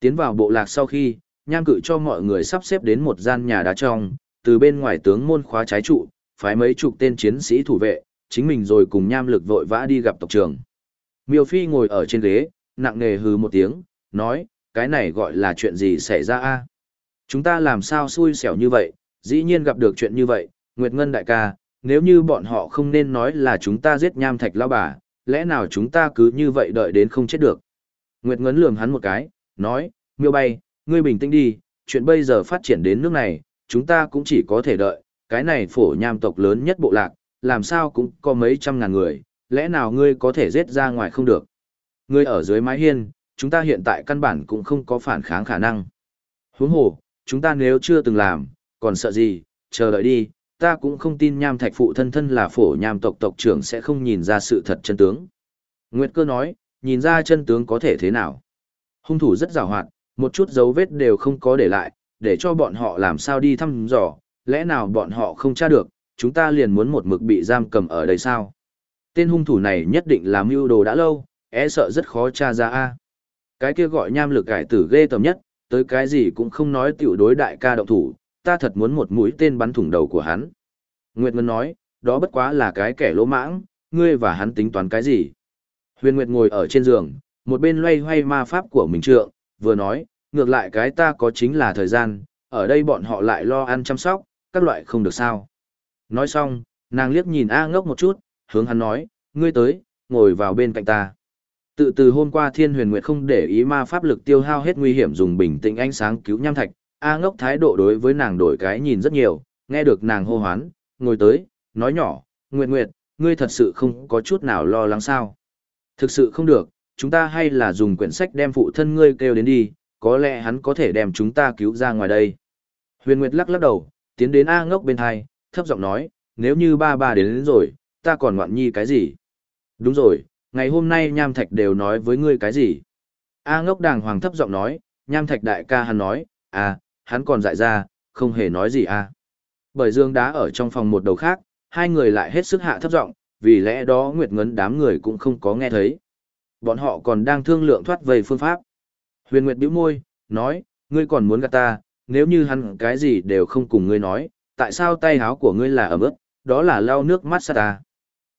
Tiến vào bộ lạc sau khi, nham cự cho mọi người sắp xếp đến một gian nhà đá trong, từ bên ngoài tướng môn khóa trái trụ, phái mấy chục tên chiến sĩ thủ vệ, chính mình rồi cùng nham lực vội vã đi gặp tộc trưởng. Miêu Phi ngồi ở trên ghế, nặng nề hừ một tiếng, nói, cái này gọi là chuyện gì xảy ra a? Chúng ta làm sao xui xẻo như vậy, dĩ nhiên gặp được chuyện như vậy, Nguyệt Ngân đại ca, nếu như bọn họ không nên nói là chúng ta giết nham thạch lao bà, lẽ nào chúng ta cứ như vậy đợi đến không chết được. Nguyệt Ngân lườm hắn một cái, nói, miêu bay, ngươi bình tĩnh đi, chuyện bây giờ phát triển đến nước này, chúng ta cũng chỉ có thể đợi, cái này phổ nham tộc lớn nhất bộ lạc, làm sao cũng có mấy trăm ngàn người, lẽ nào ngươi có thể giết ra ngoài không được. Ngươi ở dưới mái hiên, chúng ta hiện tại căn bản cũng không có phản kháng khả năng. Huống hồ, chúng ta nếu chưa từng làm, còn sợ gì, chờ đợi đi, ta cũng không tin nham thạch phụ thân thân là phổ nham tộc tộc trưởng sẽ không nhìn ra sự thật chân tướng. Nguyệt cơ nói, nhìn ra chân tướng có thể thế nào. Hung thủ rất rào hoạt, một chút dấu vết đều không có để lại, để cho bọn họ làm sao đi thăm dò, lẽ nào bọn họ không tra được, chúng ta liền muốn một mực bị giam cầm ở đây sao? Tên hung thủ này nhất định làm mưu đồ đã lâu, e sợ rất khó tra ra a. Cái kia gọi nham lực cải tử ghê tầm nhất, tới cái gì cũng không nói tiểu đối đại ca động thủ, ta thật muốn một mũi tên bắn thủng đầu của hắn. Nguyệt Ngân nói, đó bất quá là cái kẻ lỗ mãng, ngươi và hắn tính toán cái gì? Huyền Nguyệt ngồi ở trên giường, một bên loay hoay ma pháp của mình trượng, vừa nói, ngược lại cái ta có chính là thời gian, ở đây bọn họ lại lo ăn chăm sóc, các loại không được sao. Nói xong, nàng liếc nhìn A ngốc một chút, hướng hắn nói, ngươi tới, ngồi vào bên cạnh ta. Tự từ hôm qua Thiên Huyền Nguyệt không để ý ma pháp lực tiêu hao hết nguy hiểm dùng bình tĩnh ánh sáng cứu nham thạch, A ngốc thái độ đối với nàng đổi cái nhìn rất nhiều, nghe được nàng hô hoán, ngồi tới, nói nhỏ, Nguyệt Nguyệt, ngươi thật sự không có chút nào lo lắng sao. Thực sự không được, chúng ta hay là dùng quyển sách đem phụ thân ngươi kêu đến đi, có lẽ hắn có thể đem chúng ta cứu ra ngoài đây. Huyền Nguyệt lắc lắc đầu, tiến đến A ngốc bên hai, thấp giọng nói, nếu như ba ba đến, đến rồi, ta còn ngoạn nhi cái gì? Đúng rồi, ngày hôm nay Nham Thạch đều nói với ngươi cái gì? A ngốc đàng hoàng thấp giọng nói, Nham Thạch đại ca hắn nói, à, hắn còn dại ra, không hề nói gì à. Bởi dương đá ở trong phòng một đầu khác, hai người lại hết sức hạ thấp giọng, vì lẽ đó Nguyệt Ngấn đám người cũng không có nghe thấy. Bọn họ còn đang thương lượng thoát về phương pháp. Huyền Nguyệt bĩu môi, nói, ngươi còn muốn gạt ta, nếu như hắn cái gì đều không cùng ngươi nói, tại sao tay háo của ngươi là ẩm ướt, đó là lau nước mắt sát ta.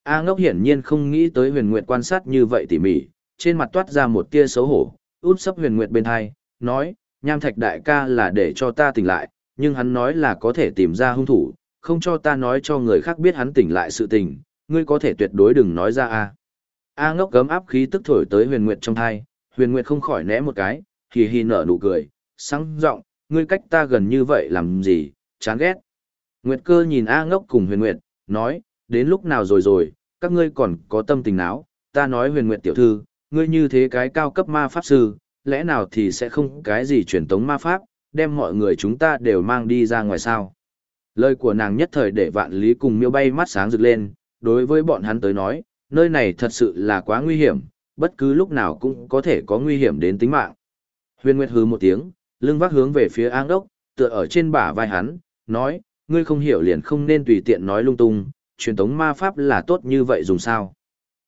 A ngốc hiển nhiên không nghĩ tới huyền nguyệt quan sát như vậy tỉ mỉ, trên mặt toát ra một tia xấu hổ, út sấp huyền nguyệt bên hai, nói, nham thạch đại ca là để cho ta tỉnh lại, nhưng hắn nói là có thể tìm ra hung thủ, không cho ta nói cho người khác biết hắn tỉnh lại sự tình, ngươi có thể tuyệt đối đừng nói ra a. A ngốc gấm áp khí tức thổi tới huyền nguyệt trong thai, huyền nguyệt không khỏi né một cái, hì hì nở nụ cười, sáng giọng ngươi cách ta gần như vậy làm gì, chán ghét. Nguyệt cơ nhìn A ngốc cùng huyền nguyệt, nói, đến lúc nào rồi rồi, các ngươi còn có tâm tình não ta nói huyền nguyệt tiểu thư, ngươi như thế cái cao cấp ma pháp sư, lẽ nào thì sẽ không cái gì truyền tống ma pháp, đem mọi người chúng ta đều mang đi ra ngoài sao. Lời của nàng nhất thời để vạn lý cùng miêu bay mắt sáng rực lên, đối với bọn hắn tới nói, nơi này thật sự là quá nguy hiểm, bất cứ lúc nào cũng có thể có nguy hiểm đến tính mạng. Huyền Nguyệt hứ một tiếng, lưng vác hướng về phía An Đốc, tựa ở trên bả vai hắn, nói, ngươi không hiểu liền không nên tùy tiện nói lung tung, truyền tống ma pháp là tốt như vậy dùng sao.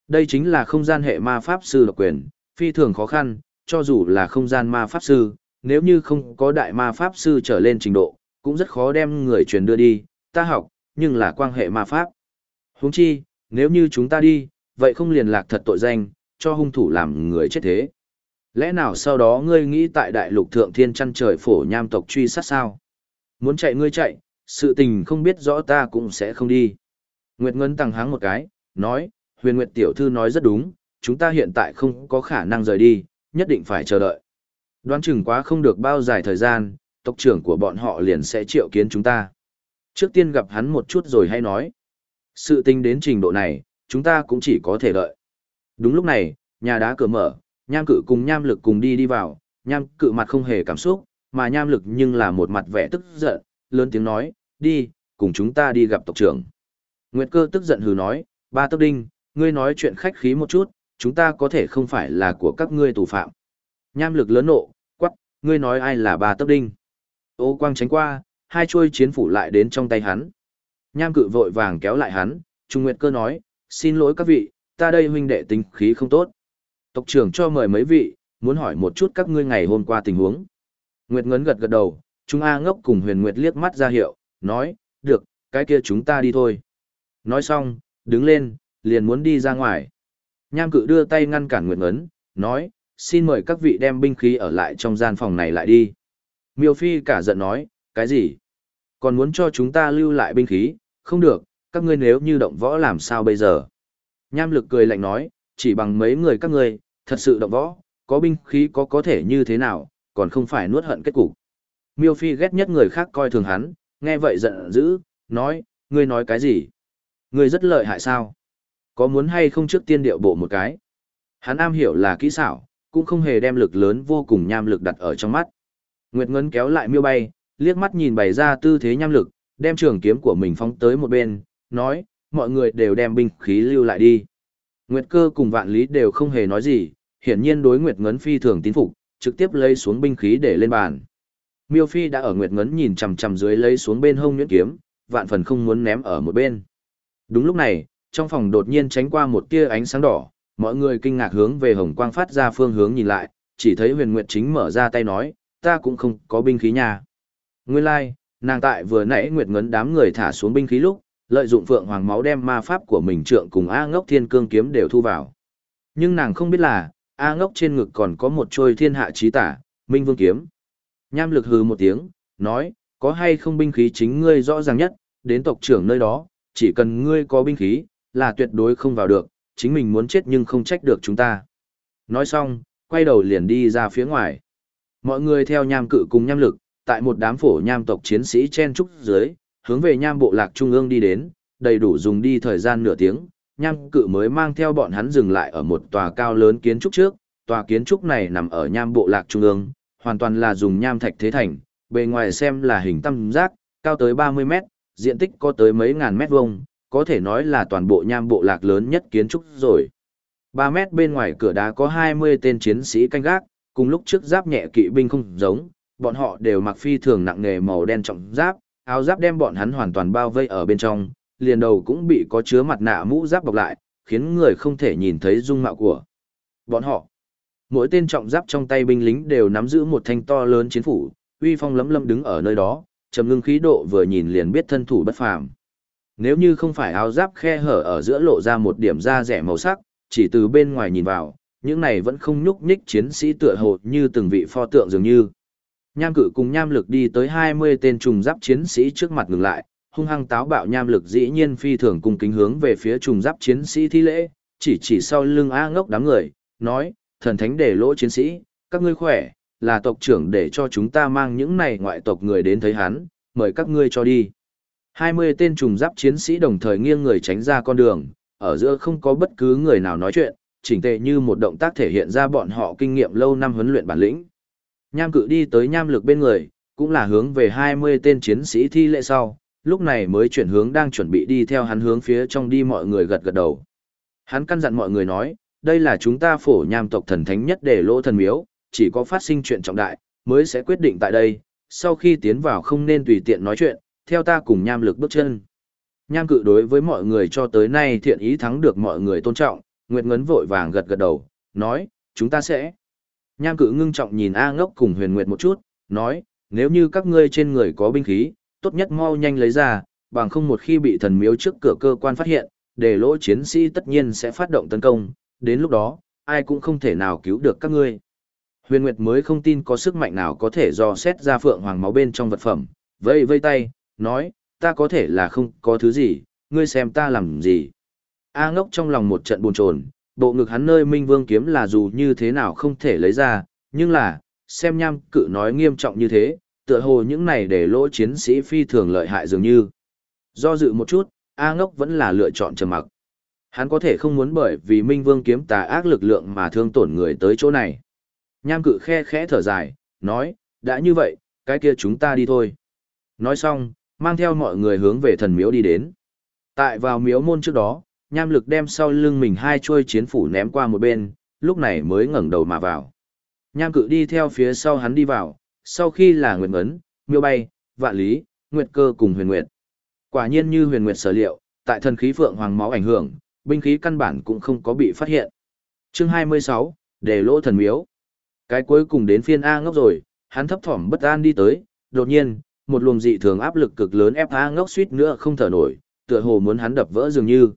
Đây chính là không gian hệ ma pháp sư độc quyền, phi thường khó khăn, cho dù là không gian ma pháp sư, nếu như không có đại ma pháp sư trở lên trình độ, cũng rất khó đem người truyền đưa đi, ta học, nhưng là quan hệ ma pháp. Huống chi, nếu như chúng ta đi, vậy không liền lạc thật tội danh, cho hung thủ làm người chết thế. Lẽ nào sau đó ngươi nghĩ tại đại lục thượng thiên chăn trời phổ nham tộc truy sát sao? Muốn chạy ngươi chạy, sự tình không biết rõ ta cũng sẽ không đi. Nguyệt Ngân tăng háng một cái, nói, huyền Nguyệt tiểu thư nói rất đúng, chúng ta hiện tại không có khả năng rời đi, nhất định phải chờ đợi. Đoán chừng quá không được bao dài thời gian, tộc trưởng của bọn họ liền sẽ triệu kiến chúng ta. Trước tiên gặp hắn một chút rồi hay nói. Sự tình đến trình độ này, chúng ta cũng chỉ có thể đợi. Đúng lúc này, nhà đá cửa mở, nham cự cùng nham lực cùng đi đi vào, nham cự mặt không hề cảm xúc, mà nham lực nhưng là một mặt vẻ tức giận, lớn tiếng nói, đi, cùng chúng ta đi gặp tộc trưởng. Nguyệt cơ tức giận hừ nói, ba tốc đinh, ngươi nói chuyện khách khí một chút, chúng ta có thể không phải là của các ngươi tù phạm. Nham lực lớn nộ, quắc, ngươi nói ai là ba tốc đinh. Ô quang tránh qua, hai chuôi chiến phủ lại đến trong tay hắn. Nham cự vội vàng kéo lại hắn, Trung Nguyệt cơ nói, xin lỗi các vị, ta đây huynh đệ tính khí không tốt. Tộc trưởng cho mời mấy vị, muốn hỏi một chút các ngươi ngày hôm qua tình huống. Nguyệt ngấn gật gật đầu, Trung A ngốc cùng huyền Nguyệt liếc mắt ra hiệu, nói, được, cái kia chúng ta đi thôi. Nói xong, đứng lên, liền muốn đi ra ngoài. Nham cự đưa tay ngăn cản Nguyệt ngấn, nói, xin mời các vị đem binh khí ở lại trong gian phòng này lại đi. Miêu Phi cả giận nói, cái gì? Còn muốn cho chúng ta lưu lại binh khí, không được, các ngươi nếu như động võ làm sao bây giờ? Nham lực cười lạnh nói, chỉ bằng mấy người các ngươi, thật sự động võ, có binh khí có có thể như thế nào, còn không phải nuốt hận kết cục. Miêu Phi ghét nhất người khác coi thường hắn, nghe vậy giận dữ, nói, ngươi nói cái gì? Ngươi rất lợi hại sao? Có muốn hay không trước tiên điệu bộ một cái? Hắn am hiểu là kỹ xảo, cũng không hề đem lực lớn vô cùng nham lực đặt ở trong mắt. Nguyệt Ngân kéo lại miêu bay, liếc mắt nhìn bày ra tư thế nham lực, đem trường kiếm của mình phóng tới một bên, nói, mọi người đều đem binh khí lưu lại đi. Nguyệt cơ cùng vạn lý đều không hề nói gì, hiển nhiên đối Nguyệt Ngấn phi thường tín phục, trực tiếp lấy xuống binh khí để lên bàn. Miêu Phi đã ở Nguyệt Ngấn nhìn chằm chằm dưới lấy xuống bên hông nhuyễn kiếm, vạn phần không muốn ném ở một bên. Đúng lúc này, trong phòng đột nhiên tránh qua một tia ánh sáng đỏ, mọi người kinh ngạc hướng về hồng quang phát ra phương hướng nhìn lại, chỉ thấy Huyền Nguyệt chính mở ra tay nói, ta cũng không có binh khí nhà. Nguyên lai, like, nàng tại vừa nãy Nguyệt Ngấn đám người thả xuống binh khí lúc, lợi dụng Phượng Hoàng máu đem ma pháp của mình trượng cùng A Ngốc Thiên Cương kiếm đều thu vào. Nhưng nàng không biết là, A Ngốc trên ngực còn có một trôi thiên hạ chí tả, Minh Vương kiếm. Nham lực hừ một tiếng, nói, có hay không binh khí chính ngươi rõ ràng nhất, đến tộc trưởng nơi đó, chỉ cần ngươi có binh khí, là tuyệt đối không vào được, chính mình muốn chết nhưng không trách được chúng ta. Nói xong, quay đầu liền đi ra phía ngoài. Mọi người theo nham cự cùng nham lực, tại một đám phổ nham tộc chiến sĩ chen trúc dưới, hướng về nham bộ lạc trung ương đi đến, đầy đủ dùng đi thời gian nửa tiếng, nham cự mới mang theo bọn hắn dừng lại ở một tòa cao lớn kiến trúc trước, tòa kiến trúc này nằm ở nham bộ lạc trung ương, hoàn toàn là dùng nham thạch thế thành, bề ngoài xem là hình tam giác, cao tới 30 mét, diện tích có tới mấy ngàn mét vuông, có thể nói là toàn bộ nham bộ lạc lớn nhất kiến trúc rồi. 3 mét bên ngoài cửa đá có 20 tên chiến sĩ canh gác, cùng lúc trước giáp nhẹ kỵ binh không giống, bọn họ đều mặc phi thường nặng nghề màu đen trọng giáp, áo giáp đem bọn hắn hoàn toàn bao vây ở bên trong, liền đầu cũng bị có chứa mặt nạ mũ giáp bọc lại, khiến người không thể nhìn thấy dung mạo của bọn họ. Mỗi tên trọng giáp trong tay binh lính đều nắm giữ một thanh to lớn chiến phủ, uy phong lấm lấm đứng ở nơi đó, trầm ngưng khí độ vừa nhìn liền biết thân thủ bất phàm. Nếu như không phải áo giáp khe hở ở giữa lộ ra một điểm da rẻ màu sắc, chỉ từ bên ngoài nhìn vào, những này vẫn không nhúc nhích chiến sĩ tựa hồ như từng vị pho tượng dường như. Nham cự cùng nham lực đi tới 20 tên trùng giáp chiến sĩ trước mặt ngừng lại, hung hăng táo bạo nham lực dĩ nhiên phi thường cùng kính hướng về phía trùng giáp chiến sĩ thi lễ, chỉ chỉ sau lưng A ngốc đám người, nói, thần thánh để lỗ chiến sĩ, các ngươi khỏe, là tộc trưởng để cho chúng ta mang những này ngoại tộc người đến thấy hắn, mời các ngươi cho đi. 20 tên trùng giáp chiến sĩ đồng thời nghiêng người tránh ra con đường, ở giữa không có bất cứ người nào nói chuyện, chỉnh tề như một động tác thể hiện ra bọn họ kinh nghiệm lâu năm huấn luyện bản lĩnh. Nham cự đi tới nham lực bên người, cũng là hướng về 20 tên chiến sĩ thi lễ sau, lúc này mới chuyển hướng đang chuẩn bị đi theo hắn hướng phía trong đi mọi người gật gật đầu. Hắn căn dặn mọi người nói, đây là chúng ta phổ nham tộc thần thánh nhất để lỗ thần miếu, chỉ có phát sinh chuyện trọng đại, mới sẽ quyết định tại đây, sau khi tiến vào không nên tùy tiện nói chuyện, theo ta cùng nham lực bước chân. Nham cự đối với mọi người cho tới nay thiện ý thắng được mọi người tôn trọng, Nguyệt Ngấn vội vàng gật gật đầu, nói, chúng ta sẽ. Nham cự ngưng trọng nhìn A ngốc cùng huyền Nguyệt một chút, nói, nếu như các ngươi trên người có binh khí, tốt nhất mau nhanh lấy ra, bằng không một khi bị thần miếu trước cửa cơ quan phát hiện, để lỗ chiến sĩ tất nhiên sẽ phát động tấn công, đến lúc đó, ai cũng không thể nào cứu được các ngươi. Huyền Nguyệt mới không tin có sức mạnh nào có thể do xét ra phượng hoàng máu bên trong vật phẩm, vây vây tay, nói, ta có thể là không có thứ gì, ngươi xem ta làm gì. A ngốc trong lòng một trận buồn chồn, bộ ngực hắn nơi minh vương kiếm là dù như thế nào không thể lấy ra, nhưng là, xem nham cự nói nghiêm trọng như thế, tựa hồ những này để lỗ chiến sĩ phi thường lợi hại dường như. Do dự một chút, A ngốc vẫn là lựa chọn trầm mặc. Hắn có thể không muốn bởi vì minh vương kiếm tà ác lực lượng mà thương tổn người tới chỗ này. Nham cự khe khẽ thở dài, nói, đã như vậy, cái kia chúng ta đi thôi. Nói xong, mang theo mọi người hướng về thần miếu đi đến. Tại vào miếu môn trước đó, nham lực đem sau lưng mình hai chuôi chiến phủ ném qua một bên, lúc này mới ngẩng đầu mà vào. Nham cự đi theo phía sau hắn đi vào, sau khi là Nguyệt Ấn, Miêu Bay, Vạn Lý, Nguyệt Cơ cùng Huyền Nguyệt. Quả nhiên như Huyền Nguyệt sở liệu, tại thần khí phượng hoàng máu ảnh hưởng, binh khí căn bản cũng không có bị phát hiện. Chương 26, Đề lỗ thần miếu. Cái cuối cùng đến phiên A ngốc rồi, hắn thấp thỏm bất an đi tới, đột nhiên, một luồng dị thường áp lực cực lớn ép A ngốc suýt nữa không thở nổi, tựa hồ muốn hắn đập vỡ dường như.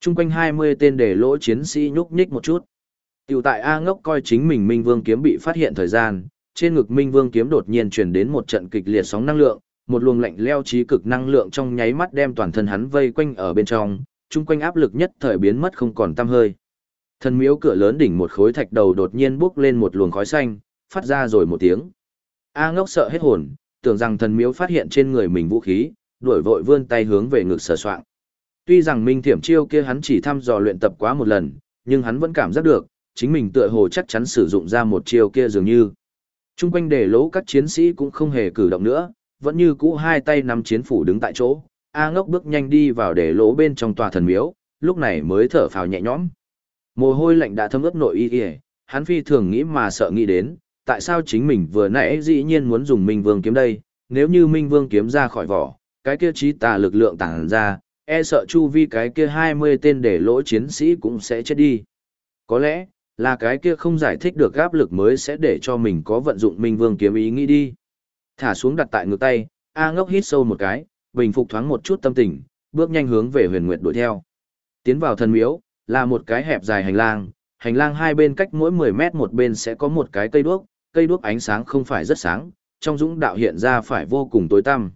Trung quanh 20 tên để lỗ chiến sĩ nhúc nhích một chút. Tiểu tại A ngốc coi chính mình Minh Vương kiếm bị phát hiện thời gian, trên ngực Minh Vương kiếm đột nhiên truyền đến một trận kịch liệt sóng năng lượng, một luồng lạnh leo trí cực năng lượng trong nháy mắt đem toàn thân hắn vây quanh ở bên trong, trung quanh áp lực nhất thời biến mất không còn tăm hơi. Thần miếu cửa lớn đỉnh một khối thạch đầu đột nhiên bốc lên một luồng khói xanh, phát ra rồi một tiếng. A ngốc sợ hết hồn, tưởng rằng thần miếu phát hiện trên người mình vũ khí, đuổi vội vươn tay hướng về ngực sờ soạng. Tuy rằng Minh Thiểm chiêu kia hắn chỉ thăm dò luyện tập quá một lần, nhưng hắn vẫn cảm giác được, chính mình tựa hồ chắc chắn sử dụng ra một chiêu kia dường như. Trung quanh để lỗ các chiến sĩ cũng không hề cử động nữa, vẫn như cũ hai tay nắm chiến phủ đứng tại chỗ. A ngốc bước nhanh đi vào để lỗ bên trong tòa thần miếu, lúc này mới thở phào nhẹ nhõm. Mồ hôi lạnh đã thấm ướt nội y y, hắn phi thường nghĩ mà sợ nghĩ đến, tại sao chính mình vừa nãy dĩ nhiên muốn dùng Minh Vương kiếm đây, nếu như Minh Vương kiếm ra khỏi vỏ, cái kia trí tà lực lượng tàng ra, e sợ chu vi cái kia 20 tên để lỗ chiến sĩ cũng sẽ chết đi. Có lẽ, là cái kia không giải thích được áp lực mới sẽ để cho mình có vận dụng Minh Vương kiếm ý nghĩ đi. Thả xuống đặt tại ngực tay, A ngốc hít sâu một cái, bình phục thoáng một chút tâm tình, bước nhanh hướng về huyền nguyệt đuổi theo. Tiến vào thần miếu, là một cái hẹp dài hành lang, hành lang hai bên cách mỗi 10 mét một bên sẽ có một cái cây đuốc, cây đuốc ánh sáng không phải rất sáng, trong dũng đạo hiện ra phải vô cùng tối tăm.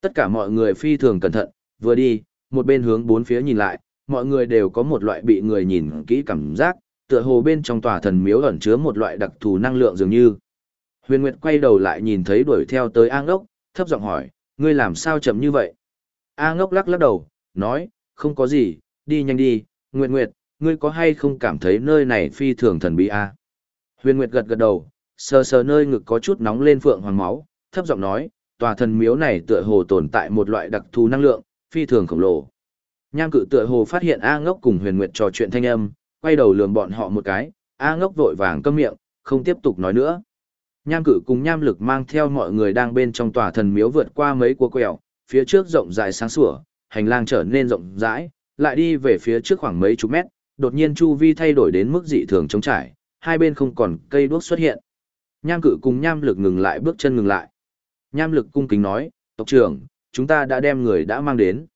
Tất cả mọi người phi thường cẩn thận, vừa đi, một bên hướng bốn phía nhìn lại, mọi người đều có một loại bị người nhìn kỹ cảm giác, tựa hồ bên trong tòa thần miếu ẩn chứa một loại đặc thù năng lượng dường như. Huyền Nguyệt quay đầu lại nhìn thấy đuổi theo tới A Ngốc, thấp giọng hỏi, ngươi làm sao chậm như vậy? A Ngốc lắc lắc đầu, nói, không có gì, đi nhanh đi, Nguyệt Nguyệt, ngươi có hay không cảm thấy nơi này phi thường thần bí a? Huyền Nguyệt gật gật đầu, sờ sờ nơi ngực có chút nóng lên phượng hoàng máu, thấp giọng nói, tòa thần miếu này tựa hồ tồn tại một loại đặc thù năng lượng, phi thường khổng lồ. Nham cự tựa hồ phát hiện A Ngốc cùng Huyền Nguyệt trò chuyện thanh âm, quay đầu lườm bọn họ một cái, A Ngốc vội vàng câm miệng, không tiếp tục nói nữa. Nham cự cùng nham lực mang theo mọi người đang bên trong tòa thần miếu vượt qua mấy cua quẹo, phía trước rộng dài sáng sủa, hành lang trở nên rộng rãi, lại đi về phía trước khoảng mấy chục mét, đột nhiên chu vi thay đổi đến mức dị thường trống trải, hai bên không còn cây đuốc xuất hiện. Nham cự cùng nham lực ngừng lại bước chân ngừng lại. Nham lực cung kính nói, tộc trưởng, chúng ta đã đem người đã mang đến.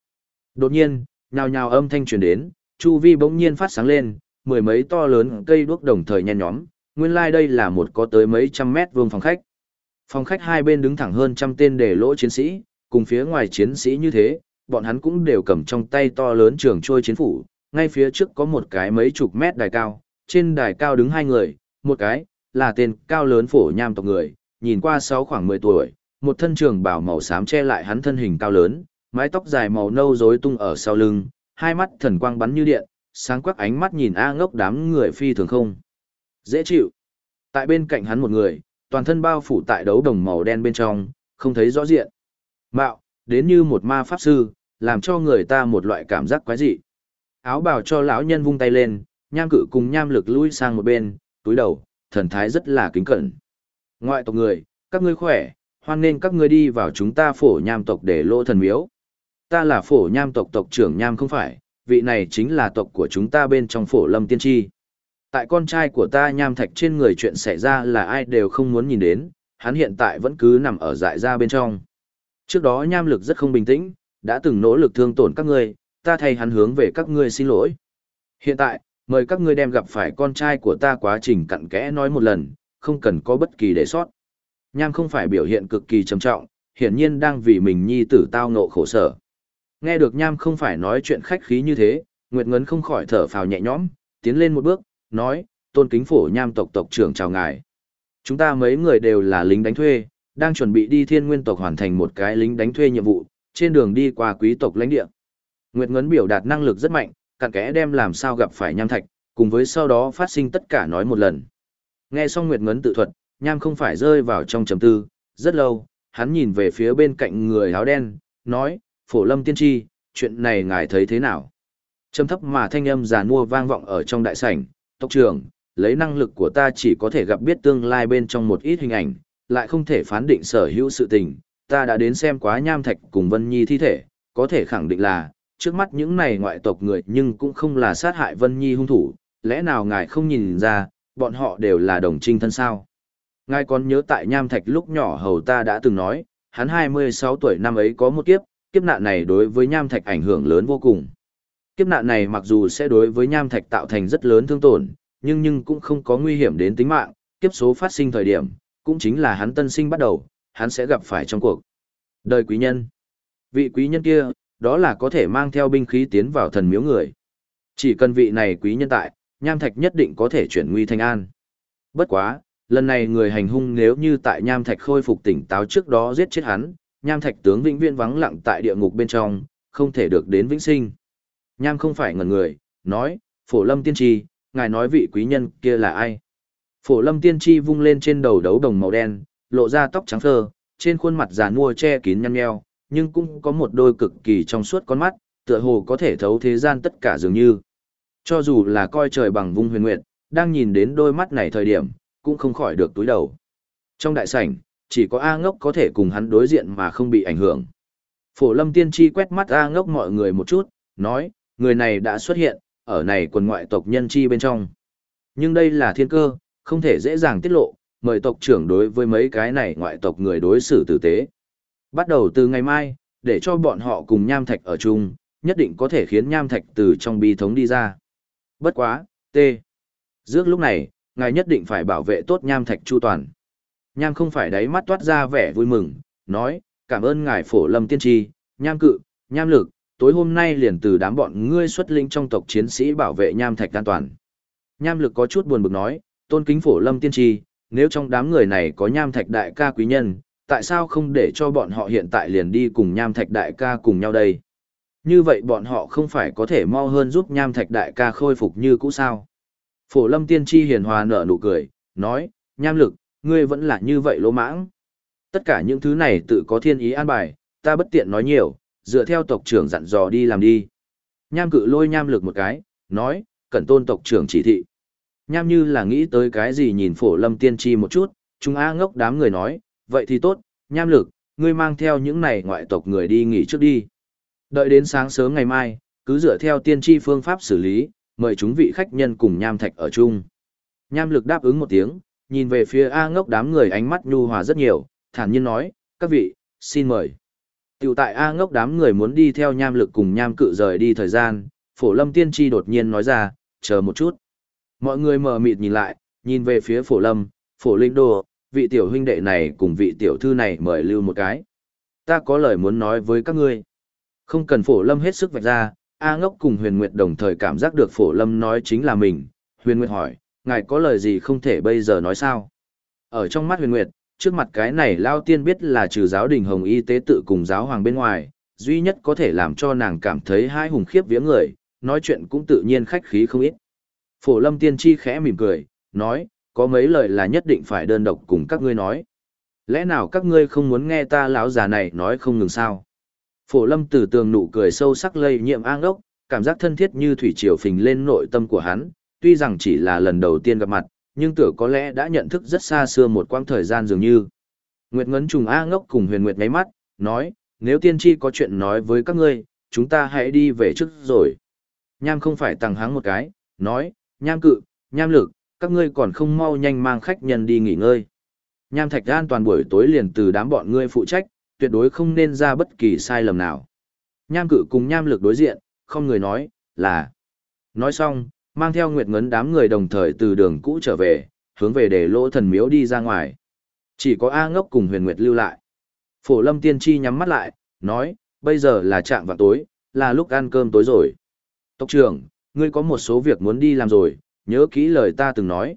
Đột nhiên, nhào nhào âm thanh truyền đến, chu vi bỗng nhiên phát sáng lên, mười mấy to lớn cây đuốc đồng thời nhen nhóm, nguyên lai like đây là một có tới mấy trăm mét vuông phòng khách. Phòng khách hai bên đứng thẳng hơn trăm tên để lỗ chiến sĩ, cùng phía ngoài chiến sĩ như thế, bọn hắn cũng đều cầm trong tay to lớn trường trôi chiến phủ, ngay phía trước có một cái mấy chục mét đài cao, trên đài cao đứng hai người, một cái, là tên cao lớn phổ nham tộc người, nhìn qua sáu khoảng 10 tuổi, một thân trường bào màu xám che lại hắn thân hình cao lớn, mái tóc dài màu nâu rối tung ở sau lưng, hai mắt thần quang bắn như điện, sáng quắc ánh mắt nhìn A ngốc đám người phi thường không. Dễ chịu. Tại bên cạnh hắn một người, toàn thân bao phủ tại đấu đồng màu đen bên trong, không thấy rõ diện. Mạo, đến như một ma pháp sư, làm cho người ta một loại cảm giác quái dị. Áo bào cho lão nhân vung tay lên, nham cự cùng nham lực lui sang một bên, túi đầu, thần thái rất là kính cẩn. Ngoại tộc người, các ngươi khỏe, hoan nên các ngươi đi vào chúng ta phổ nham tộc để lô thần miếu. Ta là phổ nham tộc tộc trưởng nham không phải, vị này chính là tộc của chúng ta bên trong phổ lâm tiên tri. Tại con trai của ta nham thạch trên người chuyện xảy ra là ai đều không muốn nhìn đến, hắn hiện tại vẫn cứ nằm ở dại ra bên trong. Trước đó nham lực rất không bình tĩnh, đã từng nỗ lực thương tổn các ngươi, ta thay hắn hướng về các ngươi xin lỗi. Hiện tại, mời các ngươi đem gặp phải con trai của ta quá trình cặn kẽ nói một lần, không cần có bất kỳ để sót. Nham không phải biểu hiện cực kỳ trầm trọng, hiển nhiên đang vì mình nhi tử tao ngộ khổ sở. Nghe được Nham không phải nói chuyện khách khí như thế, Nguyệt Ngấn không khỏi thở phào nhẹ nhõm, tiến lên một bước, nói, tôn kính phổ Nham tộc tộc trưởng chào ngài. Chúng ta mấy người đều là lính đánh thuê, đang chuẩn bị đi thiên nguyên tộc hoàn thành một cái lính đánh thuê nhiệm vụ, trên đường đi qua quý tộc lãnh địa. Nguyệt Ngấn biểu đạt năng lực rất mạnh, cặn kẽ đem làm sao gặp phải Nham Thạch, cùng với sau đó phát sinh tất cả nói một lần. Nghe xong Nguyệt Ngấn tự thuật, Nham không phải rơi vào trong trầm tư, rất lâu, hắn nhìn về phía bên cạnh người áo đen, nói, phổ lâm tiên tri, chuyện này ngài thấy thế nào? Trầm thấp mà thanh âm già mua vang vọng ở trong đại sảnh, tộc trưởng, lấy năng lực của ta chỉ có thể gặp biết tương lai bên trong một ít hình ảnh, lại không thể phán định sở hữu sự tình, ta đã đến xem quá nham thạch cùng Vân Nhi thi thể, có thể khẳng định là, trước mắt những này ngoại tộc người nhưng cũng không là sát hại Vân Nhi hung thủ, lẽ nào ngài không nhìn ra, bọn họ đều là đồng trinh thân sao? Ngài còn nhớ tại nham thạch lúc nhỏ hầu ta đã từng nói, hắn 26 tuổi năm ấy có một kiếp, kiếp nạn này đối với nham thạch ảnh hưởng lớn vô cùng. Kiếp nạn này mặc dù sẽ đối với nham thạch tạo thành rất lớn thương tổn, nhưng nhưng cũng không có nguy hiểm đến tính mạng, kiếp số phát sinh thời điểm, cũng chính là hắn tân sinh bắt đầu, hắn sẽ gặp phải trong cuộc. Đời quý nhân. Vị quý nhân kia, đó là có thể mang theo binh khí tiến vào thần miếu người. Chỉ cần vị này quý nhân tại, nham thạch nhất định có thể chuyển nguy thành an. Bất quá, lần này người hành hung nếu như tại nham thạch khôi phục tỉnh táo trước đó giết chết hắn, nham thạch tướng vĩnh viễn vắng lặng tại địa ngục bên trong, không thể được đến vĩnh sinh. Nham không phải ngẩn người, nói, phổ lâm tiên tri, ngài nói vị quý nhân kia là ai? Phổ lâm tiên tri vung lên trên đầu đấu đồng màu đen, lộ ra tóc trắng phơ, trên khuôn mặt già nua che kín nhăn nheo, nhưng cũng có một đôi cực kỳ trong suốt con mắt, tựa hồ có thể thấu thế gian tất cả dường như. Cho dù là coi trời bằng vung huyền nguyệt, đang nhìn đến đôi mắt này thời điểm, cũng không khỏi được túi đầu. Trong đại sảnh, chỉ có A ngốc có thể cùng hắn đối diện mà không bị ảnh hưởng. Phổ lâm tiên tri quét mắt A ngốc mọi người một chút, nói, người này đã xuất hiện, ở này quần ngoại tộc nhân chi bên trong. Nhưng đây là thiên cơ, không thể dễ dàng tiết lộ, mời tộc trưởng đối với mấy cái này ngoại tộc người đối xử tử tế. Bắt đầu từ ngày mai, để cho bọn họ cùng nham thạch ở chung, nhất định có thể khiến nham thạch từ trong bi thống đi ra. Bất quá, T. Dước lúc này, ngài nhất định phải bảo vệ tốt nham thạch chu toàn. Nham không phải đáy mắt toát ra vẻ vui mừng, nói, cảm ơn ngài phổ lâm tiên tri, nham cự, nham lực, tối hôm nay liền từ đám bọn ngươi xuất linh trong tộc chiến sĩ bảo vệ nham thạch an toàn. Nham lực có chút buồn bực nói, tôn kính phổ lâm tiên tri, nếu trong đám người này có nham thạch đại ca quý nhân, tại sao không để cho bọn họ hiện tại liền đi cùng nham thạch đại ca cùng nhau đây? Như vậy bọn họ không phải có thể mau hơn giúp nham thạch đại ca khôi phục như cũ sao? Phổ lâm tiên tri hiền hòa nở nụ cười, nói, nham lực, ngươi vẫn là như vậy lỗ mãng. Tất cả những thứ này tự có thiên ý an bài, ta bất tiện nói nhiều, dựa theo tộc trưởng dặn dò đi làm đi. Nham cự lôi nham lực một cái, nói, cần tôn tộc trưởng chỉ thị. Nham như là nghĩ tới cái gì nhìn phổ lâm tiên tri một chút, chúng A ngốc đám người nói, vậy thì tốt, nham lực, ngươi mang theo những này ngoại tộc người đi nghỉ trước đi. Đợi đến sáng sớm ngày mai, cứ dựa theo tiên tri phương pháp xử lý, mời chúng vị khách nhân cùng nham thạch ở chung. Nham lực đáp ứng một tiếng, nhìn về phía A ngốc đám người ánh mắt nhu hòa rất nhiều, thản nhiên nói, các vị, xin mời. Tiểu tại A ngốc đám người muốn đi theo nham lực cùng nham cự rời đi thời gian, phổ lâm tiên tri đột nhiên nói ra, chờ một chút. Mọi người mờ mịt nhìn lại, nhìn về phía phổ lâm, phổ linh đồ, vị tiểu huynh đệ này cùng vị tiểu thư này mời lưu một cái. Ta có lời muốn nói với các ngươi. Không cần phổ lâm hết sức vạch ra, A ngốc cùng huyền nguyệt đồng thời cảm giác được phổ lâm nói chính là mình. Huyền nguyệt hỏi, ngài có lời gì không thể bây giờ nói sao? Ở trong mắt huyền nguyệt, trước mặt cái này lao tiên biết là trừ giáo đình hồng y tế tự cùng giáo hoàng bên ngoài, duy nhất có thể làm cho nàng cảm thấy hai hùng khiếp vía người, nói chuyện cũng tự nhiên khách khí không ít. Phổ lâm tiên tri khẽ mỉm cười, nói, có mấy lời là nhất định phải đơn độc cùng các ngươi nói. Lẽ nào các ngươi không muốn nghe ta lão già này nói không ngừng sao? Phổ lâm từ tường nụ cười sâu sắc lây nhiệm an ốc, cảm giác thân thiết như thủy triều phình lên nội tâm của hắn, tuy rằng chỉ là lần đầu tiên gặp mặt, nhưng tưởng có lẽ đã nhận thức rất xa xưa một quãng thời gian dường như. Nguyệt Ngấn trùng A ngốc cùng huyền Nguyệt ngáy mắt, nói, nếu tiên tri có chuyện nói với các ngươi, chúng ta hãy đi về trước rồi. Nham không phải tăng háng một cái, nói, nham cự, nham lực, các ngươi còn không mau nhanh mang khách nhân đi nghỉ ngơi. Nham thạch an toàn buổi tối liền từ đám bọn ngươi phụ trách, tuyệt đối không nên ra bất kỳ sai lầm nào. Nham cự cùng nham lực đối diện, không người nói, là. Nói xong, mang theo nguyệt ngấn đám người đồng thời từ đường cũ trở về, hướng về để lỗ thần miếu đi ra ngoài. Chỉ có A ngốc cùng huyền nguyệt lưu lại. Phổ lâm tiên tri nhắm mắt lại, nói, bây giờ là trạng vào tối, là lúc ăn cơm tối rồi. Tộc trưởng, ngươi có một số việc muốn đi làm rồi, nhớ kỹ lời ta từng nói.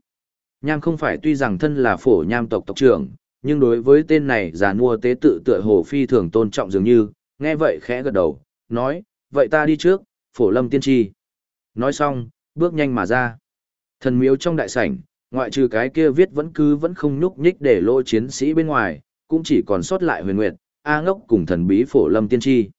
Nham không phải tuy rằng thân là phổ nham tộc tộc trưởng, nhưng đối với tên này già nua tế tự tựa hồ phi thường tôn trọng dường như, nghe vậy khẽ gật đầu, nói, vậy ta đi trước, phổ lâm tiên tri. Nói xong, bước nhanh mà ra. Thần miếu trong đại sảnh, ngoại trừ cái kia viết vẫn cứ vẫn không nhúc nhích để lộ chiến sĩ bên ngoài, cũng chỉ còn sót lại huyền nguyệt, A ngốc cùng thần bí phổ lâm tiên tri.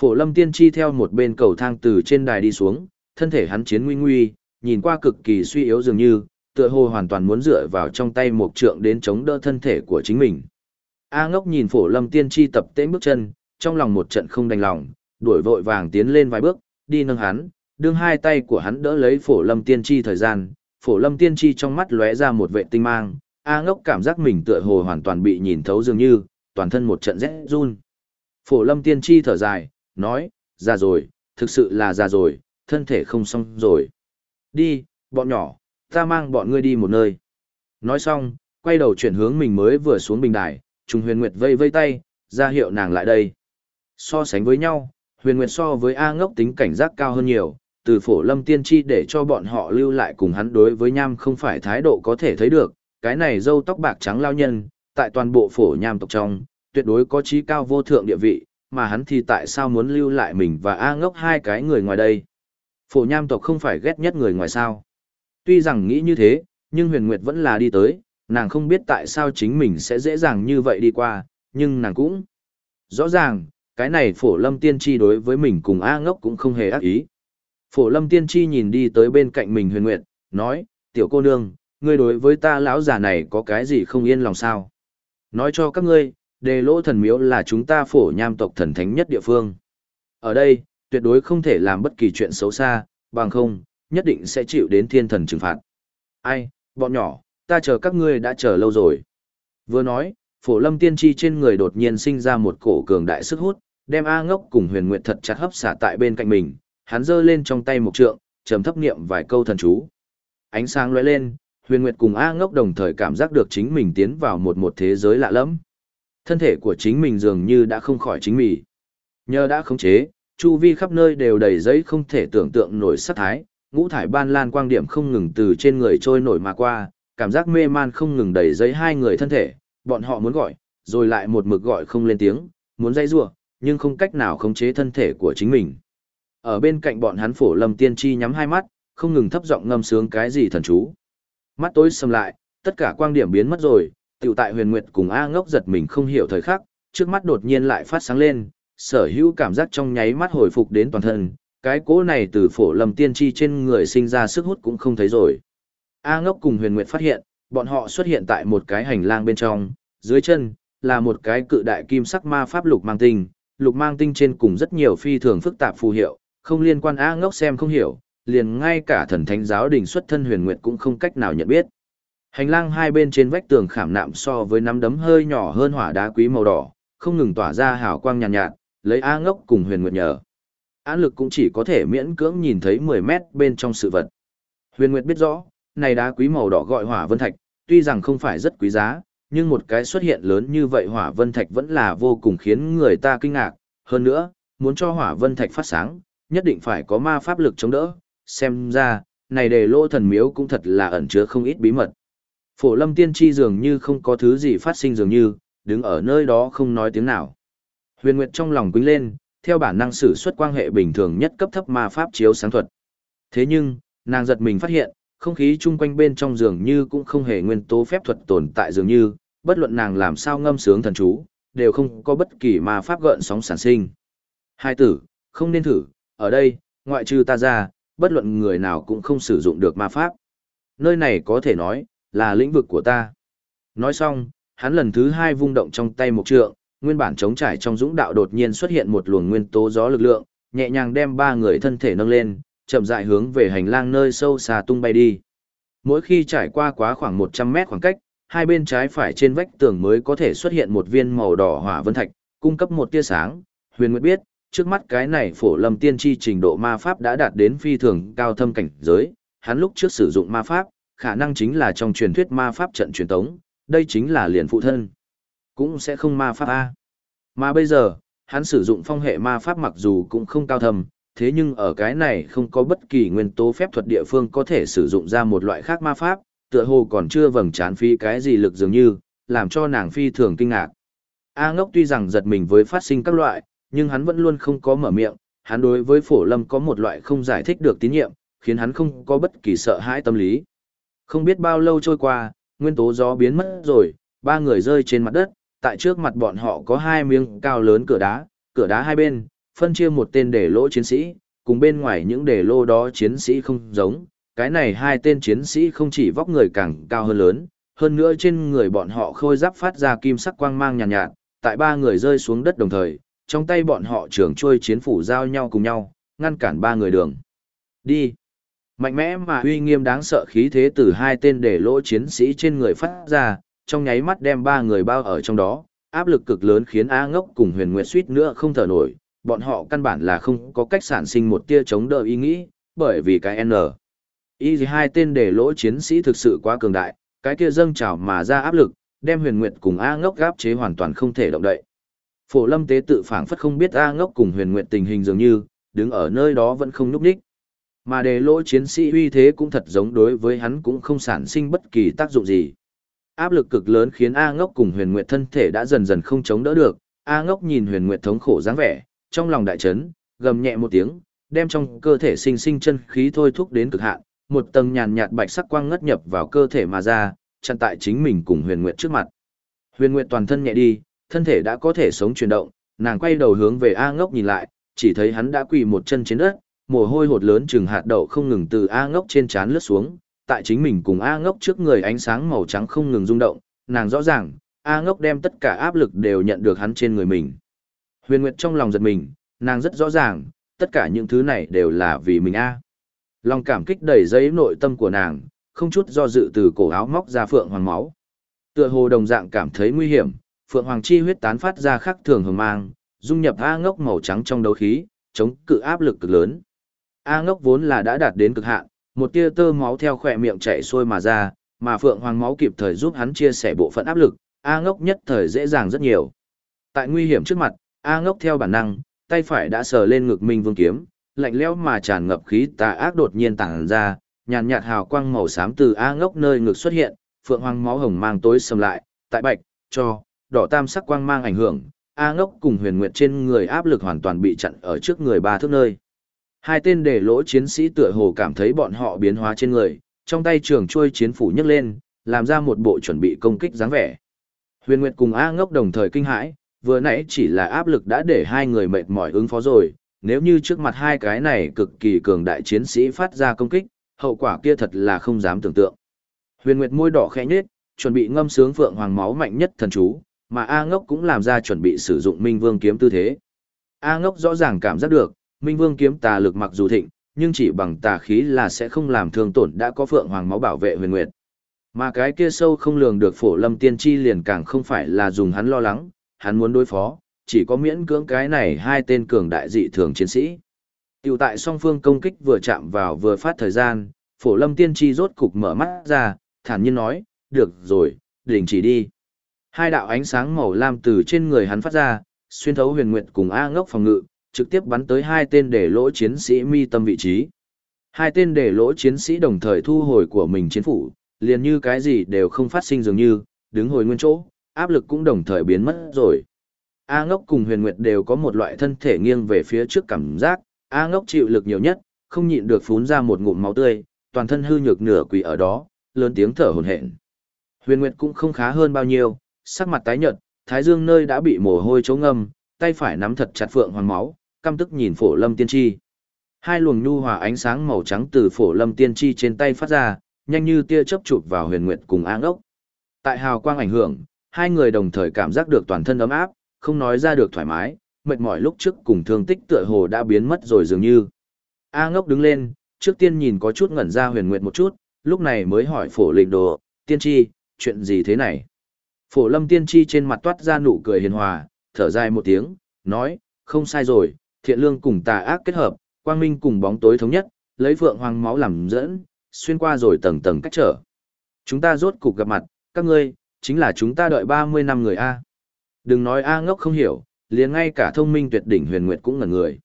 Phổ lâm tiên tri theo một bên cầu thang từ trên đài đi xuống, thân thể hắn chiến nguy nguy, nhìn qua cực kỳ suy yếu dường như, tựa hồ hoàn toàn muốn dựa vào trong tay một trượng đến chống đỡ thân thể của chính mình. A ngốc nhìn phổ lâm tiên tri tập tễnh bước chân, trong lòng một trận không đành lòng, đuổi vội vàng tiến lên vài bước, đi nâng hắn, đương hai tay của hắn đỡ lấy phổ lâm tiên tri thời gian, phổ lâm tiên tri trong mắt lóe ra một vệ tinh mang, A ngốc cảm giác mình tựa hồ hoàn toàn bị nhìn thấu dường như, toàn thân một trận rét run. Phổ lâm tiên tri thở dài, nói, già rồi, thực sự là già rồi, thân thể không xong rồi. Đi, bọn nhỏ, ta mang bọn ngươi đi một nơi. Nói xong, quay đầu chuyển hướng mình mới vừa xuống bình đài, trùng huyền nguyệt vây vây tay, ra hiệu nàng lại đây. So sánh với nhau, huyền nguyệt so với A ngốc tính cảnh giác cao hơn nhiều, từ phổ lâm tiên tri để cho bọn họ lưu lại cùng hắn đối với nham không phải thái độ có thể thấy được, cái này dâu tóc bạc trắng lao nhân, tại toàn bộ phổ nham tộc trong, tuyệt đối có trí cao vô thượng địa vị, mà hắn thì tại sao muốn lưu lại mình và A ngốc hai cái người ngoài đây. Phổ nham tộc không phải ghét nhất người ngoài sao. Tuy rằng nghĩ như thế, nhưng huyền nguyệt vẫn là đi tới, nàng không biết tại sao chính mình sẽ dễ dàng như vậy đi qua, nhưng nàng cũng rõ ràng, cái này phổ lâm tiên tri đối với mình cùng A ngốc cũng không hề ác ý. Phổ lâm tiên tri nhìn đi tới bên cạnh mình huyền nguyệt, nói, tiểu cô nương, ngươi đối với ta lão già này có cái gì không yên lòng sao? Nói cho các ngươi, đề lỗ thần miếu là chúng ta phổ nham tộc thần thánh nhất địa phương. Ở đây, tuyệt đối không thể làm bất kỳ chuyện xấu xa, bằng không, nhất định sẽ chịu đến thiên thần trừng phạt. Ai, bọn nhỏ, ta chờ các ngươi đã chờ lâu rồi. Vừa nói, phổ lâm tiên tri trên người đột nhiên sinh ra một cổ cường đại sức hút, đem A ngốc cùng huyền nguyệt thật chặt hấp xả tại bên cạnh mình, hắn giơ lên trong tay một trượng, trầm thấp niệm vài câu thần chú. Ánh sáng lóe lên, huyền nguyệt cùng A ngốc đồng thời cảm giác được chính mình tiến vào một một thế giới lạ lẫm. Thân thể của chính mình dường như đã không khỏi chính mình. Nhờ đã khống chế, chu vi khắp nơi đều đầy giấy không thể tưởng tượng nổi sát thái, ngũ thải ban lan quang điểm không ngừng từ trên người trôi nổi mà qua, cảm giác mê man không ngừng đầy giấy hai người thân thể, bọn họ muốn gọi, rồi lại một mực gọi không lên tiếng, muốn dây rủa, nhưng không cách nào khống chế thân thể của chính mình. Ở bên cạnh bọn hắn phổ lâm tiên tri nhắm hai mắt, không ngừng thấp giọng ngâm sướng cái gì thần chú. Mắt tối sầm lại, tất cả quang điểm biến mất rồi, tiểu tại huyền nguyệt cùng A ngốc giật mình không hiểu thời khắc, trước mắt đột nhiên lại phát sáng lên, sở hữu cảm giác trong nháy mắt hồi phục đến toàn thân, cái cỗ này từ phổ lầm tiên tri trên người sinh ra sức hút cũng không thấy rồi. A ngốc cùng huyền nguyệt phát hiện, bọn họ xuất hiện tại một cái hành lang bên trong, dưới chân, là một cái cự đại kim sắc ma pháp lục mang tinh, lục mang tinh trên cùng rất nhiều phi thường phức tạp phù hiệu, không liên quan A ngốc xem không hiểu, liền ngay cả thần thánh giáo đình xuất thân huyền nguyệt cũng không cách nào nhận biết. Hành lang hai bên trên vách tường khảm nạm so với nắm đấm hơi nhỏ hơn hỏa đá quý màu đỏ, không ngừng tỏa ra hào quang nhàn nhạt, nhạt, lấy A ngốc cùng huyền nguyệt nhờ. Án lực cũng chỉ có thể miễn cưỡng nhìn thấy 10 mét bên trong sự vật. Huyền Nguyệt biết rõ, này đá quý màu đỏ gọi hỏa vân thạch, tuy rằng không phải rất quý giá, nhưng một cái xuất hiện lớn như vậy hỏa vân thạch vẫn là vô cùng khiến người ta kinh ngạc. Hơn nữa, muốn cho hỏa vân thạch phát sáng, nhất định phải có ma pháp lực chống đỡ. Xem ra, này đề lô thần miếu cũng thật là ẩn chứa không ít bí mật. Phổ lâm tiên tri dường như không có thứ gì phát sinh dường như, đứng ở nơi đó không nói tiếng nào. Huyền Nguyệt trong lòng quýnh lên, theo bản năng sử xuất quan hệ bình thường nhất cấp thấp ma pháp chiếu sáng thuật. Thế nhưng, nàng giật mình phát hiện, không khí chung quanh bên trong dường như cũng không hề nguyên tố phép thuật tồn tại dường như, bất luận nàng làm sao ngâm sướng thần chú, đều không có bất kỳ ma pháp gợn sóng sản sinh. Hai tử, không nên thử, ở đây, ngoại trừ ta ra, bất luận người nào cũng không sử dụng được ma pháp. Nơi này có thể nói, là lĩnh vực của ta. Nói xong, hắn lần thứ hai vung động trong tay một trượng, nguyên bản chống trải trong dũng đạo đột nhiên xuất hiện một luồng nguyên tố gió lực lượng, nhẹ nhàng đem ba người thân thể nâng lên, chậm rãi hướng về hành lang nơi sâu xa tung bay đi. Mỗi khi trải qua quá khoảng 100 mét khoảng cách, hai bên trái phải trên vách tường mới có thể xuất hiện một viên màu đỏ hỏa vân thạch, cung cấp một tia sáng. Huyền Nguyệt biết, trước mắt cái này phổ lâm tiên tri trình độ ma pháp đã đạt đến phi thường cao thâm cảnh giới, hắn lúc trước sử dụng ma pháp, khả năng chính là trong truyền thuyết ma pháp trận truyền tống, đây chính là liền phụ thân. Cũng sẽ không ma pháp A. Mà bây giờ, hắn sử dụng phong hệ ma pháp mặc dù cũng không cao thầm thế nhưng ở cái này không có bất kỳ nguyên tố phép thuật địa phương có thể sử dụng ra một loại khác ma pháp, tựa hồ còn chưa vầng chán phi cái gì lực dường như, làm cho nàng phi thường kinh ngạc. A ngốc tuy rằng giật mình với phát sinh các loại, nhưng hắn vẫn luôn không có mở miệng, hắn đối với phổ lâm có một loại không giải thích được tín nhiệm, khiến hắn không có bất kỳ sợ hãi tâm lý. Không biết bao lâu trôi qua, nguyên tố gió biến mất rồi, ba người rơi trên mặt đất, tại trước mặt bọn họ có hai miếng cao lớn cửa đá, cửa đá hai bên, phân chia một tên để lỗ chiến sĩ, cùng bên ngoài những để lô đó chiến sĩ không giống, cái này hai tên chiến sĩ không chỉ vóc người càng cao hơn lớn, hơn nữa trên người bọn họ khôi giáp phát ra kim sắc quang mang nhàn nhạt, nhạt, tại ba người rơi xuống đất đồng thời, trong tay bọn họ trường trôi chiến phủ giao nhau cùng nhau, ngăn cản ba người đường. Đi! Mạnh mẽ mà uy nghiêm đáng sợ khí thế từ hai tên để lỗ chiến sĩ trên người phát ra, trong nháy mắt đem ba người bao ở trong đó, áp lực cực lớn khiến A ngốc cùng huyền nguyệt suýt nữa không thở nổi, bọn họ căn bản là không có cách sản sinh một tia chống đỡ ý nghĩ, bởi vì cái N. Y hai tên để lỗ chiến sĩ thực sự quá cường đại, cái kia dâng trào mà ra áp lực, đem huyền nguyệt cùng A ngốc gáp chế hoàn toàn không thể động đậy. Phổ lâm tế tự phảng phất không biết A ngốc cùng huyền nguyệt tình hình dường như, đứng ở nơi đó vẫn không núp đích. Mà đề lỗ chiến sĩ uy thế cũng thật giống đối với hắn cũng không sản sinh bất kỳ tác dụng gì. Áp lực cực lớn khiến A ngốc cùng huyền nguyệt thân thể đã dần dần không chống đỡ được. A ngốc nhìn huyền nguyệt thống khổ dáng vẻ, trong lòng đại chấn, gầm nhẹ một tiếng, đem trong cơ thể sinh sinh chân khí thôi thúc đến cực hạn, một tầng nhàn nhạt bạch sắc quang ngất nhập vào cơ thể mà ra, chặn tại chính mình cùng Huyền Nguyệt trước mặt. Huyền Nguyệt toàn thân nhẹ đi, thân thể đã có thể sống chuyển động, nàng quay đầu hướng về A Ngốc nhìn lại, chỉ thấy hắn đã quỳ một chân trên đất, mồ hôi hột lớn chừng hạt đậu không ngừng từ A Ngốc trên trán lướt xuống, tại chính mình cùng A Ngốc trước người ánh sáng màu trắng không ngừng rung động, nàng rõ ràng, A Ngốc đem tất cả áp lực đều nhận được hắn trên người mình. Huyền Nguyệt trong lòng giật mình, nàng rất rõ ràng, tất cả những thứ này đều là vì mình A. Lòng cảm kích đầy giấy nội tâm của nàng, không chút do dự từ cổ áo móc ra phượng hoàng máu. Tựa hồ đồng dạng cảm thấy nguy hiểm, phượng hoàng chi huyết tán phát ra khắc thường hồng mang, dung nhập A ngốc màu trắng trong đấu khí, chống cự áp lực cực lớn. A ngốc vốn là đã đạt đến cực hạn, một tia tơ máu theo khỏe miệng chảy xuôi mà ra, mà phượng hoàng máu kịp thời giúp hắn chia sẻ bộ phận áp lực, A ngốc nhất thời dễ dàng rất nhiều. Tại nguy hiểm trước mặt, A ngốc theo bản năng, tay phải đã sờ lên ngực Minh Vương kiếm, lạnh lẽo mà tràn ngập khí tà ác đột nhiên tản ra, nhàn nhạt hào quang màu xám từ A ngốc nơi ngực xuất hiện, phượng hoàng máu hồng mang tối sầm lại, tại bạch, cho, đỏ tam sắc quang mang ảnh hưởng, A ngốc cùng huyền nguyệt trên người áp lực hoàn toàn bị chặn ở trước người ba thước nơi. Hai tên để lỗ chiến sĩ tựa hồ cảm thấy bọn họ biến hóa trên người, trong tay trường chuôi chiến phủ nhấc lên, làm ra một bộ chuẩn bị công kích dáng vẻ. Huyền Nguyệt cùng A ngốc đồng thời kinh hãi, vừa nãy chỉ là áp lực đã để hai người mệt mỏi ứng phó rồi, nếu như trước mặt hai cái này cực kỳ cường đại chiến sĩ phát ra công kích, hậu quả kia thật là không dám tưởng tượng. Huyền Nguyệt môi đỏ khẽ nhếch, chuẩn bị ngâm sướng phượng hoàng máu mạnh nhất thần chú, mà A Ngốc cũng làm ra chuẩn bị sử dụng Minh Vương kiếm tư thế. A Ngốc rõ ràng cảm giác được, Minh Vương kiếm tà lực mặc dù thịnh, nhưng chỉ bằng tà khí là sẽ không làm thương tổn đã có phượng hoàng máu bảo vệ Huyền Nguyệt. Mà cái kia sâu không lường được phổ lâm tiên tri liền càng không phải là dùng hắn lo lắng, hắn muốn đối phó, chỉ có miễn cưỡng cái này hai tên cường đại dị thường chiến sĩ. Tiểu tại song phương công kích vừa chạm vào vừa phát thời gian, phổ lâm tiên tri rốt cục mở mắt ra, thản nhiên nói, được rồi, đình chỉ đi. Hai đạo ánh sáng màu lam từ trên người hắn phát ra, xuyên thấu huyền nguyệt cùng A ngốc phòng ngự, trực tiếp bắn tới hai tên để lỗ chiến sĩ mi tâm vị trí. Hai tên để lỗ chiến sĩ đồng thời thu hồi của mình chiến phủ, liền như cái gì đều không phát sinh dường như, đứng hồi nguyên chỗ, áp lực cũng đồng thời biến mất rồi. A ngốc cùng huyền nguyệt đều có một loại thân thể nghiêng về phía trước cảm giác, A ngốc chịu lực nhiều nhất, không nhịn được phún ra một ngụm máu tươi, toàn thân hư nhược nửa quỳ ở đó, lớn tiếng thở hổn hển. Huyền nguyệt cũng không khá hơn bao nhiêu, sắc mặt tái nhợt, thái dương nơi đã bị mồ hôi chỗ ngâm, tay phải nắm thật chặt phượng hoàng máu, căm tức nhìn phổ lâm tiên tri. Hai luồng nhu hòa ánh sáng màu trắng từ phổ lâm tiên tri trên tay phát ra, nhanh như tia chớp chụp vào huyền nguyệt cùng áng ốc. Tại hào quang ảnh hưởng, hai người đồng thời cảm giác được toàn thân ấm áp, không nói ra được thoải mái, mệt mỏi lúc trước cùng thương tích tựa hồ đã biến mất rồi dường như. A ngốc đứng lên, trước tiên nhìn có chút ngẩn ra huyền nguyệt một chút, lúc này mới hỏi phổ lịch đồ, tiên tri, chuyện gì thế này? Phổ lâm tiên tri trên mặt toát ra nụ cười hiền hòa, thở dài một tiếng, nói, không sai rồi, thiện lương cùng tà ác kết hợp, quang minh cùng bóng tối thống nhất, lấy phượng hoàng máu làm dẫn, xuyên qua rồi tầng tầng cách trở. Chúng ta rốt cục gặp mặt, các ngươi, chính là chúng ta đợi 30 năm người A. Đừng nói A ngốc không hiểu, liền ngay cả thông minh tuyệt đỉnh huyền nguyệt cũng ngẩn người.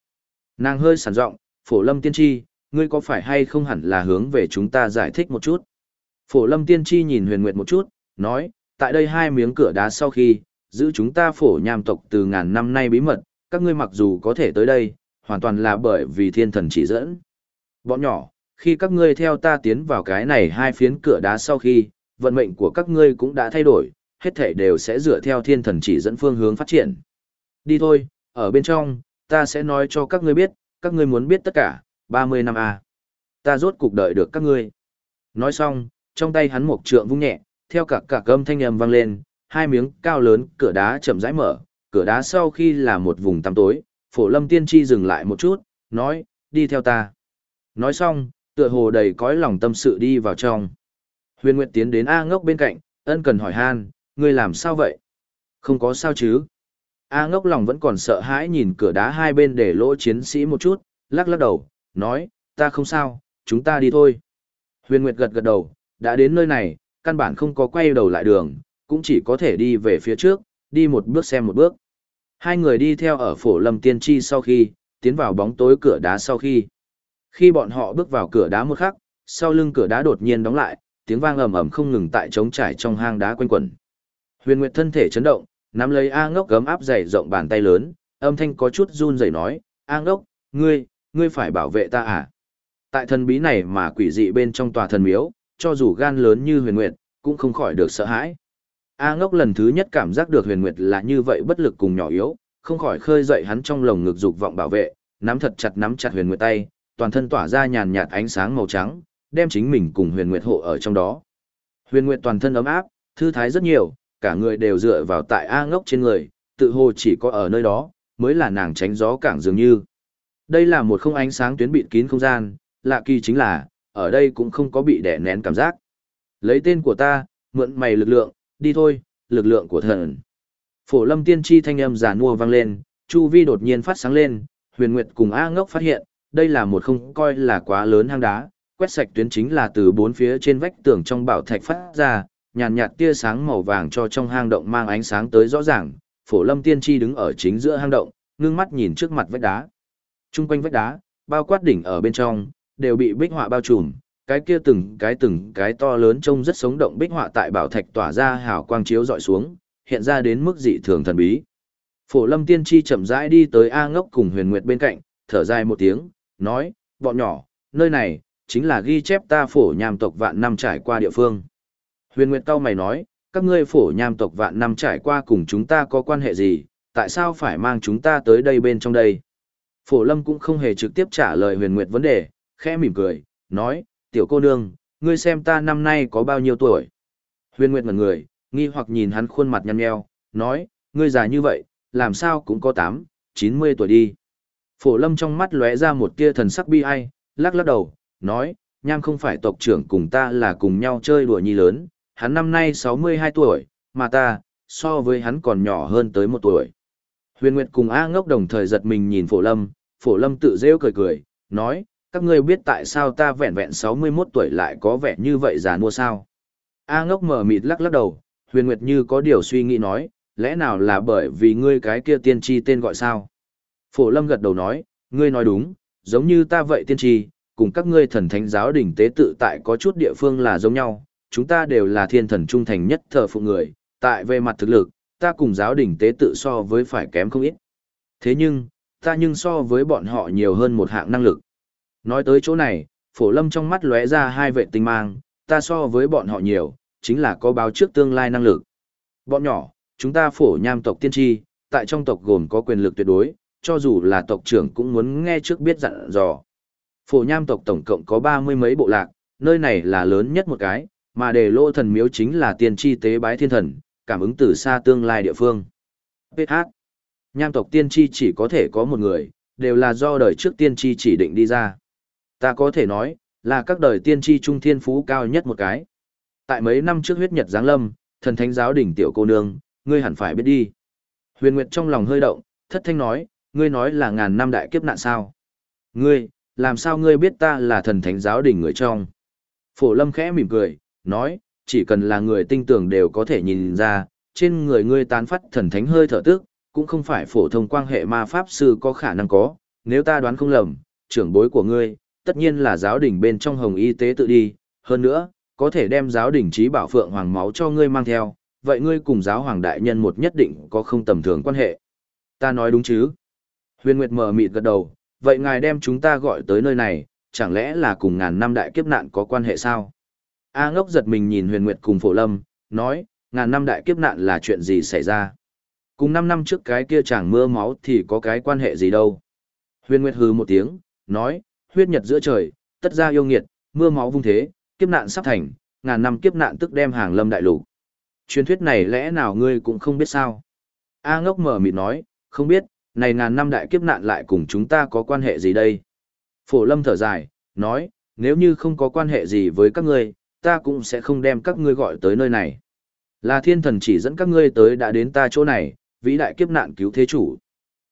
Nàng hơi sản giọng phổ lâm tiên tri, ngươi có phải hay không hẳn là hướng về chúng ta giải thích một chút. Phổ lâm tiên tri nhìn huyền nguyệt một chút, nói, tại đây hai miếng cửa đá sau khi, giữ chúng ta phổ nham tộc từ ngàn năm nay bí mật, các ngươi mặc dù có thể tới đây, hoàn toàn là bởi vì thiên thần chỉ dẫn. Bọn nhỏ, khi các ngươi theo ta tiến vào cái này hai phiến cửa đá sau khi, vận mệnh của các ngươi cũng đã thay đổi, hết thảy đều sẽ dựa theo thiên thần chỉ dẫn phương hướng phát triển. Đi thôi, ở bên trong, ta sẽ nói cho các ngươi biết, các ngươi muốn biết tất cả, 30 năm a. Ta rốt cuộc đợi được các ngươi. Nói xong, trong tay hắn một trượng vung nhẹ, theo cả cả âm thanh âm vang lên, hai miếng cao lớn cửa đá chậm rãi mở, cửa đá sau khi là một vùng tăm tối, phổ lâm tiên tri dừng lại một chút, nói, đi theo ta. Nói xong, tựa hồ đầy cõi lòng tâm sự đi vào trong. Huyền Nguyệt tiến đến A ngốc bên cạnh, ân cần hỏi han, ngươi làm sao vậy? Không có sao chứ? A ngốc lòng vẫn còn sợ hãi nhìn cửa đá hai bên để lỗ chiến sĩ một chút, lắc lắc đầu, nói, ta không sao, chúng ta đi thôi. Huyền Nguyệt gật gật đầu, đã đến nơi này, căn bản không có quay đầu lại đường, cũng chỉ có thể đi về phía trước, đi một bước xem một bước. Hai người đi theo ở phổ lâm tiên tri sau khi, tiến vào bóng tối cửa đá sau khi. Khi bọn họ bước vào cửa đá một khắc, sau lưng cửa đá đột nhiên đóng lại, tiếng vang ầm ầm không ngừng tại trống trải trong hang đá quanh quẩn. Huyền Nguyệt thân thể chấn động, nắm lấy A Ngốc gấm áp dày rộng bàn tay lớn, âm thanh có chút run rẩy nói, A Ngốc, ngươi, ngươi phải bảo vệ ta à? Tại thần bí này mà quỷ dị bên trong tòa thần miếu, cho dù gan lớn như Huyền Nguyệt, cũng không khỏi được sợ hãi. A Ngốc lần thứ nhất cảm giác được Huyền Nguyệt là như vậy bất lực cùng nhỏ yếu, không khỏi khơi dậy hắn trong lồng ngực dục vọng bảo vệ, nắm thật chặt nắm chặt Huyền Nguyệt tay, toàn thân tỏa ra nhàn nhạt ánh sáng màu trắng, đem chính mình cùng Huyền Nguyệt hộ ở trong đó. Huyền Nguyệt toàn thân ấm áp, thư thái rất nhiều, cả người đều dựa vào tại A ngốc trên người, tự hồ chỉ có ở nơi đó, mới là nàng tránh gió cảng dường như. Đây là một không ánh sáng tuyến bịt kín không gian, lạ kỳ chính là, ở đây cũng không có bị đè nén cảm giác. Lấy tên của ta, mượn mày lực lượng, đi thôi, lực lượng của thần. Phổ lâm tiên tri thanh âm giả nua vang lên, chu vi đột nhiên phát sáng lên, huyền nguyệt cùng A ngốc phát hiện, đây là một không coi là quá lớn hang đá, quét sạch tuyến chính là từ bốn phía trên vách tường trong bảo thạch phát ra, nhàn nhạt tia sáng màu vàng cho trong hang động mang ánh sáng tới rõ ràng, phổ lâm tiên tri đứng ở chính giữa hang động, ngưng mắt nhìn trước mặt vách đá. Trung quanh vách đá, bao quát đỉnh ở bên trong, đều bị bích họa bao trùm, cái kia từng cái từng cái to lớn trông rất sống động bích họa tại bảo thạch tỏa ra hào quang chiếu dọi xuống, hiện ra đến mức dị thường thần bí. Phổ lâm tiên tri chậm rãi đi tới A ngốc cùng huyền nguyệt bên cạnh, thở dài một tiếng, nói, bọn nhỏ, nơi này, chính là ghi chép ta phổ nham tộc vạn năm trải qua địa phương. Huyền Nguyệt tao mày nói, các ngươi phổ nham tộc vạn năm trải qua cùng chúng ta có quan hệ gì, tại sao phải mang chúng ta tới đây bên trong đây? Phổ Lâm cũng không hề trực tiếp trả lời Huyền Nguyệt vấn đề, khẽ mỉm cười, nói, tiểu cô nương, ngươi xem ta năm nay có bao nhiêu tuổi? Huyền Nguyệt ngẩn người, nghi hoặc nhìn hắn khuôn mặt nhăn nheo, nói, ngươi già như vậy, làm sao cũng có 8, 90 tuổi đi. Phổ Lâm trong mắt lóe ra một tia thần sắc bi ai, lắc lắc đầu, nói, nham không phải tộc trưởng cùng ta là cùng nhau chơi đùa nhi lớn, hắn năm nay 62 tuổi, mà ta, so với hắn còn nhỏ hơn tới một tuổi. Huyền Nguyệt cùng A ngốc đồng thời giật mình nhìn Phổ Lâm, Phổ Lâm tự rêu cười cười, nói, các ngươi biết tại sao ta vẹn vẹn 61 tuổi lại có vẻ như vậy già nua sao? A ngốc mở mịt lắc lắc đầu, Huyền Nguyệt như có điều suy nghĩ nói, lẽ nào là bởi vì ngươi cái kia tiên tri tên gọi sao? Phổ Lâm gật đầu nói, ngươi nói đúng, giống như ta vậy tiên tri, cùng các ngươi thần thánh giáo đỉnh tế tự tại có chút địa phương là giống nhau, chúng ta đều là thiên thần trung thành nhất thờ phụ người, tại về mặt thực lực, ta cùng giáo đỉnh tế tự so với phải kém không ít. Thế nhưng, ta nhưng so với bọn họ nhiều hơn một hạng năng lực. Nói tới chỗ này, phổ lâm trong mắt lóe ra hai vệ tinh mang, ta so với bọn họ nhiều, chính là có báo trước tương lai năng lực. Bọn nhỏ, chúng ta phổ nham tộc tiên tri, tại trong tộc gồm có quyền lực tuyệt đối, cho dù là tộc trưởng cũng muốn nghe trước biết dặn dò. Phổ nham tộc tổng cộng có ba mươi mấy bộ lạc, nơi này là lớn nhất một cái, mà đề lô thần miếu chính là tiên tri tế bái thiên thần, cảm ứng từ xa tương lai địa phương. PH. Nham tộc tiên tri chỉ có thể có một người, đều là do đời trước tiên tri chỉ định đi ra. Ta có thể nói, là các đời tiên tri trung thiên phú cao nhất một cái. Tại mấy năm trước huyết nhật giáng lâm, thần thánh giáo đỉnh tiểu cô nương, ngươi hẳn phải biết đi. Huyền Nguyệt trong lòng hơi động, thất thanh nói, ngươi nói là ngàn năm đại kiếp nạn sao? Ngươi, làm sao ngươi biết ta là thần thánh giáo đỉnh người trong? Phổ Lâm khẽ mỉm cười, nói, chỉ cần là người tinh tưởng đều có thể nhìn ra, trên người ngươi tán phát thần thánh hơi thở tức, cũng không phải phổ thông quan hệ ma pháp sư có khả năng có, nếu ta đoán không lầm, trưởng bối của ngươi, tất nhiên là giáo đỉnh bên trong hồng y tế tự đi, hơn nữa, có thể đem giáo đỉnh trí bảo phượng hoàng máu cho ngươi mang theo, vậy ngươi cùng giáo hoàng đại nhân một nhất định có không tầm thường quan hệ. Ta nói đúng chứ? Huyền Nguyệt mở mịt gật đầu, vậy ngài đem chúng ta gọi tới nơi này, chẳng lẽ là cùng ngàn năm đại kiếp nạn có quan hệ sao? A ngốc giật mình nhìn Huyền Nguyệt cùng Phổ Lâm, nói, ngàn năm đại kiếp nạn là chuyện gì xảy ra? Cùng năm năm trước cái kia chẳng mưa máu thì có cái quan hệ gì đâu? Huyền Nguyệt hừ một tiếng, nói, huyết nhật giữa trời, tất ra yêu nghiệt, mưa máu vung thế, kiếp nạn sắp thành, ngàn năm kiếp nạn tức đem hàng lâm đại lục. Truyền thuyết này lẽ nào ngươi cũng không biết sao? A ngốc mở mịt nói, không biết, này ngàn năm đại kiếp nạn lại cùng chúng ta có quan hệ gì đây? Phổ lâm thở dài, nói, nếu như không có quan hệ gì với các ngươi, ta cũng sẽ không đem các ngươi gọi tới nơi này. Là thiên thần chỉ dẫn các ngươi tới đã đến ta chỗ này, vĩ đại kiếp nạn cứu thế chủ.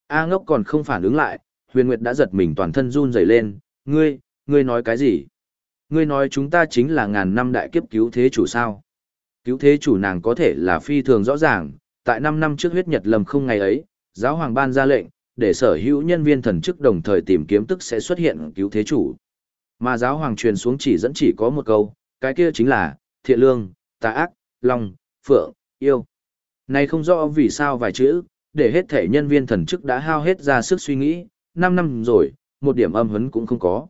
A ngốc còn không phản ứng lại, huyền nguyệt đã giật mình toàn thân run rẩy lên, ngươi, ngươi nói cái gì? Ngươi nói chúng ta chính là ngàn năm đại kiếp cứu thế chủ sao? Cứu thế chủ nàng có thể là phi thường rõ ràng, tại 5 năm trước huyết nhật lầm không ngày ấy, giáo hoàng ban ra lệnh, để sở hữu nhân viên thần chức đồng thời tìm kiếm tức sẽ xuất hiện cứu thế chủ. Mà giáo hoàng truyền xuống chỉ dẫn chỉ có một câu, cái kia chính là, thiện lương, tà ác, lòng phượng, yêu. Này không rõ vì sao vài chữ, để hết thể nhân viên thần chức đã hao hết ra sức suy nghĩ, 5 năm rồi, một điểm âm hấn cũng không có.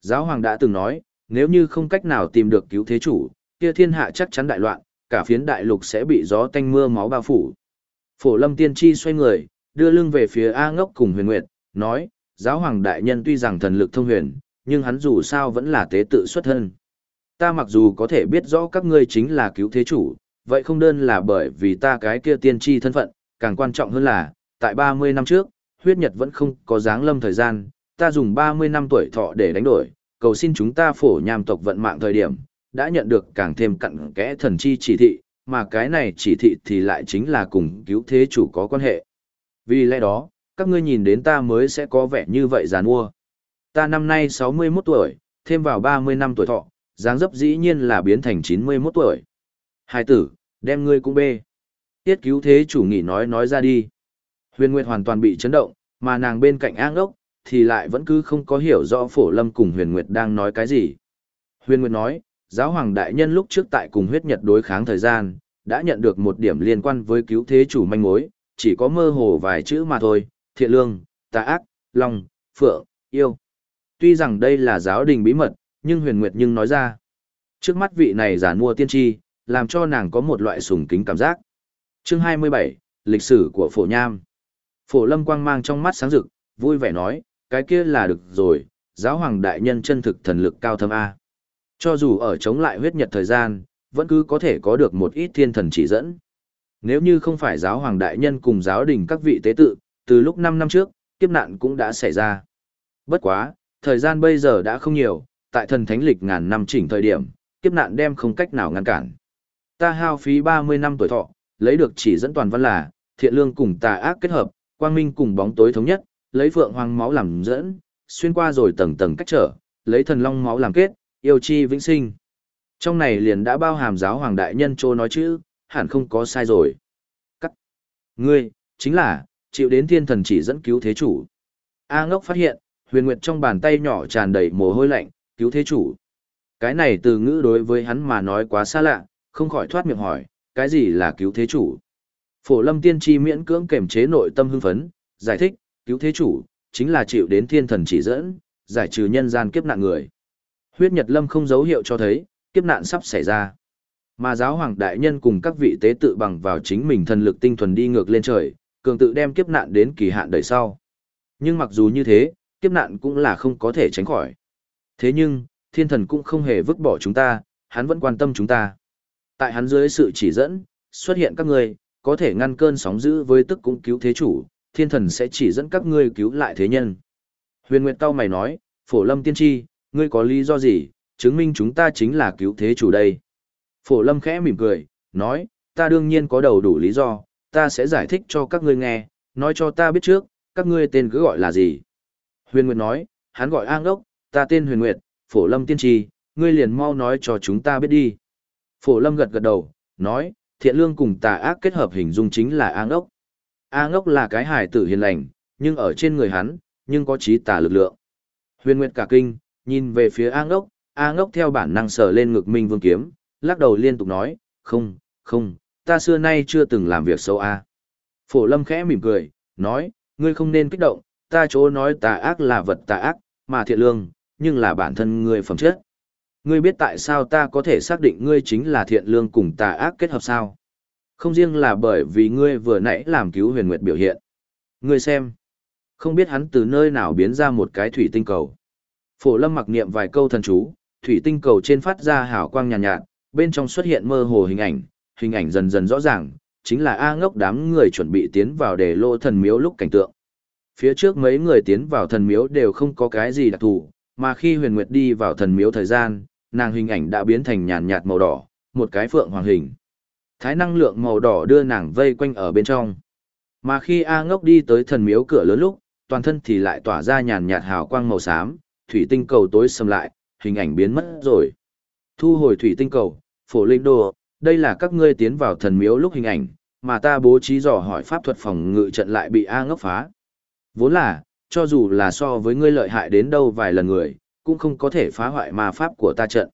Giáo hoàng đã từng nói, nếu như không cách nào tìm được cứu thế chủ, kia thiên hạ chắc chắn đại loạn, cả phiến đại lục sẽ bị gió tanh mưa máu bao phủ. Phổ lâm tiên tri xoay người, đưa lưng về phía A ngốc cùng huyền nguyệt, nói, giáo hoàng đại nhân tuy rằng thần lực thông huyền, nhưng hắn dù sao vẫn là tế tự xuất thân. Ta mặc dù có thể biết rõ các ngươi chính là cứu thế chủ, vậy không đơn là bởi vì ta cái kia tiên tri thân phận, càng quan trọng hơn là, tại 30 năm trước, huyết nhật vẫn không có dáng lâm thời gian, ta dùng 30 năm tuổi thọ để đánh đổi, cầu xin chúng ta phổ nham tộc vận mạng thời điểm, đã nhận được càng thêm cặn kẽ thần chi chỉ thị, mà cái này chỉ thị thì lại chính là cùng cứu thế chủ có quan hệ. Vì lẽ đó, các ngươi nhìn đến ta mới sẽ có vẻ như vậy giàn mua. Ta năm nay 61 tuổi, thêm vào 30 năm tuổi thọ, dáng dấp dĩ nhiên là biến thành 91 tuổi. Hai tử, đem ngươi cũng bê. Tiết cứu thế chủ nghỉ nói nói ra đi. Huyền Nguyệt hoàn toàn bị chấn động, mà nàng bên cạnh ác ốc, thì lại vẫn cứ không có hiểu rõ phổ lâm cùng huyền nguyệt đang nói cái gì. Huyền Nguyệt nói, giáo hoàng đại nhân lúc trước tại cùng huyết nhật đối kháng thời gian, đã nhận được một điểm liên quan với cứu thế chủ manh mối, chỉ có mơ hồ vài chữ mà thôi, thiện lương, tà ác, long, phượng, yêu. Tuy rằng đây là giáo đình bí mật, nhưng huyền nguyệt nhưng nói ra. Trước mắt vị này giả mua tiên tri, làm cho nàng có một loại sùng kính cảm giác. Chương 27, lịch sử của phổ nham. Phổ lâm quang mang trong mắt sáng rực, vui vẻ nói, cái kia là được rồi, giáo hoàng đại nhân chân thực thần lực cao thâm A. Cho dù ở chống lại huyết nhật thời gian, vẫn cứ có thể có được một ít thiên thần chỉ dẫn. Nếu như không phải giáo hoàng đại nhân cùng giáo đình các vị tế tự, từ lúc 5 năm trước, kiếp nạn cũng đã xảy ra. Bất quá, thời gian bây giờ đã không nhiều, tại thần thánh lịch ngàn năm chỉnh thời điểm, kiếp nạn đem không cách nào ngăn cản. Ta hao phí 30 năm tuổi thọ, lấy được chỉ dẫn toàn văn là, thiện lương cùng tà ác kết hợp, quang minh cùng bóng tối thống nhất, lấy phượng hoàng máu làm dẫn, xuyên qua rồi tầng tầng cách trở, lấy thần long máu làm kết, yêu chi vĩnh sinh. Trong này liền đã bao hàm giáo hoàng đại nhân trô nói chữ, hẳn không có sai rồi. Cắt. Ngươi, chính là, chịu đến thiên thần chỉ dẫn cứu thế chủ. A ngốc phát hiện, huyền nguyệt trong bàn tay nhỏ tràn đầy mồ hôi lạnh, cứu thế chủ. Cái này từ ngữ đối với hắn mà nói quá xa lạ, không khỏi thoát miệng hỏi, cái gì là cứu thế chủ? Phổ lâm tiên tri miễn cưỡng kềm chế nội tâm hưng phấn, giải thích, cứu thế chủ, chính là chịu đến thiên thần chỉ dẫn, giải trừ nhân gian kiếp nạn người. Huyết Nhật Lâm không dấu hiệu cho thấy, kiếp nạn sắp xảy ra. Mà giáo hoàng đại nhân cùng các vị tế tự bằng vào chính mình thần lực tinh thuần đi ngược lên trời, cường tự đem kiếp nạn đến kỳ hạn đời sau. Nhưng mặc dù như thế, kiếp nạn cũng là không có thể tránh khỏi. Thế nhưng, thiên thần cũng không hề vứt bỏ chúng ta, hắn vẫn quan tâm chúng ta. Tại hắn dưới sự chỉ dẫn, xuất hiện các người có thể ngăn cơn sóng dữ với tức cũng cứu thế chủ, thiên thần sẽ chỉ dẫn các ngươi cứu lại thế nhân. Huyền Nguyệt Cao mày nói, phổ lâm tiên tri, ngươi có lý do gì, chứng minh chúng ta chính là cứu thế chủ đây. Phổ lâm khẽ mỉm cười, nói, ta đương nhiên có đầu đủ lý do, ta sẽ giải thích cho các ngươi nghe, nói cho ta biết trước, các ngươi tên cứ gọi là gì. Huyền Nguyệt nói, hắn gọi an đốc, ta tên Huyền Nguyệt, phổ lâm tiên tri, ngươi liền mau nói cho chúng ta biết đi. Phổ lâm gật gật đầu, nói, thiện lương cùng tà ác kết hợp hình dung chính là an đốc. A ngốc là cái hài tử hiền lành, nhưng ở trên người hắn, nhưng có trí tà lực lượng. Huyền Nguyệt cả kinh, nhìn về phía A ngốc, A ngốc theo bản năng sờ lên ngực Minh Vương kiếm, lắc đầu liên tục nói, không, không, ta xưa nay chưa từng làm việc xấu A. Phổ Lâm khẽ mỉm cười, nói, ngươi không nên kích động, ta chỗ nói tà ác là vật tà ác, mà thiện lương, nhưng là bản thân ngươi phẩm chất. Ngươi biết tại sao ta có thể xác định ngươi chính là thiện lương cùng tà ác kết hợp sao? Không riêng là bởi vì ngươi vừa nãy làm cứu huyền nguyệt biểu hiện. Ngươi xem. Không biết hắn từ nơi nào biến ra một cái thủy tinh cầu. Phổ lâm mặc niệm vài câu thần chú, thủy tinh cầu trên phát ra hào quang nhàn nhạt, nhạt, bên trong xuất hiện mơ hồ hình ảnh, hình ảnh dần dần rõ ràng, chính là A ngốc đám người chuẩn bị tiến vào để lô thần miếu lúc cảnh tượng. Phía trước mấy người tiến vào thần miếu đều không có cái gì đặc thù, mà khi huyền nguyệt đi vào thần miếu thời gian, nàng hình ảnh đã biến thành nhàn nhạt màu đỏ, một cái phượng hoàng hình. Thái năng lượng màu đỏ đưa nàng vây quanh ở bên trong. Mà khi A ngốc đi tới thần miếu cửa lớn lúc, toàn thân thì lại tỏa ra nhàn nhạt hào quang màu xám, thủy tinh cầu tối sầm lại, hình ảnh biến mất rồi. Thu hồi thủy tinh cầu, phổ linh đồ, đây là các ngươi tiến vào thần miếu lúc hình ảnh, mà ta bố trí dò hỏi pháp thuật phòng ngự trận lại bị A ngốc phá. Vốn là, cho dù là so với ngươi lợi hại đến đâu vài lần người, cũng không có thể phá hoại ma pháp của ta trận.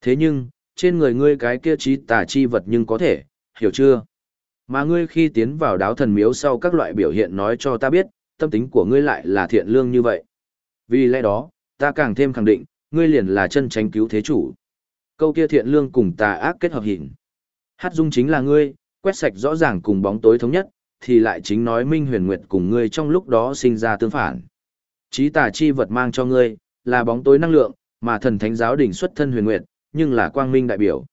Thế nhưng, trên người ngươi cái kia trí tà chi vật nhưng có thể, hiểu chưa? Mà ngươi khi tiến vào đáo thần miếu sau các loại biểu hiện nói cho ta biết, tâm tính của ngươi lại là thiện lương như vậy. Vì lẽ đó, ta càng thêm khẳng định, ngươi liền là chân tránh cứu thế chủ. Câu kia thiện lương cùng tà ác kết hợp hình. Hát dung chính là ngươi, quét sạch rõ ràng cùng bóng tối thống nhất, thì lại chính nói Minh Huyền Nguyệt cùng ngươi trong lúc đó sinh ra tương phản. Chí tà chi vật mang cho ngươi, là bóng tối năng lượng, mà thần thánh giáo đỉnh xuất thân Huyền Nguyệt, nhưng là quang minh đại biểu.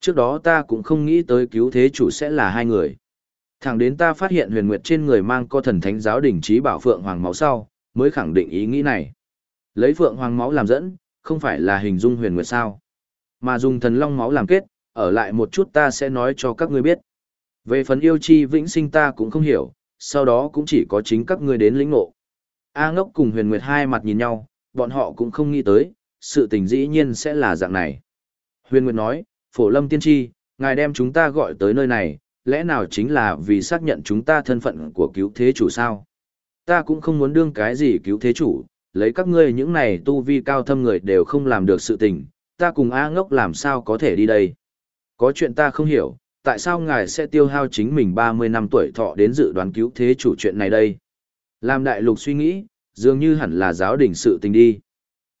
Trước đó ta cũng không nghĩ tới cứu thế chủ sẽ là hai người. Thẳng đến ta phát hiện huyền nguyệt trên người mang co thần thánh giáo đỉnh trí bảo phượng hoàng máu sau, mới khẳng định ý nghĩ này. Lấy phượng hoàng máu làm dẫn, không phải là hình dung huyền nguyệt sao. Mà dùng thần long máu làm kết, ở lại một chút ta sẽ nói cho các ngươi biết. Về phần yêu chi vĩnh sinh ta cũng không hiểu, sau đó cũng chỉ có chính các ngươi đến lĩnh ngộ. A ngốc cùng huyền nguyệt hai mặt nhìn nhau, bọn họ cũng không nghĩ tới, sự tình dĩ nhiên sẽ là dạng này. Huyền Nguyệt nói, phổ lâm tiên tri, ngài đem chúng ta gọi tới nơi này, lẽ nào chính là vì xác nhận chúng ta thân phận của cứu thế chủ sao? Ta cũng không muốn đương cái gì cứu thế chủ, lấy các ngươi những này tu vi cao thâm người đều không làm được sự tình, ta cùng A ngốc làm sao có thể đi đây? Có chuyện ta không hiểu, tại sao ngài sẽ tiêu hao chính mình 30 năm tuổi thọ đến dự đoán cứu thế chủ chuyện này đây? Làm đại lục suy nghĩ, dường như hẳn là giáo đình sự tình đi.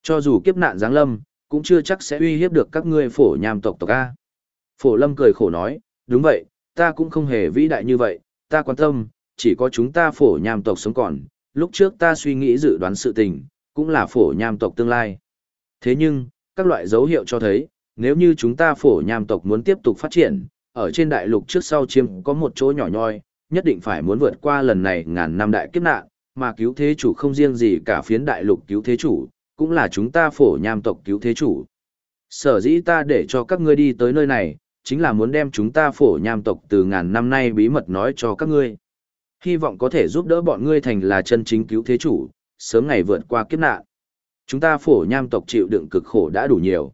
Cho dù kiếp nạn giáng lâm, cũng chưa chắc sẽ uy hiếp được các ngươi phổ nham tộc tộc A. Phổ lâm cười khổ nói, đúng vậy, ta cũng không hề vĩ đại như vậy, ta quan tâm, chỉ có chúng ta phổ nham tộc sống còn, lúc trước ta suy nghĩ dự đoán sự tình, cũng là phổ nham tộc tương lai. Thế nhưng, các loại dấu hiệu cho thấy, nếu như chúng ta phổ nham tộc muốn tiếp tục phát triển, ở trên đại lục trước sau chiếm có một chỗ nhỏ nhoi, nhất định phải muốn vượt qua lần này ngàn năm đại kiếp nạn, mà cứu thế chủ không riêng gì cả phiến đại lục cứu thế chủ, cũng là chúng ta phổ nham tộc cứu thế chủ. Sở dĩ ta để cho các ngươi đi tới nơi này, chính là muốn đem chúng ta phổ nham tộc từ ngàn năm nay bí mật nói cho các ngươi. Hy vọng có thể giúp đỡ bọn ngươi thành là chân chính cứu thế chủ, sớm ngày vượt qua kiếp nạn. Chúng ta phổ nham tộc chịu đựng cực khổ đã đủ nhiều.